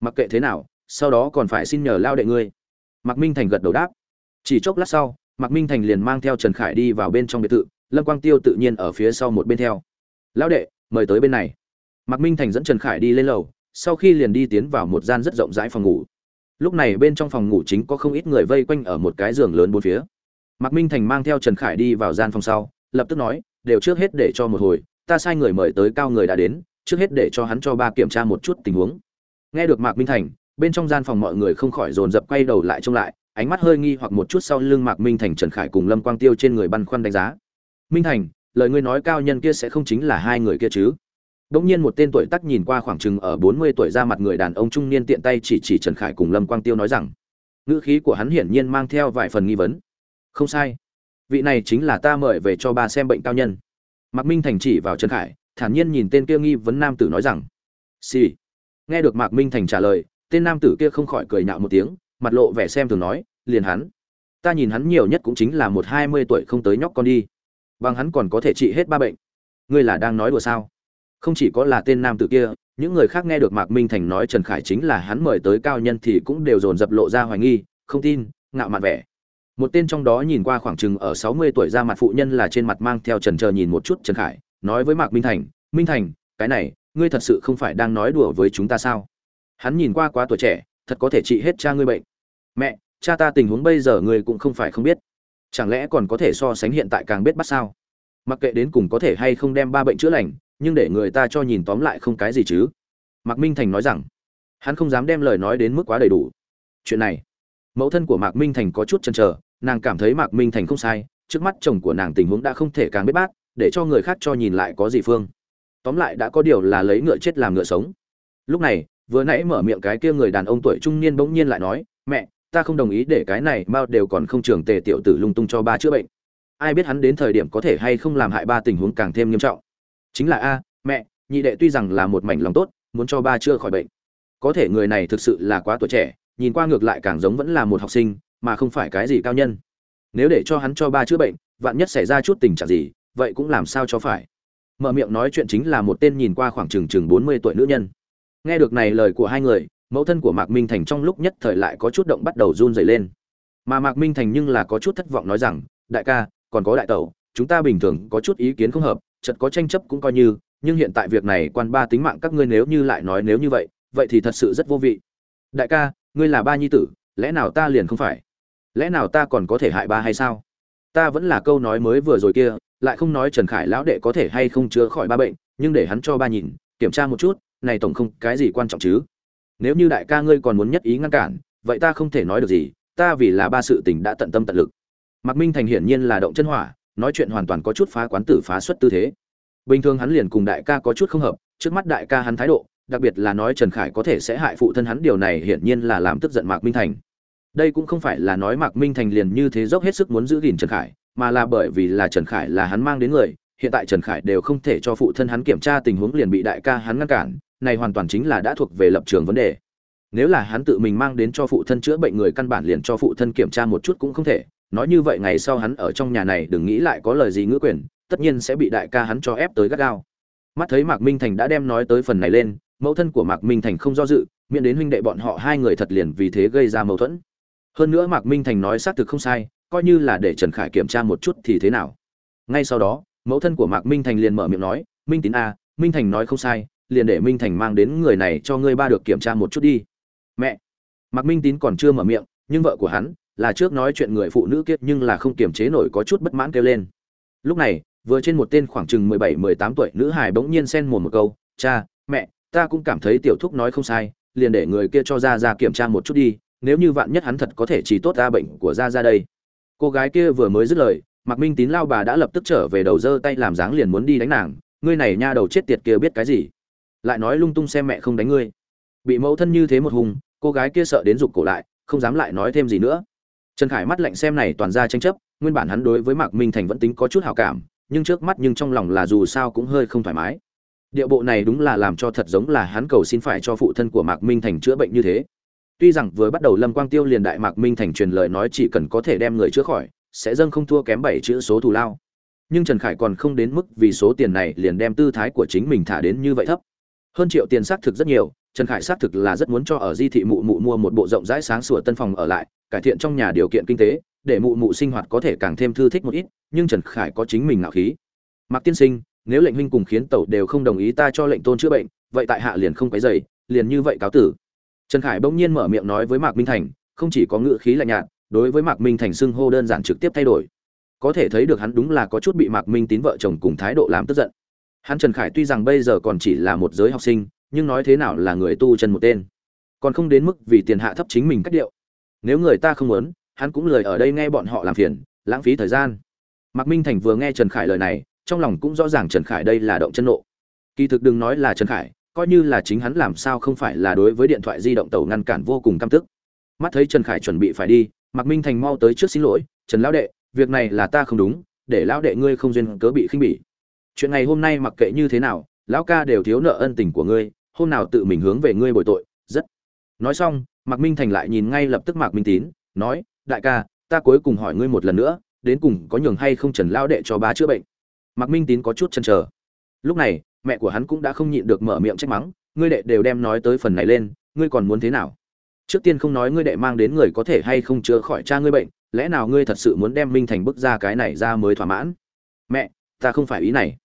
Mặc kệ thế nào, sau đó còn phải xin nhờ lao đệ ngươi. Mạc minh thành gật đầu đáp. Chỉ chốc lát sau, mạc minh thành liền mang theo trần khải đi vào bên trong biệt thự, lâm quang tiêu tự nhiên ở phía sau một bên theo. Lão đệ mời tới bên này. Mạc minh thành dẫn trần khải đi lên lầu, sau khi liền đi tiến vào một gian rất rộng rãi phòng ngủ. Lúc này bên trong phòng ngủ chính có không ít người vây quanh ở một cái giường lớn bốn phía. Mạc minh thành mang theo trần khải đi vào gian phòng sau, lập tức nói, đều trước hết để cho một hồi, ta sai người mời tới cao người đã đến, trước hết để cho hắn cho ba kiểm tra một chút tình huống. Nghe được mạc minh thành, bên trong gian phòng mọi người không khỏi dồn dập quay đầu lại trông lại, ánh mắt hơi nghi hoặc một chút sau lưng mạc minh thành trần khải cùng lâm quang tiêu trên người băn khoăn đánh giá. Minh thành lời ngươi nói cao nhân kia sẽ không chính là hai người kia chứ Đống nhiên một tên tuổi tác nhìn qua khoảng chừng ở bốn mươi tuổi ra mặt người đàn ông trung niên tiện tay chỉ chỉ Trần Khải cùng Lâm Quang Tiêu nói rằng, ngữ khí của hắn hiển nhiên mang theo vài phần nghi vấn. Không sai, vị này chính là ta mời về cho bà xem bệnh cao nhân mạc minh thành chỉ vào trần khải thản nhiên nhìn tên kia nghi vấn nam tử nói rằng xì、sì. nghe được mạc minh thành trả lời tên nam tử kia không khỏi cười nhạo một tiếng mặt lộ vẻ xem thường nói liền hắn ta nhìn hắn nhiều nhất cũng chính là một hai mươi tuổi không tới nhóc con đi bằng hắn còn có thể trị hết ba bệnh. Ngươi là đang nói đùa sao? Không chỉ có là tên nam tử kia, những người khác nghe được mạc minh thành nói trần khải chính là hắn mời tới cao nhân thì cũng đều dồn dập lộ ra hoài nghi, không tin, ngạo mạn vẻ. Một tên trong đó nhìn qua khoảng chừng ở sáu mươi tuổi ra mặt phụ nhân là trên mặt mang theo trần chờ nhìn một chút trần khải, nói với mạc minh thành minh thành, cái này, ngươi thật sự không phải đang nói đùa với chúng ta sao? Hắn nhìn qua quá tuổi trẻ, thật có thể trị hết cha ngươi bệnh. Mẹ, cha ta tình huống bây giờ ngươi cũng không phải không biết chẳng lẽ còn có thể so sánh hiện tại càng biết bắt sao? Mặc kệ đến cùng có thể hay không đem ba bệnh chữa lành, nhưng để người ta cho nhìn tóm lại không cái gì chứ. Mạc minh thành nói rằng, hắn không dám đem lời nói đến mức quá đầy đủ. Chuyện này, mẫu thân của mạc minh thành có chút chần chờ, nàng cảm thấy mạc minh thành không sai, trước mắt chồng của nàng tình huống đã không thể càng biết bác để cho người khác cho nhìn lại có gì phương. Tóm lại đã có điều là lấy ngựa chết làm ngựa sống. Lúc này, vừa nãy mở miệng cái kia người đàn ông tuổi trung niên bỗng nhiên lại nói, mẹ ta không đồng ý để cái này mao đều còn không trường tề tiểu tử lung tung cho ba chữa bệnh. Ai biết hắn đến thời điểm có thể hay không làm hại ba tình huống càng thêm nghiêm trọng. Chính là a, mẹ, nhị đệ tuy rằng là một mảnh lòng tốt, muốn cho ba chữa khỏi bệnh. Có thể người này thực sự là quá tuổi trẻ, nhìn qua ngược lại càng giống vẫn là một học sinh, mà không phải cái gì cao nhân. Nếu để cho hắn cho ba chữa bệnh, vạn nhất xảy ra chút tình trạng gì, vậy cũng làm sao cho phải? Mở miệng nói chuyện chính là một tên nhìn qua khoảng chừng chừng bốn mươi tuổi nữ nhân. Nghe được này lời của hai người mẫu thân của mạc minh thành trong lúc nhất thời lại có chút động bắt đầu run rẩy lên. Mà mạc minh thành nhưng là có chút thất vọng nói rằng, đại ca, còn có đại tẩu, chúng ta bình thường có chút ý kiến không hợp, chợt có tranh chấp cũng coi như, nhưng hiện tại việc này quan ba tính mạng các ngươi nếu như lại nói nếu như vậy vậy thì thật sự rất vô vị. Đại ca, ngươi là ba nhi tử, lẽ nào ta liền không phải? Lẽ nào ta còn có thể hại ba hay sao? Ta vẫn là câu nói mới vừa rồi kia, lại không nói trần khải lão đệ có thể hay không chữa khỏi ba bệnh, nhưng để hắn cho ba nhìn, kiểm tra một chút, này tổng không cái gì quan trọng chứ? Nếu như đại ca ngươi còn muốn nhất ý ngăn cản, vậy ta không thể nói được gì, ta vì là ba sự tình đã tận tâm tận lực. Mạc minh thành hiển nhiên là động chân hỏa, nói chuyện hoàn toàn có chút phá quán tử phá xuất tư thế. Bình thường hắn liền cùng đại ca có chút không hợp, trước mắt đại ca hắn thái độ, đặc biệt là nói trần khải có thể sẽ hại phụ thân hắn điều này hiển nhiên là làm tức giận mạc minh thành. Đây cũng không phải là nói mạc minh thành liền như thế dốc hết sức muốn giữ gìn trần khải, mà là bởi vì là trần khải là hắn mang đến người, hiện tại trần khải đều không thể cho phụ thân hắn kiểm tra tình huống liền bị đại ca hắn ngăn cản này hoàn toàn chính là đã thuộc về lập trường vấn đề. Nếu là hắn tự mình mang đến cho phụ thân chữa bệnh người căn bản liền cho phụ thân kiểm tra một chút cũng không thể. Nói như vậy ngày sau hắn ở trong nhà này đừng nghĩ lại có lời gì ngữ quyền, tất nhiên sẽ bị đại ca hắn cho ép tới gắt gao. Mắt thấy mạc minh thành đã đem nói tới phần này lên, mẫu thân của mạc minh thành không do dự miễn đến huynh đệ bọn họ hai người thật liền vì thế gây ra mâu thuẫn. Hơn nữa mạc minh thành nói xác thực không sai, coi như là để trần khải kiểm tra một chút thì thế nào. Ngay sau đó, mẫu thân của mạc minh thành liền mở miệng nói, minh tín a, minh thành nói không sai liền để minh thành mang đến người này cho ngươi ba được kiểm tra một chút đi. Mẹ. Mạc minh tín còn chưa mở miệng, nhưng vợ của hắn là trước nói chuyện người phụ nữ kiết nhưng là không kiềm chế nổi có chút bất mãn kêu lên. Lúc này, vừa trên một tên khoảng chừng mười bảy, mười tám tuổi nữ hài bỗng nhiên xen mồm một câu, cha, mẹ, ta cũng cảm thấy tiểu thúc nói không sai, liền để người kia cho ra ra kiểm tra một chút đi, nếu như vạn nhất hắn thật có thể chỉ tốt ra bệnh của ra ra đây. Cô gái kia vừa mới dứt lời, mạc minh tín lao bà đã lập tức trở về đầu giơ tay làm dáng liền muốn đi đánh nàng, ngươi này nha đầu chết tiệt kia biết cái gì? Lại nói lung tung xem mẹ không đánh ngươi. Bị mẫu thân như thế một hùng, cô gái kia sợ đến rụt cổ lại, không dám lại nói thêm gì nữa. Trần khải mắt lạnh xem này toàn ra tranh chấp, nguyên bản hắn đối với mạc minh thành vẫn tính có chút hảo cảm, nhưng trước mắt nhưng trong lòng là dù sao cũng hơi không thoải mái. Điệu bộ này đúng là làm cho thật giống là hắn cầu xin phải cho phụ thân của mạc minh thành chữa bệnh như thế. Tuy rằng vừa bắt đầu lâm quang tiêu liền đại mạc minh thành truyền lời nói chỉ cần có thể đem người chữa khỏi, sẽ dâng không thua kém bảy chữ số thù lao. Nhưng trần khải còn không đến mức vì số tiền này liền đem tư thái của chính mình thả đến như vậy thấp hơn triệu tiền xác thực rất nhiều, trần khải xác thực là rất muốn cho ở di thị mụ mụ mua một bộ rộng rãi sáng sủa tân phòng ở lại, cải thiện trong nhà điều kiện kinh tế, để mụ mụ sinh hoạt có thể càng thêm thư thích một ít, nhưng trần khải có chính mình ngạo khí. Mạc tiên sinh, nếu lệnh huynh cùng khiến tẩu đều không đồng ý ta cho lệnh tôn chữa bệnh, vậy tại hạ liền không cái dày liền như vậy cáo tử. Trần khải bỗng nhiên mở miệng nói với mạc minh thành, không chỉ có ngự khí lạnh nhạt, đối với mạc minh thành xưng hô đơn giản trực tiếp thay đổi. Có thể thấy được hắn đúng là có chút bị mạc minh tín vợ chồng cùng thái độ làm tức giận hắn trần khải tuy rằng bây giờ còn chỉ là một giới học sinh, nhưng nói thế nào là người tu chân một tên. Còn không đến mức vì tiền hạ thấp chính mình cách điệu. Nếu người ta không muốn, hắn cũng lời ở đây nghe bọn họ làm phiền, lãng phí thời gian. Mạc minh thành vừa nghe trần khải lời này, trong lòng cũng rõ ràng trần khải đây là động chân nộ. Kỳ thực đừng nói là trần khải, coi như là chính hắn làm sao không phải là đối với điện thoại di động tàu ngăn cản vô cùng căm tức. Mắt thấy trần khải chuẩn bị phải đi, mạc minh thành mau tới trước xin lỗi, trần lão đệ, việc này là ta không đúng, để lão đệ ngươi không duyên cớ bị khinh bỉ chuyện ngày hôm nay mặc kệ như thế nào, lão ca đều thiếu nợ ân tình của ngươi, hôm nào tự mình hướng về ngươi bồi tội, rất. Nói xong, mạc minh thành lại nhìn ngay lập tức mạc minh tín, nói, đại ca, ta cuối cùng hỏi ngươi một lần nữa, đến cùng có nhường hay không trần lão đệ cho bá chữa bệnh? Mạc minh tín có chút chần trở lúc này, mẹ của hắn cũng đã không nhịn được mở miệng trách mắng, ngươi đệ đều đem nói tới phần này lên, ngươi còn muốn thế nào? Trước tiên không nói ngươi đệ mang đến người có thể hay không chữa khỏi cha ngươi bệnh, lẽ nào ngươi thật sự muốn đem minh thành bức ra cái này ra mới thỏa mãn? Mẹ, ta không phải ý này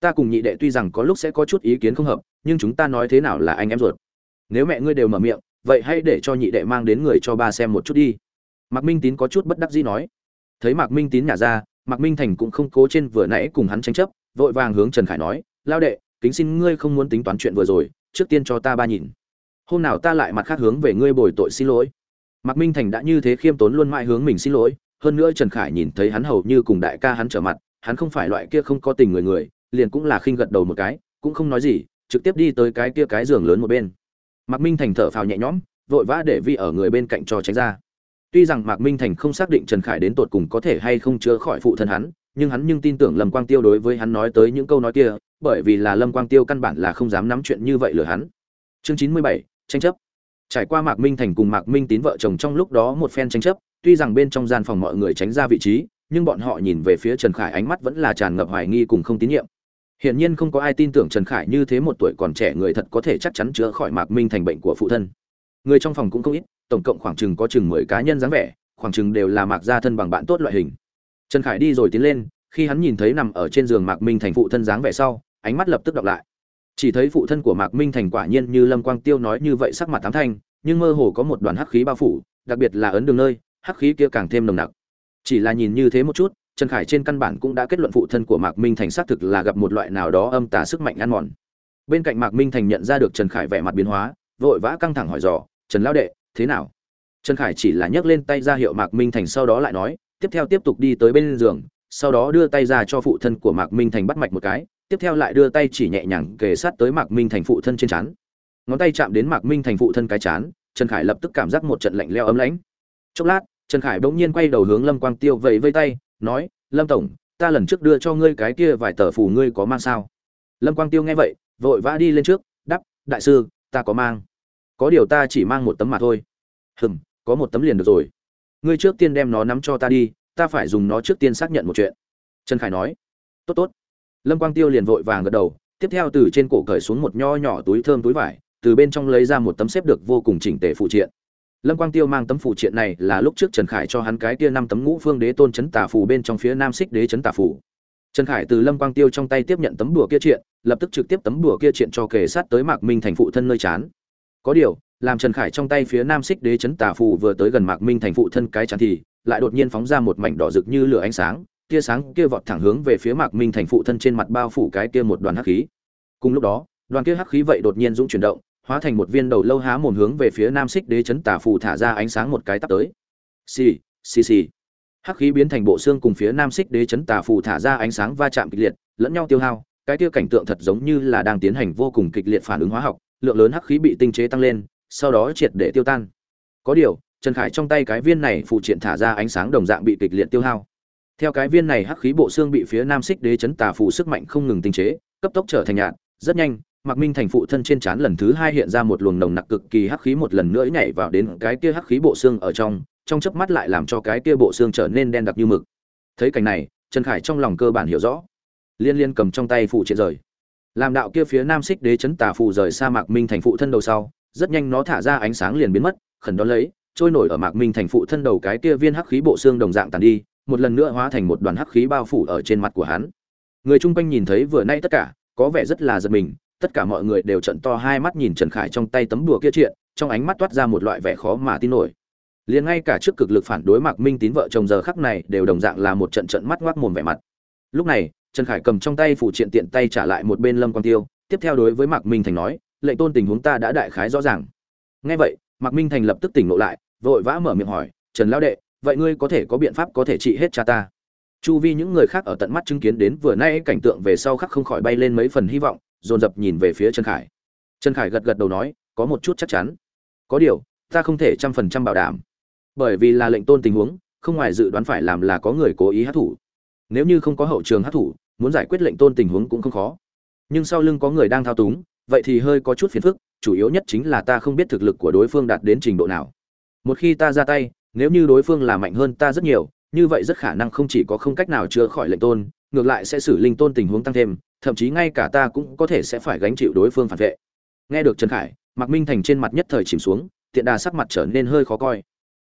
ta cùng nhị đệ tuy rằng có lúc sẽ có chút ý kiến không hợp, nhưng chúng ta nói thế nào là anh em ruột. Nếu mẹ ngươi đều mở miệng, vậy hãy để cho nhị đệ mang đến người cho ba xem một chút đi. Mạc minh tín có chút bất đắc dĩ nói. Thấy mạc minh tín nhả ra, mạc minh thành cũng không cố trên vừa nãy cùng hắn tranh chấp, vội vàng hướng trần khải nói, lao đệ, kính xin ngươi không muốn tính toán chuyện vừa rồi, trước tiên cho ta ba nhìn. Hôm nào ta lại mặt khác hướng về ngươi bồi tội xin lỗi. Mạc minh thành đã như thế khiêm tốn luôn mãi hướng mình xin lỗi, hơn nữa trần khải nhìn thấy hắn hầu như cùng đại ca hắn trở mặt, hắn không phải loại kia không có tình người người liền cũng là khinh gật đầu một cái, cũng không nói gì, trực tiếp đi tới cái kia cái giường lớn một bên. Mạc minh thành thở phào nhẹ nhõm, vội vã để vi ở người bên cạnh cho tránh ra. Tuy rằng mạc minh thành không xác định trần khải đến tột cùng có thể hay không chữa khỏi phụ thân hắn, nhưng hắn nhưng tin tưởng lâm quang tiêu đối với hắn nói tới những câu nói kia, bởi vì là lâm quang tiêu căn bản là không dám nắm chuyện như vậy lừa hắn. Chương chín mươi bảy, tranh chấp. Trải qua mạc minh thành cùng mạc minh tín vợ chồng trong lúc đó một phen tranh chấp, tuy rằng bên trong gian phòng mọi người tránh ra vị trí, nhưng bọn họ nhìn về phía trần khải ánh mắt vẫn là tràn ngập hoài nghi cùng không tín nhiệm hiển nhiên không có ai tin tưởng trần khải như thế một tuổi còn trẻ người thật có thể chắc chắn chữa khỏi mạc minh thành bệnh của phụ thân. Người trong phòng cũng không ít, tổng cộng khoảng chừng có chừng mười cá nhân dáng vẻ, khoảng chừng đều là mạc gia thân bằng bạn tốt loại hình. Trần khải đi rồi tiến lên, khi hắn nhìn thấy nằm ở trên giường mạc minh thành phụ thân dáng vẻ sau, ánh mắt lập tức đọc lại. Chỉ thấy phụ thân của mạc minh thành quả nhiên như lâm quang tiêu nói như vậy sắc mặt tám thanh, nhưng mơ hồ có một đoàn hắc khí bao phủ, đặc biệt là ấn đường nơi, hắc khí kia càng thêm nồng nặc. Chỉ là nhìn như thế một chút trần khải trên căn bản cũng đã kết luận phụ thân của mạc minh thành xác thực là gặp một loại nào đó âm tà sức mạnh ăn mòn. Bên cạnh mạc minh thành nhận ra được trần khải vẻ mặt biến hóa, vội vã căng thẳng hỏi dò, trần lão đệ, thế nào? Trần khải chỉ là nhấc lên tay ra hiệu mạc minh thành sau đó lại nói, tiếp theo tiếp tục đi tới bên giường, sau đó đưa tay ra cho phụ thân của mạc minh thành bắt mạch một cái, tiếp theo lại đưa tay chỉ nhẹ nhàng kề sát tới mạc minh thành phụ thân trên chán ngón tay chạm đến mạc minh thành phụ thân cái chán trần khải lập tức cảm giác một trận lạnh leo ấm lãnh. Chốc lát, trần khải bỗng nhiên quay đầu hướng lâm quang tiêu vẫy vây tay nói, lâm tổng, ta lần trước đưa cho ngươi cái kia vài tờ phù ngươi có mang sao? Lâm quang tiêu nghe vậy, vội vã đi lên trước đắp đại sư, ta có mang. Có điều ta chỉ mang một tấm mà thôi. Hừm, có một tấm liền được rồi. Ngươi trước tiên đem nó nắm cho ta đi, ta phải dùng nó trước tiên xác nhận một chuyện. Trần khải nói. Tốt tốt. Lâm quang tiêu liền vội vàng gật đầu, tiếp theo từ trên cổ cởi xuống một nho nhỏ túi thơm túi vải, từ bên trong lấy ra một tấm xếp được vô cùng chỉnh tề phụ triện lâm quang tiêu mang tấm phủ triện này là lúc trước trần khải cho hắn cái kia năm tấm ngũ phương đế tôn chấn tà phù bên trong phía nam xích đế chấn tà phù. Trần khải từ lâm quang tiêu trong tay tiếp nhận tấm bùa kia triện, lập tức trực tiếp tấm bùa kia triện cho kề sát tới mạc minh thành phụ thân nơi chán. Có điều, làm trần khải trong tay phía nam xích đế chấn tà phù vừa tới gần mạc minh thành phụ thân cái chán thì, lại đột nhiên phóng ra một mảnh đỏ rực như lửa ánh sáng, tia sáng kia vọt thẳng hướng về phía mạc minh thành phụ thân trên mặt bao phủ cái kia một đoàn hắc khí. Cùng lúc đó, đoàn kia hắc khí vậy đột nhiên dũng chuyển động hóa thành một viên đầu lâu há mồm hướng về phía nam xích đế chấn tà phù thả ra ánh sáng một cái tắt tới. Xì xì xì. Hắc khí biến thành bộ xương cùng phía nam xích đế chấn tà phù thả ra ánh sáng va chạm kịch liệt, lẫn nhau tiêu hao. Cái kia cảnh tượng thật giống như là đang tiến hành vô cùng kịch liệt phản ứng hóa học, lượng lớn hắc khí bị tinh chế tăng lên, sau đó triệt để tiêu tan. Có điều, trần khải trong tay cái viên này phụ triện thả ra ánh sáng đồng dạng bị kịch liệt tiêu hao. Theo cái viên này hắc khí bộ xương bị phía nam xích đế chấn tà phù sức mạnh không ngừng tinh chế, cấp tốc trở thành nhạt, rất nhanh Mạc Minh Thành phụ thân trên trán lần thứ hai hiện ra một luồng nồng nặc cực kỳ hắc khí một lần nữa nhảy vào đến cái kia hắc khí bộ xương ở trong, trong chớp mắt lại làm cho cái kia bộ xương trở nên đen đặc như mực. Thấy cảnh này, Trần Khải trong lòng cơ bản hiểu rõ. Liên Liên cầm trong tay phụ triện rời. Làm đạo kia phía nam xích đế chấn tà phù rời xa Mạc Minh Thành phụ thân đầu sau, rất nhanh nó thả ra ánh sáng liền biến mất, khẩn đó lấy, trôi nổi ở Mạc Minh Thành phụ thân đầu cái kia viên hắc khí bộ xương đồng dạng tàn đi, một lần nữa hóa thành một đoàn hắc khí bao phủ ở trên mặt của hắn. Người chung quanh nhìn thấy vừa nay tất cả, có vẻ rất là giật mình, tất cả mọi người đều trận to hai mắt nhìn Trần Khải trong tay tấm đùa kia chuyện, trong ánh mắt toát ra một loại vẻ khó mà tin nổi. Liền ngay cả trước cực lực phản đối Mạc Minh Tín vợ chồng giờ khắc này đều đồng dạng là một trận trận mắt ngoác mồm vẻ mặt. Lúc này, Trần Khải cầm trong tay phủ triện tiện tay trả lại một bên Lâm Quang Tiêu, tiếp theo đối với Mạc Minh Thành nói, lệnh tôn tình huống ta đã đại khái rõ ràng. Nghe vậy, Mạc Minh Thành lập tức tỉnh lộ lại, vội vã mở miệng hỏi, "Trần lão đệ, vậy ngươi có thể có biện pháp có thể trị hết cha ta?" Chu vi những người khác ở tận mắt chứng kiến đến vừa nay cảnh tượng về sau khắc không khỏi bay lên mấy phần hy vọng, dồn dập nhìn về phía trần khải. Trần khải gật gật đầu nói, có một chút chắc chắn. Có điều, ta không thể trăm phần trăm bảo đảm. Bởi vì là lệnh tôn tình huống, không ngoài dự đoán phải làm là có người cố ý hát thủ nếu như không có hậu trường hát thủ muốn giải quyết lệnh tôn tình huống cũng không khó. Nhưng sau lưng có người đang thao túng, vậy thì hơi có chút phiền phức, chủ yếu nhất chính là ta không biết thực lực của đối phương đạt đến trình độ nào. Một khi ta ra tay, nếu như đối phương là mạnh hơn ta rất nhiều, như vậy rất khả năng không chỉ có không cách nào chữa khỏi lệnh tôn, ngược lại sẽ xử linh tôn tình huống tăng thêm thậm chí ngay cả ta cũng có thể sẽ phải gánh chịu đối phương phản vệ. Nghe được trần khải, mạc minh thành trên mặt nhất thời chìm xuống, tiện đà sắc mặt trở nên hơi khó coi.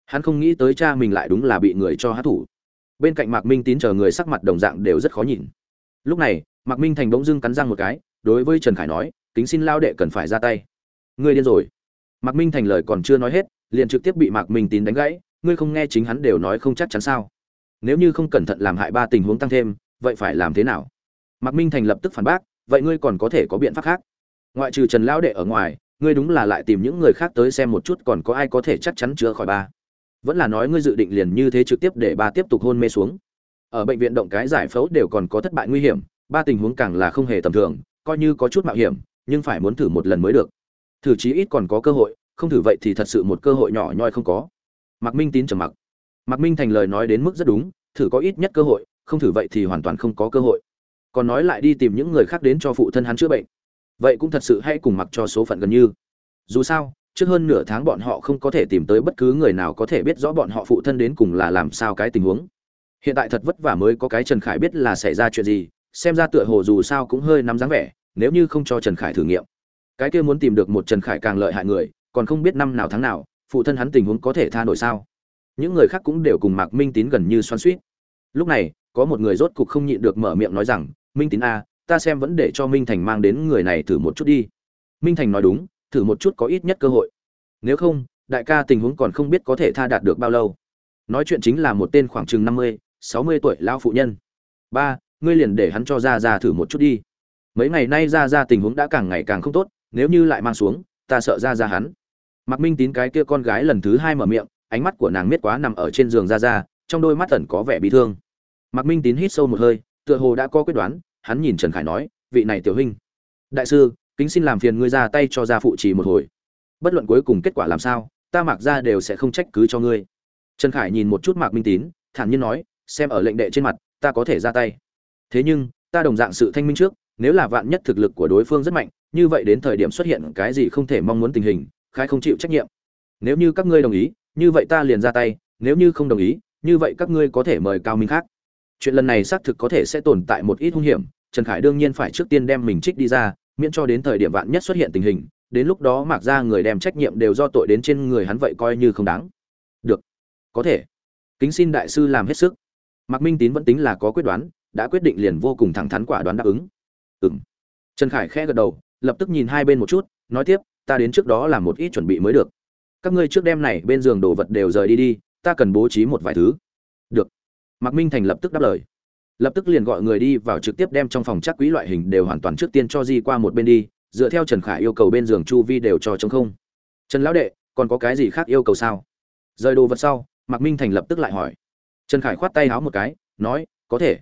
Hắn không nghĩ tới cha mình lại đúng là bị người cho hát thủ. Bên cạnh mạc minh tín chờ người sắc mặt đồng dạng đều rất khó nhìn. Lúc này, mạc minh thành bỗng dưng cắn răng một cái, đối với trần khải nói, kính xin lao đệ cần phải ra tay. Ngươi điên rồi. Mạc minh thành lời còn chưa nói hết, liền trực tiếp bị mạc minh tín đánh gãy, ngươi không nghe chính hắn đều nói không chắc chắn sao? Nếu như không cẩn thận làm hại ba tình huống tăng thêm, vậy phải làm thế nào? Mạc minh thành lập tức phản bác, vậy ngươi còn có thể có biện pháp khác. Ngoại trừ trần lão đệ ở ngoài, ngươi đúng là lại tìm những người khác tới xem một chút còn có ai có thể chắc chắn chữa khỏi ba. Vẫn là nói ngươi dự định liền như thế trực tiếp để ba tiếp tục hôn mê xuống. Ở bệnh viện động cái giải phẫu đều còn có thất bại nguy hiểm, ba tình huống càng là không hề tầm thường, coi như có chút mạo hiểm, nhưng phải muốn thử một lần mới được. Thử chí ít còn có cơ hội, không thử vậy thì thật sự một cơ hội nhỏ nhoi không có. Mạc minh tín trầm mặc. Mạc minh thành lời nói đến mức rất đúng, thử có ít nhất cơ hội, không thử vậy thì hoàn toàn không có cơ hội còn nói lại đi tìm những người khác đến cho phụ thân hắn chữa bệnh. Vậy cũng thật sự hay cùng mặc cho số phận gần như. Dù sao, trước hơn nửa tháng bọn họ không có thể tìm tới bất cứ người nào có thể biết rõ bọn họ phụ thân đến cùng là làm sao cái tình huống. Hiện tại thật vất vả mới có cái trần khải biết là xảy ra chuyện gì, xem ra tựa hồ dù sao cũng hơi nắm dáng vẻ, nếu như không cho trần khải thử nghiệm. Cái kia muốn tìm được một trần khải càng lợi hại người, còn không biết năm nào tháng nào, phụ thân hắn tình huống có thể tha nổi sao? Những người khác cũng đều cùng mạc minh tín gần như xoan suýt lúc này, có một người rốt cục không nhịn được mở miệng nói rằng minh tín a, ta xem vẫn để cho minh thành mang đến người này thử một chút đi. Minh thành nói đúng, thử một chút có ít nhất cơ hội. Nếu không, đại ca tình huống còn không biết có thể tha đạt được bao lâu. Nói chuyện chính là một tên khoảng chừng năm mươi, sáu mươi tuổi lao phụ nhân. Ba, ngươi liền để hắn cho ra ra thử một chút đi. Mấy ngày nay ra ra tình huống đã càng ngày càng không tốt, nếu như lại mang xuống, ta sợ ra ra hắn. Mặc minh tín cái kia con gái lần thứ hai mở miệng, ánh mắt của nàng miết quá nằm ở trên giường ra ra trong đôi mắt tẩn có vẻ bị thương. Mặc minh tín hít sâu một hơi, tựa hồ đã có quyết đoán hắn nhìn trần khải nói, vị này tiểu huynh, đại sư, kính xin làm phiền ngươi ra tay cho gia phụ trì một hồi. Bất luận cuối cùng kết quả làm sao, ta mặc ra đều sẽ không trách cứ cho ngươi. Trần khải nhìn một chút mạc minh tín, thản nhiên nói, xem ở lệnh đệ trên mặt, ta có thể ra tay. Thế nhưng, ta đồng dạng sự thanh minh trước, nếu là vạn nhất thực lực của đối phương rất mạnh, như vậy đến thời điểm xuất hiện cái gì không thể mong muốn tình hình khai không chịu trách nhiệm. Nếu như các ngươi đồng ý, như vậy ta liền ra tay, nếu như không đồng ý, như vậy các ngươi có thể mời cao minh khác chuyện lần này xác thực có thể sẽ tồn tại một ít hung hiểm, trần khải đương nhiên phải trước tiên đem mình trích đi ra, miễn cho đến thời điểm vạn nhất xuất hiện tình hình, đến lúc đó mặc ra người đem trách nhiệm đều do tội đến trên người hắn vậy coi như không đáng. Được, có thể. Kính xin đại sư làm hết sức. Mạc minh tín vẫn tính là có quyết đoán, đã quyết định liền vô cùng thẳng thắn quả đoán đáp ứng. Ừng trần khải khẽ gật đầu, lập tức nhìn hai bên một chút, nói tiếp, ta đến trước đó làm một ít chuẩn bị mới được. Các ngươi trước đêm này bên giường đồ vật đều rời đi đi, ta cần bố trí một vài thứ mạc minh thành lập tức đáp lời. Lập tức liền gọi người đi vào trực tiếp đem trong phòng chắc quỹ loại hình đều hoàn toàn trước tiên cho di qua một bên đi, dựa theo trần khải yêu cầu bên giường chu vi đều cho chống không. Trần lão đệ, còn có cái gì khác yêu cầu sao? Rời đồ vật sau, mạc minh thành lập tức lại hỏi. Trần khải khoát tay háo một cái, nói, có thể.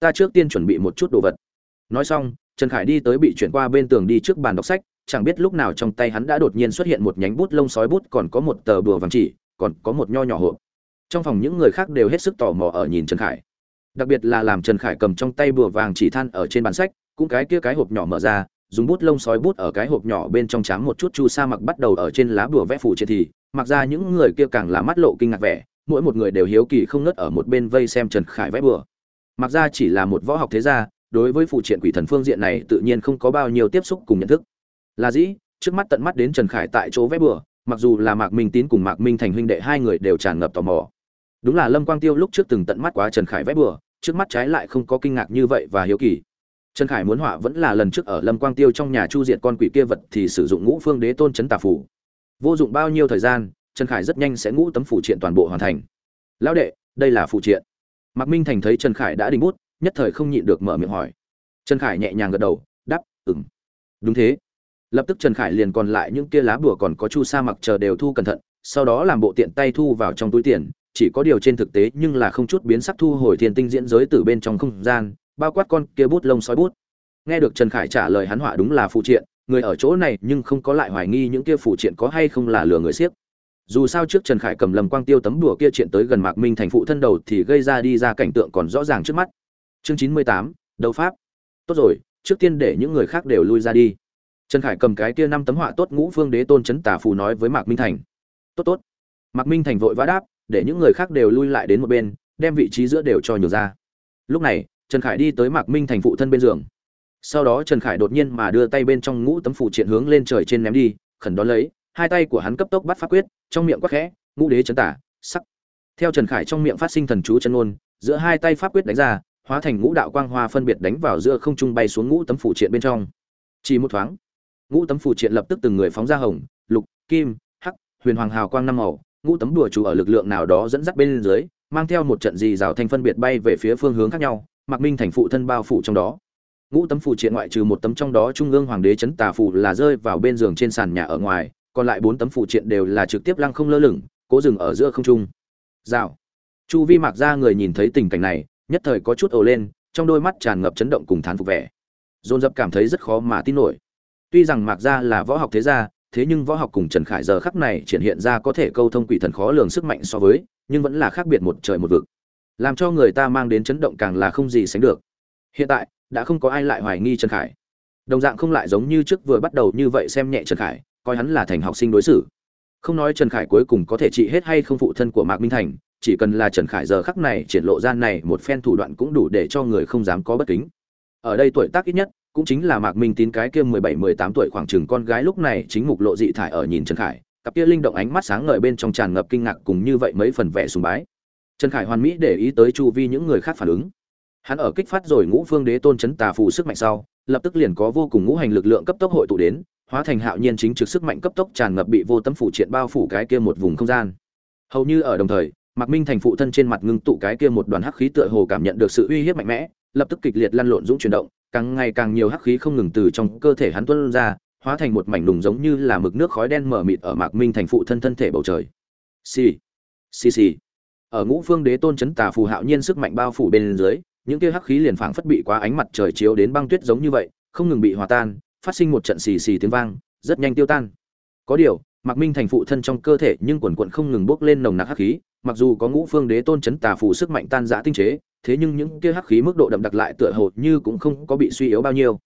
Ta trước tiên chuẩn bị một chút đồ vật. Nói xong, trần khải đi tới bị chuyển qua bên tường đi trước bàn đọc sách, chẳng biết lúc nào trong tay hắn đã đột nhiên xuất hiện một nhánh bút lông sói bút, còn có một tờ bùa vàng chỉ, còn có một nho nhỏ hộp trong phòng những người khác đều hết sức tò mò ở nhìn trần khải. Đặc biệt là làm trần khải cầm trong tay bùa vàng chỉ than ở trên bàn sách cũng cái kia cái hộp nhỏ mở ra dùng bút lông sói bút ở cái hộp nhỏ bên trong tráng một chút chu sa mặc bắt đầu ở trên lá bùa vẽ phủ trên thì mặc ra những người kia càng là mắt lộ kinh ngạc vẻ mỗi một người đều hiếu kỳ không ngớt ở một bên vây xem trần khải vẽ bùa. Mặc ra chỉ là một võ học thế gia đối với phụ triện quỷ thần phương diện này tự nhiên không có bao nhiêu tiếp xúc cùng nhận thức. Là dĩ trước mắt tận mắt đến trần khải tại chỗ vẽ bừa, mặc dù là mạc minh tín cùng mạc minh thành huynh đệ hai người đều tràn ngập tò mò đúng là lâm quang tiêu lúc trước từng tận mắt quá trần khải vẽ bừa, trước mắt trái lại không có kinh ngạc như vậy và hiếu kỳ. Trần khải muốn họa vẫn là lần trước ở lâm quang tiêu trong nhà chu diệt con quỷ kia vật thì sử dụng ngũ phương đế tôn chấn tà phủ. Vô dụng bao nhiêu thời gian trần khải rất nhanh sẽ ngũ tấm phủ triện toàn bộ hoàn thành. Lão đệ đây là phụ triện. Mạc minh thành thấy trần khải đã đình bút nhất thời không nhịn được mở miệng hỏi. Trần khải nhẹ nhàng gật đầu đắp ừng đúng thế. Lập tức trần khải liền còn lại những kia lá bùa còn có chu sa mặc chờ đều thu cẩn thận sau đó làm bộ tiện tay thu vào trong túi tiền chỉ có điều trên thực tế nhưng là không chút biến sắc thu hồi thiên tinh diễn giới từ bên trong không gian, bao quát con kia bút lông sói bút. Nghe được trần khải trả lời hắn họa đúng là phụ triện, người ở chỗ này nhưng không có lại hoài nghi những kia phụ triện có hay không là lừa người siếc. Dù sao trước trần khải cầm lầm quang tiêu tấm đùa kia chuyện tới gần mạc minh thành phụ thân đầu thì gây ra đi ra cảnh tượng còn rõ ràng trước mắt. Chương chín mươi tám, đấu pháp. Tốt rồi, trước tiên để những người khác đều lui ra đi. Trần khải cầm cái kia năm tấm họa tốt ngũ phương đế tôn chấn tả phù nói với mạc minh thành. Tốt tốt. Mạc minh thành vội vã đáp để những người khác đều lui lại đến một bên, đem vị trí giữa đều cho nhường ra. Lúc này, trần khải đi tới mạc minh thành phụ thân bên giường. Sau đó trần khải đột nhiên mà đưa tay bên trong ngũ tấm phụ triện hướng lên trời trên ném đi, khẩn đón lấy, hai tay của hắn cấp tốc bắt pháp quyết, trong miệng quắc khẽ, ngũ đế chấn tả, sắc. Theo trần khải trong miệng phát sinh thần chú chân ngôn, giữa hai tay pháp quyết đánh ra, hóa thành ngũ đạo quang hoa phân biệt đánh vào giữa không trung bay xuống ngũ tấm phụ triện bên trong. Chỉ một thoáng, ngũ tấm phụ triện lập tức từng người phóng ra hồng, lục, kim, hắc, huyền hoàng hào quang năm màu ngũ tấm đùa chủ ở lực lượng nào đó dẫn dắt bên dưới, mang theo một trận gì rào thanh phân biệt bay về phía phương hướng khác nhau mặc minh thành phụ thân bao phủ trong đó. Ngũ tấm phụ triện ngoại trừ một tấm trong đó trung ương hoàng đế chấn tà phù là rơi vào bên giường trên sàn nhà ở ngoài, còn lại bốn tấm phụ triện đều là trực tiếp lăng không lơ lửng, cố dừng ở giữa không trung. Rào. Chu vi mạc ra người nhìn thấy tình cảnh này, nhất thời có chút ồ lên, trong đôi mắt tràn ngập chấn động cùng thán phục vẻ. Dồn dập cảm thấy rất khó mà tin nổi. Tuy rằng mạc gia là võ học thế gia thế nhưng võ học cùng trần khải giờ khắc này triển hiện ra có thể câu thông quỷ thần khó lường sức mạnh so với, nhưng vẫn là khác biệt một trời một vực. Làm cho người ta mang đến chấn động càng là không gì sánh được. Hiện tại, đã không có ai lại hoài nghi trần khải. Đồng dạng không lại giống như trước vừa bắt đầu như vậy xem nhẹ trần khải, coi hắn là thành học sinh đối xử. Không nói trần khải cuối cùng có thể trị hết hay không phụ thân của mạc minh thành, chỉ cần là trần khải giờ khắc này triển lộ gian này một phen thủ đoạn cũng đủ để cho người không dám có bất kính. Ở đây tuổi tác ít nhất cũng chính là mạc minh tín cái kia mười bảy, mười tám tuổi khoảng chừng con gái lúc này chính mục lộ dị thải ở nhìn trần khải, cặp kia linh động ánh mắt sáng ngời bên trong tràn ngập kinh ngạc cùng như vậy mấy phần vẻ sùng bái. Trần khải hoàn mỹ để ý tới chu vi những người khác phản ứng. Hắn ở kích phát rồi ngũ phương đế tôn chấn tà phù sức mạnh sau, lập tức liền có vô cùng ngũ hành lực lượng cấp tốc hội tụ đến, hóa thành hạo nhiên chính trực sức mạnh cấp tốc tràn ngập bị vô tấm phủ triện bao phủ cái kia một vùng không gian. Hầu như ở đồng thời, mạc minh thành phụ thân trên mặt ngưng tụ cái kia một đoàn hắc khí tựa hồ cảm nhận được sự uy hiếp mạnh mẽ, lập tức kịch liệt lăn lộn dũng chuyển động càng ngày càng nhiều hắc khí không ngừng từ trong cơ thể hắn tuôn ra, hóa thành một mảnh nùng giống như là mực nước khói đen mờ mịt ở mạc minh thành phụ thân thân thể bầu trời. Xì xì xì. Ở ngũ phương đế tôn chấn tà phù hạo nhiên sức mạnh bao phủ bên dưới, những kia hắc khí liền phảng phất bị quá ánh mặt trời chiếu đến băng tuyết giống như vậy, không ngừng bị hòa tan, phát sinh một trận xì xì tiếng vang, rất nhanh tiêu tan. Có điều, mạc minh thành phụ thân trong cơ thể nhưng quần quần không ngừng bốc lên nồng nặc hắc khí, mặc dù có ngũ phương đế tôn chấn tà phù sức mạnh tan rã tinh chế thế nhưng những kia hắc khí mức độ đậm đặc lại tựa hồ như cũng không có bị suy yếu bao nhiêu.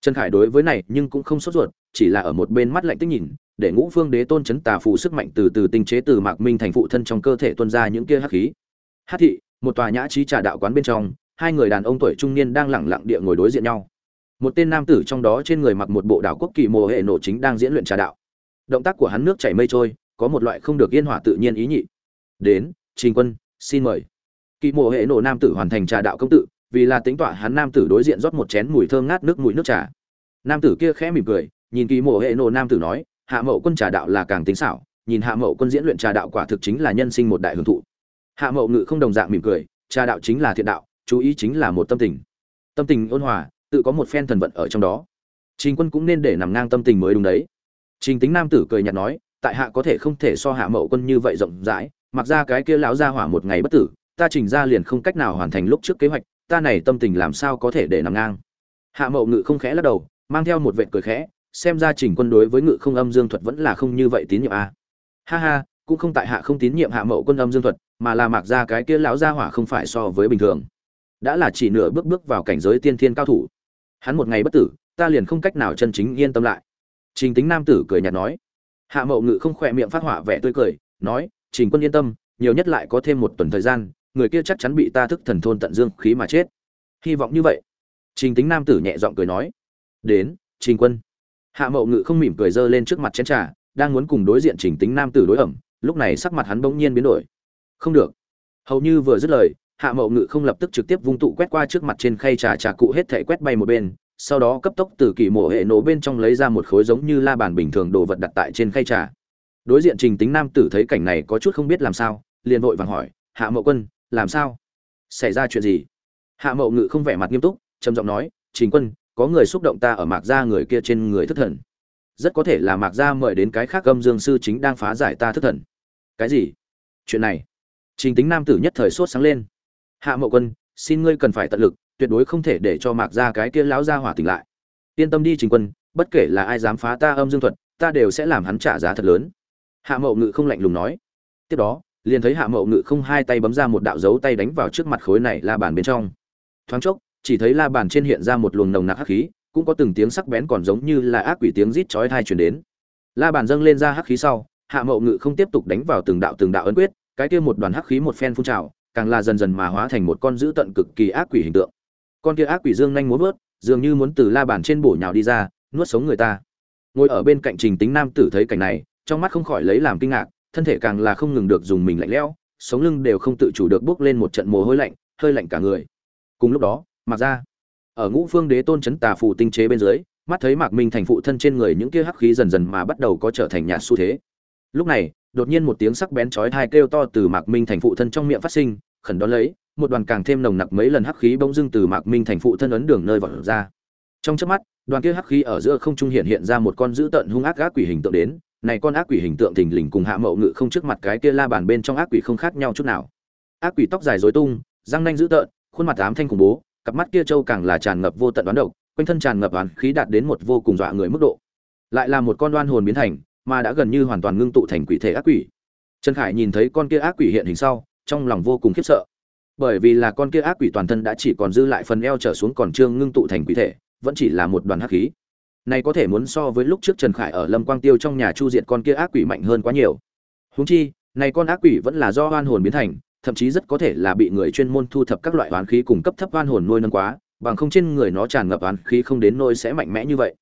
Trần khải đối với này nhưng cũng không sốt ruột, chỉ là ở một bên mắt lạnh tức nhìn, để ngũ phương đế tôn chấn tà phù sức mạnh từ từ tinh chế từ mạc minh thành phụ thân trong cơ thể tuôn ra những kia hắc khí. Hắc thị, một tòa nhã trí trà đạo quán bên trong, hai người đàn ông tuổi trung niên đang lẳng lặng địa ngồi đối diện nhau. Một tên nam tử trong đó trên người mặc một bộ đạo quốc kỳ mồ hệ nổ chính đang diễn luyện trà đạo. Động tác của hắn nước chảy mây trôi, có một loại không được yên hòa tự nhiên ý nhị. Đến, trình quân, xin mời kỳ mộ hệ nổ nam tử hoàn thành trà đạo công tự, vì là tính tọa hắn nam tử đối diện rót một chén mùi thơm ngát nước mùi nước trà. Nam tử kia khẽ mỉm cười, nhìn kỳ mộ hệ nổ nam tử nói, hạ mậu quân trà đạo là càng tính xảo, nhìn hạ mậu quân diễn luyện trà đạo quả thực chính là nhân sinh một đại hưởng thụ. Hạ mậu ngự không đồng dạng mỉm cười, trà đạo chính là thiện đạo, chú ý chính là một tâm tình. Tâm tình ôn hòa, tự có một phen thần vận ở trong đó. Trình quân cũng nên để nằm ngang tâm tình mới đúng đấy. Trình tính nam tử cười nhạt nói, tại hạ có thể không thể so hạ mậu quân như vậy rộng rãi, mặc ra cái kia lão ra hỏa một ngày bất tử ta trình ra liền không cách nào hoàn thành lúc trước kế hoạch, ta này tâm tình làm sao có thể để nằm ngang? Hạ mậu ngự không khẽ lắc đầu, mang theo một vệt cười khẽ, xem ra trình quân đối với ngự không âm dương thuật vẫn là không như vậy tín nhiệm a à. ha ha, cũng không tại hạ không tín nhiệm hạ mậu quân âm dương thuật, mà là mạc ra cái kia lão gia hỏa không phải so với bình thường. Đã là chỉ nửa bước bước vào cảnh giới tiên thiên cao thủ. Hắn một ngày bất tử, ta liền không cách nào chân chính yên tâm lại. Trình tính nam tử cười nhạt nói. Hạ mậu ngự không khỏe miệng phát hỏa vẻ tươi cười, nói, trình quân yên tâm, nhiều nhất lại có thêm một tuần thời gian người kia chắc chắn bị ta thức thần thôn tận dương khí mà chết. Hy vọng như vậy. Trình tính nam tử nhẹ giọng cười nói. Đến, trình quân. Hạ mậu ngự không mỉm cười giơ lên trước mặt chén trà, đang muốn cùng đối diện trình tính nam tử đối ẩm, lúc này sắc mặt hắn bỗng nhiên biến đổi. Không được. Hầu như vừa dứt lời, hạ mậu ngự không lập tức trực tiếp vung tụ quét qua trước mặt trên khay trà trà cụ hết thể quét bay một bên, sau đó cấp tốc từ kỳ mộ hệ nổ bên trong lấy ra một khối giống như la bàn bình thường đồ vật đặt tại trên khay trà. Đối diện trình tính nam tử thấy cảnh này có chút không biết làm sao, liền vội vàng hỏi, hạ mậu quân làm sao? Xảy ra chuyện gì? Hạ mậu ngự không vẻ mặt nghiêm túc, trầm giọng nói, trình quân, có người xúc động ta ở mạc gia người kia trên người thất thần. Rất có thể là mạc gia mời đến cái khác âm dương sư chính đang phá giải ta thất thần. Cái gì? Chuyện này? Trình tính nam tử nhất thời sốt sáng lên. Hạ mậu quân, xin ngươi cần phải tận lực, tuyệt đối không thể để cho mạc gia cái kia lão gia hỏa tỉnh lại. Yên tâm đi trình quân, bất kể là ai dám phá ta âm dương thuật, ta đều sẽ làm hắn trả giá thật lớn. Hạ mậu ngự không lạnh lùng nói. Tiếp đó liền thấy hạ mậu ngự không hai tay bấm ra một đạo dấu tay đánh vào trước mặt khối này la bàn bên trong. Thoáng chốc, chỉ thấy la bàn trên hiện ra một luồng nồng nặc hắc khí, cũng có từng tiếng sắc bén còn giống như là ác quỷ tiếng rít chói tai truyền đến. La bàn dâng lên ra hắc khí sau, hạ mậu ngự không tiếp tục đánh vào từng đạo từng đạo ấn quyết, cái kia một đoàn hắc khí một phen phun trào, càng là dần dần mà hóa thành một con dữ tận cực kỳ ác quỷ hình tượng. Con kia ác quỷ dương nhanh muốn vớt, dường như muốn từ la bàn trên bổ nhào đi ra, nuốt sống người ta. Ngồi ở bên cạnh trình tính nam tử thấy cảnh này, trong mắt không khỏi lấy làm kinh ngạc thân thể càng là không ngừng được dùng mình lạnh lẽo, sống lưng đều không tự chủ được bước lên một trận mồ hôi lạnh, hơi lạnh cả người. Cùng lúc đó mặc ra ở ngũ phương đế tôn chấn tà phù tinh chế bên dưới, mắt thấy mạc minh thành phụ thân trên người những kia hắc khí dần dần mà bắt đầu có trở thành nhạt xu thế. Lúc này, đột nhiên một tiếng sắc bén chói tai kêu to từ mạc minh thành phụ thân trong miệng phát sinh, khẩn đón lấy, một đoàn càng thêm nồng nặc mấy lần hắc khí bỗng dưng từ mạc minh thành phụ thân ấn đường nơi vọt ra. Trong chớp mắt, đoàn kia hắc khí ở giữa không trung hiện hiện ra một con dữ tợn hung ác gác quỷ hình tượng đến này con ác quỷ hình tượng thình lình cùng hạ mậu ngự không trước mặt cái kia la bàn bên trong ác quỷ không khác nhau chút nào. Ác quỷ tóc dài rối tung, răng nanh dữ tợn, khuôn mặt ám thanh khủng bố, cặp mắt kia trâu càng là tràn ngập vô tận đoán độc, quanh thân tràn ngập oán khí đạt đến một vô cùng dọa người mức độ. Lại là một con đoan hồn biến thành, mà đã gần như hoàn toàn ngưng tụ thành quỷ thể ác quỷ. Trần khải nhìn thấy con kia ác quỷ hiện hình sau, trong lòng vô cùng khiếp sợ. Bởi vì là con kia ác quỷ toàn thân đã chỉ còn dư lại phần eo trở xuống còn trương ngưng tụ thành quỷ thể, vẫn chỉ là một đoàn hắc khí này có thể muốn so với lúc trước trần khải ở lâm quang tiêu trong nhà chu diệt con kia ác quỷ mạnh hơn quá nhiều. Húng chi, này con ác quỷ vẫn là do oan hồn biến thành, thậm chí rất có thể là bị người chuyên môn thu thập các loại oán khí cùng cấp thấp oan hồn nuôi nâng quá, bằng không trên người nó tràn ngập oán khí không đến nỗi sẽ mạnh mẽ như vậy.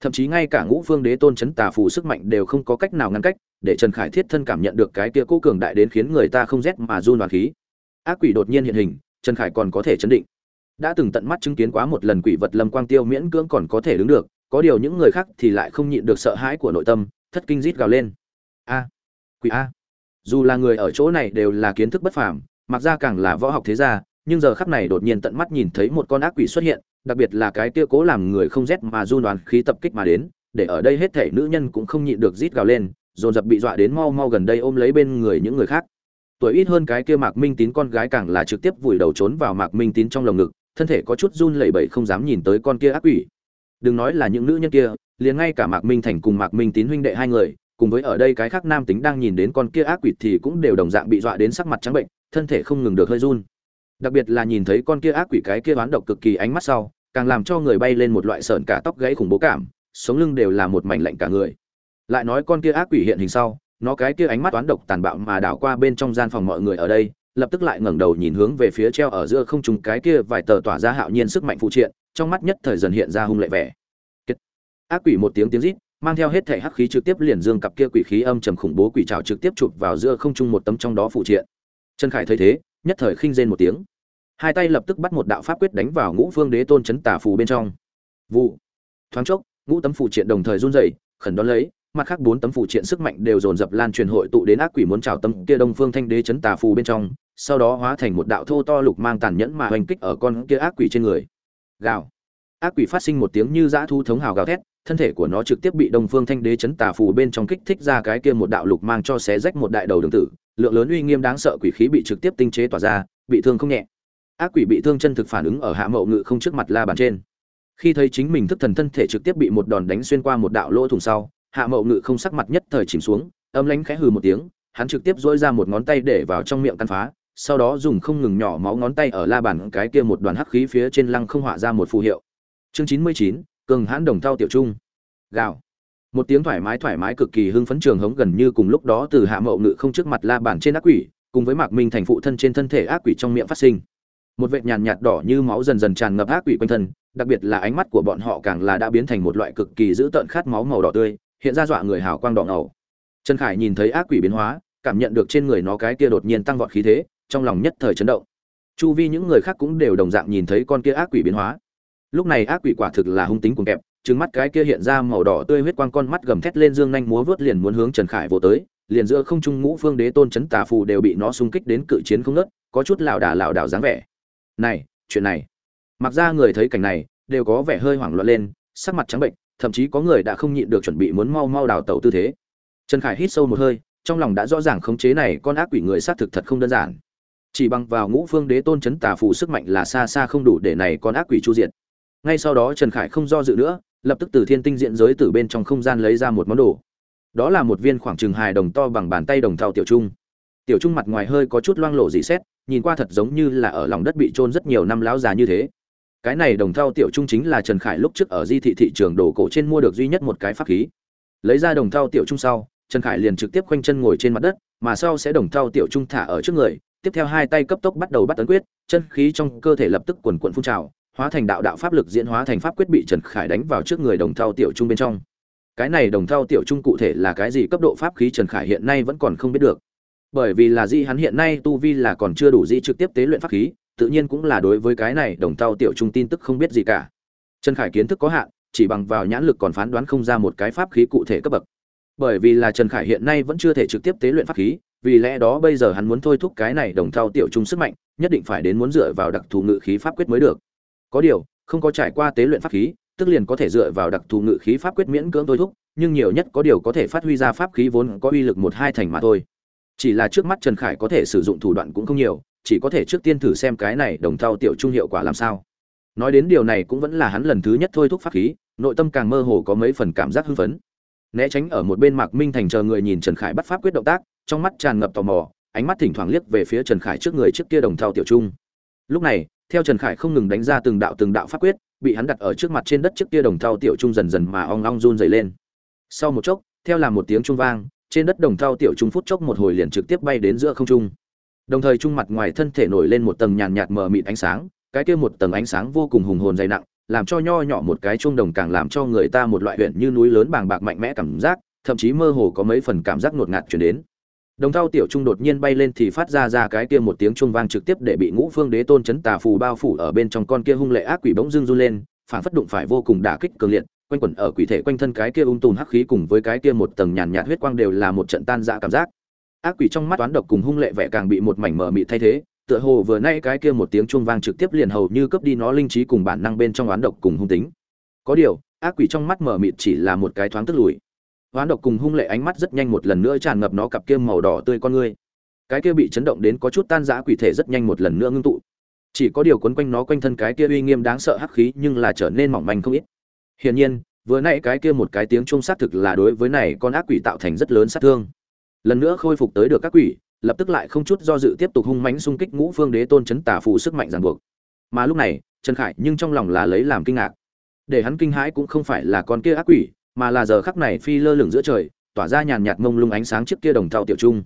Thậm chí ngay cả ngũ phương đế tôn chấn tà phù sức mạnh đều không có cách nào ngăn cách, để trần khải thiết thân cảm nhận được cái kia cố cường đại đến khiến người ta không rét mà run oan khí. Ác quỷ đột nhiên hiện hình, trần khải còn có thể chấn định. Đã từng tận mắt chứng kiến quá một lần quỷ vật lâm quang tiêu miễn cưỡng còn có thể đứng được có điều những người khác thì lại không nhịn được sợ hãi của nội tâm, thất kinh rít gào lên. A, quỷ a. Dù là người ở chỗ này đều là kiến thức bất phàm, mặc ra càng là võ học thế gia, nhưng giờ khắc này đột nhiên tận mắt nhìn thấy một con ác quỷ xuất hiện, đặc biệt là cái kia cố làm người không rét mà run đoàn khí tập kích mà đến, để ở đây hết thể nữ nhân cũng không nhịn được rít gào lên, dồn dập bị dọa đến mau mau gần đây ôm lấy bên người những người khác. Tuổi ít hơn cái kia mạc minh tín con gái càng là trực tiếp vùi đầu trốn vào mạc minh tín trong lồng ngực, thân thể có chút run lẩy bẩy không dám nhìn tới con kia ác quỷ đừng nói là những nữ nhân kia, liền ngay cả mạc minh thành cùng mạc minh tín huynh đệ hai người, cùng với ở đây cái khác nam tính đang nhìn đến con kia ác quỷ thì cũng đều đồng dạng bị dọa đến sắc mặt trắng bệnh, thân thể không ngừng được hơi run. Đặc biệt là nhìn thấy con kia ác quỷ cái kia oán độc cực kỳ ánh mắt sau, càng làm cho người bay lên một loại sợn cả tóc gãy khủng bố cảm, sống lưng đều là một mảnh lạnh cả người. Lại nói con kia ác quỷ hiện hình sau, nó cái kia ánh mắt oán độc tàn bạo mà đảo qua bên trong gian phòng mọi người ở đây lập tức lại ngẩng đầu nhìn hướng về phía treo ở giữa không trung cái kia vài tờ tỏa ra hạo nhiên sức mạnh phụ triện, trong mắt nhất thời dần hiện ra hung lệ vẻ. Kết. ác quỷ một tiếng tiếng rít, mang theo hết thể hắc khí trực tiếp liền dương cặp kia quỷ khí âm trầm khủng bố quỷ trảo trực tiếp chụp vào giữa không trung một tấm trong đó phụ triện. Trần khải thấy thế, nhất thời khinh rên một tiếng. Hai tay lập tức bắt một đạo pháp quyết đánh vào ngũ phương đế tôn chấn tà phù bên trong. Vụ. Thoáng chốc, ngũ tấm phụ triện đồng thời run rẩy, khẩn đón lấy mặt khác bốn tấm phụ triện sức mạnh đều dồn dập lan truyền hội tụ đến ác quỷ muốn chào tâm kia đông phương thanh đế chấn tà phù bên trong, sau đó hóa thành một đạo thô to lục mang tàn nhẫn mà hoành kích ở con kia ác quỷ trên người. Gào. Ác quỷ phát sinh một tiếng như dã thu thống hào gào thét, thân thể của nó trực tiếp bị đông phương thanh đế chấn tà phù bên trong kích thích ra cái kia một đạo lục mang cho xé rách một đại đầu đường tử, lượng lớn uy nghiêm đáng sợ quỷ khí bị trực tiếp tinh chế tỏa ra, bị thương không nhẹ. Ác quỷ bị thương chân thực phản ứng ở hạ mậu ngự không trước mặt la bàn trên. Khi thấy chính mình thức thần thân thể trực tiếp bị một đòn đánh xuyên qua một đạo lỗ thủng sau hạ mậu ngự không sắc mặt nhất thời chìm xuống, âm lánh khẽ hừ một tiếng, hắn trực tiếp dỗi ra một ngón tay để vào trong miệng căn phá, sau đó dùng không ngừng nhỏ máu ngón tay ở la bàn cái kia một đoàn hắc khí phía trên lăng không họa ra một phù hiệu. Chương chín mươi chín, cường hãn đồng thao tiểu trung. Gào. Một tiếng thoải mái thoải mái cực kỳ hưng phấn trường hống gần như cùng lúc đó từ hạ mậu ngự không trước mặt la bàn trên ác quỷ, cùng với mạc minh thành phụ thân trên thân thể ác quỷ trong miệng phát sinh. Một vệt nhàn nhạt đỏ như máu dần dần tràn ngập ác quỷ quanh thân, đặc biệt là ánh mắt của bọn họ càng là đã biến thành một loại cực kỳ dữ tợn khát máu màu đỏ tươi hiện ra dọa người hào quang đỏ ngầu. Trần khải nhìn thấy ác quỷ biến hóa cảm nhận được trên người nó cái kia đột nhiên tăng vọt khí thế trong lòng nhất thời chấn động. Chu vi những người khác cũng đều đồng dạng nhìn thấy con kia ác quỷ biến hóa. Lúc này ác quỷ quả thực là hung tính cuồng kẹp trừng mắt cái kia hiện ra màu đỏ tươi huyết quang con mắt gầm thét lên dương nhanh múa vớt liền muốn hướng trần khải vồ tới liền giữa không trung ngũ phương đế tôn chấn tà phù đều bị nó xung kích đến cự chiến không ngớt, có chút lảo đả lảo đảo dáng vẻ. Này chuyện này. Mặc ra người thấy cảnh này đều có vẻ hơi hoảng loạn lên sắc mặt trắng bệnh thậm chí có người đã không nhịn được chuẩn bị muốn mau mau đào tẩu tư thế. Trần khải hít sâu một hơi, trong lòng đã rõ ràng khống chế này con ác quỷ người xác thực thật không đơn giản. Chỉ bằng vào ngũ phương đế tôn chấn tà phù sức mạnh là xa xa không đủ để này con ác quỷ chu diệt. Ngay sau đó trần khải không do dự nữa, lập tức từ thiên tinh diện giới từ bên trong không gian lấy ra một món đồ. Đó là một viên khoảng chừng hài đồng to bằng bàn tay đồng thau tiểu trung. Tiểu trung mặt ngoài hơi có chút loang lổ dị xét, nhìn qua thật giống như là ở lòng đất bị trôn rất nhiều năm láo già như thế cái này đồng thau tiểu trung chính là trần khải lúc trước ở di thị thị trường đồ cổ trên mua được duy nhất một cái pháp khí. Lấy ra đồng thau tiểu trung sau, trần khải liền trực tiếp khoanh chân ngồi trên mặt đất, mà sau sẽ đồng thau tiểu trung thả ở trước người, tiếp theo hai tay cấp tốc bắt đầu bắt tấn quyết, chân khí trong cơ thể lập tức quần quận phun trào, hóa thành đạo đạo pháp lực diễn hóa thành pháp quyết bị trần khải đánh vào trước người đồng thau tiểu trung bên trong. Cái này đồng thau tiểu trung cụ thể là cái gì cấp độ pháp khí trần khải hiện nay vẫn còn không biết được. Bởi vì là di hắn hiện nay tu vi là còn chưa đủ di trực tiếp tế luyện pháp khí tự nhiên cũng là đối với cái này đồng thau tiểu trung tin tức không biết gì cả. Trần khải kiến thức có hạn, chỉ bằng vào nhãn lực còn phán đoán không ra một cái pháp khí cụ thể cấp bậc. Bởi vì là trần khải hiện nay vẫn chưa thể trực tiếp tế luyện pháp khí, vì lẽ đó bây giờ hắn muốn thôi thúc cái này đồng thau tiểu trung sức mạnh, nhất định phải đến muốn dựa vào đặc thù ngự khí pháp quyết mới được. Có điều, không có trải qua tế luyện pháp khí, tức liền có thể dựa vào đặc thù ngự khí pháp quyết miễn cưỡng thôi thúc, nhưng nhiều nhất có điều có thể phát huy ra pháp khí vốn có uy lực một hai thành mà thôi. Chỉ là trước mắt trần khải có thể sử dụng thủ đoạn cũng không nhiều chỉ có thể trước tiên thử xem cái này đồng thau tiểu trung hiệu quả làm sao. Nói đến điều này cũng vẫn là hắn lần thứ nhất thôi thúc pháp khí, nội tâm càng mơ hồ có mấy phần cảm giác hưng phấn. Né tránh ở một bên mạc minh thành chờ người nhìn trần khải bắt pháp quyết động tác, trong mắt tràn ngập tò mò, ánh mắt thỉnh thoảng liếc về phía trần khải trước người trước kia đồng thau tiểu trung. Lúc này, theo trần khải không ngừng đánh ra từng đạo từng đạo pháp quyết, bị hắn đặt ở trước mặt trên đất trước kia đồng thau tiểu trung dần dần mà ong ong run dày lên. Sau một chốc, theo làm một tiếng trung vang, trên đất đồng thau tiểu trung phút chốc một hồi liền trực tiếp bay đến giữa không trung đồng thời trung mặt ngoài thân thể nổi lên một tầng nhàn nhạt mờ mịt ánh sáng, cái kia một tầng ánh sáng vô cùng hùng hồn dày nặng, làm cho nho nhỏ một cái chuông đồng càng làm cho người ta một loại huyện như núi lớn bàng bạc mạnh mẽ cảm giác, thậm chí mơ hồ có mấy phần cảm giác ngột ngạt chuyển đến. Đồng thao tiểu trung đột nhiên bay lên thì phát ra ra cái kia một tiếng chuông vang trực tiếp để bị ngũ phương đế tôn chấn tà phù bao phủ ở bên trong con kia hung lệ ác quỷ bỗng dưng run lên, phản phất đụng phải vô cùng đả kích cường liệt, quanh quẩn ở quỷ thể quanh thân cái kia ung tùn hắc khí cùng với cái kia một tầng nhàn nhạt huyết quang đều là một trận tan dã cảm giác ác quỷ trong mắt toán độc cùng hung lệ vẻ càng bị một mảnh mờ mịt thay thế, tựa hồ vừa nay cái kia một tiếng chuông vang trực tiếp liền hầu như cướp đi nó linh trí cùng bản năng bên trong oán độc cùng hung tính. Có điều, ác quỷ trong mắt mờ mịt chỉ là một cái thoáng tức lùi. Oán độc cùng hung lệ ánh mắt rất nhanh một lần nữa tràn ngập nó cặp kia màu đỏ tươi con ngươi. Cái kia bị chấn động đến có chút tan rã quỷ thể rất nhanh một lần nữa ngưng tụ. Chỉ có điều quấn quanh nó quanh thân cái kia uy nghiêm đáng sợ hắc khí nhưng là trở nên mỏng manh không ít. Hiển nhiên, vừa nãy cái kia một cái tiếng chuông xác thực là đối với này con ác quỷ tạo thành rất lớn sát thương lần nữa khôi phục tới được các quỷ, lập tức lại không chút do dự tiếp tục hung mãnh xung kích ngũ phương đế tôn chấn tả phù sức mạnh ràng buộc. Mà lúc này, trần khải nhưng trong lòng là lấy làm kinh ngạc. Để hắn kinh hãi cũng không phải là con kia ác quỷ, mà là giờ khắc này phi lơ lửng giữa trời, tỏa ra nhàn nhạt mông lung ánh sáng trước kia đồng thao tiểu trung.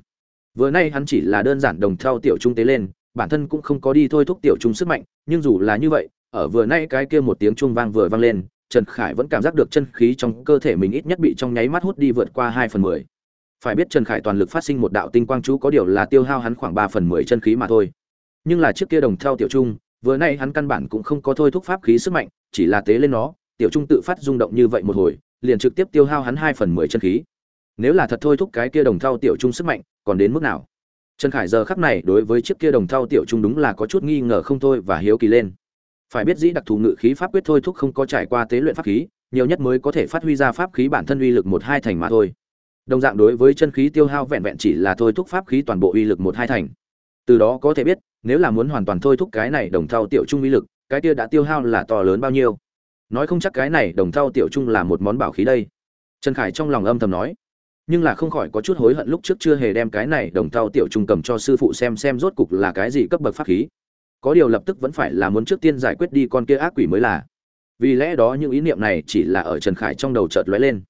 Vừa nay hắn chỉ là đơn giản đồng thao tiểu trung tế lên, bản thân cũng không có đi thôi thúc tiểu trung sức mạnh, nhưng dù là như vậy, ở vừa nay cái kia một tiếng chuông vang vừa vang lên, trần khải vẫn cảm giác được chân khí trong cơ thể mình ít nhất bị trong nháy mắt hút đi vượt qua hai phần mười phải biết trần khải toàn lực phát sinh một đạo tinh quang chú có điều là tiêu hao hắn khoảng ba phần mười chân khí mà thôi. Nhưng là chiếc kia đồng theo tiểu trung, vừa nay hắn căn bản cũng không có thôi thúc pháp khí sức mạnh, chỉ là tế lên nó, tiểu trung tự phát rung động như vậy một hồi, liền trực tiếp tiêu hao hắn hai phần mười chân khí. Nếu là thật thôi thúc cái kia đồng thau tiểu trung sức mạnh, còn đến mức nào? Trần khải giờ khắc này đối với chiếc kia đồng thau tiểu trung đúng là có chút nghi ngờ không thôi và hiếu kỳ lên. Phải biết dĩ đặc thù ngự khí pháp quyết thôi thúc không có trải qua tế luyện pháp khí, nhiều nhất mới có thể phát huy ra pháp khí bản thân uy lực một hai thành mà thôi đồng dạng đối với chân khí tiêu hao vẹn vẹn chỉ là thôi thúc pháp khí toàn bộ uy lực một hai thành. Từ đó có thể biết, nếu là muốn hoàn toàn thôi thúc cái này đồng thau tiểu trung uy lực, cái kia đã tiêu hao là to lớn bao nhiêu? Nói không chắc cái này đồng thau tiểu trung là một món bảo khí đây. Trần khải trong lòng âm thầm nói. Nhưng là không khỏi có chút hối hận lúc trước chưa hề đem cái này đồng thau tiểu trung cầm cho sư phụ xem xem rốt cục là cái gì cấp bậc pháp khí. Có điều lập tức vẫn phải là muốn trước tiên giải quyết đi con kia ác quỷ mới là. Vì lẽ đó những ý niệm này chỉ là ở trần khải trong đầu chợt lóe lên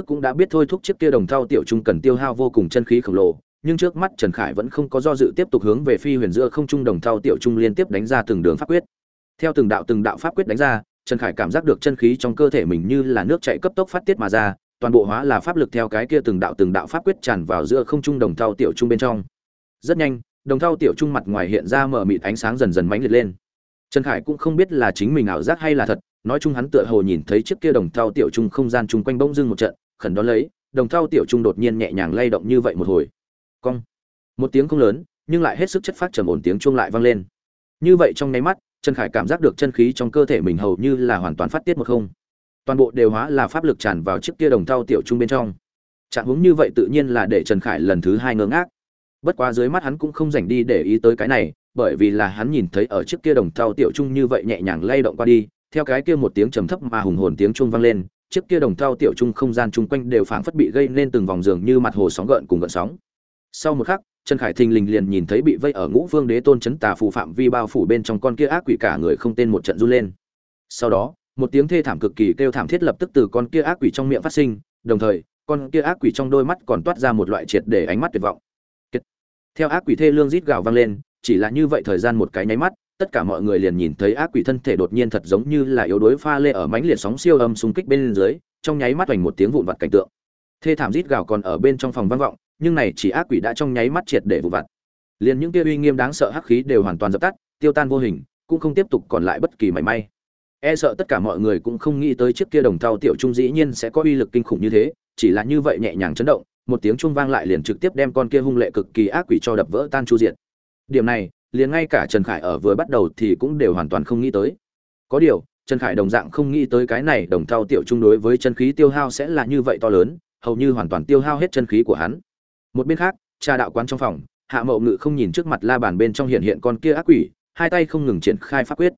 tức cũng đã biết thôi thúc chiếc kia đồng thau tiểu trung cần tiêu hao vô cùng chân khí khổng lồ, nhưng trước mắt trần khải vẫn không có do dự tiếp tục hướng về phi huyền giữa không trung đồng thau tiểu trung liên tiếp đánh ra từng đường pháp quyết. Theo từng đạo từng đạo pháp quyết đánh ra, trần khải cảm giác được chân khí trong cơ thể mình như là nước chạy cấp tốc phát tiết mà ra, toàn bộ hóa là pháp lực theo cái kia từng đạo từng đạo pháp quyết tràn vào giữa không trung đồng thau tiểu trung bên trong. Rất nhanh, đồng thau tiểu trung mặt ngoài hiện ra mở mịt ánh sáng dần dần mãnh liệt lên. Trần khải cũng không biết là chính mình ảo giác hay là thật, nói chung hắn tựa hồ nhìn thấy chiếc kia đồng thau tiểu trung không gian chung quanh bỗng dưng một trận khẩn đón lấy, đồng thau tiểu trung đột nhiên nhẹ nhàng lay động như vậy một hồi. Cong. Một tiếng không lớn, nhưng lại hết sức chất phát trầm ổn tiếng chuông lại vang lên. Như vậy trong nháy mắt, trần khải cảm giác được chân khí trong cơ thể mình hầu như là hoàn toàn phát tiết một không. Toàn bộ đều hóa là pháp lực tràn vào chiếc kia đồng thau tiểu trung bên trong. Trạng hướng như vậy tự nhiên là để trần khải lần thứ hai ngơ ngác. Bất quá dưới mắt hắn cũng không dành đi để ý tới cái này, bởi vì là hắn nhìn thấy ở chiếc kia đồng thau tiểu trung như vậy nhẹ nhàng lay động qua đi, theo cái kia một tiếng trầm thấp mà hùng hồn tiếng chuông vang lên chiếc kia đồng thau tiểu trung không gian chung quanh đều phảng phất bị gây nên từng vòng giường như mặt hồ sóng gợn cùng gợn sóng. Sau một khắc, trần khải thình lình liền nhìn thấy bị vây ở ngũ vương đế tôn chấn tà phù phạm vi bao phủ bên trong con kia ác quỷ cả người không tên một trận run lên. Sau đó, một tiếng thê thảm cực kỳ kêu thảm thiết lập tức từ con kia ác quỷ trong miệng phát sinh, đồng thời, con kia ác quỷ trong đôi mắt còn toát ra một loại triệt để ánh mắt tuyệt vọng. Theo ác quỷ thê lương rít gào vang lên, chỉ là như vậy thời gian một cái nháy mắt tất cả mọi người liền nhìn thấy ác quỷ thân thể đột nhiên thật giống như là yếu đuối pha lê ở mánh liệt sóng siêu âm xung kích bên dưới, trong nháy mắt hoành một tiếng vụn vặt cảnh tượng. Thê thảm rít gào còn ở bên trong phòng vang vọng, nhưng này chỉ ác quỷ đã trong nháy mắt triệt để vụn vặt. Liền những kia uy nghiêm đáng sợ hắc khí đều hoàn toàn dập tắt, tiêu tan vô hình, cũng không tiếp tục còn lại bất kỳ mảy may. E sợ tất cả mọi người cũng không nghĩ tới chiếc kia đồng thau tiểu trung dĩ nhiên sẽ có uy lực kinh khủng như thế, chỉ là như vậy nhẹ nhàng chấn động, một tiếng chuông vang lại liền trực tiếp đem con kia hung lệ cực kỳ ác quỷ cho đập vỡ tan chu diệt. Điểm này liền ngay cả trần khải ở vừa bắt đầu thì cũng đều hoàn toàn không nghĩ tới. Có điều, trần khải đồng dạng không nghĩ tới cái này đồng thao tiểu trung đối với chân khí tiêu hao sẽ là như vậy to lớn, hầu như hoàn toàn tiêu hao hết chân khí của hắn. Một bên khác, trà đạo quán trong phòng, hạ mậu ngự không nhìn trước mặt la bàn bên trong hiện hiện con kia ác quỷ, hai tay không ngừng triển khai pháp quyết.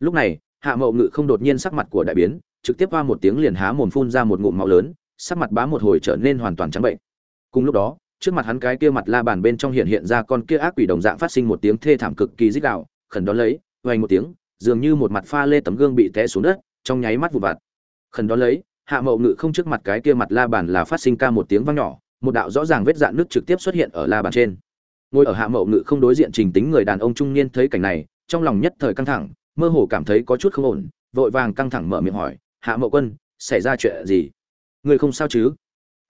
Lúc này, hạ mậu ngự không đột nhiên sắc mặt của đại biến, trực tiếp qua một tiếng liền há mồm phun ra một ngụm máu lớn, sắc mặt bá một hồi trở nên hoàn toàn trắng bệnh. Cùng lúc đó trước mặt hắn cái kia mặt la bàn bên trong hiện hiện ra con kia ác quỷ đồng dạng phát sinh một tiếng thê thảm cực kỳ rít gào, khẩn đón lấy, vang một tiếng, dường như một mặt pha lê tấm gương bị té xuống đất, trong nháy mắt vụt vặt. Khẩn đón lấy, hạ mậu ngự không trước mặt cái kia mặt la bàn là phát sinh ca một tiếng vang nhỏ, một đạo rõ ràng vết dạn nước trực tiếp xuất hiện ở la bàn trên. Ngồi ở hạ mậu ngự không đối diện trình tính người đàn ông trung niên thấy cảnh này, trong lòng nhất thời căng thẳng, mơ hồ cảm thấy có chút không ổn, vội vàng căng thẳng mở miệng hỏi, hạ mậu quân, xảy ra chuyện gì? Người không sao chứ?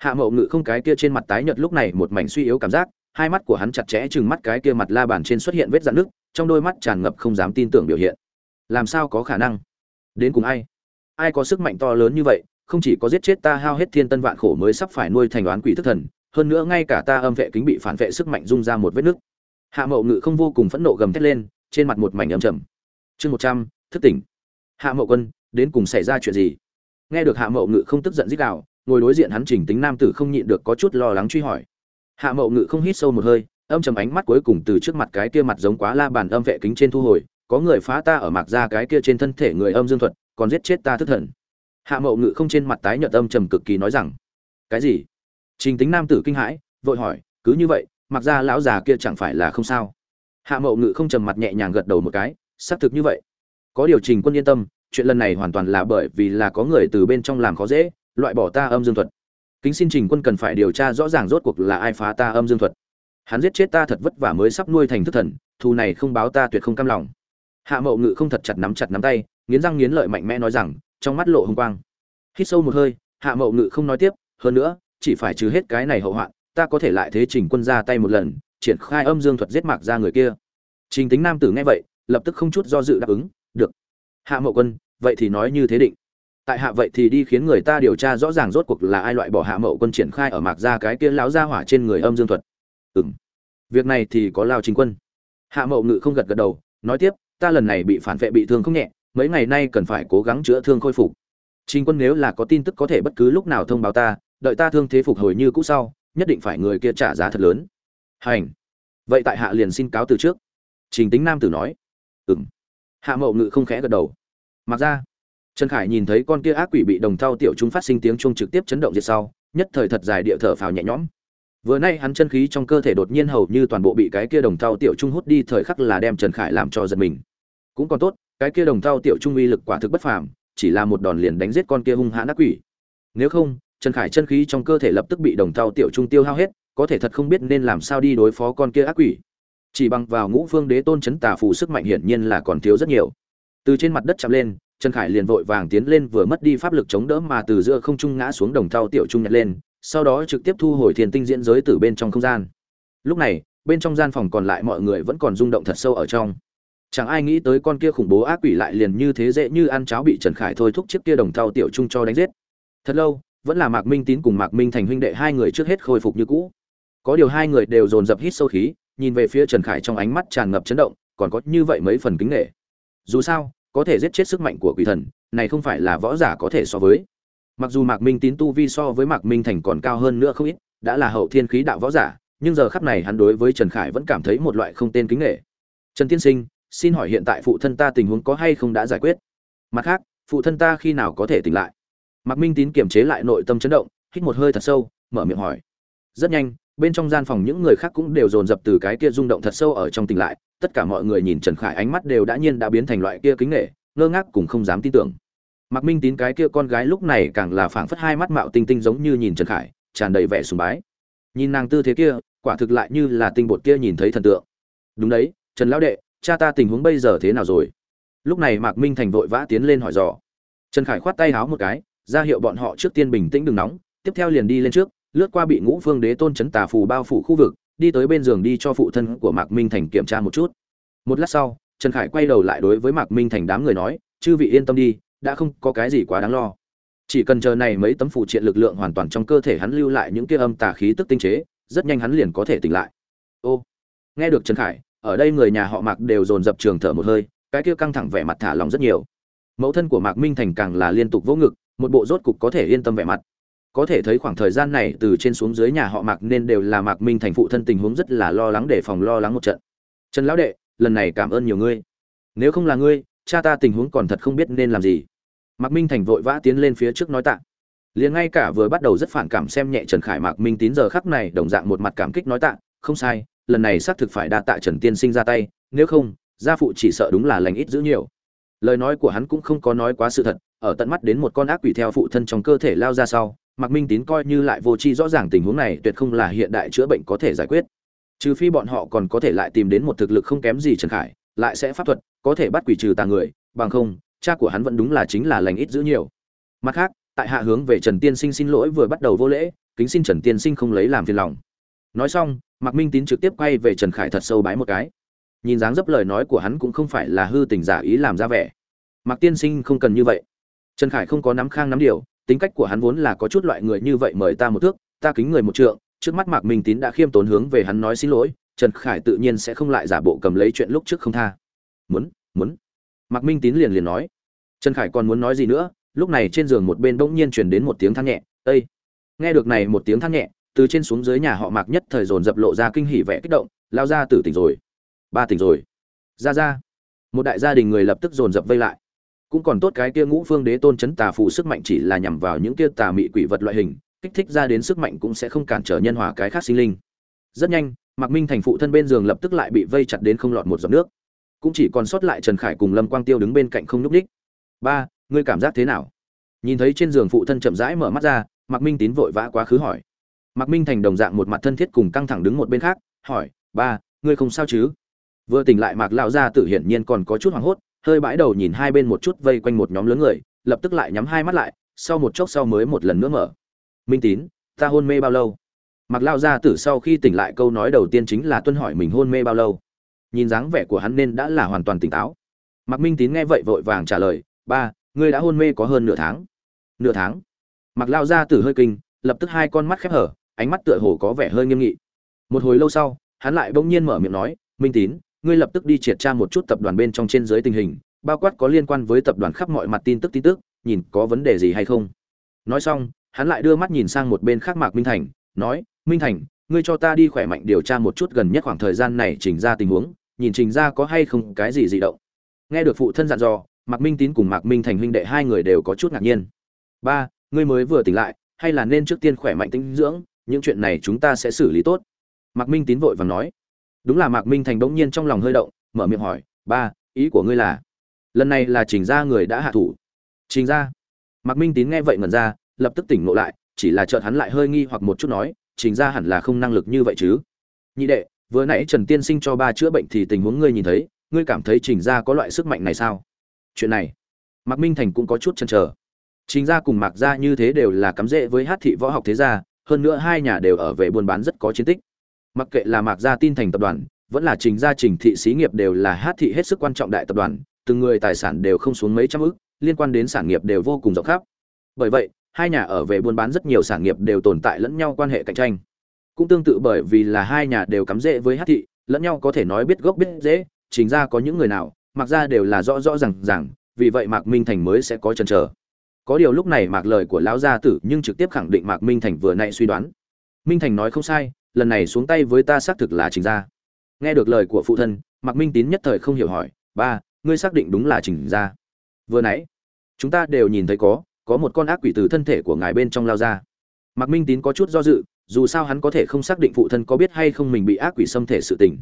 Hạ mậu ngự không cái kia trên mặt tái nhợt lúc này một mảnh suy yếu cảm giác, hai mắt của hắn chặt chẽ chừng mắt cái kia mặt la bàn trên xuất hiện vết dạn nước trong đôi mắt tràn ngập không dám tin tưởng biểu hiện. Làm sao có khả năng? Đến cùng ai? Ai có sức mạnh to lớn như vậy, không chỉ có giết chết ta hao hết thiên tân vạn khổ mới sắp phải nuôi thành đoán quỷ thức thần, hơn nữa ngay cả ta âm vệ kính bị phản vệ sức mạnh rung ra một vết nứt. Hạ mậu ngự không vô cùng phẫn nộ gầm thét lên, trên mặt một mảnh âm trầm. Chương một trăm, thức tỉnh. Hạ mậu quân, đến cùng xảy ra chuyện gì? Nghe được hạ mậu ngự không tức giận dích đạo ngồi đối diện hắn chỉnh tính nam tử không nhịn được có chút lo lắng truy hỏi. Hạ mậu ngự không hít sâu một hơi, âm trầm ánh mắt cuối cùng từ trước mặt cái kia mặt giống quá la bàn âm vệ kính trên thu hồi, có người phá ta ở mạc ra cái kia trên thân thể người âm dương thuật, còn giết chết ta thức thần. Hạ mậu ngự không trên mặt tái nhợt âm trầm cực kỳ nói rằng, cái gì? Trình tính nam tử kinh hãi, vội hỏi, cứ như vậy mặc ra lão già kia chẳng phải là không sao? Hạ mậu ngự không trầm mặt nhẹ nhàng gật đầu một cái, xác thực như vậy. Có điều trình quân yên tâm, chuyện lần này hoàn toàn là bởi vì là có người từ bên trong làm khó dễ loại bỏ ta âm dương thuật. Kính xin trình quân cần phải điều tra rõ ràng rốt cuộc là ai phá ta âm dương thuật. Hắn giết chết ta thật vất vả mới sắp nuôi thành thức thần, thù này không báo ta tuyệt không cam lòng. Hạ mậu ngự không thật chặt nắm chặt nắm tay, nghiến răng nghiến lợi mạnh mẽ nói rằng, trong mắt lộ hung quang. Hít sâu một hơi, hạ mậu ngự không nói tiếp, hơn nữa, chỉ phải trừ hết cái này hậu hoạn, ta có thể lại thế trình quân ra tay một lần, triển khai âm dương thuật giết mạc ra người kia. Trình tính nam tử nghe vậy, lập tức không chút do dự đáp ứng, được. Hạ mậu quân, vậy thì nói như thế định tại hạ vậy thì đi khiến người ta điều tra rõ ràng rốt cuộc là ai loại bỏ hạ mậu quân triển khai ở mạc ra cái kia lão ra hỏa trên người âm dương thuật. Ừm. Việc này thì có lao chính quân. Hạ mậu ngự không gật gật đầu, nói tiếp, ta lần này bị phản vệ bị thương không nhẹ, mấy ngày nay cần phải cố gắng chữa thương khôi phục. Chính quân nếu là có tin tức có thể bất cứ lúc nào thông báo ta, đợi ta thương thế phục hồi như cũ sau, nhất định phải người kia trả giá thật lớn. Hành. Vậy tại hạ liền xin cáo từ trước. Trình tính nam tử nói. Ừ m hạ mậu ngự không khẽ gật đầu. Mặc ra trần khải nhìn thấy con kia ác quỷ bị đồng thau tiểu chúng phát sinh tiếng chuông trực tiếp chấn động diệt sau, nhất thời thật dài địa thở phào nhẹ nhõm. Vừa nay hắn chân khí trong cơ thể đột nhiên hầu như toàn bộ bị cái kia đồng thau tiểu trung hút đi, thời khắc là đem trần khải làm cho giật mình. Cũng còn tốt, cái kia đồng thau tiểu trung uy lực quả thực bất phàm, chỉ là một đòn liền đánh giết con kia hung hãn ác quỷ. Nếu không, trần khải chân khí trong cơ thể lập tức bị đồng thau tiểu trung tiêu hao hết, có thể thật không biết nên làm sao đi đối phó con kia ác quỷ. Chỉ bằng vào ngũ phương đế tôn chấn tà phù sức mạnh hiển nhiên là còn thiếu rất nhiều. Từ trên mặt đất chạm lên trần khải liền vội vàng tiến lên vừa mất đi pháp lực chống đỡ mà từ giữa không trung ngã xuống đồng thau tiểu trung nhặt lên, sau đó trực tiếp thu hồi thiền tinh diễn giới từ bên trong không gian. Lúc này, bên trong gian phòng còn lại mọi người vẫn còn rung động thật sâu ở trong. Chẳng ai nghĩ tới con kia khủng bố ác quỷ lại liền như thế dễ như ăn cháo bị trần khải thôi thúc chiếc kia đồng thau tiểu trung cho đánh giết. Thật lâu, vẫn là mạc minh tín cùng mạc minh thành huynh đệ hai người trước hết khôi phục như cũ. Có điều hai người đều dồn dập hít sâu khí, nhìn về phía trần khải trong ánh mắt tràn ngập chấn động, còn có như vậy mấy phần kính nể. dù sao có thể giết chết sức mạnh của quỷ thần, này không phải là võ giả có thể so với. Mặc dù mạc minh tín tu vi so với mạc minh thành còn cao hơn nữa không ít, đã là hậu thiên khí đạo võ giả, nhưng giờ khắp này hắn đối với trần khải vẫn cảm thấy một loại không tên kính nghệ trần tiên sinh, xin hỏi hiện tại phụ thân ta tình huống có hay không đã giải quyết? Mặt khác, phụ thân ta khi nào có thể tỉnh lại? Mạc minh tín kiềm chế lại nội tâm chấn động, hít một hơi thật sâu, mở miệng hỏi. Rất nhanh bên trong gian phòng những người khác cũng đều dồn dập từ cái kia rung động thật sâu ở trong tỉnh lại, tất cả mọi người nhìn trần khải ánh mắt đều đã nhiên đã biến thành loại kia kính nghệ ngơ ngác cùng không dám tin tưởng. Mạc minh tín cái kia con gái lúc này càng là phảng phất hai mắt mạo tinh tinh giống như nhìn trần khải, tràn đầy vẻ sùng bái. Nhìn nàng tư thế kia, quả thực lại như là tinh bột kia nhìn thấy thần tượng. Đúng đấy, trần lão đệ, cha ta tình huống bây giờ thế nào rồi? Lúc này mạc minh thành vội vã tiến lên hỏi dò. Trần khải khoát tay háo một cái, ra hiệu bọn họ trước tiên bình tĩnh đừng nóng, tiếp theo liền đi lên trước lướt qua bị ngũ phương đế tôn chấn tà phù bao phủ khu vực, đi tới bên giường đi cho phụ thân của mạc minh thành kiểm tra một chút. Một lát sau, trần khải quay đầu lại đối với mạc minh thành đám người nói, chư vị yên tâm đi, đã không có cái gì quá đáng lo. Chỉ cần chờ này mấy tấm phụ triện lực lượng hoàn toàn trong cơ thể hắn lưu lại những kia âm tà khí tức tinh chế, rất nhanh hắn liền có thể tỉnh lại. Ô, nghe được trần khải, ở đây người nhà họ mạc đều dồn dập trường thở một hơi, cái kia căng thẳng vẻ mặt thả lòng rất nhiều. Mẫu thân của mạc minh thành càng là liên tục vỗ ngực, một bộ rốt cục có thể yên tâm vẻ mặt có thể thấy khoảng thời gian này từ trên xuống dưới nhà họ mạc nên đều là mạc minh thành phụ thân tình huống rất là lo lắng để phòng lo lắng một trận. Trần lão đệ, lần này cảm ơn nhiều ngươi. Nếu không là ngươi, cha ta tình huống còn thật không biết nên làm gì. Mạc minh thành vội vã tiến lên phía trước nói tạ. Liền ngay cả vừa bắt đầu rất phản cảm xem nhẹ trần khải mạc minh tín giờ khắc này đồng dạng một mặt cảm kích nói tạ, không sai, lần này xác thực phải đa tạ trần tiên sinh ra tay, nếu không, gia phụ chỉ sợ đúng là lành ít giữ nhiều. Lời nói của hắn cũng không có nói quá sự thật, ở tận mắt đến một con ác quỷ theo phụ thân trong cơ thể lao ra sau mạc minh tín coi như lại vô tri rõ ràng tình huống này, tuyệt không là hiện đại chữa bệnh có thể giải quyết. Trừ phi bọn họ còn có thể lại tìm đến một thực lực không kém gì trần khải, lại sẽ pháp thuật, có thể bắt quỷ trừ tà người, bằng không, cha của hắn vẫn đúng là chính là lành ít giữ nhiều. Mặt khác, tại hạ hướng về trần tiên sinh xin lỗi vừa bắt đầu vô lễ, kính xin trần tiên sinh không lấy làm phiền lòng. Nói xong, mạc minh tín trực tiếp quay về trần khải thật sâu bái một cái. Nhìn dáng dấp lời nói của hắn cũng không phải là hư tình giả ý làm ra vẻ. Mạc tiên sinh không cần như vậy. Trần khải không có nắm khang nắm điều tính cách của hắn vốn là có chút loại người như vậy mời ta một thước, ta kính người một trượng, trước mắt mạc minh tín đã khiêm tốn hướng về hắn nói xin lỗi, trần khải tự nhiên sẽ không lại giả bộ cầm lấy chuyện lúc trước không tha. Muốn muốn. Mạc minh tín liền liền nói. Trần khải còn muốn nói gì nữa, lúc này trên giường một bên bỗng nhiên chuyển đến một tiếng than nhẹ ây nghe được này một tiếng than nhẹ, từ trên xuống dưới nhà họ mạc nhất thời dồn dập lộ ra kinh hỉ vẻ kích động, lao ra tử tỉnh rồi. Ba tỉnh rồi. Ra ra. Một đại gia đình người lập tức dồn dập vây lại cũng còn tốt cái kia ngũ phương đế tôn chấn tà phụ sức mạnh chỉ là nhằm vào những kia tà mị quỷ vật loại hình, kích thích ra đến sức mạnh cũng sẽ không cản trở nhân hòa cái khác sinh linh. Rất nhanh, mạc minh thành phụ thân bên giường lập tức lại bị vây chặt đến không lọt một giọt nước. Cũng chỉ còn sót lại trần khải cùng lâm quang tiêu đứng bên cạnh không nhúc ních ba, ngươi cảm giác thế nào? Nhìn thấy trên giường phụ thân chậm rãi mở mắt ra, mạc minh tín vội vã quá khứ hỏi. Mạc minh thành đồng dạng một mặt thân thiết cùng căng thẳng đứng một bên khác, hỏi, ba, ngươi không sao chứ? Vừa tỉnh lại mạc lão gia tử hiển nhiên còn có chút hoảng hốt hơi bãi đầu nhìn hai bên một chút vây quanh một nhóm lớn người, lập tức lại nhắm hai mắt lại, sau một chốc sau mới một lần nữa mở. Minh tín, ta hôn mê bao lâu? Mặc lão gia tử sau khi tỉnh lại câu nói đầu tiên chính là tuân hỏi mình hôn mê bao lâu. Nhìn dáng vẻ của hắn nên đã là hoàn toàn tỉnh táo. Mặc minh tín nghe vậy vội vàng trả lời, ba, ngươi đã hôn mê có hơn nửa tháng. Nửa tháng? Mặc lão gia tử hơi kinh, lập tức hai con mắt khép hở, ánh mắt tựa hồ có vẻ hơi nghiêm nghị. Một hồi lâu sau, hắn lại bỗng nhiên mở miệng nói, minh tín ngươi lập tức đi triệt tra một chút tập đoàn bên trong trên dưới tình hình, bao quát có liên quan với tập đoàn khắp mọi mặt tin tức tin tức, nhìn có vấn đề gì hay không. Nói xong, hắn lại đưa mắt nhìn sang một bên khác mạc minh thành, nói, minh thành, ngươi cho ta đi khỏe mạnh điều tra một chút gần nhất khoảng thời gian này chỉnh ra tình huống, nhìn trình ra có hay không cái gì dị động. Nghe được phụ thân dặn dò, mạc minh tín cùng mạc minh thành huynh đệ hai người đều có chút ngạc nhiên. Ba, ngươi mới vừa tỉnh lại, hay là nên trước tiên khỏe mạnh tinh dưỡng, những chuyện này chúng ta sẽ xử lý tốt. Mạc minh tín vội vàng nói đúng là mạc minh thành bỗng nhiên trong lòng hơi động, mở miệng hỏi, ba, ý của ngươi là? Lần này là trình ra người đã hạ thủ. Trình ra mạc minh tín nghe vậy ngẩn ra, lập tức tỉnh ngộ lại, chỉ là chợt hắn lại hơi nghi hoặc một chút nói, trình ra hẳn là không năng lực như vậy chứ? Nhị đệ, vừa nãy trần tiên sinh cho ba chữa bệnh thì tình huống ngươi nhìn thấy, ngươi cảm thấy trình ra có loại sức mạnh này sao? Chuyện này? Mạc minh thành cũng có chút chần trở trình ra cùng mạc ra như thế đều là cắm rễ với hát thị võ học thế gia, hơn nữa hai nhà đều ở về buôn bán rất có chiến tích mặc kệ là mạc gia tin thành tập đoàn, vẫn là trình gia trình thị xí nghiệp đều là hát thị hết sức quan trọng đại tập đoàn, từng người tài sản đều không xuống mấy trăm ức, liên quan đến sản nghiệp đều vô cùng rộng khắp. Bởi vậy, hai nhà ở về buôn bán rất nhiều sản nghiệp đều tồn tại lẫn nhau quan hệ cạnh tranh. Cũng tương tự bởi vì là hai nhà đều cắm rễ với hát thị, lẫn nhau có thể nói biết gốc biết dễ chính ra có những người nào mặc ra đều là rõ rõ rằng rằng vì vậy mạc minh thành mới sẽ có chần chờ. Có điều lúc này mạc lời của lão gia tử nhưng trực tiếp khẳng định mạc minh thành vừa nãy suy đoán. Minh thành nói không sai lần này xuống tay với ta xác thực là trình gia. Nghe được lời của phụ thân, mạc minh tín nhất thời không hiểu hỏi, ba, ngươi xác định đúng là trình gia? Vừa nãy, chúng ta đều nhìn thấy có có một con ác quỷ từ thân thể của ngài bên trong lao ra. Mạc minh tín có chút do dự, dù sao hắn có thể không xác định phụ thân có biết hay không mình bị ác quỷ xâm thể sự tình.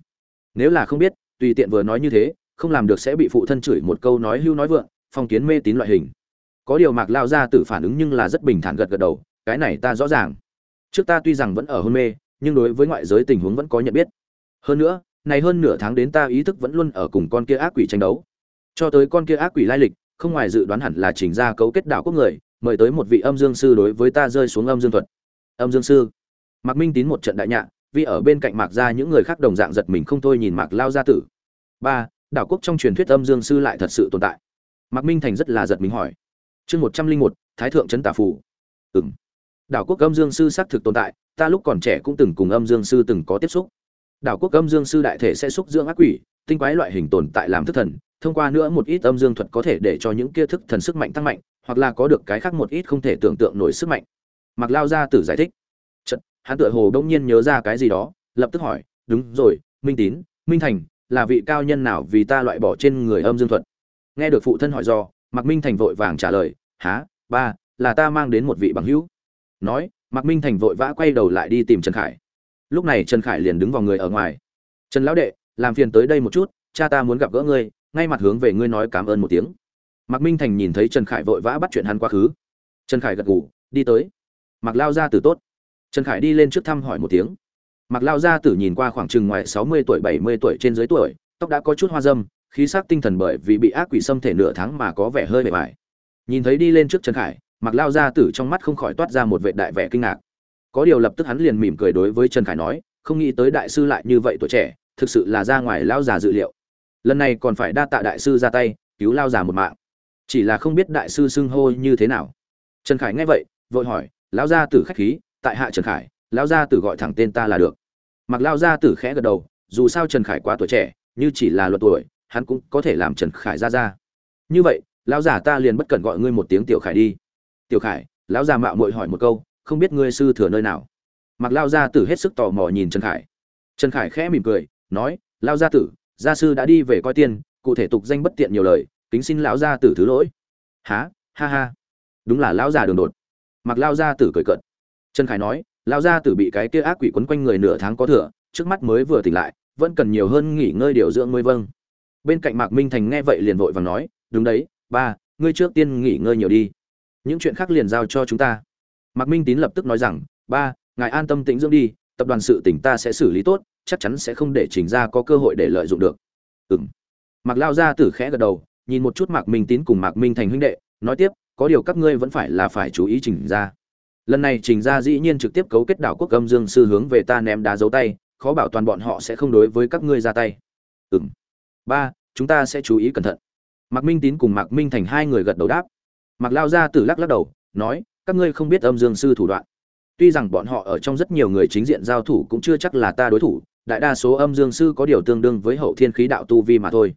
Nếu là không biết, tùy tiện vừa nói như thế, không làm được sẽ bị phụ thân chửi một câu nói hưu nói vượng, phong kiến mê tín loại hình. Có điều mạc lao ra tử phản ứng nhưng là rất bình thản gật gật đầu, cái này ta rõ ràng. Trước ta tuy rằng vẫn ở hôn mê nhưng đối với ngoại giới tình huống vẫn có nhận biết. Hơn nữa, này hơn nửa tháng đến ta ý thức vẫn luôn ở cùng con kia ác quỷ tranh đấu. Cho tới con kia ác quỷ lai lịch, không ngoài dự đoán hẳn là chỉnh ra cấu kết đạo quốc người, mời tới một vị âm dương sư đối với ta rơi xuống âm dương thuật. Âm dương sư. Mạc minh tín một trận đại nhạ vì ở bên cạnh mạc gia những người khác đồng dạng giật mình không thôi nhìn mạc lao gia tử. Ba, đảo quốc trong truyền thuyết âm dương sư lại thật sự tồn tại. Mạc minh thành rất là giật mình hỏi. Chương một trăm linh một, thái thượng trấn tả phủ. Ừ m đảo quốc âm dương sư xác thực tồn tại ta lúc còn trẻ cũng từng cùng âm dương sư từng có tiếp xúc. Đảo quốc âm dương sư đại thể sẽ xúc dưỡng ác quỷ tinh quái loại hình tồn tại làm thức thần thông qua nữa một ít âm dương thuật có thể để cho những kia thức thần sức mạnh tăng mạnh hoặc là có được cái khác một ít không thể tưởng tượng nổi sức mạnh. Mặc lao gia tử giải thích. Chật, hắn tựa hồ đông nhiên nhớ ra cái gì đó lập tức hỏi đúng rồi minh tín minh thành là vị cao nhân nào vì ta loại bỏ trên người âm dương thuật? Nghe được phụ thân hỏi do mạc minh thành vội vàng trả lời há ba là ta mang đến một vị bằng hữu nói, mạc minh thành vội vã quay đầu lại đi tìm trần khải. Lúc này trần khải liền đứng vào người ở ngoài. Trần lão đệ, làm phiền tới đây một chút, cha ta muốn gặp gỡ ngươi, ngay mặt hướng về ngươi nói cảm ơn một tiếng. Mạc minh thành nhìn thấy trần khải vội vã bắt chuyện hắn quá khứ. Trần khải gật gù, đi tới. Mạc lao ra từ tốt. Trần khải đi lên trước thăm hỏi một tiếng. Mạc lao ra tử nhìn qua khoảng chừng ngoài sáu mươi tuổi, bảy mươi tuổi trên dưới tuổi, tóc đã có chút hoa dâm, khí sắc tinh thần bởi vì bị ác quỷ xâm thể nửa tháng mà có vẻ hơi bề bài nhìn thấy đi lên trước trần khải mặc lao gia tử trong mắt không khỏi toát ra một vệ đại vẻ kinh ngạc. Có điều lập tức hắn liền mỉm cười đối với trần khải nói, không nghĩ tới đại sư lại như vậy tuổi trẻ, thực sự là ra ngoài lao già dự liệu. Lần này còn phải đa tạ đại sư ra tay, cứu lao già một mạng. Chỉ là không biết đại sư xưng hô như thế nào. Trần khải nghe vậy, vội hỏi, lão gia tử khách khí, tại hạ trần khải, lão gia tử gọi thẳng tên ta là được. Mặc lao gia tử khẽ gật đầu, dù sao trần khải quá tuổi trẻ, như chỉ là luật tuổi, hắn cũng có thể làm trần khải ra ra. Như vậy, lão già ta liền bất cần gọi ngươi một tiếng tiểu khải đi tiểu khải, lão già mạo muội hỏi một câu, không biết ngươi sư thừa nơi nào? Mặc lao gia tử hết sức tò mò nhìn trần khải. Trần khải khẽ mỉm cười, nói, lao gia tử, gia sư đã đi về coi tiên, cụ thể tục danh bất tiện nhiều lời, kính xin lão gia tử thứ lỗi. Há ha ha. Đúng là lão già đường đột. Mặc lao gia tử cười cợt. Trần khải nói lao gia tử bị cái kia ác quỷ quấn quanh người nửa tháng có thừa, trước mắt mới vừa tỉnh lại, vẫn cần nhiều hơn nghỉ ngơi điều dưỡng mới vâng. Bên cạnh mạc minh thành nghe vậy liền vội vàng nói, đúng đấy, ba, ngươi trước tiên nghỉ ngơi nhiều đi những chuyện khác liền giao cho chúng ta. Mạc minh tín lập tức nói rằng, ba, ngài an tâm tĩnh dưỡng đi, tập đoàn sự tỉnh ta sẽ xử lý tốt, chắc chắn sẽ không để trình ra có cơ hội để lợi dụng được. Ừng mạc lao gia tử khẽ gật đầu, nhìn một chút mạc minh tín cùng mạc minh thành huynh đệ, nói tiếp, có điều các ngươi vẫn phải là phải chú ý trình ra lần này trình ra dĩ nhiên trực tiếp cấu kết đảo quốc âm dương sư hướng về ta ném đá dấu tay, khó bảo toàn bọn họ sẽ không đối với các ngươi ra tay. Ừng ba, chúng ta sẽ chú ý cẩn thận. Mạc minh tín cùng mạc minh thành hai người gật đầu đáp mạc lao gia tử lắc lắc đầu, nói, các ngươi không biết âm dương sư thủ đoạn. Tuy rằng bọn họ ở trong rất nhiều người chính diện giao thủ cũng chưa chắc là ta đối thủ, đại đa số âm dương sư có điều tương đương với hậu thiên khí đạo tu vi mà thôi.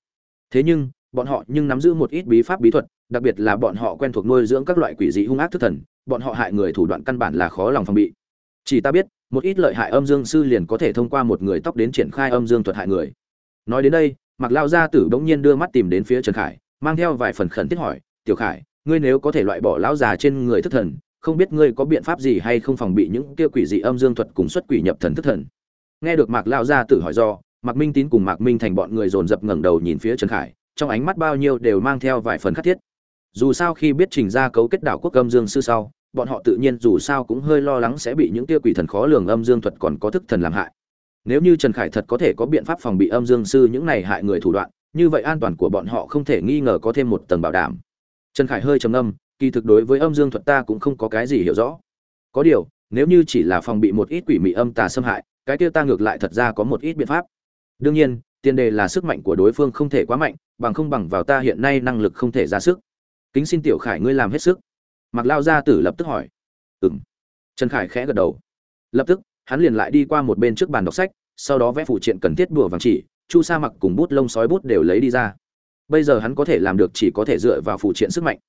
Thế nhưng, bọn họ nhưng nắm giữ một ít bí pháp bí thuật, đặc biệt là bọn họ quen thuộc nuôi dưỡng các loại quỷ dị hung ác thức thần, bọn họ hại người thủ đoạn căn bản là khó lòng phòng bị. Chỉ ta biết, một ít lợi hại âm dương sư liền có thể thông qua một người tóc đến triển khai âm dương thuật hại người. Nói đến đây, Mạc lao gia tử bỗng nhiên đưa mắt tìm đến phía trần khải, mang theo vài phần khẩn thiết hỏi, tiểu khải ngươi nếu có thể loại bỏ lão già trên người thức thần, không biết ngươi có biện pháp gì hay không phòng bị những kia quỷ dị âm dương thuật cùng xuất quỷ nhập thần thức thần. Nghe được mạc lao gia tử hỏi do, mạc minh tín cùng mạc minh thành bọn người dồn dập ngẩng đầu nhìn phía trần khải, trong ánh mắt bao nhiêu đều mang theo vài phần khắc thiết. Dù sao khi biết trình ra cấu kết đảo quốc âm dương sư sau, bọn họ tự nhiên dù sao cũng hơi lo lắng sẽ bị những tia quỷ thần khó lường âm dương thuật còn có thức thần làm hại. Nếu như trần khải thật có thể có biện pháp phòng bị âm dương sư những này hại người thủ đoạn, như vậy an toàn của bọn họ không thể nghi ngờ có thêm một tầng bảo đảm trần khải hơi trầm âm kỳ thực đối với âm dương thuật ta cũng không có cái gì hiểu rõ. Có điều, nếu như chỉ là phòng bị một ít quỷ mị âm tà xâm hại, cái kia ta ngược lại thật ra có một ít biện pháp. Đương nhiên, tiền đề là sức mạnh của đối phương không thể quá mạnh, bằng không bằng vào ta hiện nay năng lực không thể ra sức. Kính xin tiểu khải ngươi làm hết sức. Mặc lao gia tử lập tức hỏi. Ừm. trần khải khẽ gật đầu. Lập tức, hắn liền lại đi qua một bên trước bàn đọc sách, sau đó vẽ phụ triện cần thiết đùa vàng chỉ, chu sa mặc cùng bút lông sói bút đều lấy đi ra bây giờ hắn có thể làm được chỉ có thể dựa vào phụ triện sức mạnh.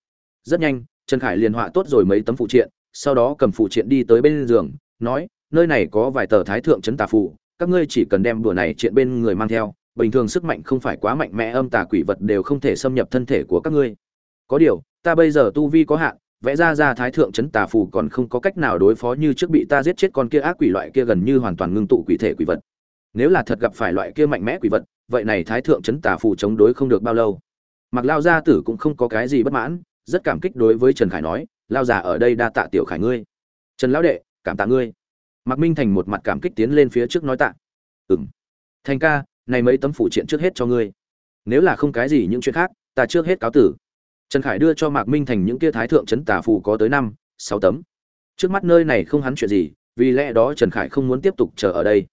Rất nhanh, trần khải liền họa tốt rồi mấy tấm phụ triện, sau đó cầm phụ triện đi tới bên giường, nói, nơi này có vài tờ thái thượng chấn tà phù, các ngươi chỉ cần đem đùa này triện bên người mang theo, bình thường sức mạnh không phải quá mạnh mẽ, âm tà quỷ vật đều không thể xâm nhập thân thể của các ngươi. Có điều, ta bây giờ tu vi có hạn, vẽ ra ra thái thượng chấn tà phù còn không có cách nào đối phó như trước bị ta giết chết con kia ác quỷ loại kia gần như hoàn toàn ngưng tụ quỷ thể quỷ vật. Nếu là thật gặp phải loại kia mạnh mẽ quỷ vật vậy này thái thượng chấn tà phù chống đối không được bao lâu. Mặc lao gia tử cũng không có cái gì bất mãn, rất cảm kích đối với trần khải nói, lao già ở đây đa tạ tiểu khải ngươi. Trần lão đệ, cảm tạ ngươi. Mạc minh thành một mặt cảm kích tiến lên phía trước nói tạ. Ừ m thành ca, này mấy tấm phụ triện trước hết cho ngươi. Nếu là không cái gì những chuyện khác, ta trước hết cáo tử. Trần khải đưa cho mạc minh thành những kia thái thượng chấn tà phù có tới năm, sáu tấm. Trước mắt nơi này không hắn chuyện gì, vì lẽ đó trần khải không muốn tiếp tục chờ ở đây.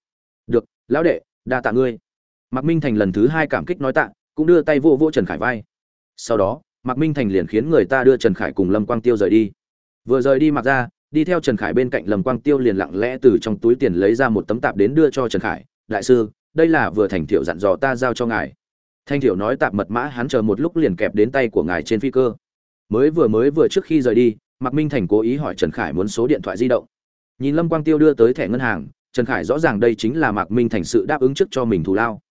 Được, lão đệ, đa tạ ngươi mạc minh thành lần thứ hai cảm kích nói tạ, cũng đưa tay vô vô trần khải vai. Sau đó, mạc minh thành liền khiến người ta đưa trần khải cùng lâm quang tiêu rời đi. Vừa rời đi mặc ra, đi theo trần khải bên cạnh lâm quang tiêu liền lặng lẽ từ trong túi tiền lấy ra một tấm tạp đến đưa cho trần khải. Đại sư, đây là vừa thành thiệu dặn dò ta giao cho ngài. Thanh thiệu nói tạp mật mã hắn chờ một lúc liền kẹp đến tay của ngài trên phi cơ. Mới vừa mới vừa trước khi rời đi, mạc minh thành cố ý hỏi trần khải muốn số điện thoại di động. Nhìn lâm quang tiêu đưa tới thẻ ngân hàng, trần khải rõ ràng đây chính là mạc minh thành sự đáp ứng trước cho mình thù lao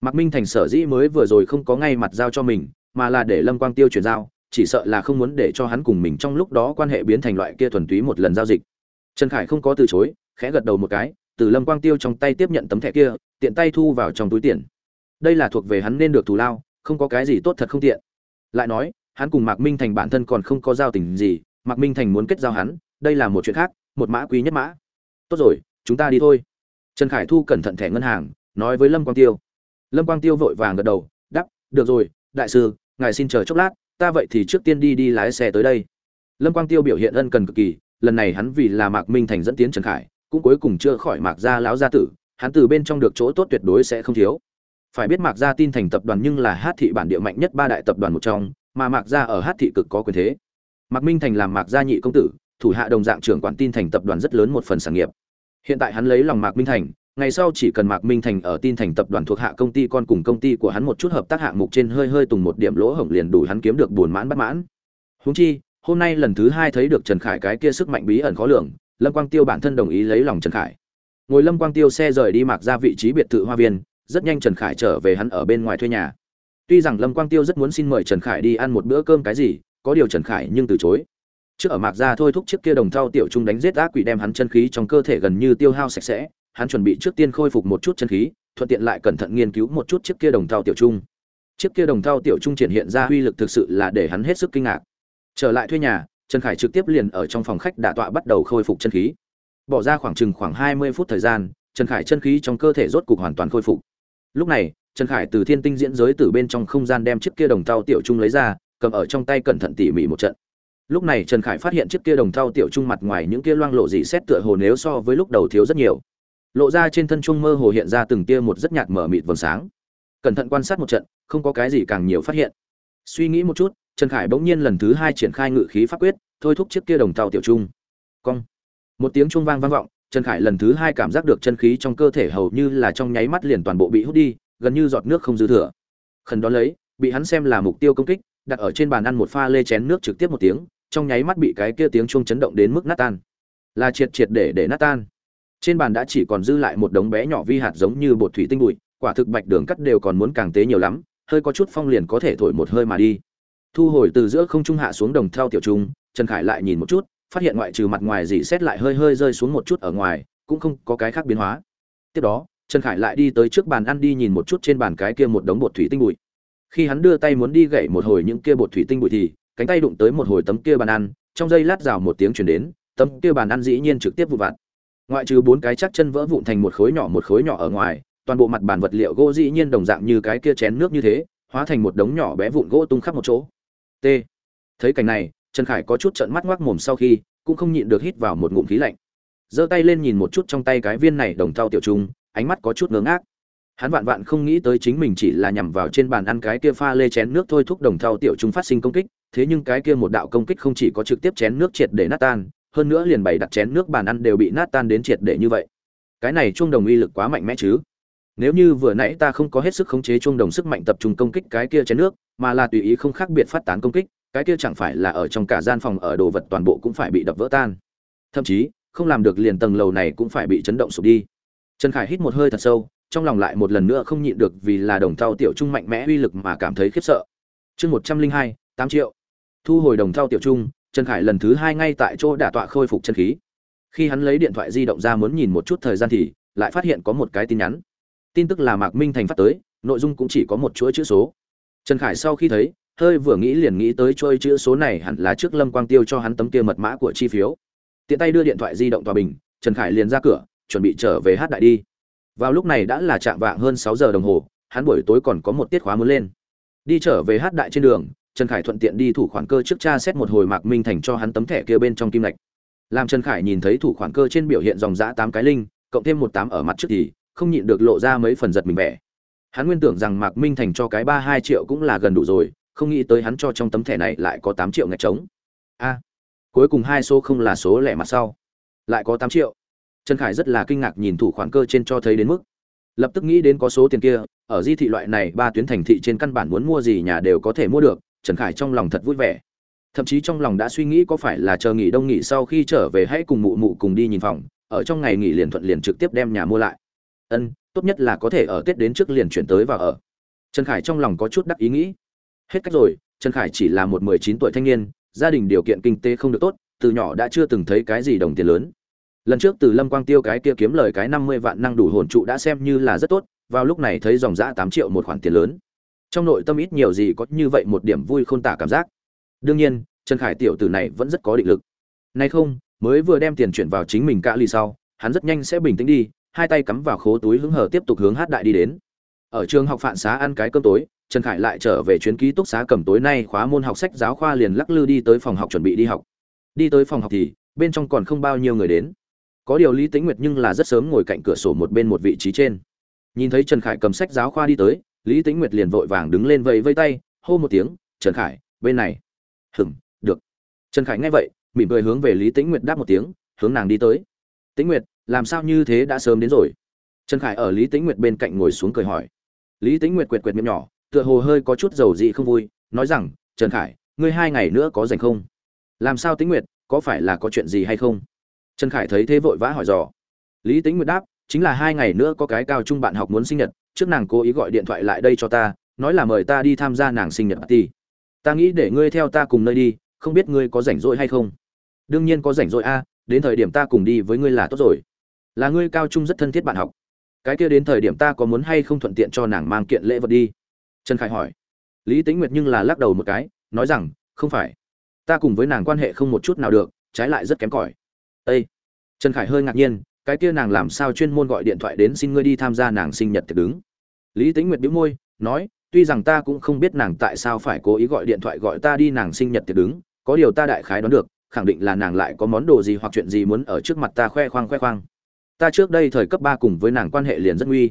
mạc minh thành sở dĩ mới vừa rồi không có ngay mặt giao cho mình, mà là để lâm quang tiêu chuyển giao, chỉ sợ là không muốn để cho hắn cùng mình trong lúc đó quan hệ biến thành loại kia thuần túy một lần giao dịch. Trần khải không có từ chối, khẽ gật đầu một cái, từ lâm quang tiêu trong tay tiếp nhận tấm thẻ kia, tiện tay thu vào trong túi tiền. Đây là thuộc về hắn nên được thù lao, không có cái gì tốt thật không tiện. Lại nói, hắn cùng mạc minh thành bản thân còn không có giao tình gì, mạc minh thành muốn kết giao hắn, đây là một chuyện khác, một mã quý nhất mã. Tốt rồi, chúng ta đi thôi. Trần khải thu cẩn thận thẻ ngân hàng, nói với lâm quang tiêu lâm quang tiêu vội vàng gật đầu đắp được rồi, đại sư, ngài xin chờ chốc lát, ta vậy thì trước tiên đi đi lái xe tới đây. Lâm quang tiêu biểu hiện ân cần cực kỳ, lần này hắn vì là mạc minh thành dẫn tiến trần khải, cũng cuối cùng chưa khỏi mạc gia lão gia tử, hắn từ bên trong được chỗ tốt tuyệt đối sẽ không thiếu. Phải biết mạc gia tin thành tập đoàn nhưng là hát thị bản địa mạnh nhất ba đại tập đoàn một trong, mà mạc gia ở hát thị cực có quyền thế. Mạc minh thành làm mạc gia nhị công tử, thủ hạ đồng dạng trưởng quản tin thành tập đoàn rất lớn một phần sản nghiệp. Hiện tại hắn lấy lòng mạc minh thành ngày sau chỉ cần Mạc Minh Thành ở tin thành tập đoàn thuộc hạ công ty con cùng công ty của hắn một chút hợp tác hạng mục trên hơi hơi tùng một điểm lỗ hổng liền đủ hắn kiếm được buồn mãn bất mãn. Huống chi, hôm nay lần thứ hai thấy được Trần Khải cái kia sức mạnh bí ẩn khó lường, Lâm Quang Tiêu bản thân đồng ý lấy lòng Trần Khải. Ngồi Lâm Quang Tiêu xe rời đi Mạc ra vị trí biệt thự hoa viên, rất nhanh Trần Khải trở về hắn ở bên ngoài thuê nhà. Tuy rằng Lâm Quang Tiêu rất muốn xin mời Trần Khải đi ăn một bữa cơm cái gì, có điều Trần Khải nhưng từ chối. Trước ở Mạc gia thôi thúc chiếc kia đồng thau tiểu trung đánh giết ác quỷ đem hắn chân khí trong cơ thể gần như tiêu hao sạch sẽ, hắn chuẩn bị trước tiên khôi phục một chút chân khí, thuận tiện lại cẩn thận nghiên cứu một chút chiếc kia đồng thau tiểu trung. Chiếc kia đồng thau tiểu trung triển hiện ra uy lực thực sự là để hắn hết sức kinh ngạc. Trở lại thuê nhà, Trần Khải trực tiếp liền ở trong phòng khách đả tọa bắt đầu khôi phục chân khí. Bỏ ra khoảng chừng khoảng 20 phút thời gian, Trần Khải chân khí trong cơ thể rốt cục hoàn toàn khôi phục. Lúc này, Trần Khải từ thiên tinh diễn giới từ bên trong không gian đem chiếc kia đồng thau tiểu trung lấy ra, cầm ở trong tay cẩn thận tỉ mỉ một trận. Lúc này Trần Khải phát hiện chiếc kia đồng thau tiểu trung mặt ngoài những kia loang lộ dị xét tựa hồ nếu so với lúc đầu thiếu rất nhiều lộ ra trên thân trung mơ hồ hiện ra từng tia một rất nhạt mở mịt vầng sáng. Cẩn thận quan sát một trận, không có cái gì càng nhiều phát hiện. Suy nghĩ một chút, trần khải bỗng nhiên lần thứ hai triển khai ngự khí pháp quyết, thôi thúc chiếc kia đồng tàu tiểu trung. Cong. Một tiếng trung vang vang vọng, trần khải lần thứ hai cảm giác được chân khí trong cơ thể hầu như là trong nháy mắt liền toàn bộ bị hút đi, gần như giọt nước không dư thừa. Khẩn đó lấy, bị hắn xem là mục tiêu công kích, đặt ở trên bàn ăn một pha lê chén nước trực tiếp một tiếng, trong nháy mắt bị cái kia tiếng chuông chấn động đến mức nát tan. Là triệt triệt để để nát tan trên bàn đã chỉ còn dư lại một đống bé nhỏ vi hạt giống như bột thủy tinh bụi, quả thực bạch đường cắt đều còn muốn càng tế nhiều lắm, hơi có chút phong liền có thể thổi một hơi mà đi. Thu hồi từ giữa không trung hạ xuống đồng theo tiểu trung, trần khải lại nhìn một chút, phát hiện ngoại trừ mặt ngoài dỉ xét lại hơi hơi rơi xuống một chút ở ngoài, cũng không có cái khác biến hóa. Tiếp đó, trần khải lại đi tới trước bàn ăn đi nhìn một chút trên bàn cái kia một đống bột thủy tinh bụi. Khi hắn đưa tay muốn đi gậy một hồi những kia bột thủy tinh bụi thì, cánh tay đụng tới một hồi tấm kia bàn ăn, trong giây lát rào một tiếng chuyển đến, tấm kia bàn ăn dĩ nhiên trực tiếp vụ vặt ngoại trừ bốn cái chắc chân vỡ vụn thành một khối nhỏ một khối nhỏ ở ngoài, toàn bộ mặt bàn vật liệu gỗ dĩ nhiên đồng dạng như cái kia chén nước như thế, hóa thành một đống nhỏ bé vụn gỗ tung khắp một chỗ. T. Thấy cảnh này, trần khải có chút trợn mắt ngoác mồm sau khi, cũng không nhịn được hít vào một ngụm khí lạnh. Giơ tay lên nhìn một chút trong tay cái viên này đồng thau tiểu trung, ánh mắt có chút ngớ ngác. Hắn vạn vạn không nghĩ tới chính mình chỉ là nhằm vào trên bàn ăn cái kia pha lê chén nước thôi thúc đồng thau tiểu trung phát sinh công kích, thế nhưng cái kia một đạo công kích không chỉ có trực tiếp chén nước triệt để nát tan hơn nữa liền bày đặt chén nước bàn ăn đều bị nát tan đến triệt để như vậy. Cái này chuông đồng uy lực quá mạnh mẽ chứ. Nếu như vừa nãy ta không có hết sức khống chế chuông đồng sức mạnh tập trung công kích cái kia chén nước, mà là tùy ý không khác biệt phát tán công kích, cái kia chẳng phải là ở trong cả gian phòng ở đồ vật toàn bộ cũng phải bị đập vỡ tan. Thậm chí, không làm được liền tầng lầu này cũng phải bị chấn động sụp đi. Trần khải hít một hơi thật sâu, trong lòng lại một lần nữa không nhịn được vì là đồng thau tiểu trung mạnh mẽ uy lực mà cảm thấy khiếp sợ. Chương một trăm linh hai, tám triệu. Thu hồi đồng thau tiểu trung trần khải lần thứ hai ngay tại chỗ đả tọa khôi phục chân khí. Khi hắn lấy điện thoại di động ra muốn nhìn một chút thời gian thì lại phát hiện có một cái tin nhắn. Tin tức là mạc minh thành phát tới, nội dung cũng chỉ có một chuỗi chữ số. Trần khải sau khi thấy, hơi vừa nghĩ liền nghĩ tới chuỗi chữ số này hẳn là trước lâm quang tiêu cho hắn tấm kia mật mã của chi phiếu. Tiện tay đưa điện thoại di động tòa bình, trần khải liền ra cửa, chuẩn bị trở về hát đại đi. Vào lúc này đã là chạm vạng hơn sáu giờ đồng hồ, hắn buổi tối còn có một tiết khóa muốn lên. Đi trở về hát đại trên đường trần khải thuận tiện đi thủ khoản cơ trước cha xét một hồi mạc minh thành cho hắn tấm thẻ kia bên trong kim lạch làm trần khải nhìn thấy thủ khoản cơ trên biểu hiện dòng giã tám cái linh cộng thêm một tám ở mặt trước thì không nhịn được lộ ra mấy phần giật mình vẻ. Hắn nguyên tưởng rằng mạc minh thành cho cái ba hai triệu cũng là gần đủ rồi, không nghĩ tới hắn cho trong tấm thẻ này lại có tám triệu ngạch trống. A, cuối cùng hai số không là số lẻ mặt sau. Lại có tám triệu. Trần khải rất là kinh ngạc nhìn thủ khoản cơ trên cho thấy đến mức. Lập tức nghĩ đến có số tiền kia, ở di thị loại này ba tuyến thành thị trên căn bản muốn mua gì nhà đều có thể mua được trần khải trong lòng thật vui vẻ. Thậm chí trong lòng đã suy nghĩ có phải là chờ nghỉ đông nghỉ sau khi trở về hãy cùng mụ mụ cùng đi nhìn phòng, ở trong ngày nghỉ liền thuận liền trực tiếp đem nhà mua lại. Ân, tốt nhất là có thể ở tết đến trước liền chuyển tới và ở. Trần khải trong lòng có chút đắc ý nghĩ. Hết cách rồi, trần khải chỉ là một mười chín tuổi thanh niên, gia đình điều kiện kinh tế không được tốt, từ nhỏ đã chưa từng thấy cái gì đồng tiền lớn. Lần trước từ lâm quang tiêu cái kia kiếm lời cái năm mươi vạn năng đủ hồn trụ đã xem như là rất tốt, vào lúc này thấy dòng giã tám triệu một khoản tiền lớn trong nội tâm ít nhiều gì có như vậy một điểm vui khôn tả cảm giác. Đương nhiên, trần khải tiểu tử này vẫn rất có định lực. Nay không, mới vừa đem tiền chuyển vào chính mình cả ly sau, hắn rất nhanh sẽ bình tĩnh đi, hai tay cắm vào khố túi hứng hở tiếp tục hướng hát đại đi đến. Ở trường học phạn xá ăn cái cơm tối, trần khải lại trở về chuyến ký túc xá cầm tối nay khóa môn học sách giáo khoa liền lắc lư đi tới phòng học chuẩn bị đi học. Đi tới phòng học thì, bên trong còn không bao nhiêu người đến. Có điều lý tĩnh nguyệt nhưng là rất sớm ngồi cạnh cửa sổ một bên một vị trí trên. Nhìn thấy trần khải cầm sách giáo khoa đi tới lý tĩnh nguyệt liền vội vàng đứng lên vẫy vây tay, hô một tiếng, trần khải, bên này. Hừng được. Trần khải nghe vậy, mỉm cười hướng về lý tĩnh nguyệt đáp một tiếng, hướng nàng đi tới. Tĩnh nguyệt, làm sao như thế đã sớm đến rồi? Trần khải ở lý tĩnh nguyệt bên cạnh ngồi xuống cười hỏi. Lý tĩnh nguyệt quệt quệt miệng nhỏ, tựa hồ hơi có chút dầu dị không vui, nói rằng, trần khải, ngươi hai ngày nữa có rảnh không? Làm sao tĩnh nguyệt, có phải là có chuyện gì hay không? Trần khải thấy thế vội vã hỏi dò. Lý tĩnh nguyệt đáp, chính là hai ngày nữa có cái cao trung bạn học muốn sinh nhật trước nàng cố ý gọi điện thoại lại đây cho ta, nói là mời ta đi tham gia nàng sinh nhật party. Ta nghĩ để ngươi theo ta cùng nơi đi, không biết ngươi có rảnh rỗi hay không? Đương nhiên có rảnh rỗi a, đến thời điểm ta cùng đi với ngươi là tốt rồi. Là ngươi cao trung rất thân thiết bạn học. Cái kia đến thời điểm ta có muốn hay không thuận tiện cho nàng mang kiện lễ vật đi? Trần khải hỏi. Lý tính nguyệt nhưng là lắc đầu một cái, nói rằng, không phải. Ta cùng với nàng quan hệ không một chút nào được, trái lại rất kém cỏi. Ây trần khải hơi ngạc nhiên cái kia nàng làm sao chuyên môn gọi điện thoại đến xin ngươi đi tham gia nàng sinh nhật thực đứng. Lý tính nguyệt bĩu môi, nói, tuy rằng ta cũng không biết nàng tại sao phải cố ý gọi điện thoại gọi ta đi nàng sinh nhật tiệc đứng, có điều ta đại khái đoán được, khẳng định là nàng lại có món đồ gì hoặc chuyện gì muốn ở trước mặt ta khoe khoang khoe khoang. Ta trước đây thời cấp ba cùng với nàng quan hệ liền rất nguy.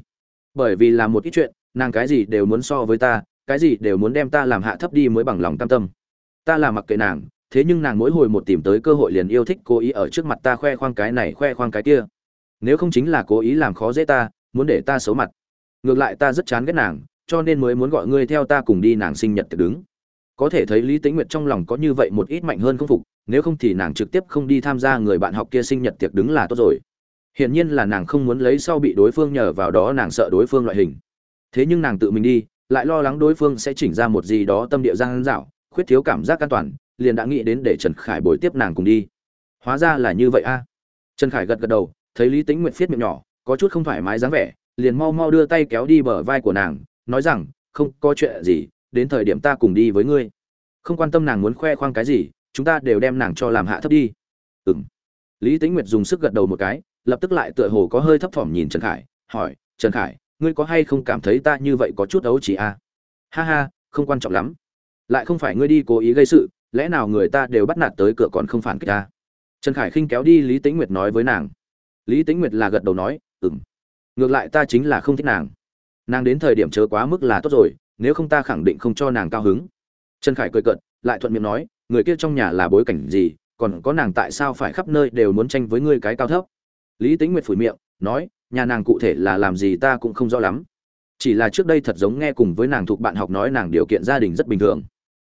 Bởi vì là một ít chuyện, nàng cái gì đều muốn so với ta, cái gì đều muốn đem ta làm hạ thấp đi mới bằng lòng cam tâm. Ta là mặc kệ nàng, thế nhưng nàng mỗi hồi một tìm tới cơ hội liền yêu thích cố ý ở trước mặt ta khoe khoang cái này khoe khoang cái kia nếu không chính là cố ý làm khó dễ ta, muốn để ta xấu mặt. Ngược lại ta rất chán ghét nàng, cho nên mới muốn gọi ngươi theo ta cùng đi nàng sinh nhật tiệc đứng. Có thể thấy lý tĩnh nguyệt trong lòng có như vậy một ít mạnh hơn không phục, nếu không thì nàng trực tiếp không đi tham gia người bạn học kia sinh nhật tiệc đứng là tốt rồi. Hiển nhiên là nàng không muốn lấy sau bị đối phương nhờ vào đó nàng sợ đối phương loại hình. Thế nhưng nàng tự mình đi, lại lo lắng đối phương sẽ chỉnh ra một gì đó tâm địa giang dạo khuyết thiếu cảm giác an toàn, liền đã nghĩ đến để trần khải bồi tiếp nàng cùng đi. Hóa ra là như vậy a. Trần khải gật gật đầu thấy lý tính nguyện phiết miệng nhỏ, có chút không thoải mái dáng vẻ, liền mau mau đưa tay kéo đi bờ vai của nàng, nói rằng, không có chuyện gì, đến thời điểm ta cùng đi với ngươi. Không quan tâm nàng muốn khoe khoang cái gì, chúng ta đều đem nàng cho làm hạ thấp đi. Ừ m lý tính nguyệt dùng sức gật đầu một cái, lập tức lại tựa hồ có hơi thấp thỏm nhìn trần khải, hỏi, trần khải, ngươi có hay không cảm thấy ta như vậy có chút ấu chỉ à? ha ha, không quan trọng lắm. Lại không phải ngươi đi cố ý gây sự, lẽ nào người ta đều bắt nạt tới cửa còn không phản kích ta? Trần khải khinh kéo đi lý tĩnh nguyệt nói với nàng lý tĩnh nguyệt là gật đầu nói ừng ngược lại ta chính là không thích nàng. Nàng đến thời điểm chớ quá mức là tốt rồi, nếu không ta khẳng định không cho nàng cao hứng. Trần khải cười cợt, lại thuận miệng nói, người kia trong nhà là bối cảnh gì, còn có nàng tại sao phải khắp nơi đều muốn tranh với ngươi cái cao thấp? Lý tính nguyệt phủi miệng, nói, nhà nàng cụ thể là làm gì ta cũng không rõ lắm. Chỉ là trước đây thật giống nghe cùng với nàng thuộc bạn học nói nàng điều kiện gia đình rất bình thường.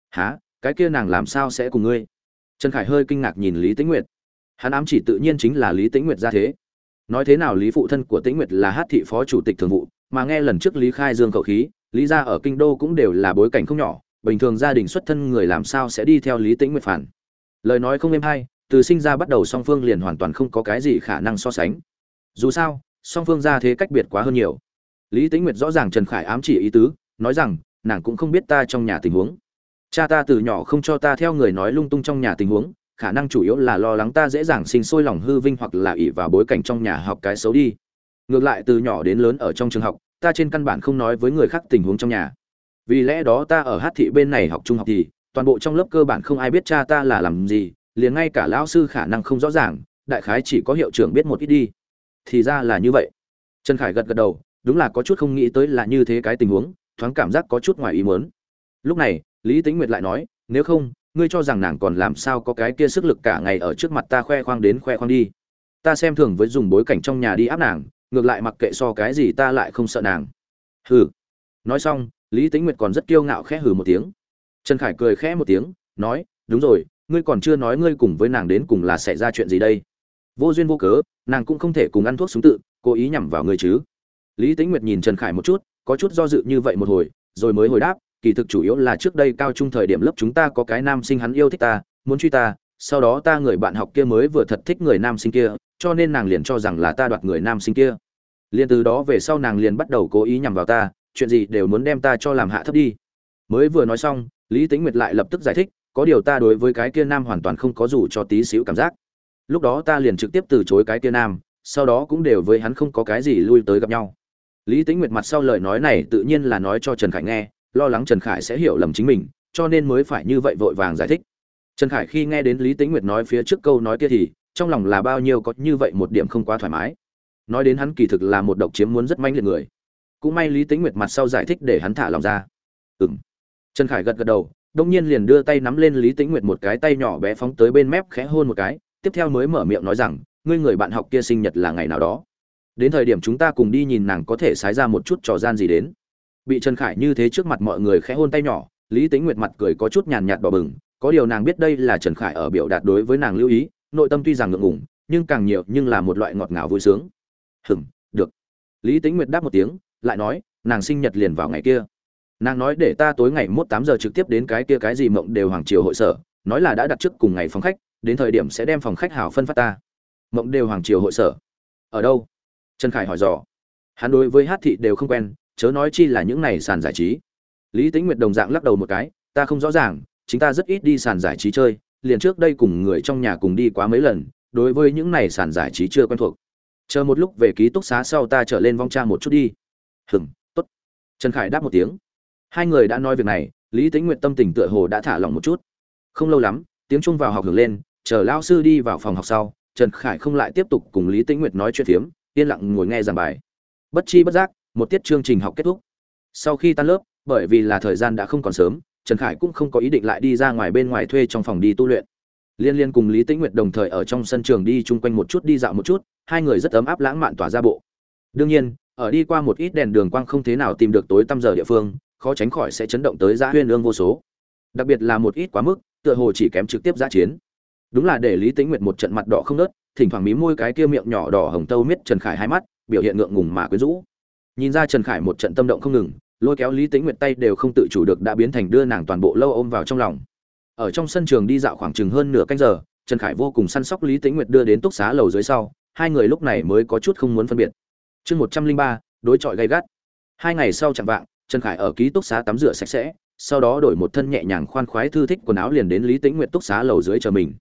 Há cái kia nàng làm sao sẽ cùng ngươi? Trần khải hơi kinh ngạc nhìn lý tĩnh nguyệt hắn ám chỉ tự nhiên chính là lý tĩnh nguyệt ra thế. Nói thế nào lý phụ thân của tĩnh nguyệt là hát thị phó chủ tịch thường vụ, mà nghe lần trước lý khai dương khẩu khí, lý ra ở kinh đô cũng đều là bối cảnh không nhỏ, bình thường gia đình xuất thân người làm sao sẽ đi theo lý tĩnh nguyệt phản. Lời nói không êm hay, từ sinh ra bắt đầu song phương liền hoàn toàn không có cái gì khả năng so sánh. Dù sao, song phương ra thế cách biệt quá hơn nhiều. Lý tĩnh nguyệt rõ ràng trần khải ám chỉ ý tứ, nói rằng, nàng cũng không biết ta trong nhà tình huống. Cha ta từ nhỏ không cho ta theo người nói lung tung trong nhà tình huống khả năng chủ yếu là lo lắng ta dễ dàng sinh sôi lòng hư vinh hoặc là ỷ vào bối cảnh trong nhà học cái xấu đi. Ngược lại, từ nhỏ đến lớn ở trong trường học, ta trên căn bản không nói với người khác tình huống trong nhà. Vì lẽ đó ta ở hát thị bên này học trung học thì, toàn bộ trong lớp cơ bản không ai biết cha ta là làm gì, liền ngay cả lão sư khả năng không rõ ràng, đại khái chỉ có hiệu trưởng biết một ít đi. Thì ra là như vậy. Trần khải gật gật đầu, đúng là có chút không nghĩ tới là như thế cái tình huống, thoáng cảm giác có chút ngoài ý muốn. Lúc này, lý tính nguyệt lại nói, nếu không ngươi cho rằng nàng còn làm sao có cái kia sức lực cả ngày ở trước mặt ta khoe khoang đến khoe khoang đi. Ta xem thường với dùng bối cảnh trong nhà đi áp nàng, ngược lại mặc kệ so cái gì ta lại không sợ nàng. Hừ. Nói xong, lý tính nguyệt còn rất kiêu ngạo khẽ hừ một tiếng. Trần khải cười khẽ một tiếng, nói, đúng rồi, ngươi còn chưa nói ngươi cùng với nàng đến cùng là xảy ra chuyện gì đây? Vô duyên vô cớ, nàng cũng không thể cùng ăn thuốc súng tự, cố ý nhằm vào ngươi chứ. Lý tính nguyệt nhìn trần khải một chút, có chút do dự như vậy một hồi, rồi mới hồi đáp kỳ thực chủ yếu là trước đây cao trung thời điểm lớp chúng ta có cái nam sinh hắn yêu thích ta, muốn truy ta, sau đó ta người bạn học kia mới vừa thật thích người nam sinh kia, cho nên nàng liền cho rằng là ta đoạt người nam sinh kia. Liền từ đó về sau nàng liền bắt đầu cố ý nhằm vào ta, chuyện gì đều muốn đem ta cho làm hạ thấp đi. Mới vừa nói xong, lý Tĩnh nguyệt lại lập tức giải thích, có điều ta đối với cái kia nam hoàn toàn không có dù cho tí xíu cảm giác. Lúc đó ta liền trực tiếp từ chối cái kia nam, sau đó cũng đều với hắn không có cái gì lui tới gặp nhau. Lý Tĩnh nguyệt mặt sau lời nói này tự nhiên là nói cho trần khải nghe lo lắng trần khải sẽ hiểu lầm chính mình cho nên mới phải như vậy vội vàng giải thích. Trần khải khi nghe đến lý Tĩnh nguyệt nói phía trước câu nói kia thì trong lòng là bao nhiêu có như vậy một điểm không quá thoải mái. Nói đến hắn kỳ thực là một độc chiếm muốn rất manh liệt người. Cũng may lý Tĩnh nguyệt mặt sau giải thích để hắn thả lòng ra. Ừm, trần khải gật gật đầu đông nhiên liền đưa tay nắm lên lý Tĩnh nguyệt một cái tay nhỏ bé phóng tới bên mép khẽ hôn một cái tiếp theo mới mở miệng nói rằng ngươi người bạn học kia sinh nhật là ngày nào đó? Đến thời điểm chúng ta cùng đi nhìn nàng có thể sái ra một chút trò gian gì đến? Bị trần khải như thế trước mặt mọi người khẽ hôn tay nhỏ, lý tính nguyệt mặt cười có chút nhàn nhạt đỏ bừng, có điều nàng biết đây là trần khải ở biểu đạt đối với nàng lưu ý, nội tâm tuy rằng ngượng ngùng, nhưng càng nhiều nhưng là một loại ngọt ngào vui sướng. Hừng được. Lý tính nguyệt đáp một tiếng, lại nói, nàng sinh nhật liền vào ngày kia. Nàng nói, để ta tối ngày mốt tám giờ trực tiếp đến cái kia cái gì mộng đều hoàng triều hội sở, nói là đã đặt trước cùng ngày phòng khách, đến thời điểm sẽ đem phòng khách hào phân phát ta. Mộng đều hoàng triều hội sở? Ở đâu? Trần khải hỏi dò. Hắn đối với hát thị đều không quen chớ nói chi là những này sàn giải trí. Lý tính nguyệt đồng dạng lắc đầu một cái, ta không rõ ràng, chính ta rất ít đi sàn giải trí chơi, liền trước đây cùng người trong nhà cùng đi quá mấy lần, đối với những này sàn giải trí chưa quen thuộc. Chờ một lúc về ký túc xá sau ta trở lên vong tra một chút đi. Hừng tốt. Trần khải đáp một tiếng. Hai người đã nói việc này, lý tính nguyện tâm tình tựa hồ đã thả lỏng một chút. Không lâu lắm, tiếng trung vào học hưởng lên, chờ lao sư đi vào phòng học sau, trần khải không lại tiếp tục cùng lý tĩnh nguyệt nói chuyện phiếm, yên lặng ngồi nghe giảng bài. Bất chi bất giác một tiết chương trình học kết thúc. Sau khi tan lớp, bởi vì là thời gian đã không còn sớm, trần khải cũng không có ý định lại đi ra ngoài bên ngoài thuê trong phòng đi tu luyện. Liên liên cùng lý tĩnh nguyệt đồng thời ở trong sân trường đi chung quanh một chút đi dạo một chút, hai người rất ấm áp lãng mạn tỏa ra bộ. Đương nhiên, ở đi qua một ít đèn đường quang không thế nào tìm được tối tăm giờ địa phương, khó tránh khỏi sẽ chấn động tới giã huyên ương vô số. Đặc biệt là một ít quá mức, tựa hồ chỉ kém trực tiếp giã chiến. Đúng là để lý tĩnh nguyệt một trận mặt đỏ không nớt, thỉnh thoảng mí môi cái kia miệng nhỏ đỏ hồng tâu miết trần khải hai mắt, biểu hiện ngượng ngùng mà quyến rũ nhìn ra trần khải một trận tâm động không ngừng, lôi kéo lý tĩnh nguyệt tay đều không tự chủ được đã biến thành đưa nàng toàn bộ lâu ôm vào trong lòng. Ở trong sân trường đi dạo khoảng chừng hơn nửa canh giờ, trần khải vô cùng săn sóc lý tĩnh nguyệt đưa đến túc xá lầu dưới sau, hai người lúc này mới có chút không muốn phân biệt. Chương một trăm linh ba, đối chọi gay gắt. Hai ngày sau chẳng vạng, trần khải ở ký túc xá tắm rửa sạch sẽ, sau đó đổi một thân nhẹ nhàng khoan khoái thư thích quần áo liền đến lý tĩnh nguyệt túc xá lầu dưới chờ mình.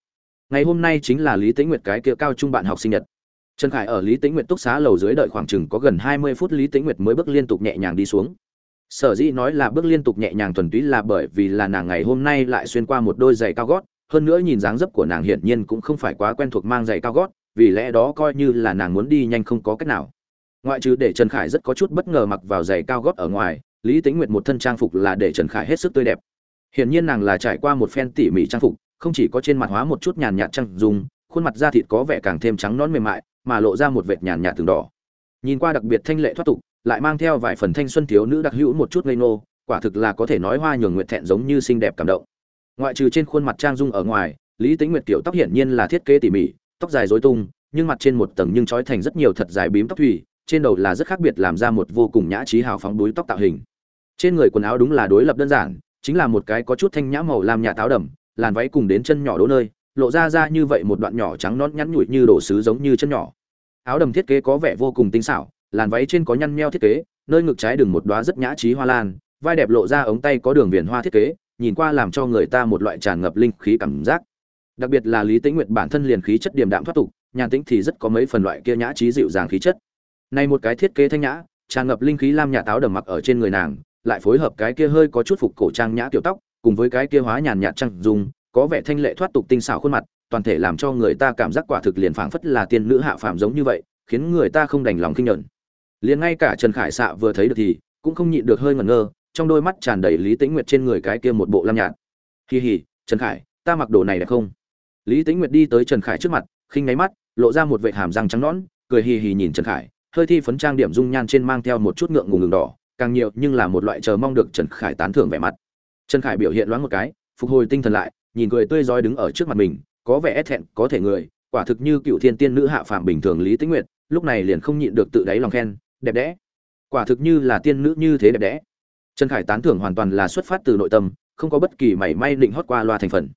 Ngày hôm nay chính là lý tĩnh nguyệt cái kia cao trung bạn học sinh nhật trần khải ở lý tĩnh nguyệt túc xá lầu dưới đợi khoảng chừng có gần hai mươi phút, lý tĩnh nguyệt mới bước liên tục nhẹ nhàng đi xuống. Sở dĩ nói là bước liên tục nhẹ nhàng thuần túy là bởi vì là nàng ngày hôm nay lại xuyên qua một đôi giày cao gót, hơn nữa nhìn dáng dấp của nàng hiển nhiên cũng không phải quá quen thuộc mang giày cao gót, vì lẽ đó coi như là nàng muốn đi nhanh không có cách nào. Ngoại trừ để trần khải rất có chút bất ngờ mặc vào giày cao gót ở ngoài, lý Tĩnh nguyệt một thân trang phục là để trần khải hết sức tươi đẹp. Hiển nhiên nàng là trải qua một phen tỉ mỉ trang phục, không chỉ có trên mặt hóa một chút nhàn nhạt trăng dùng khuôn mặt da thịt có vẻ càng thêm trắng nón mềm mại mà lộ ra một vệt nhàn nhạt từng đỏ. Nhìn qua đặc biệt thanh lệ thoát tục, lại mang theo vài phần thanh xuân thiếu nữ đặc hữu một chút ngây ngô, quả thực là có thể nói hoa nhường nguyệt thẹn giống như xinh đẹp cảm động. Ngoại trừ trên khuôn mặt trang dung ở ngoài, lý tính nguyệt tiểu tóc hiển nhiên là thiết kế tỉ mỉ, tóc dài rối tung, nhưng mặt trên một tầng nhưng trói thành rất nhiều thật dài bím tóc thủy, trên đầu là rất khác biệt làm ra một vô cùng nhã trí hào phóng đuối tóc tạo hình. Trên người quần áo đúng là đối lập đơn giản, chính là một cái có chút thanh nhã màu làm nhà táo đầm, làn váy cùng đến chân nhỏ đỗ nơi, lộ ra ra như vậy một đoạn nhỏ trắng nón nhắn nhủi như đồ sứ giống như chân nhỏ áo đầm thiết kế có vẻ vô cùng tinh xảo, làn váy trên có nhăn nheo thiết kế, nơi ngực trái đường một đóa rất nhã trí hoa lan, vai đẹp lộ ra ống tay có đường viền hoa thiết kế, nhìn qua làm cho người ta một loại tràn ngập linh khí cảm giác. Đặc biệt là lý tĩnh nguyệt bản thân liền khí chất điềm đạm thoát tục, nhàn tĩnh thì rất có mấy phần loại kia nhã trí dịu dàng khí chất. Này một cái thiết kế thanh nhã, tràn ngập linh khí lam nhà táo đầm mặc ở trên người nàng, lại phối hợp cái kia hơi có chút phục cổ trang nhã tiểu tóc, cùng với cái kia hóa nhàn nhạt trăng dùng có vẻ thanh lệ thoát tục tinh xảo khuôn mặt toàn thể làm cho người ta cảm giác quả thực liền phảng phất là tiên nữ hạ phàm giống như vậy khiến người ta không đành lòng kinh nhẫn. Liền ngay cả trần khải sạ vừa thấy được thì cũng không nhịn được hơi ngẩn ngơ trong đôi mắt tràn đầy lý tĩnh nguyệt trên người cái kia một bộ lam nhạt. Hi hi, trần khải ta mặc đồ này đẹp không? Lý tĩnh nguyệt đi tới trần khải trước mặt khinh ngáy mắt lộ ra một vệt hàm răng trắng nõn cười hì hì nhìn trần khải hơi thi phấn trang điểm dung nhan trên mang theo một chút ngượng ngùng ngừng đỏ càng nhiều nhưng là một loại chờ mong được trần khải tán thưởng vẻ mặt. Trần khải biểu hiện loáng một cái phục hồi tinh thần lại nhìn cười tươi rói đứng ở trước mặt mình có vẻ e thẹn có thể người quả thực như cựu thiên tiên nữ hạ phàm bình thường lý tĩnh nguyệt lúc này liền không nhịn được tự đáy lòng khen đẹp đẽ. Quả thực như là tiên nữ như thế đẹp đẽ. Trần khải tán thưởng hoàn toàn là xuất phát từ nội tâm không có bất kỳ mảy may định hót qua loa thành phần.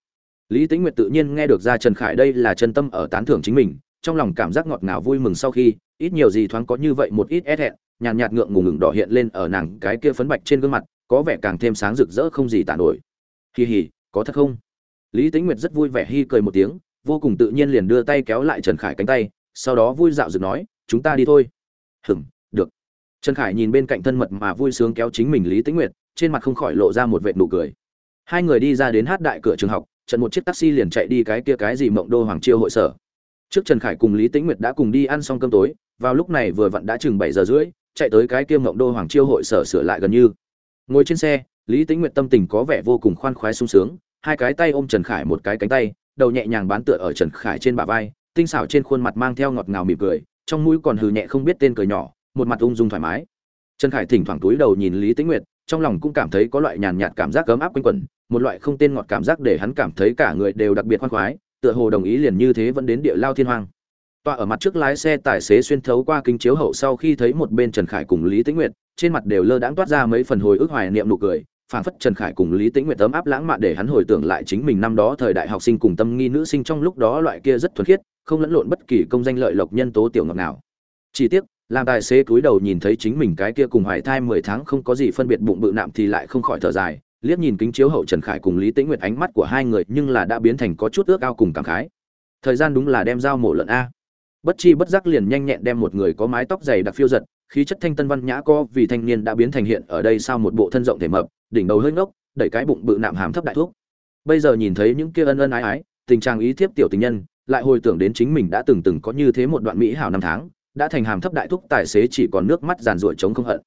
Lý tĩnh nguyệt tự nhiên nghe được ra trần khải đây là chân tâm ở tán thưởng chính mình trong lòng cảm giác ngọt ngào vui mừng sau khi ít nhiều gì thoáng có như vậy một ít e é hẹn nhàn nhạt, ngượng ngùng ngừng đỏ hiện lên ở nàng cái kia phấn bạch trên gương mặt có vẻ càng thêm sáng rực rỡ không gì tả nổi. Hì hì có thật không? Lý tĩnh nguyệt rất vui vẻ hi cười một tiếng, vô cùng tự nhiên liền đưa tay kéo lại trần khải cánh tay, sau đó vui dạo dựng nói, chúng ta đi thôi. Hừm được. Trần khải nhìn bên cạnh thân mật mà vui sướng kéo chính mình lý tĩnh nguyệt, trên mặt không khỏi lộ ra một vệt nụ cười. Hai người đi ra đến hát đại cửa trường học, trận một chiếc taxi liền chạy đi cái kia cái gì mộng đô hoàng chiêu hội sở. Trước trần khải cùng lý tĩnh nguyệt đã cùng đi ăn xong cơm tối, vào lúc này vừa vặn đã chừng bảy giờ rưỡi, chạy tới cái kia mộng đô hoàng chiêu hội sở sửa lại gần như. Ngồi trên xe, lý tĩnh nguyệt tâm tình có vẻ vô cùng khoan khoái sung sướng hai cái tay ôm trần khải một cái cánh tay, đầu nhẹ nhàng bán tựa ở trần khải trên bả vai, tinh xảo trên khuôn mặt mang theo ngọt ngào mỉm cười, trong mũi còn hừ nhẹ không biết tên cười nhỏ, một mặt ung dung thoải mái trần khải thỉnh thoảng túi đầu nhìn lý tĩnh nguyệt, trong lòng cũng cảm thấy có loại nhàn nhạt cảm giác ấm áp quanh quẩn, một loại không tên ngọt cảm giác để hắn cảm thấy cả người đều đặc biệt khoan khoái, tựa hồ đồng ý liền như thế vẫn đến địa lao thiên hoàng. tọa ở mặt trước lái xe tài xế xuyên thấu qua kính chiếu hậu sau khi thấy một bên trần khải cùng lý tĩnh nguyệt, trên mặt đều lơ đãng toát ra mấy phần hồi ức hoài niệm nụ cười phảng phất trần khải cùng lý tĩnh nguyệt tấm áp lãng mạn để hắn hồi tưởng lại chính mình năm đó thời đại học sinh cùng tâm nghi nữ sinh trong lúc đó loại kia rất thuần khiết, không lẫn lộn bất kỳ công danh lợi lộc nhân tố tiểu ngọc nào. Chỉ tiếc, làm tài xế cúi đầu nhìn thấy chính mình cái kia cùng hoài thai mười tháng không có gì phân biệt bụng bự nạm thì lại không khỏi thở dài, liếc nhìn kính chiếu hậu trần khải cùng lý tĩnh nguyệt ánh mắt của hai người nhưng là đã biến thành có chút ước ao cùng cảm khái. Thời gian đúng là đem dao mổ lợn a. Bất chi bất giác liền nhanh nhẹn đem một người có mái tóc dày đặc phiêu giật, khí chất thanh tân văn nhã co vì thanh niên đã biến thành hiện ở đây sao một bộ thân rộng thể mập đỉnh đầu hơi ngốc, đẩy cái bụng bự nạm hàm thấp đại thuốc. Bây giờ nhìn thấy những kia ân ân ái ái, tình trạng ý thiếp tiểu tình nhân, lại hồi tưởng đến chính mình đã từng từng có như thế một đoạn mỹ hảo năm tháng, đã thành hàm thấp đại thuốc tài xế chỉ còn nước mắt giàn ruổi chống không hận.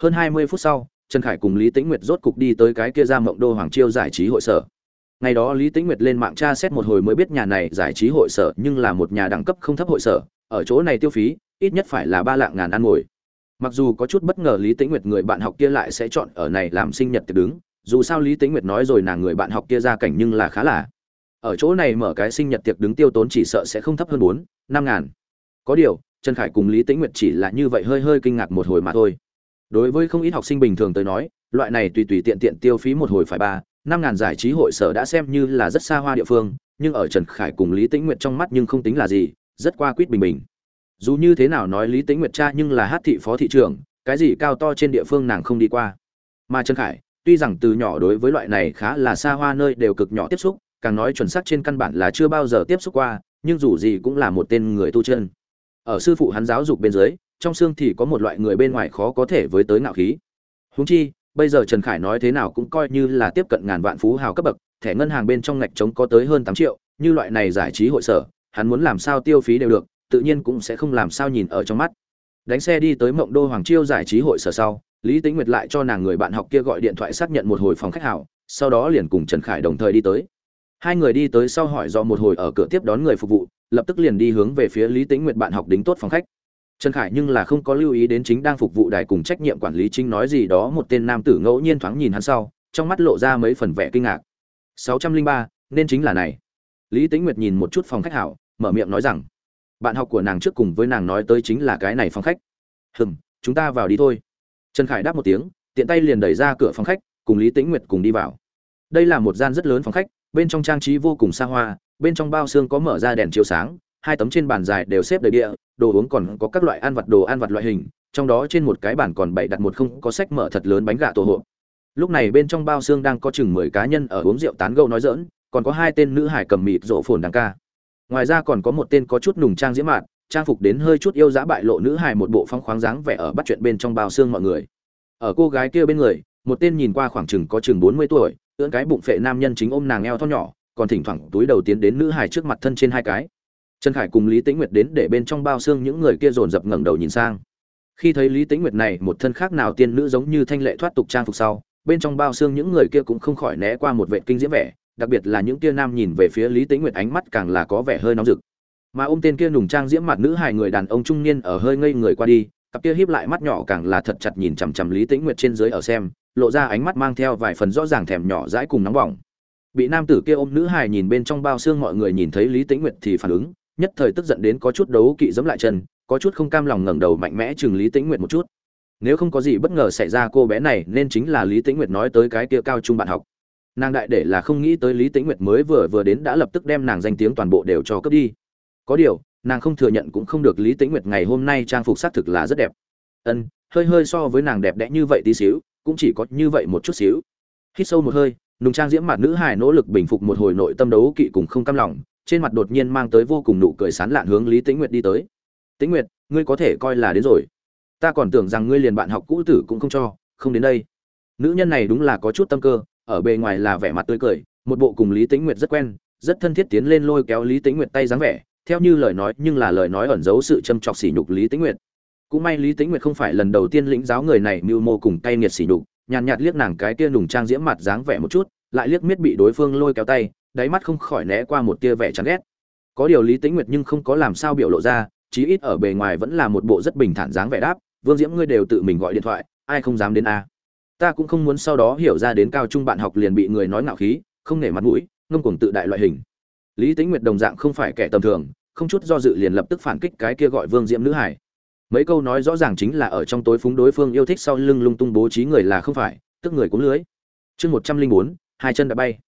Hơn hai mươi phút sau, trần khải cùng lý tĩnh nguyệt rốt cục đi tới cái kia ra mộng đô hoàng chiêu giải trí hội sở. Ngày đó lý tĩnh nguyệt lên mạng tra xét một hồi mới biết nhà này giải trí hội sở nhưng là một nhà đẳng cấp không thấp hội sở, ở chỗ này tiêu phí, ít nhất phải là ba lạng ngàn ăn ngồi mặc dù có chút bất ngờ lý tĩnh nguyệt người bạn học kia lại sẽ chọn ở này làm sinh nhật tiệc đứng, dù sao lý tĩnh nguyệt nói rồi nàng người bạn học kia ra cảnh nhưng là khá là. Ở chỗ này mở cái sinh nhật tiệc đứng tiêu tốn chỉ sợ sẽ không thấp hơn bốn, năm ngàn. Có điều, trần khải cùng lý tĩnh nguyệt chỉ là như vậy hơi hơi kinh ngạc một hồi mà thôi. Đối với không ít học sinh bình thường tới nói, loại này tùy tùy tiện tiện tiêu phí một hồi phải ba, năm ngàn giải trí hội sở đã xem như là rất xa hoa địa phương, nhưng ở trần khải cùng lý tĩnh nguyệt trong mắt nhưng không tính là gì, rất qua quýt bình bình dù như thế nào nói lý tĩnh nguyệt cha nhưng là hát thị phó thị trưởng, cái gì cao to trên địa phương nàng không đi qua. Mà trần khải, tuy rằng từ nhỏ đối với loại này khá là xa hoa nơi đều cực nhỏ tiếp xúc, càng nói chuẩn xác trên căn bản là chưa bao giờ tiếp xúc qua, nhưng dù gì cũng là một tên người tu chân. Ở sư phụ hắn giáo dục bên dưới, trong xương thì có một loại người bên ngoài khó có thể với tới ngạo khí. Húng chi, bây giờ trần khải nói thế nào cũng coi như là tiếp cận ngàn vạn phú hào cấp bậc, thẻ ngân hàng bên trong ngạch trống có tới hơn tám triệu, như loại này giải trí hội sở, hắn muốn làm sao tiêu phí đều được tự nhiên cũng sẽ không làm sao nhìn ở trong mắt. Đánh xe đi tới mộng đô hoàng chiêu giải trí hội sở sau lý tính nguyệt lại cho nàng người bạn học kia gọi điện thoại xác nhận một hồi phòng khách hảo sau đó liền cùng trần khải đồng thời đi tới. Hai người đi tới sau hỏi do một hồi ở cửa tiếp đón người phục vụ lập tức liền đi hướng về phía lý tính nguyệt bạn học đính tốt phòng khách. Trần khải nhưng là không có lưu ý đến chính đang phục vụ đài cùng trách nhiệm quản lý chính nói gì đó một tên nam tử ngẫu nhiên thoáng nhìn hắn sau trong mắt lộ ra mấy phần vẻ kinh ngạc. 603, nên chính là này. Lý tính nguyệt nhìn một chút phòng khách hảo mở miệng nói rằng bạn học của nàng trước cùng với nàng nói tới chính là cái này phòng khách. Hừm, chúng ta vào đi thôi. Trần khải đáp một tiếng, tiện tay liền đẩy ra cửa phòng khách, cùng lý tĩnh nguyệt cùng đi vào. Đây là một gian rất lớn phòng khách, bên trong trang trí vô cùng xa hoa, bên trong bao xương có mở ra đèn chiếu sáng, hai tấm trên bàn dài đều xếp đầy địa, đồ uống còn có các loại ăn vặt đồ ăn vặt loại hình, trong đó trên một cái bàn còn bày đặt một không có sách mở thật lớn bánh gà tổ hộ lúc này bên trong bao xương đang có chừng mười cá nhân ở uống rượu tán gẫu nói dỡn còn có hai tên nữ hải cầm mịt rộ phồn đằng ca ngoài ra còn có một tên có chút nùng trang diễm mạn, trang phục đến hơi chút yêu dã bại lộ nữ hài một bộ phong khoáng dáng vẻ ở bắt chuyện bên trong bao xương mọi người. Ở cô gái kia bên người, một tên nhìn qua khoảng chừng có chừng bốn mươi tuổi, ưỡn cái bụng phệ nam nhân chính ôm nàng eo thon nhỏ, còn thỉnh thoảng túi đầu tiến đến nữ hài trước mặt thân trên hai cái. Trần khải cùng lý tĩnh nguyệt đến để bên trong bao xương những người kia dồn dập ngẩng đầu nhìn sang. Khi thấy lý tĩnh nguyệt này một thân khác nào tiên nữ giống như thanh lệ thoát tục trang phục sau, bên trong bao xương những người kia cũng không khỏi né qua một vệ kinh diễm vẻ đặc biệt là những kia nam nhìn về phía lý tĩnh nguyệt ánh mắt càng là có vẻ hơi nóng rực. Mà ôm tên kia nùng trang diễm mặt nữ hài người đàn ông trung niên ở hơi ngây người qua đi, cặp kia híp lại mắt nhỏ càng là thật chặt nhìn chằm chằm lý tĩnh nguyệt trên dưới ở xem, lộ ra ánh mắt mang theo vài phần rõ ràng thèm nhỏ dãi cùng nóng bỏng. Bị nam tử kia ôm nữ hài nhìn bên trong bao xương mọi người nhìn thấy lý tĩnh nguyệt thì phản ứng, nhất thời tức giận đến có chút đấu kỵ giẫm lại chân, có chút không cam lòng ngẩng đầu mạnh mẽ chừng lý tĩnh nguyệt một chút. Nếu không có gì bất ngờ xảy ra cô bé này, nên chính là lý tĩnh nguyệt nói tới cái kia cao trung bạn học nàng đại để là không nghĩ tới lý tĩnh nguyệt mới vừa vừa đến đã lập tức đem nàng danh tiếng toàn bộ đều cho cướp đi. Có điều, nàng không thừa nhận cũng không được lý tĩnh nguyệt ngày hôm nay trang phục xác thực là rất đẹp. Ân, hơi hơi so với nàng đẹp đẽ như vậy tí xíu, cũng chỉ có như vậy một chút xíu. Hít sâu một hơi, nùng trang diễm mặt nữ hài nỗ lực bình phục một hồi nội tâm đấu kỵ cùng không cam lòng, trên mặt đột nhiên mang tới vô cùng nụ cười sán lạn hướng lý tĩnh nguyệt đi tới. Tĩnh nguyệt, ngươi có thể coi là đến rồi. Ta còn tưởng rằng ngươi liền bạn học cũ tử cũng không cho, không đến đây. Nữ nhân này đúng là có chút tâm cơ ở bề ngoài là vẻ mặt tươi cười, một bộ cùng lý tĩnh nguyệt rất quen, rất thân thiết tiến lên lôi kéo lý tĩnh nguyệt tay dáng vẻ, theo như lời nói, nhưng là lời nói ẩn giấu sự châm chọc sỉ nhục lý tĩnh nguyệt. Cũng may lý tĩnh nguyệt không phải lần đầu tiên lĩnh giáo người này mưu mô cùng cay nghiệt sỉ nhục, nhàn nhạt liếc nàng cái tia nùng trang diễm mặt dáng vẻ một chút, lại liếc miết bị đối phương lôi kéo tay, đáy mắt không khỏi né qua một tia vẻ chán ghét. Có điều lý tĩnh nguyệt nhưng không có làm sao biểu lộ ra, chí ít ở bề ngoài vẫn là một bộ rất bình thản dáng vẻ đáp, vương diễm ngươi đều tự mình gọi điện thoại, ai không dám đến a? Ta cũng không muốn sau đó hiểu ra đến cao trung bạn học liền bị người nói ngạo khí, không nể mặt mũi, ngông cuồng tự đại loại hình. Lý tính nguyệt đồng dạng không phải kẻ tầm thường, không chút do dự liền lập tức phản kích cái kia gọi vương diễm nữ hải. Mấy câu nói rõ ràng chính là ở trong tối phúng đối phương yêu thích sau lưng lung tung bố trí người là không phải, tức người cũng lưới. Chương một trăm linh bốn, hai chân đã bay.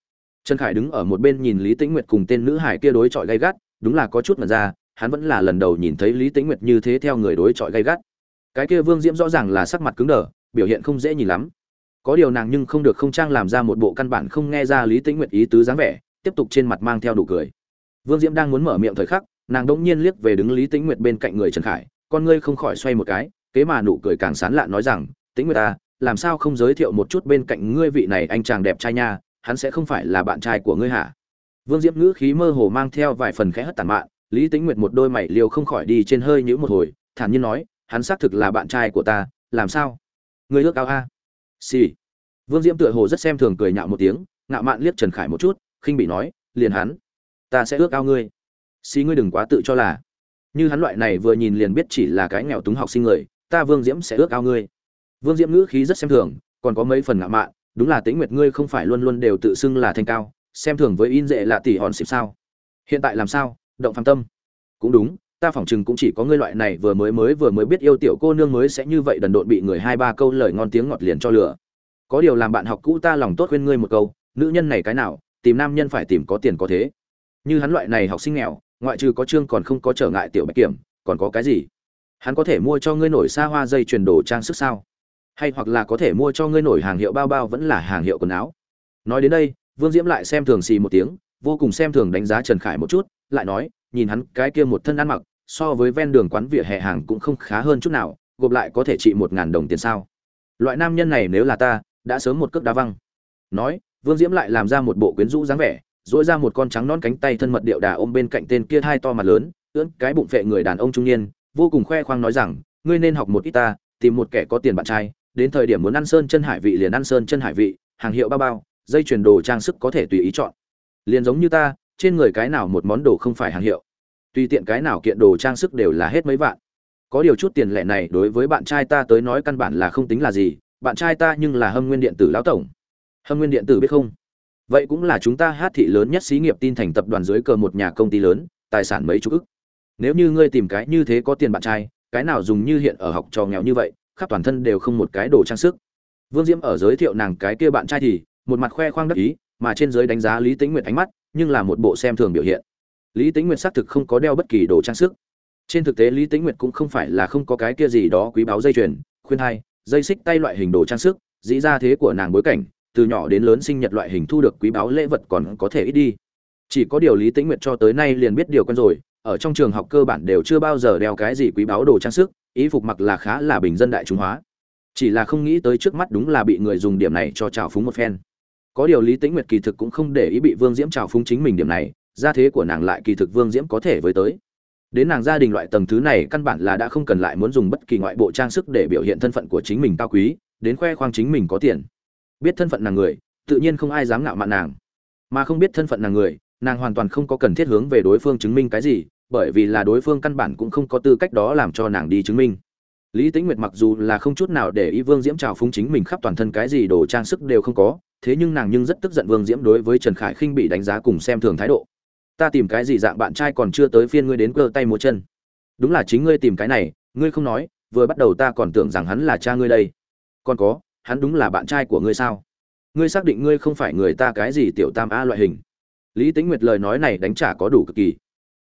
Trần khải đứng ở một bên nhìn lý tĩnh nguyệt cùng tên nữ hải kia đối chọi gay gắt, đúng là có chút mật ra, hắn vẫn là lần đầu nhìn thấy lý tĩnh nguyệt như thế theo người đối chọi gay gắt. Cái kia vương diễm rõ ràng là sắc mặt cứng đờ, biểu hiện không dễ nhìn lắm có điều nàng nhưng không được không trang làm ra một bộ căn bản không nghe ra lý tĩnh nguyệt ý tứ dáng vẻ tiếp tục trên mặt mang theo đủ cười. Vương diễm đang muốn mở miệng thời khắc nàng đỗng nhiên liếc về đứng lý tĩnh nguyệt bên cạnh người trần khải con ngươi không khỏi xoay một cái kế mà nụ cười càng sán lạ nói rằng tĩnh nguyệt ta à, làm sao không giới thiệu một chút bên cạnh ngươi vị này anh chàng đẹp trai nha hắn sẽ không phải là bạn trai của ngươi hả? Vương diễm ngữ khí mơ hồ mang theo vài phần khẽ hất tàn mạn lý tĩnh nguyệt một đôi mày liều không khỏi đi trên hơi nhữ một hồi thản nhiên nói hắn xác thực là bạn trai của ta làm sao? Người ước ao a xì. Vương diễm tựa hồ rất xem thường cười nhạo một tiếng, ngạo mạn liếc trần khải một chút, khinh bị nói, liền hắn. Ta sẽ ước ao ngươi. Xì ngươi đừng quá tự cho là. Như hắn loại này vừa nhìn liền biết chỉ là cái nghèo túng học sinh người, ta vương diễm sẽ ước ao ngươi. Vương diễm ngữ khí rất xem thường, còn có mấy phần ngạo mạn, đúng là tính nguyệt ngươi không phải luôn luôn đều tự xưng là thanh cao, xem thường với in dệ là tỷ hòn xịp sao? Hiện tại làm sao? Động phàm tâm. Cũng đúng ta phỏng chừng cũng chỉ có ngươi loại này vừa mới mới vừa mới biết yêu tiểu cô nương mới sẽ như vậy đần độn bị người hai ba câu lời ngon tiếng ngọt liền cho lửa có điều làm bạn học cũ ta lòng tốt khuyên ngươi một câu, nữ nhân này cái nào, tìm nam nhân phải tìm có tiền có thế. Như hắn loại này học sinh nghèo, ngoại trừ có chương còn không có trở ngại tiểu bạch kiểm, còn có cái gì? Hắn có thể mua cho ngươi nổi xa hoa dây chuyền đồ trang sức sao? Hay hoặc là có thể mua cho ngươi nổi hàng hiệu bao bao vẫn là hàng hiệu quần áo? Nói đến đây, vương diễm lại xem thường xì một tiếng, vô cùng xem thường đánh giá trần khải một chút, lại nói nhìn hắn cái kia một thân ăn mặc, so với ven đường quán vỉa hè hàng cũng không khá hơn chút nào, gộp lại có thể trị một ngàn đồng tiền sao. Loại nam nhân này nếu là ta, đã sớm một cước đá văng. Nói, vương diễm lại làm ra một bộ quyến rũ dáng vẻ dỗi ra một con trắng non cánh tay thân mật điệu đà ôm bên cạnh tên kia hai to mặt lớn, ưỡn cái bụng phệ người đàn ông trung niên, vô cùng khoe khoang nói rằng, ngươi nên học một ít ta, tìm một kẻ có tiền bạn trai, đến thời điểm muốn ăn sơn chân hải vị liền ăn sơn chân hải vị, hàng hiệu bao bao, dây chuyền đồ trang sức có thể tùy ý chọn. Liền giống như ta trên người cái nào một món đồ không phải hàng hiệu. Tùy tiện cái nào kiện đồ trang sức đều là hết mấy vạn. Có điều chút tiền lẻ này đối với bạn trai ta tới nói căn bản là không tính là gì, bạn trai ta nhưng là hâm nguyên điện tử lão tổng. Hâm nguyên điện tử biết không? Vậy cũng là chúng ta hát thị lớn nhất xí nghiệp tin thành tập đoàn dưới cờ một nhà công ty lớn, tài sản mấy chục ức. Nếu như ngươi tìm cái như thế có tiền bạn trai, cái nào dùng như hiện ở học trò nghèo như vậy, khắp toàn thân đều không một cái đồ trang sức. Vương diễm ở giới thiệu nàng cái kia bạn trai thì, một mặt khoe khoang đắc ý, mà trên giới đánh giá lý tĩnh nguyệt ánh mắt nhưng là một bộ xem thường biểu hiện. Lý tĩnh nguyệt xác thực không có đeo bất kỳ đồ trang sức. Trên thực tế, lý tĩnh nguyệt cũng không phải là không có cái kia gì đó quý báu dây chuyền, khuyên hai, dây xích tay loại hình đồ trang sức, dĩ ra thế của nàng bối cảnh, từ nhỏ đến lớn sinh nhật loại hình thu được quý báu lễ vật còn có thể ít đi. Chỉ có điều lý tĩnh nguyệt cho tới nay liền biết điều quen rồi, ở trong trường học cơ bản đều chưa bao giờ đeo cái gì quý báu đồ trang sức, ý phục mặc là khá là bình dân đại chúng hóa. Chỉ là không nghĩ tới trước mắt đúng là bị người dùng điểm này cho trào phúng một phen có điều lý tĩnh nguyệt kỳ thực cũng không để ý bị vương diễm trào phúng chính mình điểm này, gia thế của nàng lại kỳ thực vương diễm có thể với tới. Đến nàng gia đình loại tầng thứ này căn bản là đã không cần lại muốn dùng bất kỳ ngoại bộ trang sức để biểu hiện thân phận của chính mình cao quý, đến khoe khoang chính mình có tiền. Biết thân phận nàng người, tự nhiên không ai dám ngạo mạn nàng. Mà không biết thân phận nàng người, nàng hoàn toàn không có cần thiết hướng về đối phương chứng minh cái gì, bởi vì là đối phương căn bản cũng không có tư cách đó làm cho nàng đi chứng minh. Lý tĩnh nguyệt mặc dù là không chút nào để ý vương diễm trào phúng chính mình khắp toàn thân cái gì đồ trang sức đều không có thế nhưng nàng nhưng rất tức giận vương diễm đối với trần khải khinh bị đánh giá cùng xem thường thái độ. Ta tìm cái gì dạng bạn trai còn chưa tới phiên ngươi đến cơ tay múa chân. Đúng là chính ngươi tìm cái này, ngươi không nói, vừa bắt đầu ta còn tưởng rằng hắn là cha ngươi đây. Còn có, hắn đúng là bạn trai của ngươi sao? Ngươi xác định ngươi không phải người ta cái gì tiểu tam a loại hình? Lý tĩnh nguyệt lời nói này đánh trả có đủ cực kỳ.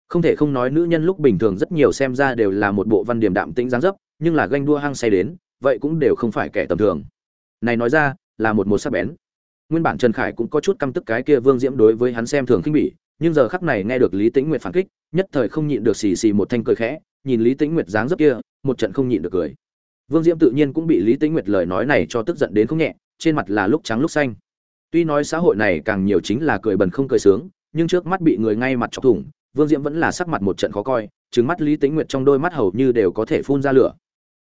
Không thể không nói nữ nhân lúc bình thường rất nhiều xem ra đều là một bộ văn điểm đạm tĩnh dáng dấp, nhưng là ganh đua hăng say đến, vậy cũng đều không phải kẻ tầm thường. Này nói ra, là một một sắc bén nguyên bản trần khải cũng có chút căm tức cái kia vương diễm đối với hắn xem thường khinh bỉ, nhưng giờ khắc này nghe được lý tĩnh nguyệt phản kích, nhất thời không nhịn được xì xì một thanh cười khẽ, nhìn lý tĩnh nguyệt dáng dấp kia, một trận không nhịn được cười. Vương diễm tự nhiên cũng bị lý tĩnh nguyệt lời nói này cho tức giận đến không nhẹ, trên mặt là lúc trắng lúc xanh. Tuy nói xã hội này càng nhiều chính là cười bần không cười sướng, nhưng trước mắt bị người ngay mặt chọc thủng, vương diễm vẫn là sắc mặt một trận khó coi trứng mắt lý tĩnh nguyệt trong đôi mắt hầu như đều có thể phun ra lửa.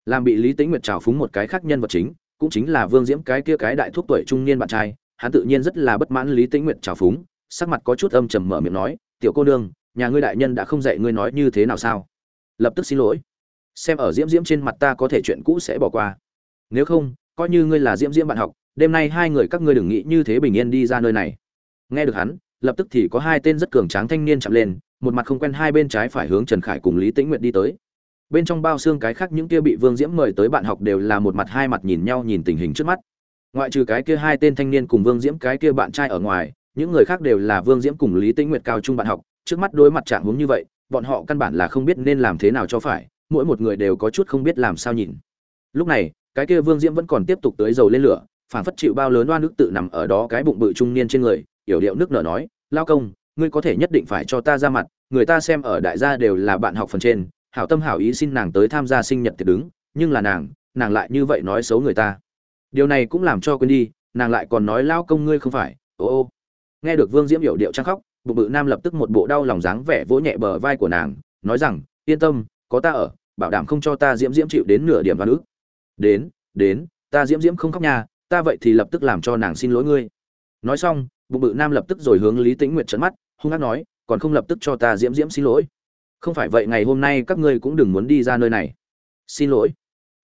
Làm bị lý tĩnh nguyệt trào phúng một cái khác nhân vật chính, cũng chính là vương diễm cái kia cái đại thuốc tuổi trung niên bạn trai hắn tự nhiên rất là bất mãn lý tĩnh nguyệt trào phúng, sắc mặt có chút âm trầm mở miệng nói, tiểu cô nương, nhà ngươi đại nhân đã không dạy ngươi nói như thế nào sao? Lập tức xin lỗi. Xem ở diễm diễm trên mặt ta có thể chuyện cũ sẽ bỏ qua. Nếu không, coi như ngươi là diễm diễm bạn học, đêm nay hai người các ngươi đừng nghĩ như thế bình yên đi ra nơi này. Nghe được hắn, lập tức thì có hai tên rất cường tráng thanh niên chạm lên, một mặt không quen hai bên trái phải hướng trần khải cùng lý tĩnh nguyệt đi tới. Bên trong bao xương cái khác những kia bị vương diễm mời tới bạn học đều là một mặt hai mặt nhìn nhau nhìn tình hình trước mắt ngoại trừ cái kia hai tên thanh niên cùng vương diễm, cái kia bạn trai ở ngoài, những người khác đều là vương diễm cùng lý tĩnh nguyệt cao trung bạn học. Trước mắt đối mặt trạng hướng như vậy, bọn họ căn bản là không biết nên làm thế nào cho phải, mỗi một người đều có chút không biết làm sao nhìn. Lúc này, cái kia vương diễm vẫn còn tiếp tục tới dầu lên lửa, phản phất chịu bao lớn oan nước tự nằm ở đó cái bụng bự trung niên trên người, yểu điệu nước nở nói, lao công, ngươi có thể nhất định phải cho ta ra mặt, người ta xem ở đại gia đều là bạn học phần trên, hảo tâm hảo ý xin nàng tới tham gia sinh nhật tiệc đứng, nhưng là nàng nàng lại như vậy nói xấu người ta điều này cũng làm cho quên đi, nàng lại còn nói lao công ngươi không phải, ô ô. Nghe được vương diễm hiểu điệu trang khóc, bụng bự nam lập tức một bộ đau lòng dáng vẻ vỗ nhẹ bờ vai của nàng, nói rằng, yên tâm, có ta ở, bảo đảm không cho ta diễm diễm chịu đến nửa điểm văn ức. Đến đến, ta diễm diễm không khóc nhà ta vậy thì lập tức làm cho nàng xin lỗi ngươi. Nói xong, bụng bự nam lập tức rồi hướng lý tĩnh nguyệt trấn mắt, hung hát nói, còn không lập tức cho ta diễm diễm xin lỗi. Không phải vậy ngày hôm nay các ngươi cũng đừng muốn đi ra nơi này. Xin lỗi.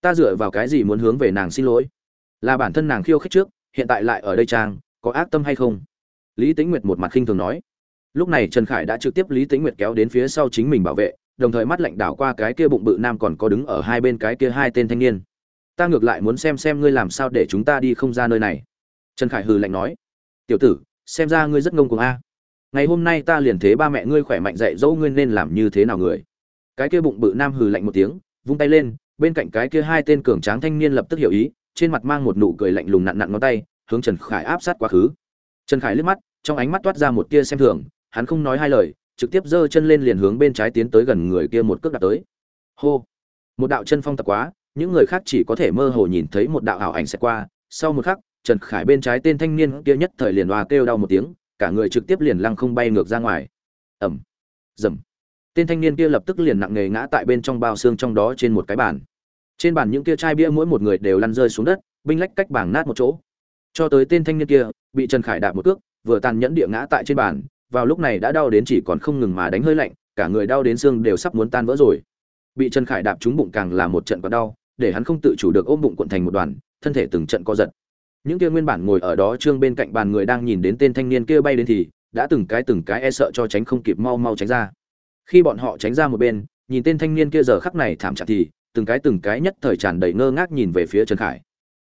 Ta dựa vào cái gì muốn hướng về nàng xin lỗi? Là bản thân nàng khiêu khích trước, hiện tại lại ở đây trang, có ác tâm hay không? Lý tĩnh nguyệt một mặt khinh thường nói. Lúc này trần khải đã trực tiếp lý tĩnh nguyệt kéo đến phía sau chính mình bảo vệ, đồng thời mắt lạnh đảo qua cái kia bụng bự nam còn có đứng ở hai bên cái kia hai tên thanh niên. Ta ngược lại muốn xem xem ngươi làm sao để chúng ta đi không ra nơi này. Trần khải hừ lạnh nói. Tiểu tử, xem ra ngươi rất ngông cuồng a. Ngày hôm nay ta liền thế ba mẹ ngươi khỏe mạnh dạy dỗ ngươi nên làm như thế nào người. Cái kia bụng bự nam hừ lạnh một tiếng, vung tay lên, bên cạnh cái kia hai tên cường tráng thanh niên lập tức hiểu ý trên mặt mang một nụ cười lạnh lùng nặn nặn ngón tay, hướng trần khải áp sát quá khứ. Trần khải liếc mắt, trong ánh mắt toát ra một tia xem thường, hắn không nói hai lời, trực tiếp giơ chân lên liền hướng bên trái tiến tới gần người kia một cước đặt tới. Hô! Một đạo chân phong tập quá, những người khác chỉ có thể mơ hồ nhìn thấy một đạo ảo ảnh sẽ qua. Sau một khắc, trần khải bên trái tên thanh niên kia nhất thời liền hòa kêu đau một tiếng, cả người trực tiếp liền lăng không bay ngược ra ngoài. Ẩm dầm! Tên thanh niên kia lập tức liền nặng nề ngã tại bên trong bao xương trong đó trên một cái bàn trên bàn những kia chai bia mỗi một người đều lăn rơi xuống đất, binh lách cách bảng nát một chỗ. Cho tới tên thanh niên kia, bị trần khải đạp một cước, vừa tàn nhẫn địa ngã tại trên bàn, vào lúc này đã đau đến chỉ còn không ngừng mà đánh hơi lạnh, cả người đau đến xương đều sắp muốn tan vỡ rồi. Bị trần khải đạp trúng bụng càng là một trận còn đau, để hắn không tự chủ được ôm bụng cuộn thành một đoàn, thân thể từng trận co giật. Những kia nguyên bản ngồi ở đó trương bên cạnh bàn người đang nhìn đến tên thanh niên kia bay đến thì, đã từng cái từng cái e sợ cho tránh không kịp mau mau tránh ra. Khi bọn họ tránh ra một bên, nhìn tên thanh niên kia giờ khắc này thảm trạng thì từng cái từng cái nhất thời tràn đầy ngơ ngác nhìn về phía trần khải.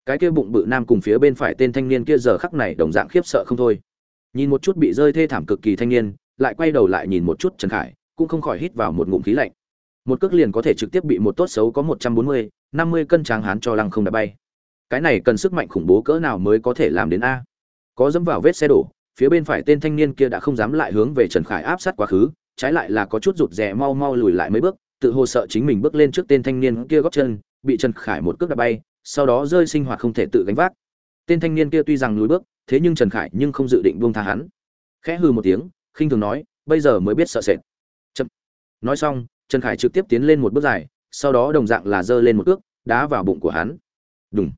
Cái kia bụng bự nam cùng phía bên phải tên thanh niên kia giờ khắc này đồng dạng khiếp sợ không thôi. Nhìn một chút bị rơi thê thảm cực kỳ thanh niên, lại quay đầu lại nhìn một chút trần khải, cũng không khỏi hít vào một ngụm khí lạnh. Một cước liền có thể trực tiếp bị một tốt xấu có một trăm bốn mươi, năm mươi cân tráng hán cho lăng không đã bay. Cái này cần sức mạnh khủng bố cỡ nào mới có thể làm đến a? Có dẫm vào vết xe đổ, phía bên phải tên thanh niên kia đã không dám lại hướng về trần khải áp sát quá khứ, trái lại là có chút rụt rè mau mau lùi lại mấy bước tự hồ sợ chính mình bước lên trước tên thanh niên kia góp chân, bị trần khải một cước đạp bay, sau đó rơi sinh hoạt không thể tự gánh vác. Tên thanh niên kia tuy rằng lùi bước, thế nhưng trần khải nhưng không dự định buông tha hắn. Khẽ hư một tiếng, khinh thường nói, bây giờ mới biết sợ sệt. Chậm. nói xong, trần khải trực tiếp tiến lên một bước dài, sau đó đồng dạng là giơ lên một cước, đá vào bụng của hắn. Đúng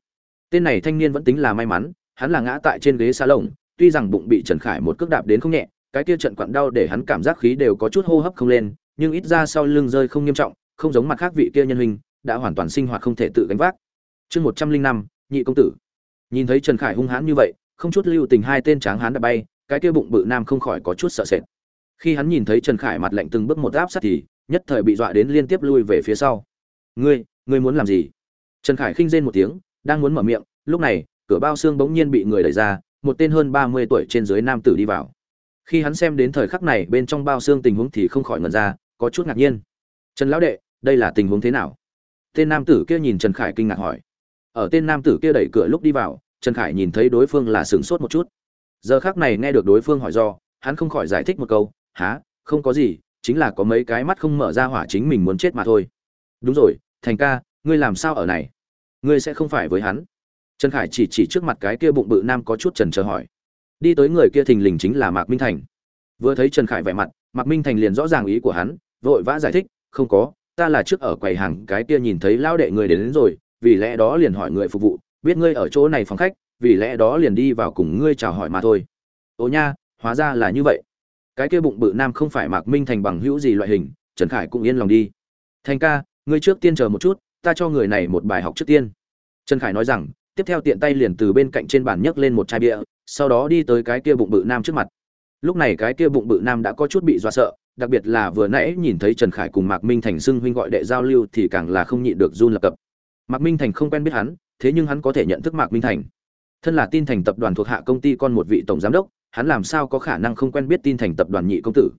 tên này thanh niên vẫn tính là may mắn, hắn là ngã tại trên ghế xa lồng tuy rằng bụng bị trần khải một cước đạp đến không nhẹ, cái kia trận quặn đau để hắn cảm giác khí đều có chút hô hấp không lên nhưng ít ra sau lưng rơi không nghiêm trọng, không giống mặt khác vị kia nhân hình đã hoàn toàn sinh hoạt không thể tự gánh vác. Chương một trăm linh năm, nhị công tử. Nhìn thấy trần khải hung hãn như vậy, không chút lưu tình hai tên tráng hán đã bay, cái kia bụng bự nam không khỏi có chút sợ sệt. Khi hắn nhìn thấy trần khải mặt lạnh từng bước một áp sát thì, nhất thời bị dọa đến liên tiếp lui về phía sau. Ngươi ngươi muốn làm gì? Trần khải khinh rên một tiếng, đang muốn mở miệng, lúc này, cửa bao xương bỗng nhiên bị người đẩy ra, một tên hơn ba mươi tuổi trên dưới nam tử đi vào. Khi hắn xem đến thời khắc này bên trong bao xương tình huống thì không khỏi ngẩn ra có chút ngạc nhiên. Trần lão đệ, đây là tình huống thế nào? Tên nam tử kia nhìn trần khải kinh ngạc hỏi. Ở tên nam tử kia đẩy cửa lúc đi vào, trần khải nhìn thấy đối phương là sửng sốt một chút. Giờ khác này nghe được đối phương hỏi do, hắn không khỏi giải thích một câu há không có gì, chính là có mấy cái mắt không mở ra hỏa chính mình muốn chết mà thôi. Đúng rồi, thành ca, ngươi làm sao ở này? Ngươi sẽ không phải với hắn? Trần khải chỉ chỉ trước mặt cái kia bụng bự nam có chút trần chờ hỏi. Đi tới người kia thình lình chính là mạc minh thành. Vừa thấy trần khải vẻ mặt, mạc minh thành liền rõ ràng ý của hắn vội vã giải thích không có ta là trước ở quầy hàng cái kia nhìn thấy lao đệ người đến, đến rồi vì lẽ đó liền hỏi người phục vụ biết ngươi ở chỗ này phòng khách vì lẽ đó liền đi vào cùng ngươi chào hỏi mà thôi. Ồ nha hóa ra là như vậy. Cái kia bụng bự nam không phải mạc minh thành bằng hữu gì loại hình trần khải cũng yên lòng đi. Thành ca ngươi trước tiên chờ một chút ta cho người này một bài học trước tiên. Trần khải nói rằng tiếp theo tiện tay liền từ bên cạnh trên bàn nhấc lên một chai bia sau đó đi tới cái kia bụng bự nam trước mặt. Lúc này cái kia bụng bự nam đã có chút bị dọa sợ đặc biệt là vừa nãy nhìn thấy trần khải cùng mạc minh thành xưng huynh gọi đệ giao lưu thì càng là không nhịn được run lập cập. Mạc minh thành không quen biết hắn, thế nhưng hắn có thể nhận thức mạc minh thành. Thân là tin thành tập đoàn thuộc hạ công ty con một vị tổng giám đốc, hắn làm sao có khả năng không quen biết tin thành tập đoàn nhị công tử?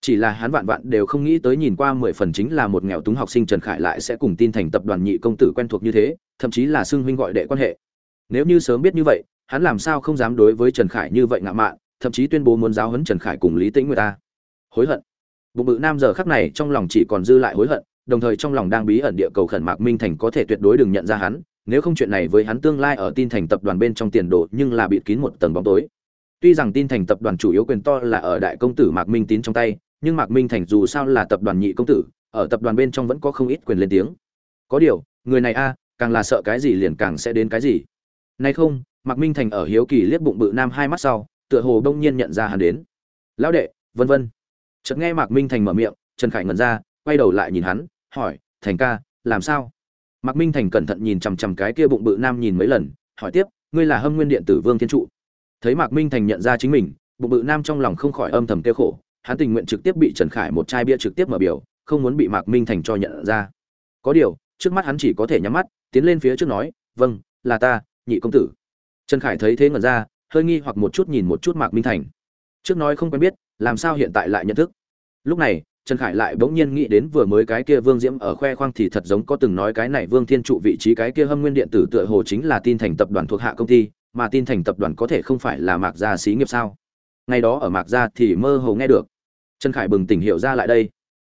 Chỉ là hắn vạn vạn đều không nghĩ tới nhìn qua mười phần chính là một nghèo túng học sinh trần khải lại sẽ cùng tin thành tập đoàn nhị công tử quen thuộc như thế, thậm chí là xưng huynh gọi đệ quan hệ. Nếu như sớm biết như vậy, hắn làm sao không dám đối với trần khải như vậy ngạo mạn, thậm chí tuyên bố muốn giáo huấn trần khải cùng lý tĩnh người ta. Hối hận bụng bự nam giờ khắc này trong lòng chỉ còn dư lại hối hận, đồng thời trong lòng đang bí ẩn địa cầu khẩn mạc minh thành có thể tuyệt đối đừng nhận ra hắn, nếu không chuyện này với hắn tương lai ở tin thành tập đoàn bên trong tiền đồ nhưng là bịt kín một tầng bóng tối. Tuy rằng tin thành tập đoàn chủ yếu quyền to là ở đại công tử mạc minh tín trong tay, nhưng mạc minh thành dù sao là tập đoàn nhị công tử, ở tập đoàn bên trong vẫn có không ít quyền lên tiếng. Có điều, người này a, càng là sợ cái gì liền càng sẽ đến cái gì. Nay không, mạc minh thành ở hiếu kỳ liếc bụng bự nam hai mắt sau, tựa hồ đông nhiên nhận ra hắn đến. Lão đệ, vân vân chợt nghe mạc minh thành mở miệng, trần khải ngẩn ra, quay đầu lại nhìn hắn, hỏi, thành ca, làm sao? Mạc minh thành cẩn thận nhìn chằm chằm cái kia bụng bự nam nhìn mấy lần, hỏi tiếp, ngươi là hâm nguyên điện tử vương thiên trụ? Thấy mạc minh thành nhận ra chính mình, bụng bự nam trong lòng không khỏi âm thầm kêu khổ, hắn tình nguyện trực tiếp bị trần khải một chai bia trực tiếp mở biểu, không muốn bị mạc minh thành cho nhận ra. Có điều, trước mắt hắn chỉ có thể nhắm mắt, tiến lên phía trước nói vâng là ta, nhị công tử. Trần khải thấy thế ngẩn ra, hơi nghi hoặc một chút nhìn một chút mạc minh thành. Trước nói không quen biết làm sao hiện tại lại nhận thức? Lúc này, trần khải lại bỗng nhiên nghĩ đến vừa mới cái kia vương diễm ở khoe khoang thì thật giống có từng nói cái này vương thiên trụ vị trí cái kia hâm nguyên điện tử tựa hồ chính là tin thành tập đoàn thuộc hạ công ty, mà tin thành tập đoàn có thể không phải là mạc gia xí nghiệp sao? Ngày đó ở mạc gia thì mơ hồ nghe được. Trần khải bừng tỉnh hiểu ra lại đây.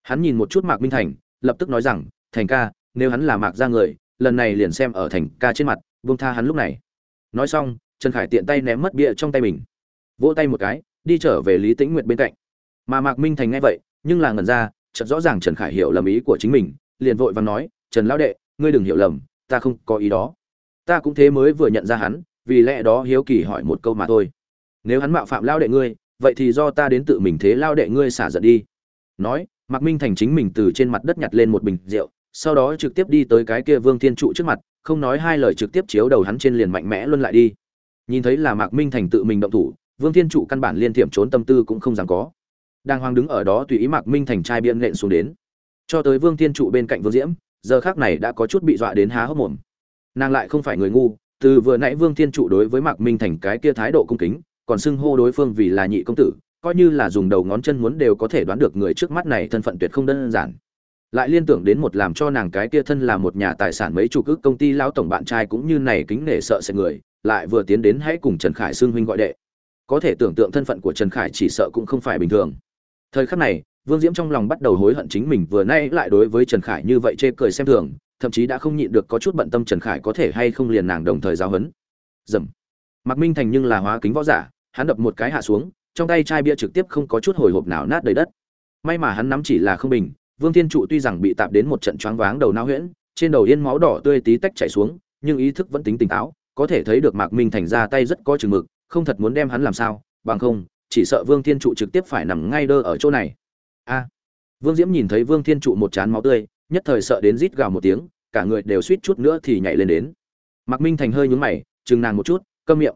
Hắn nhìn một chút mạc minh thành, lập tức nói rằng, thành ca, nếu hắn là mạc gia người, lần này liền xem ở thành ca trên mặt vương tha hắn lúc này. Nói xong, trần khải tiện tay ném mất bia trong tay mình. Vỗ tay một cái đi trở về lý tĩnh nguyệt bên cạnh. Mà mạc minh thành nghe vậy, nhưng là ngẩn ra, chợt rõ ràng trần khải hiểu lầm ý của chính mình, liền vội vàng nói, trần lão đệ, ngươi đừng hiểu lầm, ta không có ý đó. Ta cũng thế mới vừa nhận ra hắn, vì lẽ đó hiếu kỳ hỏi một câu mà thôi. Nếu hắn mạo phạm lao đệ ngươi, vậy thì do ta đến tự mình thế lao đệ ngươi xả giận đi. Nói, mạc minh thành chính mình từ trên mặt đất nhặt lên một bình rượu, sau đó trực tiếp đi tới cái kia vương thiên trụ trước mặt, không nói hai lời trực tiếp chiếu đầu hắn trên liền mạnh mẽ luân lại đi. Nhìn thấy là mạc minh thành tự mình động thủ vương thiên trụ căn bản liên tiệm trốn tâm tư cũng không dám có. Đang hoang đứng ở đó tùy ý mạc minh thành trai biên nện xuống đến. Cho tới vương thiên trụ bên cạnh vương diễm, giờ khác này đã có chút bị dọa đến há hốc mồm. Nàng lại không phải người ngu, từ vừa nãy vương thiên trụ đối với mạc minh thành cái kia thái độ cung kính, còn xưng hô đối phương vì là nhị công tử, coi như là dùng đầu ngón chân muốn đều có thể đoán được người trước mắt này thân phận tuyệt không đơn giản. Lại liên tưởng đến một làm cho nàng cái kia thân là một nhà tài sản mấy chủ cước công ty lão tổng bạn trai cũng như này kính nể sợ sẽ người, lại vừa tiến đến hãy cùng trần khải xương huynh gọi đệ có thể tưởng tượng thân phận của trần khải chỉ sợ cũng không phải bình thường. Thời khắc này, vương diễm trong lòng bắt đầu hối hận chính mình vừa nay lại đối với trần khải như vậy chê cười xem thường, thậm chí đã không nhịn được có chút bận tâm trần khải có thể hay không liền nàng đồng thời giao hấn dầm. Mạc minh thành nhưng là hóa kính võ giả, hắn đập một cái hạ xuống, trong tay chai bia trực tiếp không có chút hồi hộp nào nát đầy đất. May mà hắn nắm chỉ là không bình, vương thiên trụ tuy rằng bị tạp đến một trận choáng váng đầu não huyễn, trên đầu yên máu đỏ tươi tí tách chảy xuống, nhưng ý thức vẫn tính tỉnh táo, có thể thấy được mạc minh thành ra tay rất có chừng mực không thật muốn đem hắn làm sao bằng không chỉ sợ vương thiên trụ trực tiếp phải nằm ngay đơ ở chỗ này. A. Vương diễm nhìn thấy vương thiên trụ một chán máu tươi nhất thời sợ đến rít gào một tiếng cả người đều suýt chút nữa thì nhảy lên đến. Mạc minh thành hơi nhún mày chừng nàng một chút câm miệng.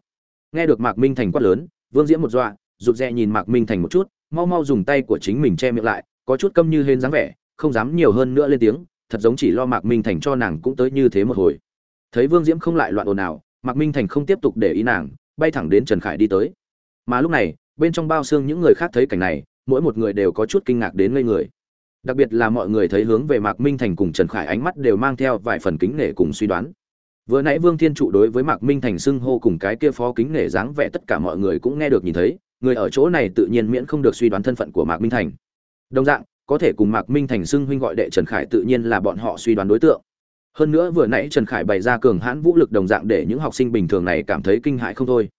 Nghe được mạc minh thành quát lớn vương diễm một dọa rụt rè nhìn mạc minh thành một chút mau mau dùng tay của chính mình che miệng lại có chút câm như hên dáng vẻ không dám nhiều hơn nữa lên tiếng thật giống chỉ lo mạc minh thành cho nàng cũng tới như thế một hồi. Thấy vương diễm không lại loạn ồn nào, mạc minh thành không tiếp tục để ý nàng bay thẳng đến trần khải đi tới. Mà lúc này, bên trong bao xương những người khác thấy cảnh này, mỗi một người đều có chút kinh ngạc đến ngây người. Đặc biệt là mọi người thấy hướng về mạc minh thành cùng trần khải ánh mắt đều mang theo vài phần kính nể cùng suy đoán. Vừa nãy vương thiên trụ đối với mạc minh thành xưng hô cùng cái kia phó kính nể dáng vẻ tất cả mọi người cũng nghe được nhìn thấy, người ở chỗ này tự nhiên miễn không được suy đoán thân phận của mạc minh thành. Đồng dạng, có thể cùng mạc minh thành xưng huynh gọi đệ trần khải tự nhiên là bọn họ suy đoán đối tượng hơn nữa vừa nãy trần khải bày ra cường hãn vũ lực đồng dạng để những học sinh bình thường này cảm thấy kinh hại không thôi.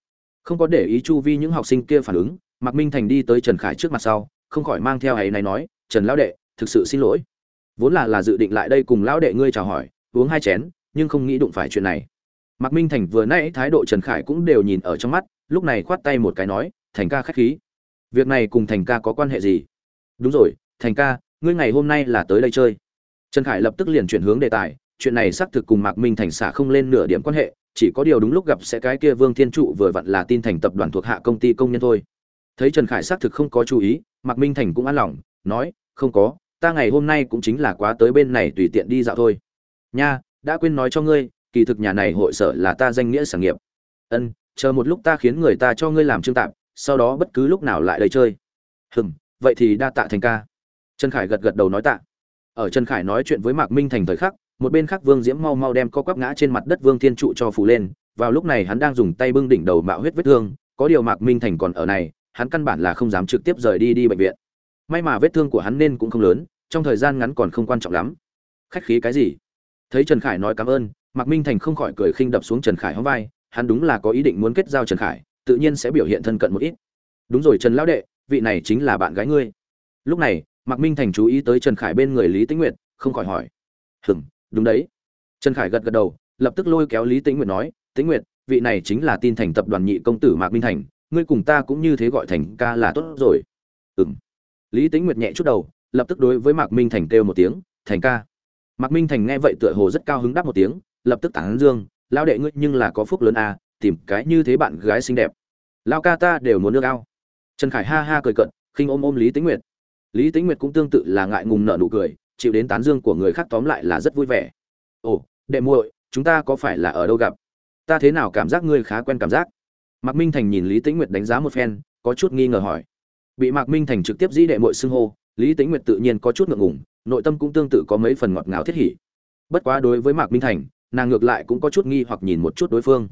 Không có để ý chu vi những học sinh kia phản ứng, mạc minh thành đi tới trần khải trước mặt sau, không khỏi mang theo ấy này nói, trần lão đệ, thực sự xin lỗi. Vốn là là dự định lại đây cùng lão đệ ngươi chào hỏi, uống hai chén, nhưng không nghĩ đụng phải chuyện này. Mạc minh thành vừa nãy thái độ trần khải cũng đều nhìn ở trong mắt, lúc này khoát tay một cái nói, thành ca khách khí. Việc này cùng thành ca có quan hệ gì? Đúng rồi, thành ca, ngươi ngày hôm nay là tới đây chơi. Trần khải lập tức liền chuyển hướng đề tài chuyện này xác thực cùng mạc minh thành xả không lên nửa điểm quan hệ, chỉ có điều đúng lúc gặp sẽ cái kia vương thiên trụ vừa vặn là tin thành tập đoàn thuộc hạ công ty công nhân thôi. Thấy trần khải xác thực không có chú ý, mạc minh thành cũng an lòng, nói, không có, ta ngày hôm nay cũng chính là quá tới bên này tùy tiện đi dạo thôi. Nha, đã quên nói cho ngươi, kỳ thực nhà này hội sở là ta danh nghĩa sản nghiệp. Ân, chờ một lúc ta khiến người ta cho ngươi làm trương tạm, sau đó bất cứ lúc nào lại đây chơi. Hừm, vậy thì đa tạ thành ca. Trần khải gật gật đầu nói tạ. Ở trần khải nói chuyện với mạc minh thành thời khắc một bên khác vương diễm mau mau đem co quắp ngã trên mặt đất vương thiên trụ cho phủ lên, vào lúc này hắn đang dùng tay bưng đỉnh đầu mạo huyết vết thương, có điều mạc minh thành còn ở này, hắn căn bản là không dám trực tiếp rời đi đi bệnh viện. May mà vết thương của hắn nên cũng không lớn, trong thời gian ngắn còn không quan trọng lắm. Khách khí cái gì? Thấy trần khải nói cảm ơn, mạc minh thành không khỏi cười khinh đập xuống trần khải hóng vai, hắn đúng là có ý định muốn kết giao trần khải, tự nhiên sẽ biểu hiện thân cận một ít. Đúng rồi trần lão đệ, vị này chính là bạn gái ngươi. Lúc này, mạc minh thành chú ý tới trần khải bên người lý tĩnh nguyệt, không khỏi hỏi. Hừng đúng đấy. Trần khải gật gật đầu lập tức lôi kéo lý tĩnh nguyệt nói tĩnh nguyệt vị này chính là tin thành tập đoàn nhị công tử mạc minh thành ngươi cùng ta cũng như thế gọi thành ca là tốt rồi. Ừng lý tĩnh nguyệt nhẹ chút đầu lập tức đối với mạc minh thành kêu một tiếng thành ca. Mạc minh thành nghe vậy tựa hồ rất cao hứng đáp một tiếng lập tức tản dương lao đệ ngươi nhưng là có phúc lớn à, tìm cái như thế bạn gái xinh đẹp. Lao ca ta đều muốn nước ao. Trần khải ha ha cười cận khinh ôm ôm lý tĩnh nguyệt. Lý tĩnh nguyệt cũng tương tự là ngại ngùng nợ nụ cười chịu đến tán dương của người khác tóm lại là rất vui vẻ. Ồ, đệ muội, chúng ta có phải là ở đâu gặp? Ta thế nào cảm giác ngươi khá quen cảm giác? Mạc minh thành nhìn lý tĩnh nguyệt đánh giá một phen, có chút nghi ngờ hỏi. Bị mạc minh thành trực tiếp dĩ đệ muội xưng hô, lý tĩnh nguyệt tự nhiên có chút ngượng ngùng, nội tâm cũng tương tự có mấy phần ngọt ngào thiết hỉ. Bất quá đối với mạc minh thành, nàng ngược lại cũng có chút nghi hoặc nhìn một chút đối phương.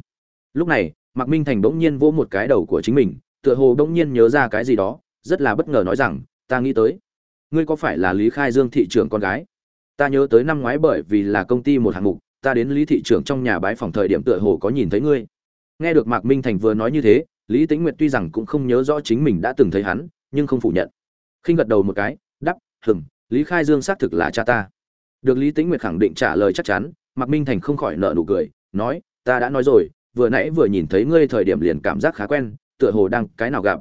Lúc này, mạc minh thành bỗng nhiên vỗ một cái đầu của chính mình, tựa hồ bỗng nhiên nhớ ra cái gì đó, rất là bất ngờ nói rằng, ta nghĩ tới ngươi có phải là lý khai dương thị trưởng con gái? Ta nhớ tới năm ngoái bởi vì là công ty một hạng mục, ta đến lý thị trưởng trong nhà bái phòng thời điểm tựa hồ có nhìn thấy ngươi. Nghe được mạc minh thành vừa nói như thế, lý tĩnh nguyệt tuy rằng cũng không nhớ rõ chính mình đã từng thấy hắn, nhưng không phủ nhận. Khinh gật đầu một cái đắp hừng lý khai dương xác thực là cha ta. Được lý tĩnh nguyệt khẳng định trả lời chắc chắn, mạc minh thành không khỏi nợ nụ cười, nói, ta đã nói rồi, vừa nãy vừa nhìn thấy ngươi thời điểm liền cảm giác khá quen, tựa hồ đang cái nào gặp.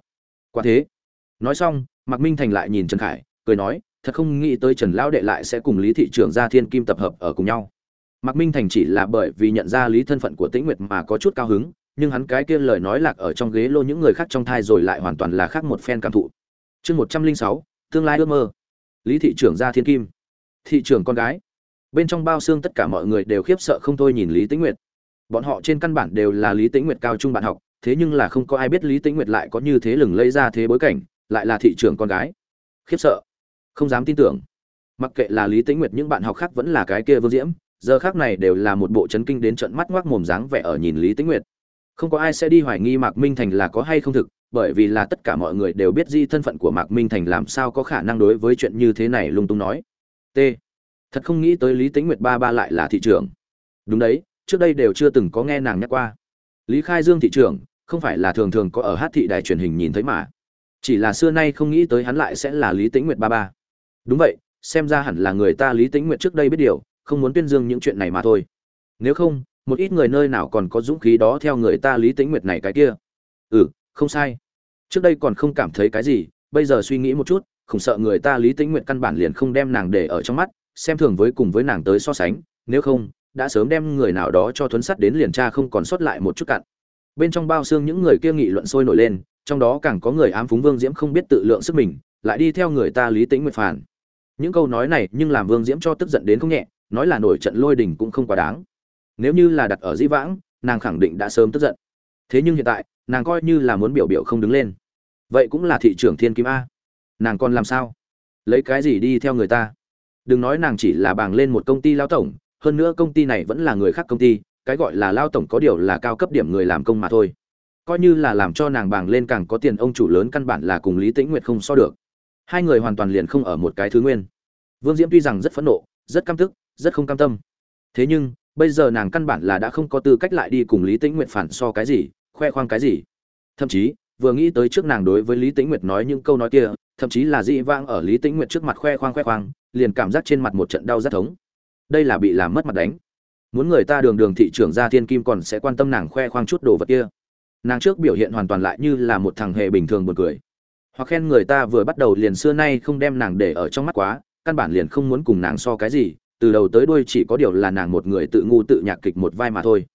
Quả thế. Nói xong, mạc minh thành lại nhìn trần khải cười nói, thật không nghĩ tới trần lão đệ lại sẽ cùng lý thị trưởng gia thiên kim tập hợp ở cùng nhau. Mạc minh thành chỉ là bởi vì nhận ra lý thân phận của tĩnh nguyệt mà có chút cao hứng, nhưng hắn cái kia lời nói lạc ở trong ghế lô những người khác trong thai rồi lại hoàn toàn là khác một phen cảm thụ. Chương một trăm linh sáu, tương lai ước mơ. Lý thị trưởng gia thiên kim. Thị trưởng con gái. Bên trong bao xương tất cả mọi người đều khiếp sợ không thôi nhìn lý tĩnh nguyệt. Bọn họ trên căn bản đều là lý tĩnh nguyệt cao trung bạn học, thế nhưng là không có ai biết lý tĩnh nguyệt lại có như thế lừng lẫy ra thế bối cảnh, lại là thị trưởng con gái. Khiếp sợ không dám tin tưởng. Mặc kệ là lý tĩnh nguyệt những bạn học khác vẫn là cái kia vương diễm, giờ khác này đều là một bộ chấn kinh đến trận mắt ngoác mồm dáng vẻ ở nhìn lý tĩnh nguyệt. Không có ai sẽ đi hoài nghi mạc minh thành là có hay không thực, bởi vì là tất cả mọi người đều biết di thân phận của mạc minh thành làm sao có khả năng đối với chuyện như thế này lung tung nói. T. Thật không nghĩ tới lý tĩnh nguyệt ba ba lại là thị trưởng. Đúng đấy, trước đây đều chưa từng có nghe nàng nhắc qua. Lý khai dương thị trưởng, không phải là thường thường có ở hát thị đài truyền hình nhìn thấy mà. Chỉ là xưa nay không nghĩ tới hắn lại sẽ là lý tĩnh nguyệt ba ba đúng vậy, xem ra hẳn là người ta lý tĩnh nguyệt trước đây biết điều, không muốn tuyên dương những chuyện này mà thôi. Nếu không, một ít người nơi nào còn có dũng khí đó theo người ta lý tĩnh nguyệt này cái kia. Ừ không sai. Trước đây còn không cảm thấy cái gì, bây giờ suy nghĩ một chút, không sợ người ta lý tĩnh nguyệt căn bản liền không đem nàng để ở trong mắt, xem thường với cùng với nàng tới so sánh, nếu không, đã sớm đem người nào đó cho thuấn sắt đến liền tra không còn sót lại một chút cặn. Bên trong bao xương những người kia nghị luận sôi nổi lên, trong đó càng có người ám phúng vương diễm không biết tự lượng sức mình, lại đi theo người ta lý tĩnh nguyệt phản những câu nói này nhưng làm vương diễm cho tức giận đến không nhẹ, nói là nổi trận lôi đình cũng không quá đáng. Nếu như là đặt ở dĩ vãng, nàng khẳng định đã sớm tức giận. Thế nhưng hiện tại, nàng coi như là muốn biểu biểu không đứng lên. Vậy cũng là thị trưởng thiên kim a. Nàng còn làm sao? Lấy cái gì đi theo người ta? Đừng nói nàng chỉ là bàng lên một công ty lao tổng, hơn nữa công ty này vẫn là người khác công ty, cái gọi là lao tổng có điều là cao cấp điểm người làm công mà thôi. Coi như là làm cho nàng bàng lên càng có tiền, ông chủ lớn căn bản là cùng lý tĩnh nguyệt không so được hai người hoàn toàn liền không ở một cái thứ nguyên. Vương diễm tuy rằng rất phẫn nộ, rất căm tức, rất không cam tâm. Thế nhưng, bây giờ nàng căn bản là đã không có tư cách lại đi cùng lý tĩnh nguyệt phản so cái gì, khoe khoang cái gì. Thậm chí, vừa nghĩ tới trước nàng đối với lý tĩnh nguyệt nói những câu nói kia, thậm chí là dị vãng ở lý tĩnh nguyệt trước mặt khoe khoang khoe khoang, liền cảm giác trên mặt một trận đau rất thống. Đây là bị làm mất mặt đánh. Muốn người ta đường đường thị trưởng gia thiên kim còn sẽ quan tâm nàng khoe khoang chút đồ vật kia. Nàng trước biểu hiện hoàn toàn lại như là một thằng hề bình thường buồn cười hoặc khen người ta vừa bắt đầu liền xưa nay không đem nàng để ở trong mắt quá, căn bản liền không muốn cùng nàng so cái gì, từ đầu tới đuôi chỉ có điều là nàng một người tự ngu tự nhạc kịch một vai mà thôi.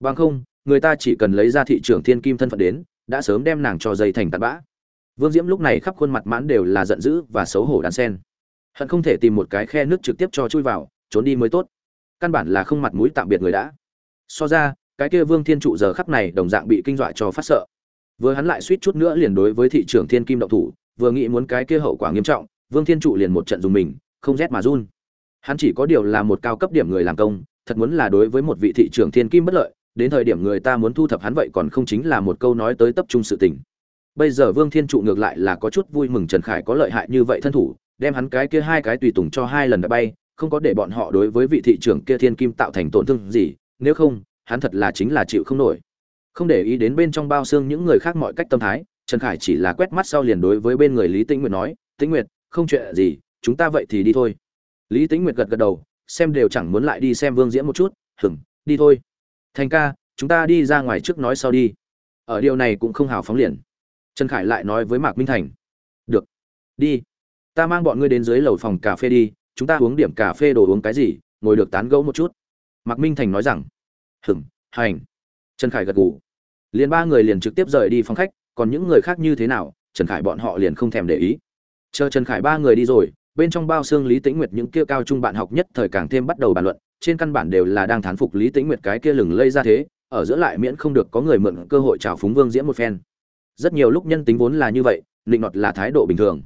Bằng không, người ta chỉ cần lấy ra thị trường thiên kim thân phận đến, đã sớm đem nàng cho dây thành tạt bã. Vương diễm lúc này khắp khuôn mặt mãn đều là giận dữ và xấu hổ đan sen. Hận không thể tìm một cái khe nước trực tiếp cho chui vào, trốn đi mới tốt. Căn bản là không mặt mũi tạm biệt người đã. So ra, cái kia vương thiên trụ giờ khắp này đồng dạng bị kinh dọa cho phát sợ vừa hắn lại suýt chút nữa liền đối với thị trường thiên kim động thủ, vừa nghĩ muốn cái kia hậu quả nghiêm trọng, vương thiên trụ liền một trận dùng mình, không rét mà run. Hắn chỉ có điều là một cao cấp điểm người làm công, thật muốn là đối với một vị thị trường thiên kim bất lợi, đến thời điểm người ta muốn thu thập hắn vậy còn không chính là một câu nói tới tập trung sự tình. Bây giờ vương thiên trụ ngược lại là có chút vui mừng trần khải có lợi hại như vậy thân thủ, đem hắn cái kia hai cái tùy tùng cho hai lần đã bay, không có để bọn họ đối với vị thị trưởng kia thiên kim tạo thành tổn thương gì, nếu không, hắn thật là chính là chịu không nổi không để ý đến bên trong bao xương những người khác mọi cách tâm thái, trần khải chỉ là quét mắt sau liền đối với bên người lý tĩnh nguyệt nói, tĩnh nguyệt, không chuyện gì, chúng ta vậy thì đi thôi. Lý tĩnh nguyệt gật gật đầu, xem đều chẳng muốn lại đi xem vương diễm một chút hửng đi thôi. Thành ca, chúng ta đi ra ngoài trước nói sau đi. Ở điều này cũng không hào phóng liền. Trần khải lại nói với mạc minh thành, được, đi. Ta mang bọn ngươi đến dưới lầu phòng cà phê đi, chúng ta uống điểm cà phê đồ uống cái gì, ngồi được tán gẫu một chút. Mạc minh thành nói rằng hửng hành. Trần khải gật gù liền ba người liền trực tiếp rời đi phòng khách, còn những người khác như thế nào, trần khải bọn họ liền không thèm để ý. Chờ trần khải ba người đi rồi, bên trong bao xương lý tĩnh nguyệt những kia cao trung bạn học nhất thời càng thêm bắt đầu bàn luận, trên căn bản đều là đang thán phục lý tĩnh nguyệt cái kia lừng lây ra thế, ở giữa lại miễn không được có người mượn cơ hội chào phúng vương diễm một phen. Rất nhiều lúc nhân tính vốn là như vậy định nọt là thái độ bình thường.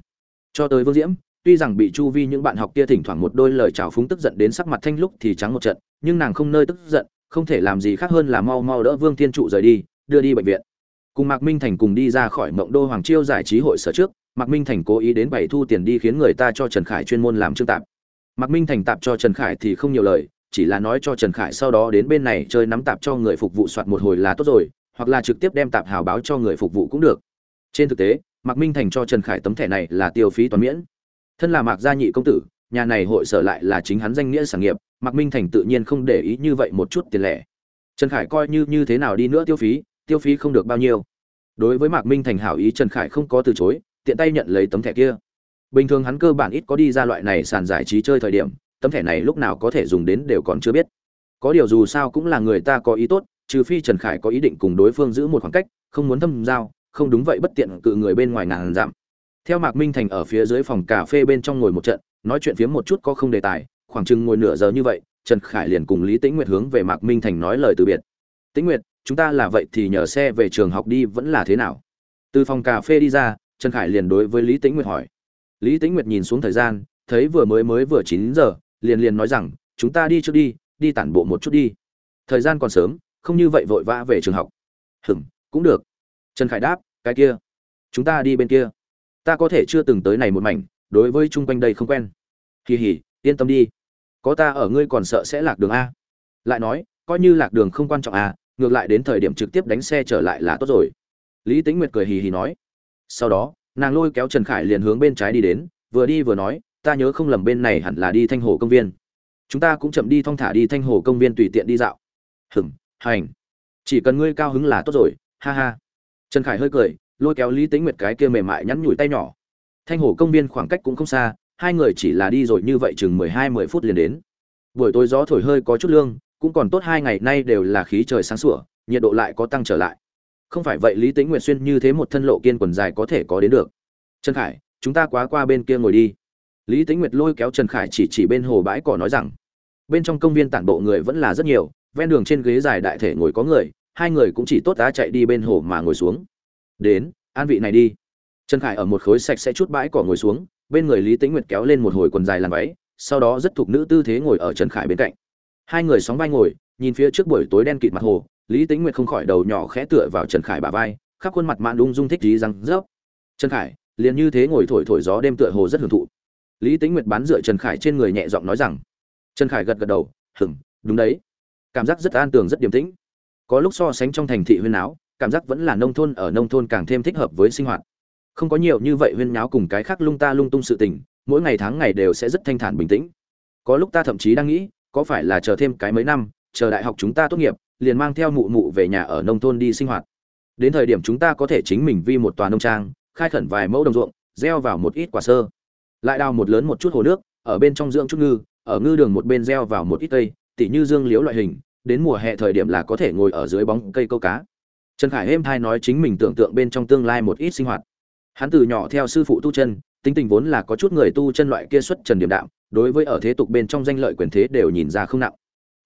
Cho tới vương diễm, tuy rằng bị chu vi những bạn học kia thỉnh thoảng một đôi lời chào phúng tức giận đến sắc mặt thanh lúc thì trắng một trận, nhưng nàng không nơi tức giận, không thể làm gì khác hơn là mau mau đỡ vương thiên trụ rời đi đưa đi bệnh viện. Cùng mạc minh thành cùng đi ra khỏi mộng đô hoàng chiêu giải trí hội sở trước, mạc minh thành cố ý đến bày thu tiền đi khiến người ta cho trần khải chuyên môn làm trương tạp. Mạc minh thành tạp cho trần khải thì không nhiều lời, chỉ là nói cho trần khải sau đó đến bên này chơi nắm tạp cho người phục vụ soạt một hồi là tốt rồi, hoặc là trực tiếp đem tạp hào báo cho người phục vụ cũng được. Trên thực tế, mạc minh thành cho trần khải tấm thẻ này là tiêu phí toàn miễn. Thân là mạc gia nhị công tử, nhà này hội sở lại là chính hắn danh nghĩa sản nghiệp, mạc minh thành tự nhiên không để ý như vậy một chút tiền lẻ. Trần khải coi như như thế nào đi nữa tiêu phí tiêu phí không được bao nhiêu. Đối với mạc minh thành hảo ý trần khải không có từ chối, tiện tay nhận lấy tấm thẻ kia. Bình thường hắn cơ bản ít có đi ra loại này sàn giải trí chơi thời điểm, tấm thẻ này lúc nào có thể dùng đến đều còn chưa biết. Có điều dù sao cũng là người ta có ý tốt, trừ phi trần khải có ý định cùng đối phương giữ một khoảng cách, không muốn thâm giao, không đúng vậy bất tiện cự người bên ngoài ngàn dặm. Theo mạc minh thành ở phía dưới phòng cà phê bên trong ngồi một trận, nói chuyện phiếm một chút có không đề tài, khoảng chừng ngồi nửa giờ như vậy, trần khải liền cùng lý tĩnh nguyệt hướng về mạc minh thành nói lời từ biệt. Tĩnh nguyệt chúng ta là vậy thì nhờ xe về trường học đi vẫn là thế nào? Từ phòng cà phê đi ra, trần khải liền đối với lý tĩnh nguyệt hỏi. Lý tĩnh nguyệt nhìn xuống thời gian, thấy vừa mới mới vừa chín giờ, liền liền nói rằng, chúng ta đi trước đi đi tản bộ một chút đi. Thời gian còn sớm, không như vậy vội vã về trường học. Hừm cũng được. Trần khải đáp, cái kia, chúng ta đi bên kia. Ta có thể chưa từng tới này một mảnh, đối với chung quanh đây không quen. Kỳ hỉ, yên tâm đi. Có ta ở ngươi còn sợ sẽ lạc đường a. Lại nói, coi như lạc đường không quan trọng à? Ngược lại đến thời điểm trực tiếp đánh xe trở lại là tốt rồi. Lý tính nguyệt cười hì hì nói. Sau đó, nàng lôi kéo trần khải liền hướng bên trái đi đến, vừa đi vừa nói, ta nhớ không lầm bên này hẳn là đi thanh hồ công viên. Chúng ta cũng chậm đi thong thả đi thanh hồ công viên tùy tiện đi dạo. Hừm, hành. Chỉ cần ngươi cao hứng là tốt rồi, ha ha. Trần khải hơi cười, lôi kéo lý tính nguyệt cái kia mềm mại nhắn nhủi tay nhỏ. Thanh hồ công viên khoảng cách cũng không xa, hai người chỉ là đi rồi như vậy chừng mười hai mười phút liền đến. Buổi tối gió thổi hơi có chút lương cũng còn tốt hai ngày nay đều là khí trời sáng sủa, nhiệt độ lại có tăng trở lại. Không phải vậy lý tính nguyệt xuyên như thế một thân lộ kiên quần dài có thể có đến được. Trần khải, chúng ta quá qua bên kia ngồi đi. Lý tính nguyệt lôi kéo trần khải chỉ chỉ bên hồ bãi cỏ nói rằng, bên trong công viên tản bộ người vẫn là rất nhiều, ven đường trên ghế dài đại thể ngồi có người, hai người cũng chỉ tốt tá chạy đi bên hồ mà ngồi xuống. Đến, an vị này đi. Trần khải ở một khối sạch sẽ chút bãi cỏ ngồi xuống, bên người lý tĩnh nguyệt kéo lên một hồi quần dài làm váy, sau đó rất thục nữ tư thế ngồi ở trần khải bên cạnh hai người sóng vai ngồi, nhìn phía trước buổi tối đen kịt mặt hồ, lý tĩnh nguyệt không khỏi đầu nhỏ khẽ tựa vào trần khải bả vai, khắp khuôn mặt mạn đung dung thích dí răng rớp. Trần khải, liền như thế ngồi thổi thổi gió đêm tựa hồ rất hưởng thụ. Lý tĩnh nguyệt bán dựa trần khải trên người nhẹ giọng nói rằng. Trần khải gật gật đầu hừng đúng đấy. Cảm giác rất an tường, rất điềm tĩnh. Có lúc so sánh trong thành thị huyên náo, cảm giác vẫn là nông thôn ở nông thôn càng thêm thích hợp với sinh hoạt. Không có nhiều như vậy huyên náo cùng cái khác lung ta lung tung sự tình, mỗi ngày tháng ngày đều sẽ rất thanh thản bình tĩnh. Có lúc ta thậm chí đang nghĩ có phải là chờ thêm cái mấy năm, chờ đại học chúng ta tốt nghiệp, liền mang theo mụ mụ về nhà ở nông thôn đi sinh hoạt. Đến thời điểm chúng ta có thể chính mình vi một tòa nông trang, khai khẩn vài mẫu đồng ruộng, gieo vào một ít quả sơ. Lại đào một lớn một chút hồ nước, ở bên trong dưỡng chút ngư, ở ngư đường một bên gieo vào một ít cây, tỉ như dương liếu loại hình, đến mùa hè thời điểm là có thể ngồi ở dưới bóng cây câu cá. Trần khải êm thai nói chính mình tưởng tượng bên trong tương lai một ít sinh hoạt. Hắn từ nhỏ theo sư phụ tu chân, tính tình vốn là có chút người tu chân loại kia xuất trần điểm đạo đối với ở thế tục bên trong danh lợi quyền thế đều nhìn ra không nặng.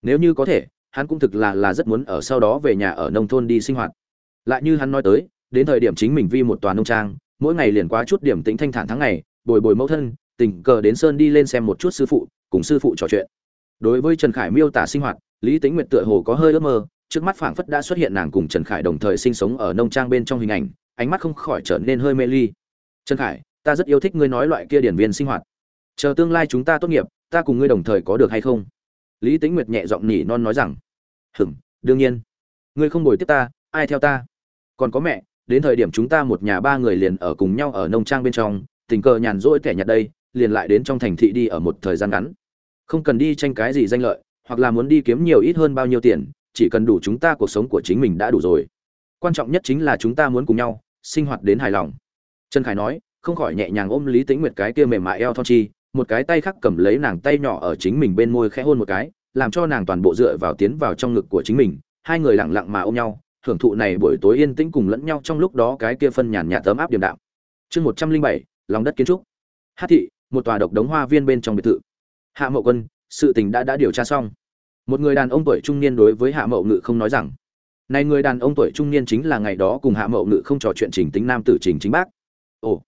Nếu như có thể, hắn cũng thực là là rất muốn ở sau đó về nhà ở nông thôn đi sinh hoạt. Lại như hắn nói tới, đến thời điểm chính mình vi một tòa nông trang, mỗi ngày liền quá chút điểm tĩnh thanh thản tháng ngày, bồi bồi mẫu thân, tình cờ đến sơn đi lên xem một chút sư phụ, cùng sư phụ trò chuyện. Đối với trần khải miêu tả sinh hoạt, lý tính nguyệt tựa hồ có hơi ước mơ, trước mắt phảng phất đã xuất hiện nàng cùng trần khải đồng thời sinh sống ở nông trang bên trong hình ảnh, ánh mắt không khỏi trở nên hơi mê ly. Trần khải, ta rất yêu thích ngươi nói loại kia điển viên sinh hoạt chờ tương lai chúng ta tốt nghiệp, ta cùng ngươi đồng thời có được hay không? Lý tính nguyệt nhẹ giọng nhỉ non nói rằng hừm đương nhiên. Ngươi không bồi tiếp ta, ai theo ta? Còn có mẹ, đến thời điểm chúng ta một nhà ba người liền ở cùng nhau ở nông trang bên trong, tình cờ nhàn rỗi kẻ nhặt đây, liền lại đến trong thành thị đi ở một thời gian ngắn. Không cần đi tranh cái gì danh lợi, hoặc là muốn đi kiếm nhiều ít hơn bao nhiêu tiền, chỉ cần đủ chúng ta cuộc sống của chính mình đã đủ rồi. Quan trọng nhất chính là chúng ta muốn cùng nhau, sinh hoạt đến hài lòng. Trần khải nói, không khỏi nhẹ nhàng ôm lý tĩnh nguyệt cái kia mềm mại eo thon chi một cái tay khác cầm lấy nàng tay nhỏ ở chính mình bên môi khẽ hôn một cái, làm cho nàng toàn bộ dựa vào tiến vào trong ngực của chính mình. Hai người lặng lặng mà ôm nhau hưởng thụ này buổi tối yên tĩnh cùng lẫn nhau trong lúc đó cái kia phân nhàn nhạt tấm áp điềm đạm. Chương một trăm linh bảy, lòng đất kiến trúc. Hát thị, một tòa độc đống hoa viên bên trong biệt thự. Hạ mậu quân, sự tình đã đã điều tra xong. Một người đàn ông tuổi trung niên đối với hạ mậu ngự không nói rằng, này người đàn ông tuổi trung niên chính là ngày đó cùng hạ mậu ngự không trò chuyện trình tính nam tử trình chính bác. Ồ,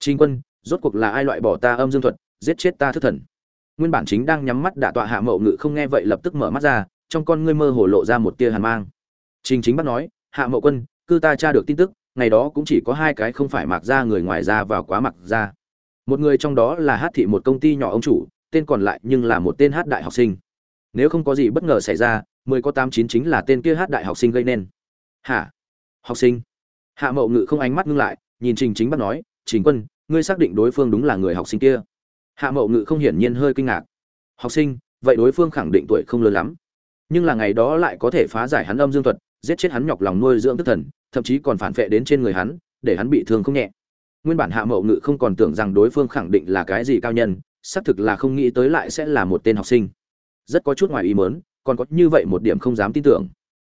trình quân, rốt cuộc là ai loại bỏ ta âm dương thuật giết chết ta thức thần. Nguyên bản chính đang nhắm mắt đả tọa hạ mậu ngự không nghe vậy lập tức mở mắt ra, trong con ngươi mơ hồ lộ ra một tia hàn mang. Trình chính bắt nói, hạ mậu quân, cư ta tra được tin tức, ngày đó cũng chỉ có hai cái không phải mặc ra người ngoài ra vào quá mặc ra một người trong đó là hát thị một công ty nhỏ ông chủ, tên còn lại nhưng là một tên hát đại học sinh. Nếu không có gì bất ngờ xảy ra, mười có tám chín chính là tên kia hát đại học sinh gây nên. Hả? Học sinh? Hạ mậu ngự không ánh mắt ngưng lại, nhìn trình chính bắt nói, trình quân, ngươi xác định đối phương đúng là người học sinh kia hạ mậu ngự không hiển nhiên hơi kinh ngạc. Học sinh, vậy đối phương khẳng định tuổi không lớn lắm. Nhưng là ngày đó lại có thể phá giải hắn âm dương thuật, giết chết hắn nhọc lòng nuôi dưỡng tức thần, thậm chí còn phản vệ đến trên người hắn, để hắn bị thương không nhẹ. Nguyên bản hạ mậu ngự không còn tưởng rằng đối phương khẳng định là cái gì cao nhân, xác thực là không nghĩ tới lại sẽ là một tên học sinh. Rất có chút ngoài ý mớn còn có như vậy một điểm không dám tin tưởng.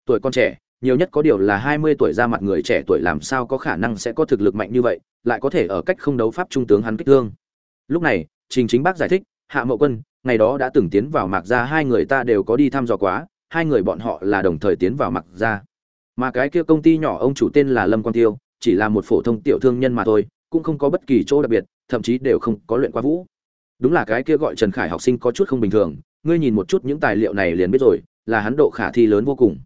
Tuổi con trẻ, nhiều nhất có điều là hai mươi tuổi ra mặt người trẻ tuổi làm sao có khả năng sẽ có thực lực mạnh như vậy, lại có thể ở cách không đấu pháp trung tướng hắn kích thương. Lúc này trình chính bác giải thích, hạ mậu quân, ngày đó đã từng tiến vào mạc ra hai người ta đều có đi thăm dò quá, hai người bọn họ là đồng thời tiến vào mạc ra mà cái kia công ty nhỏ ông chủ tên là lâm quang tiêu, chỉ là một phổ thông tiểu thương nhân mà thôi, cũng không có bất kỳ chỗ đặc biệt, thậm chí đều không có luyện qua vũ. Đúng là cái kia gọi trần khải học sinh có chút không bình thường, ngươi nhìn một chút những tài liệu này liền biết rồi, là hắn độ khả thi lớn vô cùng.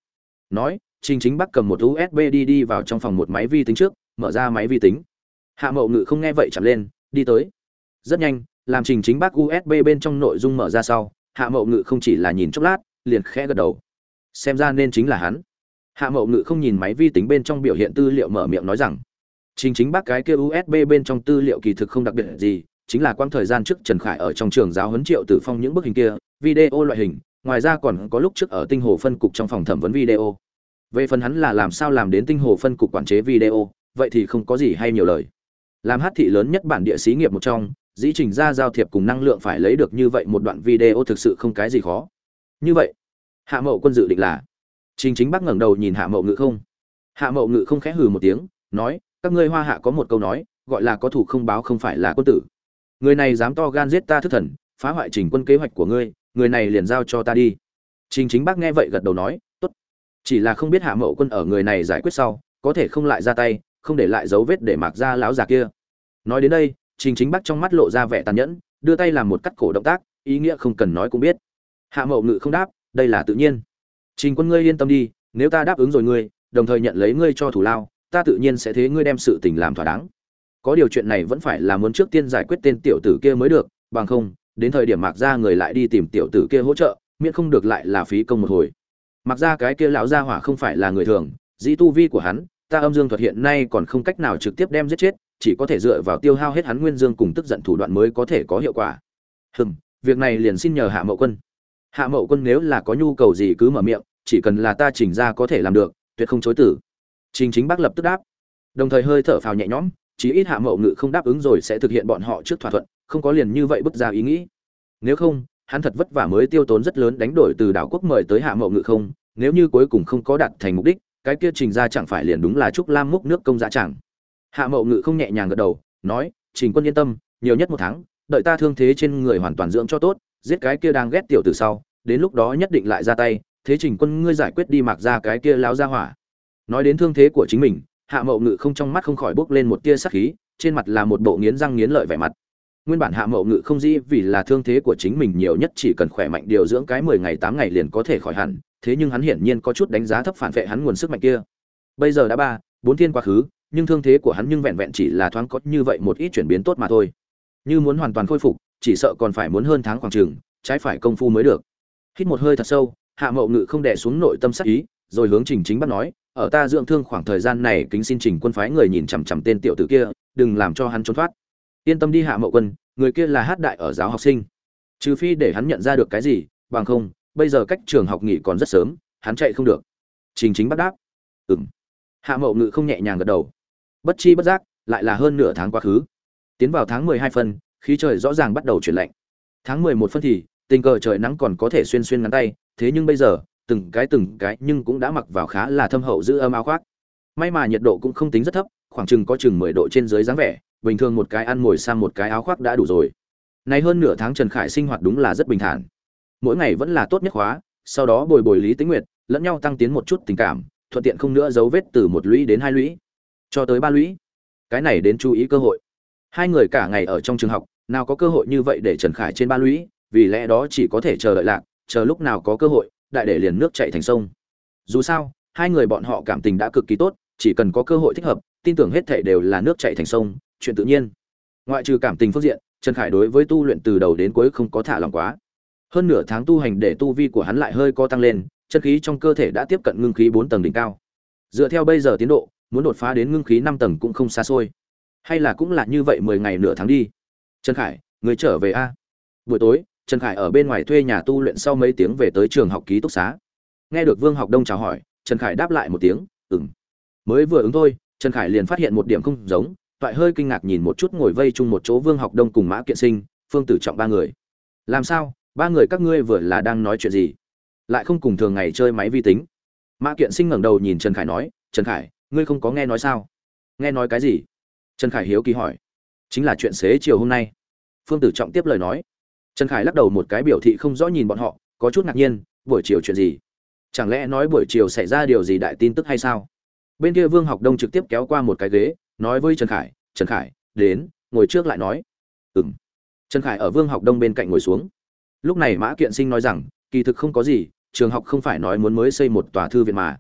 Nói, trình chính bắc cầm một usb đi đi vào trong phòng một máy vi tính trước, mở ra máy vi tính. Hạ mậu ngự không nghe vậy chậm lên, đi tới. Rất nhanh làm trình chính bác usb bên trong nội dung mở ra sau, hạ mậu ngự không chỉ là nhìn chốc lát, liền khẽ gật đầu. Xem ra nên chính là hắn. Hạ mậu ngự không nhìn máy vi tính bên trong biểu hiện tư liệu mở miệng nói rằng, trình chính bác cái kia usb bên trong tư liệu kỳ thực không đặc biệt gì, chính là quãng thời gian trước trần khải ở trong trường giáo huấn triệu tử phong những bức hình kia, video loại hình, ngoài ra còn có lúc trước ở tinh hồ phân cục trong phòng thẩm vấn video. Về phần hắn là làm sao làm đến tinh hồ phân cục quản chế video, vậy thì không có gì hay nhiều lời. Làm hát thị lớn nhất bản địa xí nghiệp một trong dĩ trình ra giao thiệp cùng năng lượng phải lấy được như vậy một đoạn video thực sự không cái gì khó. Như vậy, hạ mậu quân dự định là, trình chính bác ngẩng đầu nhìn hạ mậu ngự không. Hạ mậu ngự không khẽ hừ một tiếng, nói, các ngươi hoa hạ có một câu nói, gọi là có thủ không báo không phải là quân tử. Người này dám to gan giết ta thức thần, phá hoại trình quân kế hoạch của ngươi, người này liền giao cho ta đi. Trình chính bác nghe vậy gật đầu nói, tốt. Chỉ là không biết hạ mậu quân ở người này giải quyết sau, có thể không lại ra tay, không để lại dấu vết để mặc ra láo già kia. Nói đến đây trình chính Bắc trong mắt lộ ra vẻ tàn nhẫn, đưa tay làm một cắt cổ động tác, ý nghĩa không cần nói cũng biết. Hạ mậu ngự không đáp, đây là tự nhiên. Trình quân ngươi yên tâm đi, nếu ta đáp ứng rồi ngươi, đồng thời nhận lấy ngươi cho thủ lao, ta tự nhiên sẽ thế ngươi đem sự tình làm thỏa đáng. Có điều chuyện này vẫn phải là muốn trước tiên giải quyết tên tiểu tử kia mới được, bằng không, đến thời điểm mạc gia người lại đi tìm tiểu tử kia hỗ trợ, miễn không được lại là phí công một hồi. Mạc gia cái kia lão gia hỏa không phải là người thường, dĩ tu vi của hắn, ta âm dương thuật hiện nay còn không cách nào trực tiếp đem giết chết chỉ có thể dựa vào tiêu hao hết hắn nguyên dương cùng tức giận thủ đoạn mới có thể có hiệu quả. Hừm, việc này liền xin nhờ hạ mậu quân. Hạ mậu quân nếu là có nhu cầu gì cứ mở miệng, chỉ cần là ta chỉnh ra có thể làm được, tuyệt không chối tử. Trình chính bác lập tức đáp. Đồng thời hơi thở phào nhẹ nhõm, chí ít hạ mậu ngự không đáp ứng rồi sẽ thực hiện bọn họ trước thỏa thuận, không có liền như vậy bức ra ý nghĩ. Nếu không, hắn thật vất vả mới tiêu tốn rất lớn đánh đổi từ đảo quốc mời tới hạ mậu ngự không, nếu như cuối cùng không có đạt thành mục đích, cái kia trình ra chẳng phải liền đúng là trúc lam múc nước công giá chẳng hạ mậu ngự không nhẹ nhàng gật đầu, nói, trình quân yên tâm, nhiều nhất một tháng, đợi ta thương thế trên người hoàn toàn dưỡng cho tốt, giết cái kia đang ghét tiểu từ sau, đến lúc đó nhất định lại ra tay, thế trình quân ngươi giải quyết đi mặc ra cái kia láo ra hỏa. Nói đến thương thế của chính mình, hạ mậu ngự không trong mắt không khỏi bốc lên một tia sắc khí, trên mặt là một bộ nghiến răng nghiến lợi vẻ mặt. Nguyên bản hạ mậu ngự không dĩ vì là thương thế của chính mình nhiều nhất chỉ cần khỏe mạnh điều dưỡng cái mười ngày tám ngày liền có thể khỏi hẳn, thế nhưng hắn hiển nhiên có chút đánh giá thấp phản vệ hắn nguồn sức mạnh kia. Bây giờ đã ba, bốn thiên quá khứ nhưng thương thế của hắn nhưng vẹn vẹn chỉ là thoáng có như vậy một ít chuyển biến tốt mà thôi. Như muốn hoàn toàn khôi phục, chỉ sợ còn phải muốn hơn tháng khoảng trường trái phải công phu mới được. Hít một hơi thật sâu, hạ mậu ngự không đè xuống nội tâm sắc ý, rồi hướng trình chính bắt nói, ở ta dưỡng thương khoảng thời gian này, kính xin trình quân phái người nhìn chằm chằm tên tiểu tử kia, đừng làm cho hắn trốn thoát. Yên tâm đi hạ mậu quân, người kia là hát đại ở giáo học sinh. Trừ phi để hắn nhận ra được cái gì, bằng không, bây giờ cách trường học nghỉ còn rất sớm, hắn chạy không được. Trình chính bắt đáp ừ hạ mậu ngự không nhẹ nhàng gật đầu bất chi bất giác, lại là hơn nửa tháng quá khứ. Tiến vào tháng mười hai phân, khí trời rõ ràng bắt đầu chuyển lạnh. Tháng mười một phân thì, tình cờ trời nắng còn có thể xuyên xuyên ngắn tay, thế nhưng bây giờ, từng cái từng cái nhưng cũng đã mặc vào khá là thâm hậu giữ ấm áo khoác. May mà nhiệt độ cũng không tính rất thấp, khoảng chừng có chừng mười độ trên dưới dáng vẻ, bình thường một cái ăn ngồi sang một cái áo khoác đã đủ rồi. Nay hơn nửa tháng trần khải sinh hoạt đúng là rất bình thản. Mỗi ngày vẫn là tốt nhất khóa sau đó bồi bồi lý tĩnh nguyệt, lẫn nhau tăng tiến một chút tình cảm, thuận tiện không nữa dấu vết từ một lũy đến hai lũy cho tới ba lũy. Cái này đến chú ý cơ hội. Hai người cả ngày ở trong trường học, nào có cơ hội như vậy để trần khải trên ba lũy, vì lẽ đó chỉ có thể chờ đợi lạc, chờ lúc nào có cơ hội, đại để liền nước chạy thành sông. Dù sao, hai người bọn họ cảm tình đã cực kỳ tốt, chỉ cần có cơ hội thích hợp, tin tưởng hết thảy đều là nước chạy thành sông, chuyện tự nhiên. Ngoại trừ cảm tình phương diện, trần khải đối với tu luyện từ đầu đến cuối không có thả lòng quá. Hơn nửa tháng tu hành để tu vi của hắn lại hơi co tăng lên, chân khí trong cơ thể đã tiếp cận ngưng khí bốn tầng đỉnh cao. Dựa theo bây giờ tiến độ muốn đột phá đến ngưng khí năm tầng cũng không xa xôi. Hay là cũng là như vậy mười ngày nửa tháng đi. Trần khải, người trở về a? Buổi tối, trần khải ở bên ngoài thuê nhà tu luyện sau mấy tiếng về tới trường học ký túc xá. Nghe được vương học đông chào hỏi, trần khải đáp lại một tiếng ừng mới vừa ứng thôi, trần khải liền phát hiện một điểm không giống, toại hơi kinh ngạc nhìn một chút ngồi vây chung một chỗ vương học đông cùng mã kiện sinh, phương tử trọng ba người. Làm sao? Ba người các ngươi vừa là đang nói chuyện gì? Lại không cùng thường ngày chơi máy vi tính? Mã kiện sinh ngẩng đầu nhìn trần khải nói, trần khải ngươi không có nghe nói sao? Nghe nói cái gì? Trần khải hiếu kỳ hỏi. Chính là chuyện xế chiều hôm nay. Phương tử trọng tiếp lời nói. Trần khải lắc đầu một cái biểu thị không rõ nhìn bọn họ, có chút ngạc nhiên, buổi chiều chuyện gì? Chẳng lẽ nói buổi chiều xảy ra điều gì đại tin tức hay sao? Bên kia vương học đông trực tiếp kéo qua một cái ghế, nói với trần khải trần khải, đến, ngồi trước lại nói. Ừng trần khải ở vương học đông bên cạnh ngồi xuống. Lúc này mã kiện sinh nói rằng, kỳ thực không có gì, trường học không phải nói muốn mới xây một tòa thư viện mà.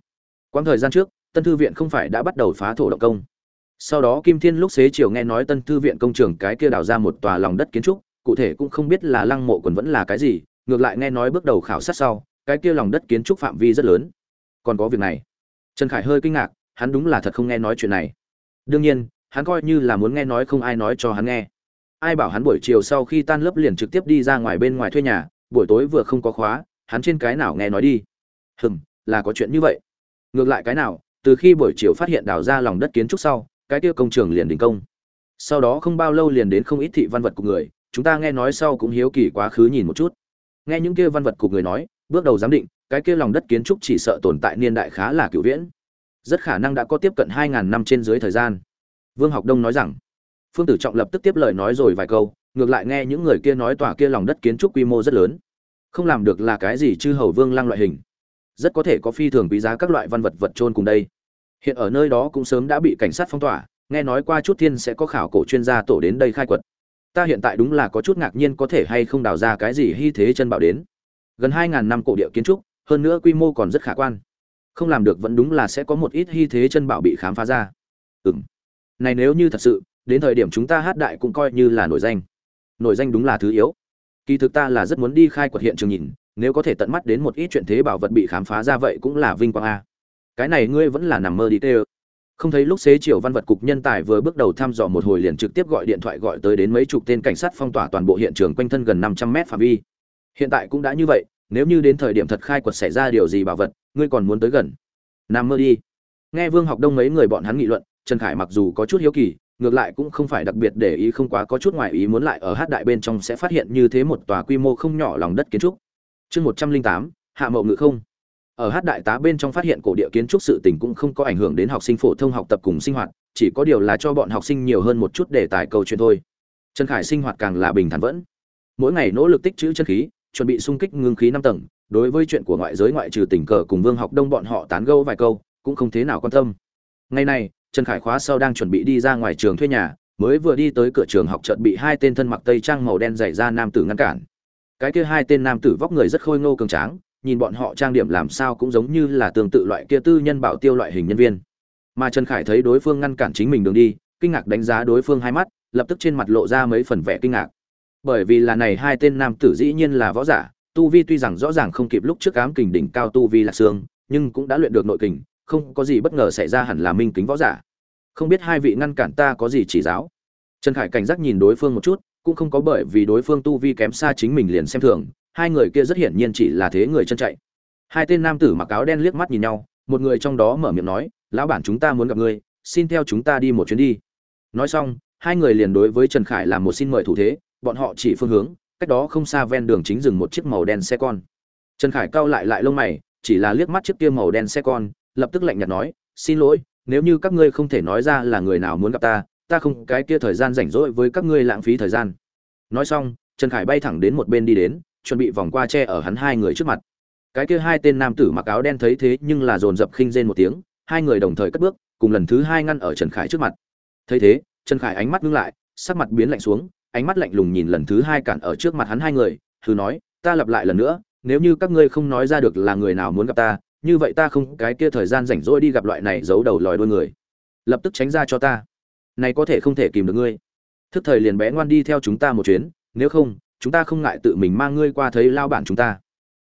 Quãng thời gian trước tân thư viện không phải đã bắt đầu phá thổ động công. Sau đó kim thiên lúc xế chiều nghe nói tân thư viện công trường cái kia đào ra một tòa lòng đất kiến trúc, cụ thể cũng không biết là lăng mộ quần vẫn là cái gì, ngược lại nghe nói bước đầu khảo sát sau, cái kia lòng đất kiến trúc phạm vi rất lớn. Còn có việc này. Trần khải hơi kinh ngạc, hắn đúng là thật không nghe nói chuyện này. Đương nhiên, hắn coi như là muốn nghe nói không ai nói cho hắn nghe. Ai bảo hắn buổi chiều sau khi tan lớp liền trực tiếp đi ra ngoài bên ngoài thuê nhà, buổi tối vừa không có khóa, hắn trên cái nào nghe nói đi. Hừm, là có chuyện như vậy. Ngược lại cái nào từ khi buổi chiều phát hiện đào ra lòng đất kiến trúc sau, cái kia công trường liền đình công. Sau đó không bao lâu liền đến không ít thị văn vật của người, chúng ta nghe nói sau cũng hiếu kỳ quá khứ nhìn một chút. Nghe những kia văn vật của người nói, bước đầu giám định, cái kia lòng đất kiến trúc chỉ sợ tồn tại niên đại khá là cựu viễn. Rất khả năng đã có tiếp cận hai ngàn năm trên dưới thời gian. Vương học đông nói rằng, phương tử trọng lập tức tiếp lời nói rồi vài câu, ngược lại nghe những người kia nói tòa kia lòng đất kiến trúc quy mô rất lớn. Không làm được là cái gì chư hầu vương lăng loại hình rất có thể có phi thường quý giá các loại văn vật vật trôn cùng đây. Hiện ở nơi đó cũng sớm đã bị cảnh sát phong tỏa, nghe nói qua chút thiên sẽ có khảo cổ chuyên gia tổ đến đây khai quật. Ta hiện tại đúng là có chút ngạc nhiên có thể hay không đào ra cái gì hy thế chân bảo đến. Gần hai ngàn năm cổ địa kiến trúc, hơn nữa quy mô còn rất khả quan. Không làm được vẫn đúng là sẽ có một ít hy thế chân bảo bị khám phá ra. Ừm. Này nếu như thật sự, đến thời điểm chúng ta hát đại cũng coi như là nổi danh. Nổi danh đúng là thứ yếu. Kỳ thực ta là rất muốn đi khai quật hiện trường nhìn nếu có thể tận mắt đến một ít chuyện thế bảo vật bị khám phá ra vậy cũng là vinh quang a. Cái này ngươi vẫn là nằm mơ đi tê không thấy lúc xế chiều văn vật cục nhân tài vừa bước đầu thăm dò một hồi liền trực tiếp gọi điện thoại gọi tới đến mấy chục tên cảnh sát phong tỏa toàn bộ hiện trường quanh thân gần năm trăm mét phạm vi. Hiện tại cũng đã như vậy, nếu như đến thời điểm thật khai quật xảy ra điều gì bảo vật, ngươi còn muốn tới gần. Nằm mơ đi. Nghe vương học đông mấy người bọn hắn nghị luận, trần khải mặc dù có chút hiếu kỳ, ngược lại cũng không phải đặc biệt để ý không quá có chút ngoài ý muốn lại ở hát đại bên trong sẽ phát hiện như thế một tòa quy mô không nhỏ lòng đất kiến trúc chương một trăm linh tám, hạ mậu ngự không. Ở hát đại tá bên trong phát hiện cổ địa kiến trúc sự tình cũng không có ảnh hưởng đến học sinh phổ thông học tập cùng sinh hoạt, chỉ có điều là cho bọn học sinh nhiều hơn một chút để tài câu chuyện thôi. Trần khải sinh hoạt càng là bình thản vẫn. Mỗi ngày nỗ lực tích trữ chân khí, chuẩn bị xung kích ngưng khí năm tầng, đối với chuyện của ngoại giới ngoại trừ tình cờ cùng vương học đông bọn họ tán gẫu vài câu, cũng không thế nào quan tâm. Ngày này, trần khải khóa sau đang chuẩn bị đi ra ngoài trường thuê nhà, mới vừa đi tới cửa trường học chợt bị hai tên thân mặc tây trang màu đen dày ra nam tử ngăn cản cái kia hai tên nam tử vóc người rất khôi ngô cường tráng, nhìn bọn họ trang điểm làm sao cũng giống như là tương tự loại kia tư nhân bảo tiêu loại hình nhân viên. Mà trần khải thấy đối phương ngăn cản chính mình đường đi, kinh ngạc đánh giá đối phương hai mắt, lập tức trên mặt lộ ra mấy phần vẻ kinh ngạc. Bởi vì là này hai tên nam tử dĩ nhiên là võ giả, tu vi tuy rằng rõ ràng không kịp lúc trước ám kình đỉnh cao tu vi là xương nhưng cũng đã luyện được nội kình, không có gì bất ngờ xảy ra hẳn là minh kính võ giả. Không biết hai vị ngăn cản ta có gì chỉ giáo? Trần khải cảnh giác nhìn đối phương một chút cũng không có bởi vì đối phương tu vi kém xa chính mình liền xem thường, hai người kia rất hiển nhiên chỉ là thế người chân chạy. Hai tên nam tử mặc áo đen liếc mắt nhìn nhau, một người trong đó mở miệng nói, lão bản chúng ta muốn gặp ngươi, xin theo chúng ta đi một chuyến đi. Nói xong, hai người liền đối với trần khải làm một xin mời thủ thế, bọn họ chỉ phương hướng, cách đó không xa ven đường chính dừng một chiếc màu đen xe con. Trần khải cau lại lại lông mày, chỉ là liếc mắt chiếc kia màu đen xe con, lập tức lạnh nhạt nói, xin lỗi, nếu như các ngươi không thể nói ra là người nào muốn gặp ta ta không, cái kia thời gian rảnh rỗi với các ngươi lãng phí thời gian. Nói xong, trần khải bay thẳng đến một bên đi đến, chuẩn bị vòng qua che ở hắn hai người trước mặt. Cái kia hai tên nam tử mặc áo đen thấy thế nhưng là dồn dập khinh rên một tiếng, hai người đồng thời cất bước, cùng lần thứ hai ngăn ở trần khải trước mặt. Thấy thế, trần khải ánh mắt ngưng lại, sắc mặt biến lạnh xuống, ánh mắt lạnh lùng nhìn lần thứ hai cản ở trước mặt hắn hai người, thử nói, ta lặp lại lần nữa, nếu như các ngươi không nói ra được là người nào muốn gặp ta, như vậy ta không, cái kia thời gian rảnh rỗi đi gặp loại này giấu đầu lòi đuôi người. Lập tức tránh ra cho ta này có thể không thể kìm được ngươi. Thức thời liền bé ngoan đi theo chúng ta một chuyến, nếu không, chúng ta không ngại tự mình mang ngươi qua thấy lao bản chúng ta.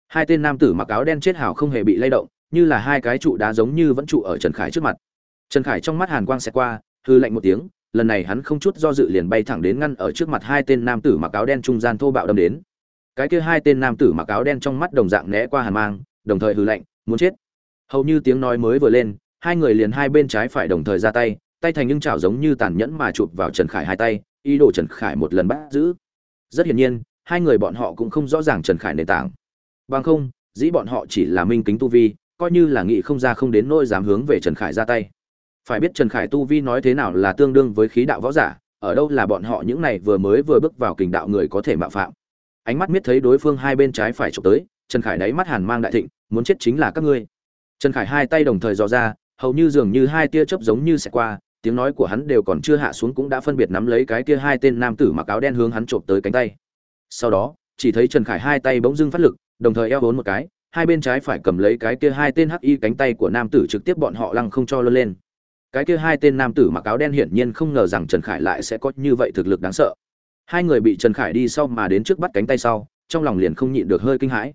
Hai tên nam tử mặc áo đen chết hào không hề bị lay động, như là hai cái trụ đá giống như vẫn trụ ở trần khải trước mặt. Trần khải trong mắt hàn quang xẹt qua, hư lạnh một tiếng, lần này hắn không chút do dự liền bay thẳng đến ngăn ở trước mặt hai tên nam tử mặc áo đen trung gian thô bạo đâm đến. Cái kia hai tên nam tử mặc áo đen trong mắt đồng dạng né qua hàn mang, đồng thời hư lạnh, muốn chết. Hầu như tiếng nói mới vừa lên, hai người liền hai bên trái phải đồng thời ra tay tay thành nhưng chảo giống như tàn nhẫn mà chụp vào trần khải hai tay, ý đồ trần khải một lần bắt giữ. Rất hiển nhiên, hai người bọn họ cũng không rõ ràng trần khải nền tảng. Bằng không, dĩ bọn họ chỉ là minh kính tu vi, coi như là nghị không ra không đến nỗi dám hướng về trần khải ra tay. Phải biết trần khải tu vi nói thế nào là tương đương với khí đạo võ giả, ở đâu là bọn họ những này vừa mới vừa bước vào kình đạo người có thể mạo phạm. Ánh mắt miết thấy đối phương hai bên trái phải chụp tới, trần khải đáy mắt hàn mang đại thịnh, muốn chết chính là các ngươi. Trần khải hai tay đồng thời dò ra, hầu như dường như hai tia chớp giống như sẽ qua tiếng nói của hắn đều còn chưa hạ xuống cũng đã phân biệt nắm lấy cái kia hai tên nam tử mặc áo đen hướng hắn trộm tới cánh tay. Sau đó, chỉ thấy trần khải hai tay bỗng dưng phát lực, đồng thời eo vốn một cái, hai bên trái phải cầm lấy cái kia hai tên hắc y cánh tay của nam tử trực tiếp bọn họ lăng không cho lơ lên. Cái kia hai tên nam tử mặc áo đen hiển nhiên không ngờ rằng trần khải lại sẽ có như vậy thực lực đáng sợ. Hai người bị trần khải đi sau mà đến trước bắt cánh tay sau, trong lòng liền không nhịn được hơi kinh hãi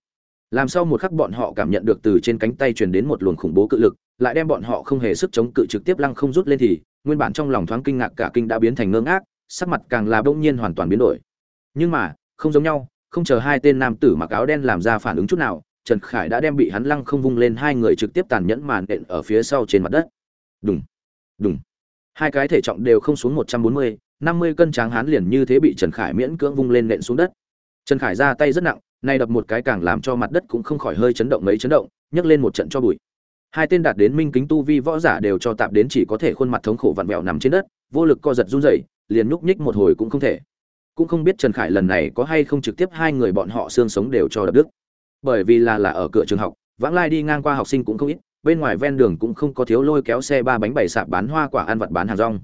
làm sao một khắc bọn họ cảm nhận được từ trên cánh tay truyền đến một luồng khủng bố cự lực, lại đem bọn họ không hề sức chống cự trực tiếp lăng không rút lên thì, nguyên bản trong lòng thoáng kinh ngạc cả kinh đã biến thành ngơ ngác, sắc mặt càng là bỗng nhiên hoàn toàn biến đổi. Nhưng mà, không giống nhau, không chờ hai tên nam tử mặc áo đen làm ra phản ứng chút nào, trần khải đã đem bị hắn lăng không vung lên hai người trực tiếp tàn nhẫn màn đện ở phía sau trên mặt đất. Đúng đúng hai cái thể trọng đều không xuống một trăm bốn mươi, năm mươi cân tráng hán liền như thế bị trần khải miễn cưỡng vung lên nện xuống đất. Trần khải ra tay rất nặng nay đập một cái càng làm cho mặt đất cũng không khỏi hơi chấn động mấy chấn động, nhấc lên một trận cho bụi. Hai tên đạt đến minh kính tu vi võ giả đều cho tạp đến chỉ có thể khuôn mặt thống khổ vặn vẹo nằm trên đất, vô lực co giật run rẩy, liền nhúc nhích một hồi cũng không thể. Cũng không biết trần khải lần này có hay không trực tiếp hai người bọn họ xương sống đều cho đập đứt. Bởi vì là là ở cửa trường học, vãng lai đi ngang qua học sinh cũng không ít, bên ngoài ven đường cũng không có thiếu lôi kéo xe ba bánh bảy sạp bán hoa quả ăn vặt bán hàng rong.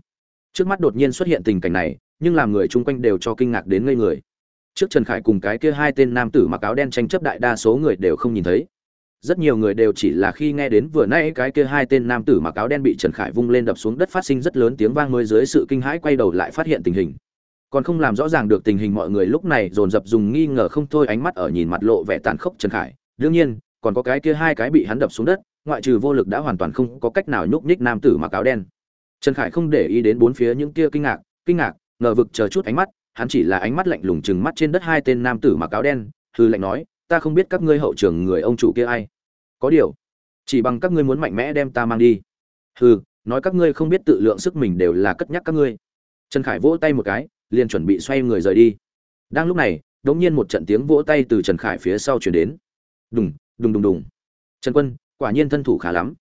Trước mắt đột nhiên xuất hiện tình cảnh này, nhưng làm người chung quanh đều cho kinh ngạc đến ngây người trước trần khải cùng cái kia hai tên nam tử mặc áo đen tranh chấp đại đa số người đều không nhìn thấy. Rất nhiều người đều chỉ là khi nghe đến vừa nãy cái kia hai tên nam tử mặc áo đen bị trần khải vung lên đập xuống đất phát sinh rất lớn tiếng vang mới dưới sự kinh hãi quay đầu lại phát hiện tình hình. Còn không làm rõ ràng được tình hình mọi người lúc này dồn dập dùng nghi ngờ không thôi ánh mắt ở nhìn mặt lộ vẻ tàn khốc trần khải. Đương nhiên, còn có cái kia hai cái bị hắn đập xuống đất, ngoại trừ vô lực đã hoàn toàn không có cách nào nhúc nhích nam tử mặc áo đen. Trần khải không để ý đến bốn phía những kia kinh ngạc kinh ngạc, ngờ vực chờ chút ánh mắt hắn chỉ là ánh mắt lạnh lùng chừng mắt trên đất hai tên nam tử mặc áo đen, hư lạnh nói, ta không biết các ngươi hậu trường người ông chủ kia ai. Có điều, chỉ bằng các ngươi muốn mạnh mẽ đem ta mang đi. Hư nói các ngươi không biết tự lượng sức mình đều là cất nhắc các ngươi. Trần khải vỗ tay một cái, liền chuẩn bị xoay người rời đi. Đang lúc này, đột nhiên một trận tiếng vỗ tay từ trần khải phía sau chuyển đến. Đùng đùng đùng đùng. Trần quân, quả nhiên thân thủ khá lắm.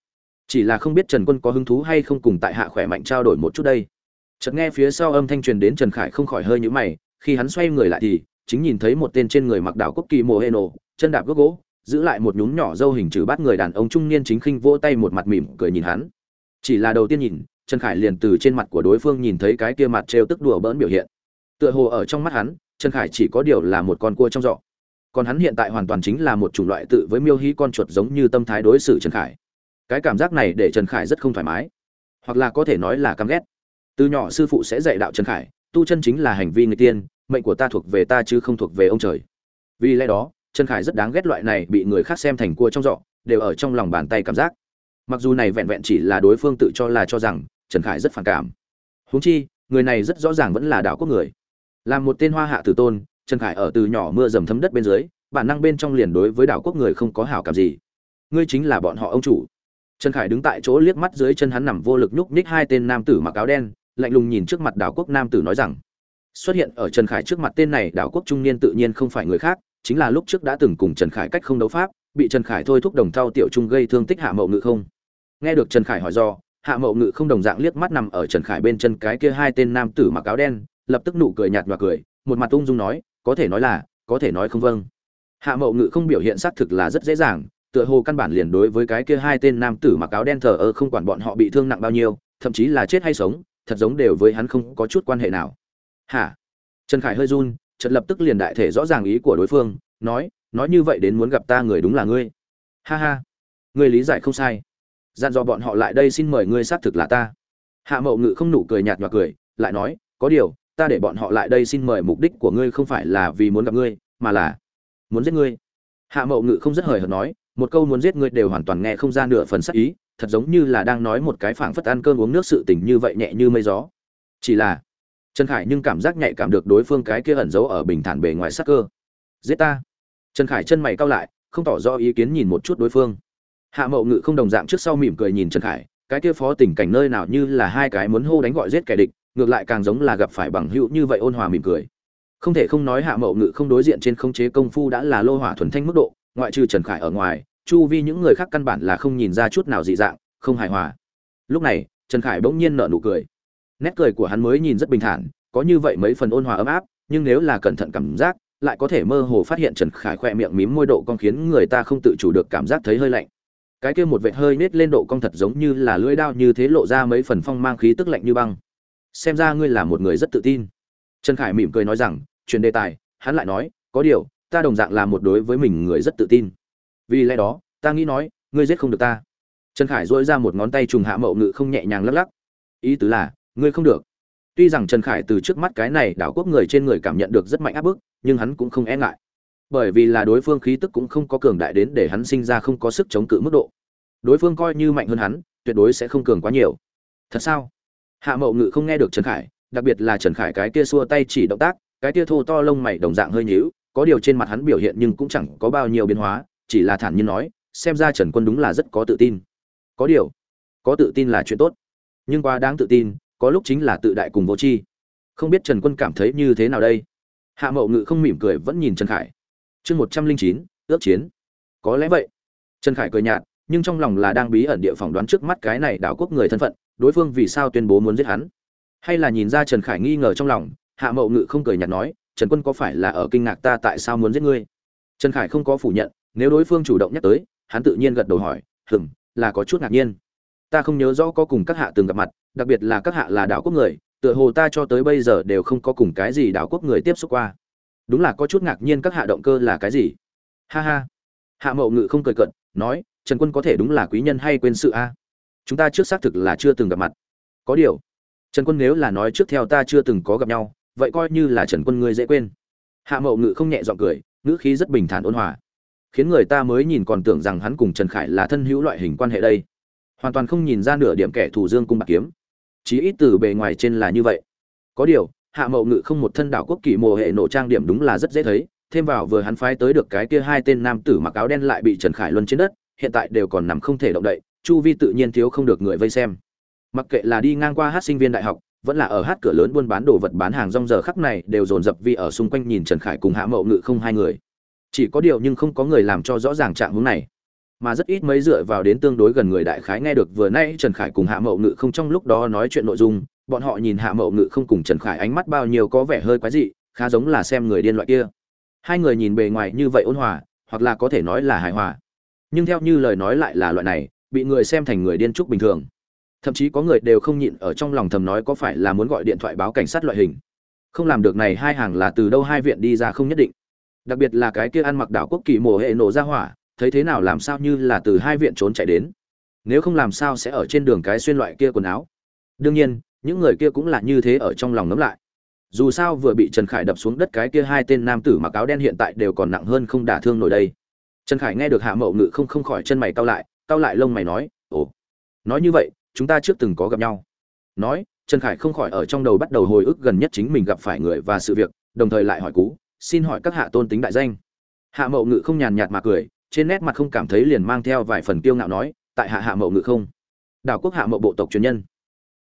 Chỉ là không biết trần quân có hứng thú hay không cùng tại hạ khỏe mạnh trao đổi một chút đây chợt nghe phía sau âm thanh truyền đến trần khải không khỏi hơi nhíu mày, khi hắn xoay người lại thì, chính nhìn thấy một tên trên người mặc đảo quốc kỳ mồ hê nổ chân đạp gốc gỗ, giữ lại một nhún nhỏ dâu hình trừ bát người đàn ông trung niên chính khinh vỗ tay một mặt mỉm cười nhìn hắn. Chỉ là đầu tiên nhìn, trần khải liền từ trên mặt của đối phương nhìn thấy cái kia mặt trêu tức đùa bỡn biểu hiện. Tựa hồ ở trong mắt hắn, trần khải chỉ có điều là một con cua trong giọ còn hắn hiện tại hoàn toàn chính là một chủng loại tự với miêu hí con chuột giống như tâm thái đối xử trần khải. Cái cảm giác này để trần khải rất không thoải mái. Hoặc là có thể nói là căm ghét từ nhỏ sư phụ sẽ dạy đạo trần khải, tu chân chính là hành vi người tiên, mệnh của ta thuộc về ta chứ không thuộc về ông trời. Vì lẽ đó, trần khải rất đáng ghét loại này bị người khác xem thành cua trong giọ đều ở trong lòng bàn tay cảm giác. Mặc dù này vẹn vẹn chỉ là đối phương tự cho là cho rằng, trần khải rất phản cảm. Huống chi, người này rất rõ ràng vẫn là đạo quốc người. Làm một tên hoa hạ tử tôn, trần khải ở từ nhỏ mưa dầm thấm đất bên dưới, bản năng bên trong liền đối với đảo quốc người không có hảo cảm gì. Ngươi chính là bọn họ ông chủ. Trần khải đứng tại chỗ liếc mắt dưới chân hắn nằm vô lực nhúc nhích hai tên nam tử mặc áo đen lạnh lùng nhìn trước mặt đảo quốc nam tử nói rằng, xuất hiện ở trần khải trước mặt tên này, đảo quốc trung niên tự nhiên không phải người khác, chính là lúc trước đã từng cùng trần khải cách không đấu pháp, bị trần khải thôi thúc đồng thau tiểu trung gây thương tích hạ mậu ngự không? Nghe được trần khải hỏi do, hạ mậu ngự không đồng dạng liếc mắt nằm ở trần khải bên chân cái kia hai tên nam tử mặc áo đen, lập tức nụ cười nhạt và cười, một mặt ung dung nói, có thể nói là, có thể nói không vâng. Hạ mậu ngự không biểu hiện xác thực là rất dễ dàng, tựa hồ căn bản liền đối với cái kia hai tên nam tử mặc áo đen thờ ơ không quản bọn họ bị thương nặng bao nhiêu, thậm chí là chết hay sống thật giống đều với hắn không có chút quan hệ nào. Hả? Trần khải hơi run, chợt lập tức liền đại thể rõ ràng ý của đối phương, nói nói như vậy đến muốn gặp ta người đúng là ngươi. Ha ha, ngươi lý giải không sai. Dặn dò bọn họ lại đây xin mời ngươi xác thực là ta. Hạ mậu ngự không nụ cười nhạt và cười, lại nói, có điều, ta để bọn họ lại đây xin mời mục đích của ngươi không phải là vì muốn gặp ngươi, mà là muốn giết ngươi. Hạ mậu ngự không rất hời hợt nói, một câu muốn giết ngươi đều hoàn toàn nghe không ra nửa phần sắc ý thật giống như là đang nói một cái phảng phất ăn cơm uống nước sự tình như vậy nhẹ như mây gió. Chỉ là, trần khải nhưng cảm giác nhạy cảm được đối phương cái kia ẩn giấu ở bình thản bề ngoài sắc cơ. Giết ta. Trần khải chân mày cau lại, không tỏ rõ ý kiến nhìn một chút đối phương. Hạ mậu ngự không đồng dạng trước sau mỉm cười nhìn trần khải, cái kia phó tình cảnh nơi nào như là hai cái muốn hô đánh gọi giết kẻ địch, ngược lại càng giống là gặp phải bằng hữu như vậy ôn hòa mỉm cười. Không thể không nói hạ mậu ngự không đối diện trên không chế công phu đã là lô hỏa thuần thanh mức độ, ngoại trừ trần khải ở ngoài chu vi những người khác căn bản là không nhìn ra chút nào dị dạng, không hài hòa. Lúc này, trần khải bỗng nhiên nở nụ cười. Nét cười của hắn mới nhìn rất bình thản, có như vậy mấy phần ôn hòa ấm áp, nhưng nếu là cẩn thận cảm giác, lại có thể mơ hồ phát hiện trần khải khoe miệng mím môi độ con khiến người ta không tự chủ được cảm giác thấy hơi lạnh. Cái kia một vệt hơi nết lên độ cong thật giống như là lưỡi đao như thế lộ ra mấy phần phong mang khí tức lạnh như băng. Xem ra ngươi là một người rất tự tin. Trần khải mỉm cười nói rằng, truyền đề tài. Hắn lại nói, có điều, ta đồng dạng là một đối với mình người rất tự tin vì lẽ đó, ta nghĩ nói, ngươi giết không được ta. Trần khải dỗi ra một ngón tay trùng hạ mậu ngự không nhẹ nhàng lắc lắc. Ý tứ là, ngươi không được. Tuy rằng trần khải từ trước mắt cái này đảo quốc người trên người cảm nhận được rất mạnh áp bức, nhưng hắn cũng không e ngại. Bởi vì là đối phương khí tức cũng không có cường đại đến để hắn sinh ra không có sức chống cự mức độ. Đối phương coi như mạnh hơn hắn, tuyệt đối sẽ không cường quá nhiều. Thật sao? Hạ mậu ngự không nghe được trần khải, đặc biệt là trần khải cái kia xua tay chỉ động tác, cái kia thô to lông mày đồng dạng hơi nhíu, có điều trên mặt hắn biểu hiện nhưng cũng chẳng có bao nhiêu biến hóa chỉ là thản nhiên nói, xem ra trần quân đúng là rất có tự tin. Có điều, có tự tin là chuyện tốt. Nhưng quá đáng tự tin, có lúc chính là tự đại cùng vô tri. Không biết trần quân cảm thấy như thế nào đây? Hạ mậu ngự không mỉm cười vẫn nhìn trần khải. Chương một trăm linh chín, ước chiến. Có lẽ vậy. Trần khải cười nhạt, nhưng trong lòng là đang bí ẩn địa phỏng đoán trước mắt cái này đảo quốc người thân phận, đối phương vì sao tuyên bố muốn giết hắn. Hay là nhìn ra trần khải nghi ngờ trong lòng, hạ mậu ngự không cười nhạt nói, trần quân có phải là ở kinh ngạc ta tại sao muốn giết ngươi? Trần khải không có phủ nhận nếu đối phương chủ động nhắc tới, hắn tự nhiên gật đầu hỏi hừng là có chút ngạc nhiên. Ta không nhớ rõ có cùng các hạ từng gặp mặt, đặc biệt là các hạ là đảo quốc người, tựa hồ ta cho tới bây giờ đều không có cùng cái gì đảo quốc người tiếp xúc qua. Đúng là có chút ngạc nhiên các hạ động cơ là cái gì. Ha ha. Hạ mậu ngự không cười cận nói, trần quân có thể đúng là quý nhân hay quên sự a? Chúng ta trước xác thực là chưa từng gặp mặt. Có điều, trần quân nếu là nói trước theo ta chưa từng có gặp nhau, vậy coi như là trần quân ngươi dễ quên. Hạ mậu ngự không nhẹ giọng cười, ngữ khí rất bình thản ôn hòa khiến người ta mới nhìn còn tưởng rằng hắn cùng trần khải là thân hữu loại hình quan hệ đây. Hoàn toàn không nhìn ra nửa điểm kẻ thù dương cung bạc kiếm. Chí ít từ bề ngoài trên là như vậy. Có điều, hạ mậu ngự không một thân đảo quốc kỷ mồ hệ nổ trang điểm đúng là rất dễ thấy, thêm vào vừa hắn phái tới được cái kia hai tên nam tử mặc áo đen lại bị trần khải luân trên đất, hiện tại đều còn nằm không thể động đậy, chu vi tự nhiên thiếu không được người vây xem. Mặc kệ là đi ngang qua hát sinh viên đại học, vẫn là ở hát cửa lớn buôn bán đồ vật bán hàng rong giờ khắc này đều dồn dập vì ở xung quanh nhìn trần khải cùng hạ mậu ngự không hai người chỉ có điều nhưng không có người làm cho rõ ràng trạng hướng này. Mà rất ít mấy dựa vào đến tương đối gần người đại khái nghe được vừa nay trần khải cùng hạ mậu ngự không trong lúc đó nói chuyện nội dung, bọn họ nhìn hạ mậu ngự không cùng trần khải ánh mắt bao nhiêu có vẻ hơi quái dị, khá giống là xem người điên loại kia. Hai người nhìn bề ngoài như vậy ôn hòa, hoặc là có thể nói là hài hòa. Nhưng theo như lời nói lại là loại này, bị người xem thành người điên trúc bình thường. Thậm chí có người đều không nhịn ở trong lòng thầm nói có phải là muốn gọi điện thoại báo cảnh sát loại hình. Không làm được này hai hàng là từ đâu hai viện đi ra không nhất định đặc biệt là cái kia ăn mặc đảo quốc kỳ mùa hệ nổ ra hỏa, thấy thế nào làm sao như là từ hai viện trốn chạy đến. Nếu không làm sao sẽ ở trên đường cái xuyên loại kia quần áo. Đương nhiên, những người kia cũng là như thế ở trong lòng ngấm lại. Dù sao vừa bị trần khải đập xuống đất cái kia hai tên nam tử mặc áo đen hiện tại đều còn nặng hơn không đả thương nổi đây. Trần khải nghe được hạ mậu ngự không không khỏi chân mày cau lại cau lại lông mày nói, ồ, nói như vậy, chúng ta trước từng có gặp nhau. Nói, trần khải không khỏi ở trong đầu bắt đầu hồi ức gần nhất chính mình gặp phải người và sự việc, đồng thời lại hỏi cú xin hỏi các hạ tôn tính đại danh. Hạ mậu ngự không nhàn nhạt mà cười, trên nét mặt không cảm thấy liền mang theo vài phần kiêu ngạo nói, tại hạ hạ mậu ngự không? Đảo quốc hạ mậu bộ tộc truyền nhân.